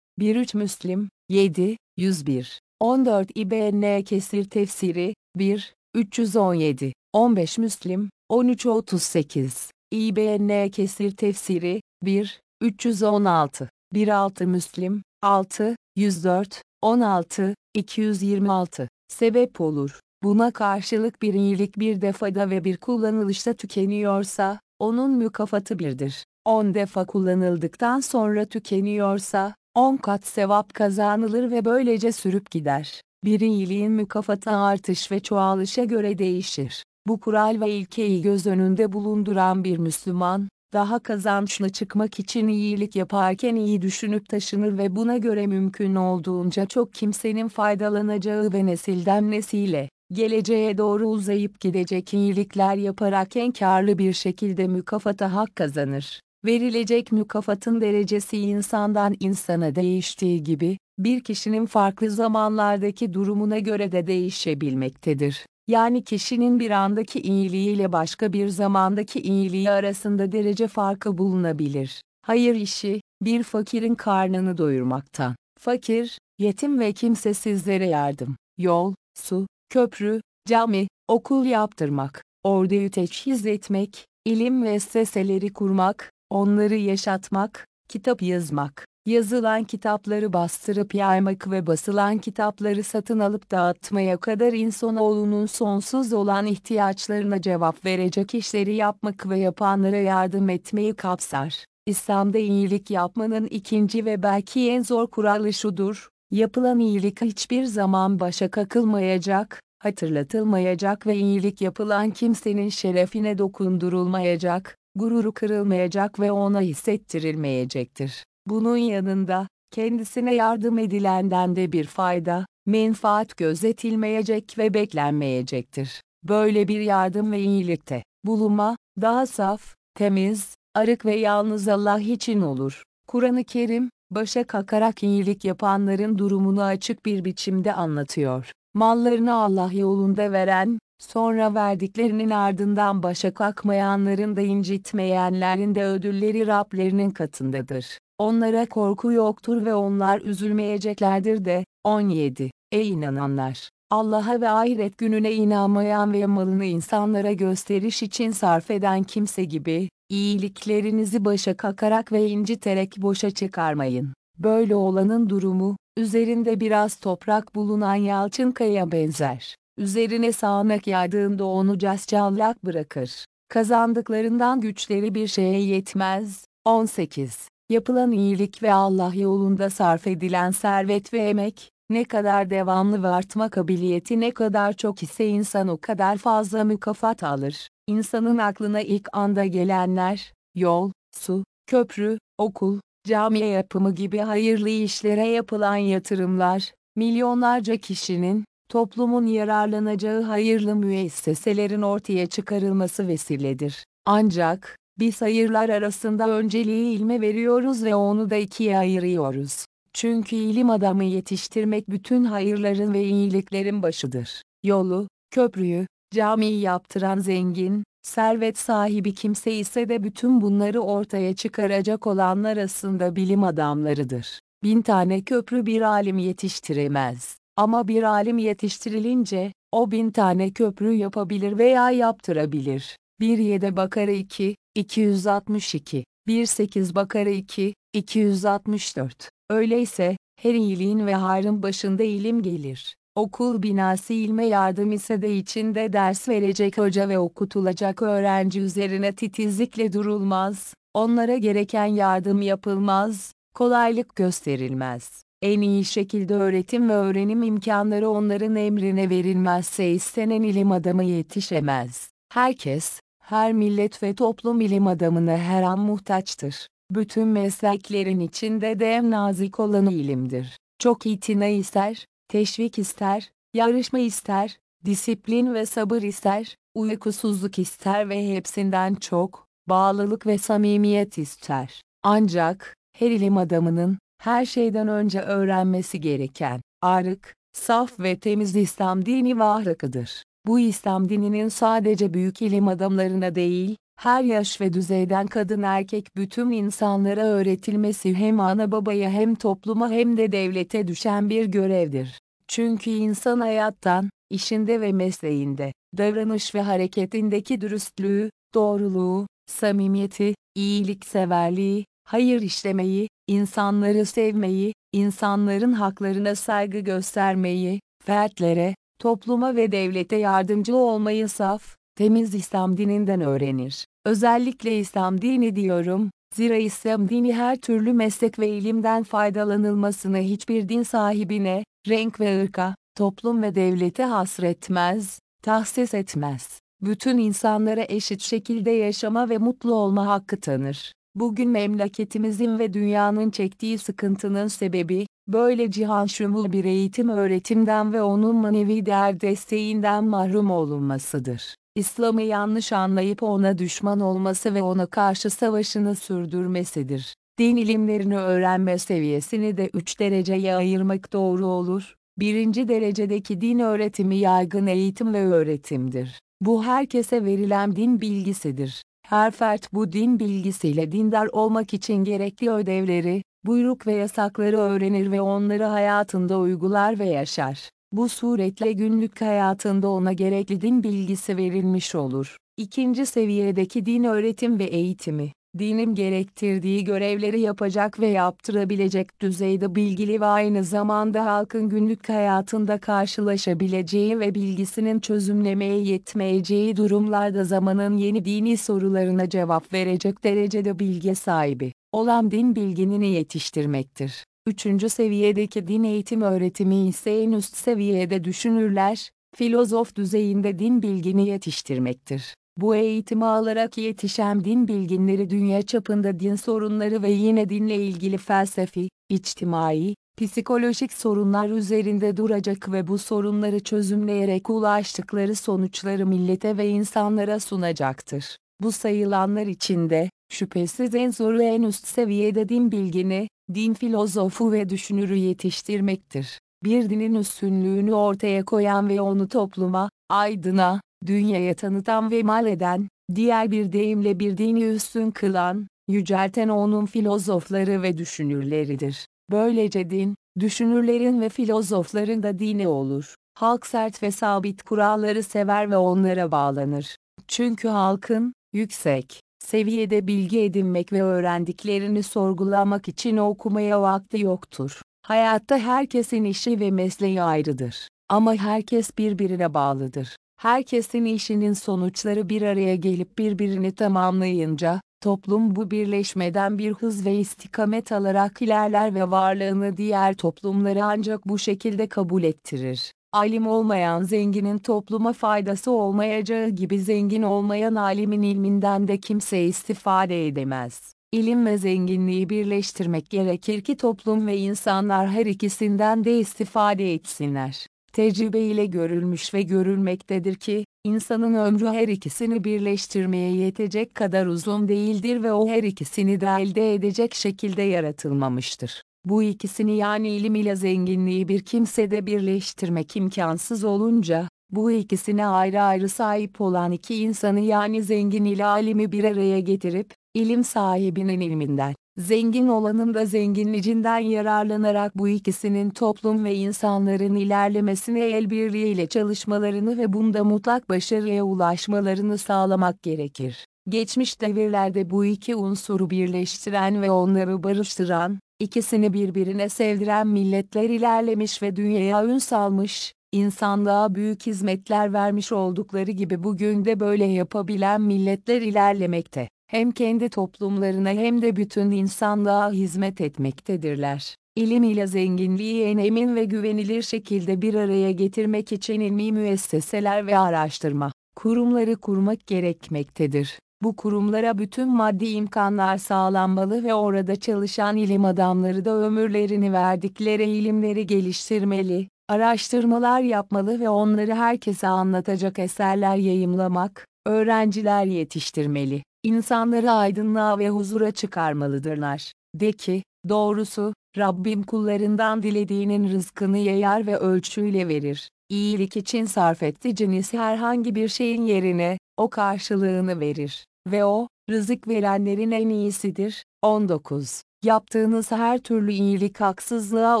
13 Müslim, 7, 101. 14 İBN Kesir Tefsiri, 1, 317. 15 Müslim, 13 38. İBN Kesir Tefsiri, 1, 316. 16 Müslim, 6, 104, 16, 226. Sebep olur. Buna karşılık bir iyilik bir defada ve bir kullanılışta tükeniyorsa, onun mükafatı birdir. 10 defa kullanıldıktan sonra tükeniyorsa, 10 kat sevap kazanılır ve böylece sürüp gider. Bir iyiliğin mükafatı artış ve çoğalışa göre değişir. Bu kural ve ilkeyi göz önünde bulunduran bir Müslüman, daha kazançlı çıkmak için iyilik yaparken iyi düşünüp taşınır ve buna göre mümkün olduğunca çok kimsenin faydalanacağı ve nesilden nesile, geleceğe doğru uzayıp gidecek iyilikler yaparak en karlı bir şekilde mükafata hak kazanır. Verilecek mükafatın derecesi insandan insana değiştiği gibi, bir kişinin farklı zamanlardaki durumuna göre de değişebilmektedir. Yani kişinin bir andaki iyiliğiyle başka bir zamandaki iyiliği arasında derece farkı bulunabilir. Hayır işi, bir fakirin karnını doyurmaktan. Fakir, yetim ve kimsesizlere yardım, yol, su, köprü, cami, okul yaptırmak, orduyu teçhiz etmek, ilim ve seseleri kurmak, onları yaşatmak, kitap yazmak, yazılan kitapları bastırıp yaymak ve basılan kitapları satın alıp dağıtmaya kadar insanoğlunun sonsuz olan ihtiyaçlarına cevap verecek işleri yapmak ve yapanlara yardım etmeyi kapsar. İslam'da iyilik yapmanın ikinci ve belki en zor kuralı şudur, yapılan iyilik hiçbir zaman başa kakılmayacak, hatırlatılmayacak ve iyilik yapılan kimsenin şerefine dokundurulmayacak, gururu kırılmayacak ve ona hissettirilmeyecektir. Bunun yanında, kendisine yardım edilenden de bir fayda, menfaat gözetilmeyecek ve beklenmeyecektir. Böyle bir yardım ve iyilikte, bulunma, daha saf, temiz, arık ve yalnız Allah için olur. Kur'an-ı Kerim, başa kakarak iyilik yapanların durumunu açık bir biçimde anlatıyor. Mallarını Allah yolunda veren, Sonra verdiklerinin ardından başa kalkmayanların da incitmeyenlerin de ödülleri Rablerinin katındadır. Onlara korku yoktur ve onlar üzülmeyeceklerdir de. 17. Ey inananlar! Allah'a ve ahiret gününe inanmayan ve malını insanlara gösteriş için sarf eden kimse gibi, iyiliklerinizi başa kakarak ve inciterek boşa çıkarmayın. Böyle olanın durumu, üzerinde biraz toprak bulunan yalçın kaya benzer. Üzerine sağanak yağdığında onu cascallak bırakır. Kazandıklarından güçleri bir şeye yetmez. 18. Yapılan iyilik ve Allah yolunda sarf edilen servet ve emek, ne kadar devamlı ve artma kabiliyeti ne kadar çok ise insan o kadar fazla mükafat alır. İnsanın aklına ilk anda gelenler, yol, su, köprü, okul, camiye yapımı gibi hayırlı işlere yapılan yatırımlar, milyonlarca kişinin, toplumun yararlanacağı hayırlı müesseselerin ortaya çıkarılması vesiledir. Ancak, biz hayırlar arasında önceliği ilme veriyoruz ve onu da ikiye ayırıyoruz. Çünkü ilim adamı yetiştirmek bütün hayırların ve iyiliklerin başıdır. Yolu, köprüyü, camiyi yaptıran zengin, servet sahibi kimse ise de bütün bunları ortaya çıkaracak olanlar arasında bilim adamlarıdır. Bin tane köprü bir alim yetiştiremez. Ama bir alim yetiştirilince, o bin tane köprü yapabilir veya yaptırabilir. 1-7 Bakara 2, 262, 1-8 Bakara 2, 264. Öyleyse, her iyiliğin ve hayrın başında ilim gelir. Okul binası ilme yardım ise de içinde ders verecek hoca ve okutulacak öğrenci üzerine titizlikle durulmaz, onlara gereken yardım yapılmaz, kolaylık gösterilmez. En iyi şekilde öğretim ve öğrenim imkanları onların emrine verilmezse istenen ilim adamı yetişemez. Herkes, her millet ve toplum ilim adamına her an muhtaçtır. Bütün mesleklerin içinde de en nazik olanı ilimdir. Çok itina ister, teşvik ister, yarışma ister, disiplin ve sabır ister, uykusuzluk ister ve hepsinden çok, bağlılık ve samimiyet ister. Ancak, her ilim adamının, her şeyden önce öğrenmesi gereken, arık, saf ve temiz İslam dini ve ahlakıdır. Bu İslam dininin sadece büyük ilim adamlarına değil, her yaş ve düzeyden kadın erkek bütün insanlara öğretilmesi hem ana babaya hem topluma hem de devlete düşen bir görevdir. Çünkü insan hayattan, işinde ve mesleğinde, davranış ve hareketindeki dürüstlüğü, doğruluğu, samimiyeti, iyilikseverliği, hayır işlemeyi, insanları sevmeyi, insanların haklarına saygı göstermeyi, fertlere, topluma ve devlete yardımcı olmayı saf, temiz İslam dininden öğrenir. Özellikle İslam dini diyorum, zira İslam dini her türlü meslek ve ilimden faydalanılmasını hiçbir din sahibine, renk ve ırka, toplum ve devlete hasretmez, tahsis etmez. Bütün insanlara eşit şekilde yaşama ve mutlu olma hakkı tanır. Bugün memleketimizin ve dünyanın çektiği sıkıntının sebebi, böyle cihan şumul bir eğitim öğretimden ve onun manevi değer desteğinden mahrum olunmasıdır. İslam'ı yanlış anlayıp ona düşman olması ve ona karşı savaşını sürdürmesidir. Din ilimlerini öğrenme seviyesini de üç dereceye ayırmak doğru olur. Birinci derecedeki din öğretimi yaygın eğitim ve öğretimdir. Bu herkese verilen din bilgisidir. Her fert bu din bilgisiyle dindar olmak için gerekli ödevleri, buyruk ve yasakları öğrenir ve onları hayatında uygular ve yaşar. Bu suretle günlük hayatında ona gerekli din bilgisi verilmiş olur. İkinci seviyedeki din öğretim ve eğitimi, dinin gerektirdiği görevleri yapacak ve yaptırabilecek düzeyde bilgili ve aynı zamanda halkın günlük hayatında karşılaşabileceği ve bilgisinin çözümlemeye yetmeyeceği durumlarda zamanın yeni dini sorularına cevap verecek derecede bilgi sahibi olan din bilginini yetiştirmektir. Üçüncü seviyedeki din eğitim öğretimi ise en üst seviyede düşünürler, filozof düzeyinde din bilgini yetiştirmektir. Bu eğitimi alarak yetişen din bilginleri dünya çapında din sorunları ve yine dinle ilgili felsefi, içtimai, psikolojik sorunlar üzerinde duracak ve bu sorunları çözümleyerek ulaştıkları sonuçları millete ve insanlara sunacaktır. Bu sayılanlar içinde, şüphesiz en zoru en üst seviyede din bilgini, din filozofu ve düşünürü yetiştirmektir. Bir dinin üstünlüğünü ortaya koyan ve onu topluma, aydına, dünyaya tanıtan ve mal eden, diğer bir deyimle bir dini üstün kılan, yücelten onun filozofları ve düşünürleridir. Böylece din, düşünürlerin ve filozofların da dini olur. Halk sert ve sabit kuralları sever ve onlara bağlanır. Çünkü halkın, yüksek, seviyede bilgi edinmek ve öğrendiklerini sorgulamak için okumaya vakti yoktur. Hayatta herkesin işi ve mesleği ayrıdır. Ama herkes birbirine bağlıdır. Herkesin işinin sonuçları bir araya gelip birbirini tamamlayınca, toplum bu birleşmeden bir hız ve istikamet alarak ilerler ve varlığını diğer toplumları ancak bu şekilde kabul ettirir. Alim olmayan zenginin topluma faydası olmayacağı gibi zengin olmayan alimin ilminden de kimse istifade edemez. İlim ve zenginliği birleştirmek gerekir ki toplum ve insanlar her ikisinden de istifade etsinler. Tecrübe ile görülmüş ve görülmektedir ki, insanın ömrü her ikisini birleştirmeye yetecek kadar uzun değildir ve o her ikisini de elde edecek şekilde yaratılmamıştır. Bu ikisini yani ilim ile zenginliği bir kimsede birleştirmek imkansız olunca, bu ikisine ayrı ayrı sahip olan iki insanı yani zengin ile alimi bir araya getirip, ilim sahibinin ilminden, zengin olanın da zenginlicinden yararlanarak bu ikisinin toplum ve insanların ilerlemesine el birliğiyle çalışmalarını ve bunda mutlak başarıya ulaşmalarını sağlamak gerekir. Geçmiş devirlerde bu iki unsuru birleştiren ve onları barıştıran, ikisini birbirine sevdiren milletler ilerlemiş ve dünyaya ün salmış, insanlığa büyük hizmetler vermiş oldukları gibi bugün de böyle yapabilen milletler ilerlemekte. Hem kendi toplumlarına hem de bütün insanlığa hizmet etmektedirler. İlim ile zenginliği en emin ve güvenilir şekilde bir araya getirmek için ilmi müesseseler ve araştırma kurumları kurmak gerekmektedir. Bu kurumlara bütün maddi imkanlar sağlanmalı ve orada çalışan ilim adamları da ömürlerini verdikleri ilimleri geliştirmeli, araştırmalar yapmalı ve onları herkese anlatacak eserler yayımlamak, öğrenciler yetiştirmeli, insanları aydınlığa ve huzura çıkarmalıdırlar. De ki, doğrusu, Rabbim kullarından dilediğinin rızkını yayar ve ölçüyle verir. İyilik için sarf ettiğiniz herhangi bir şeyin yerine, o karşılığını verir. Ve o, rızık verenlerin en iyisidir. 19. Yaptığınız her türlü iyilik haksızlığa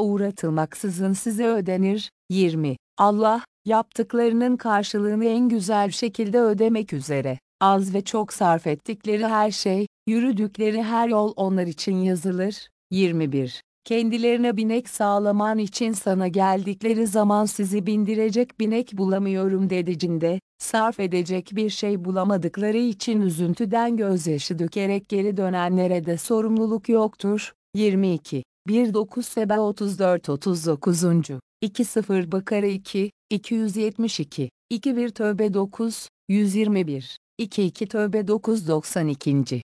uğratılmaksızın size ödenir. 20. Allah, yaptıklarının karşılığını en güzel şekilde ödemek üzere, az ve çok sarf ettikleri her şey, yürüdükleri her yol onlar için yazılır. 21. Kendilerine binek sağlaman için sana geldikleri zaman sizi bindirecek binek bulamıyorum dedicinde, sarf edecek bir şey bulamadıkları için üzüntüden gözyaşı dökerek geri dönenlere de sorumluluk yoktur. 22. 1-9 Seba 34-39. 2-0 Bakara 2, 272. 2-1 Tövbe 9, 121. 2-2 Tövbe 9 92.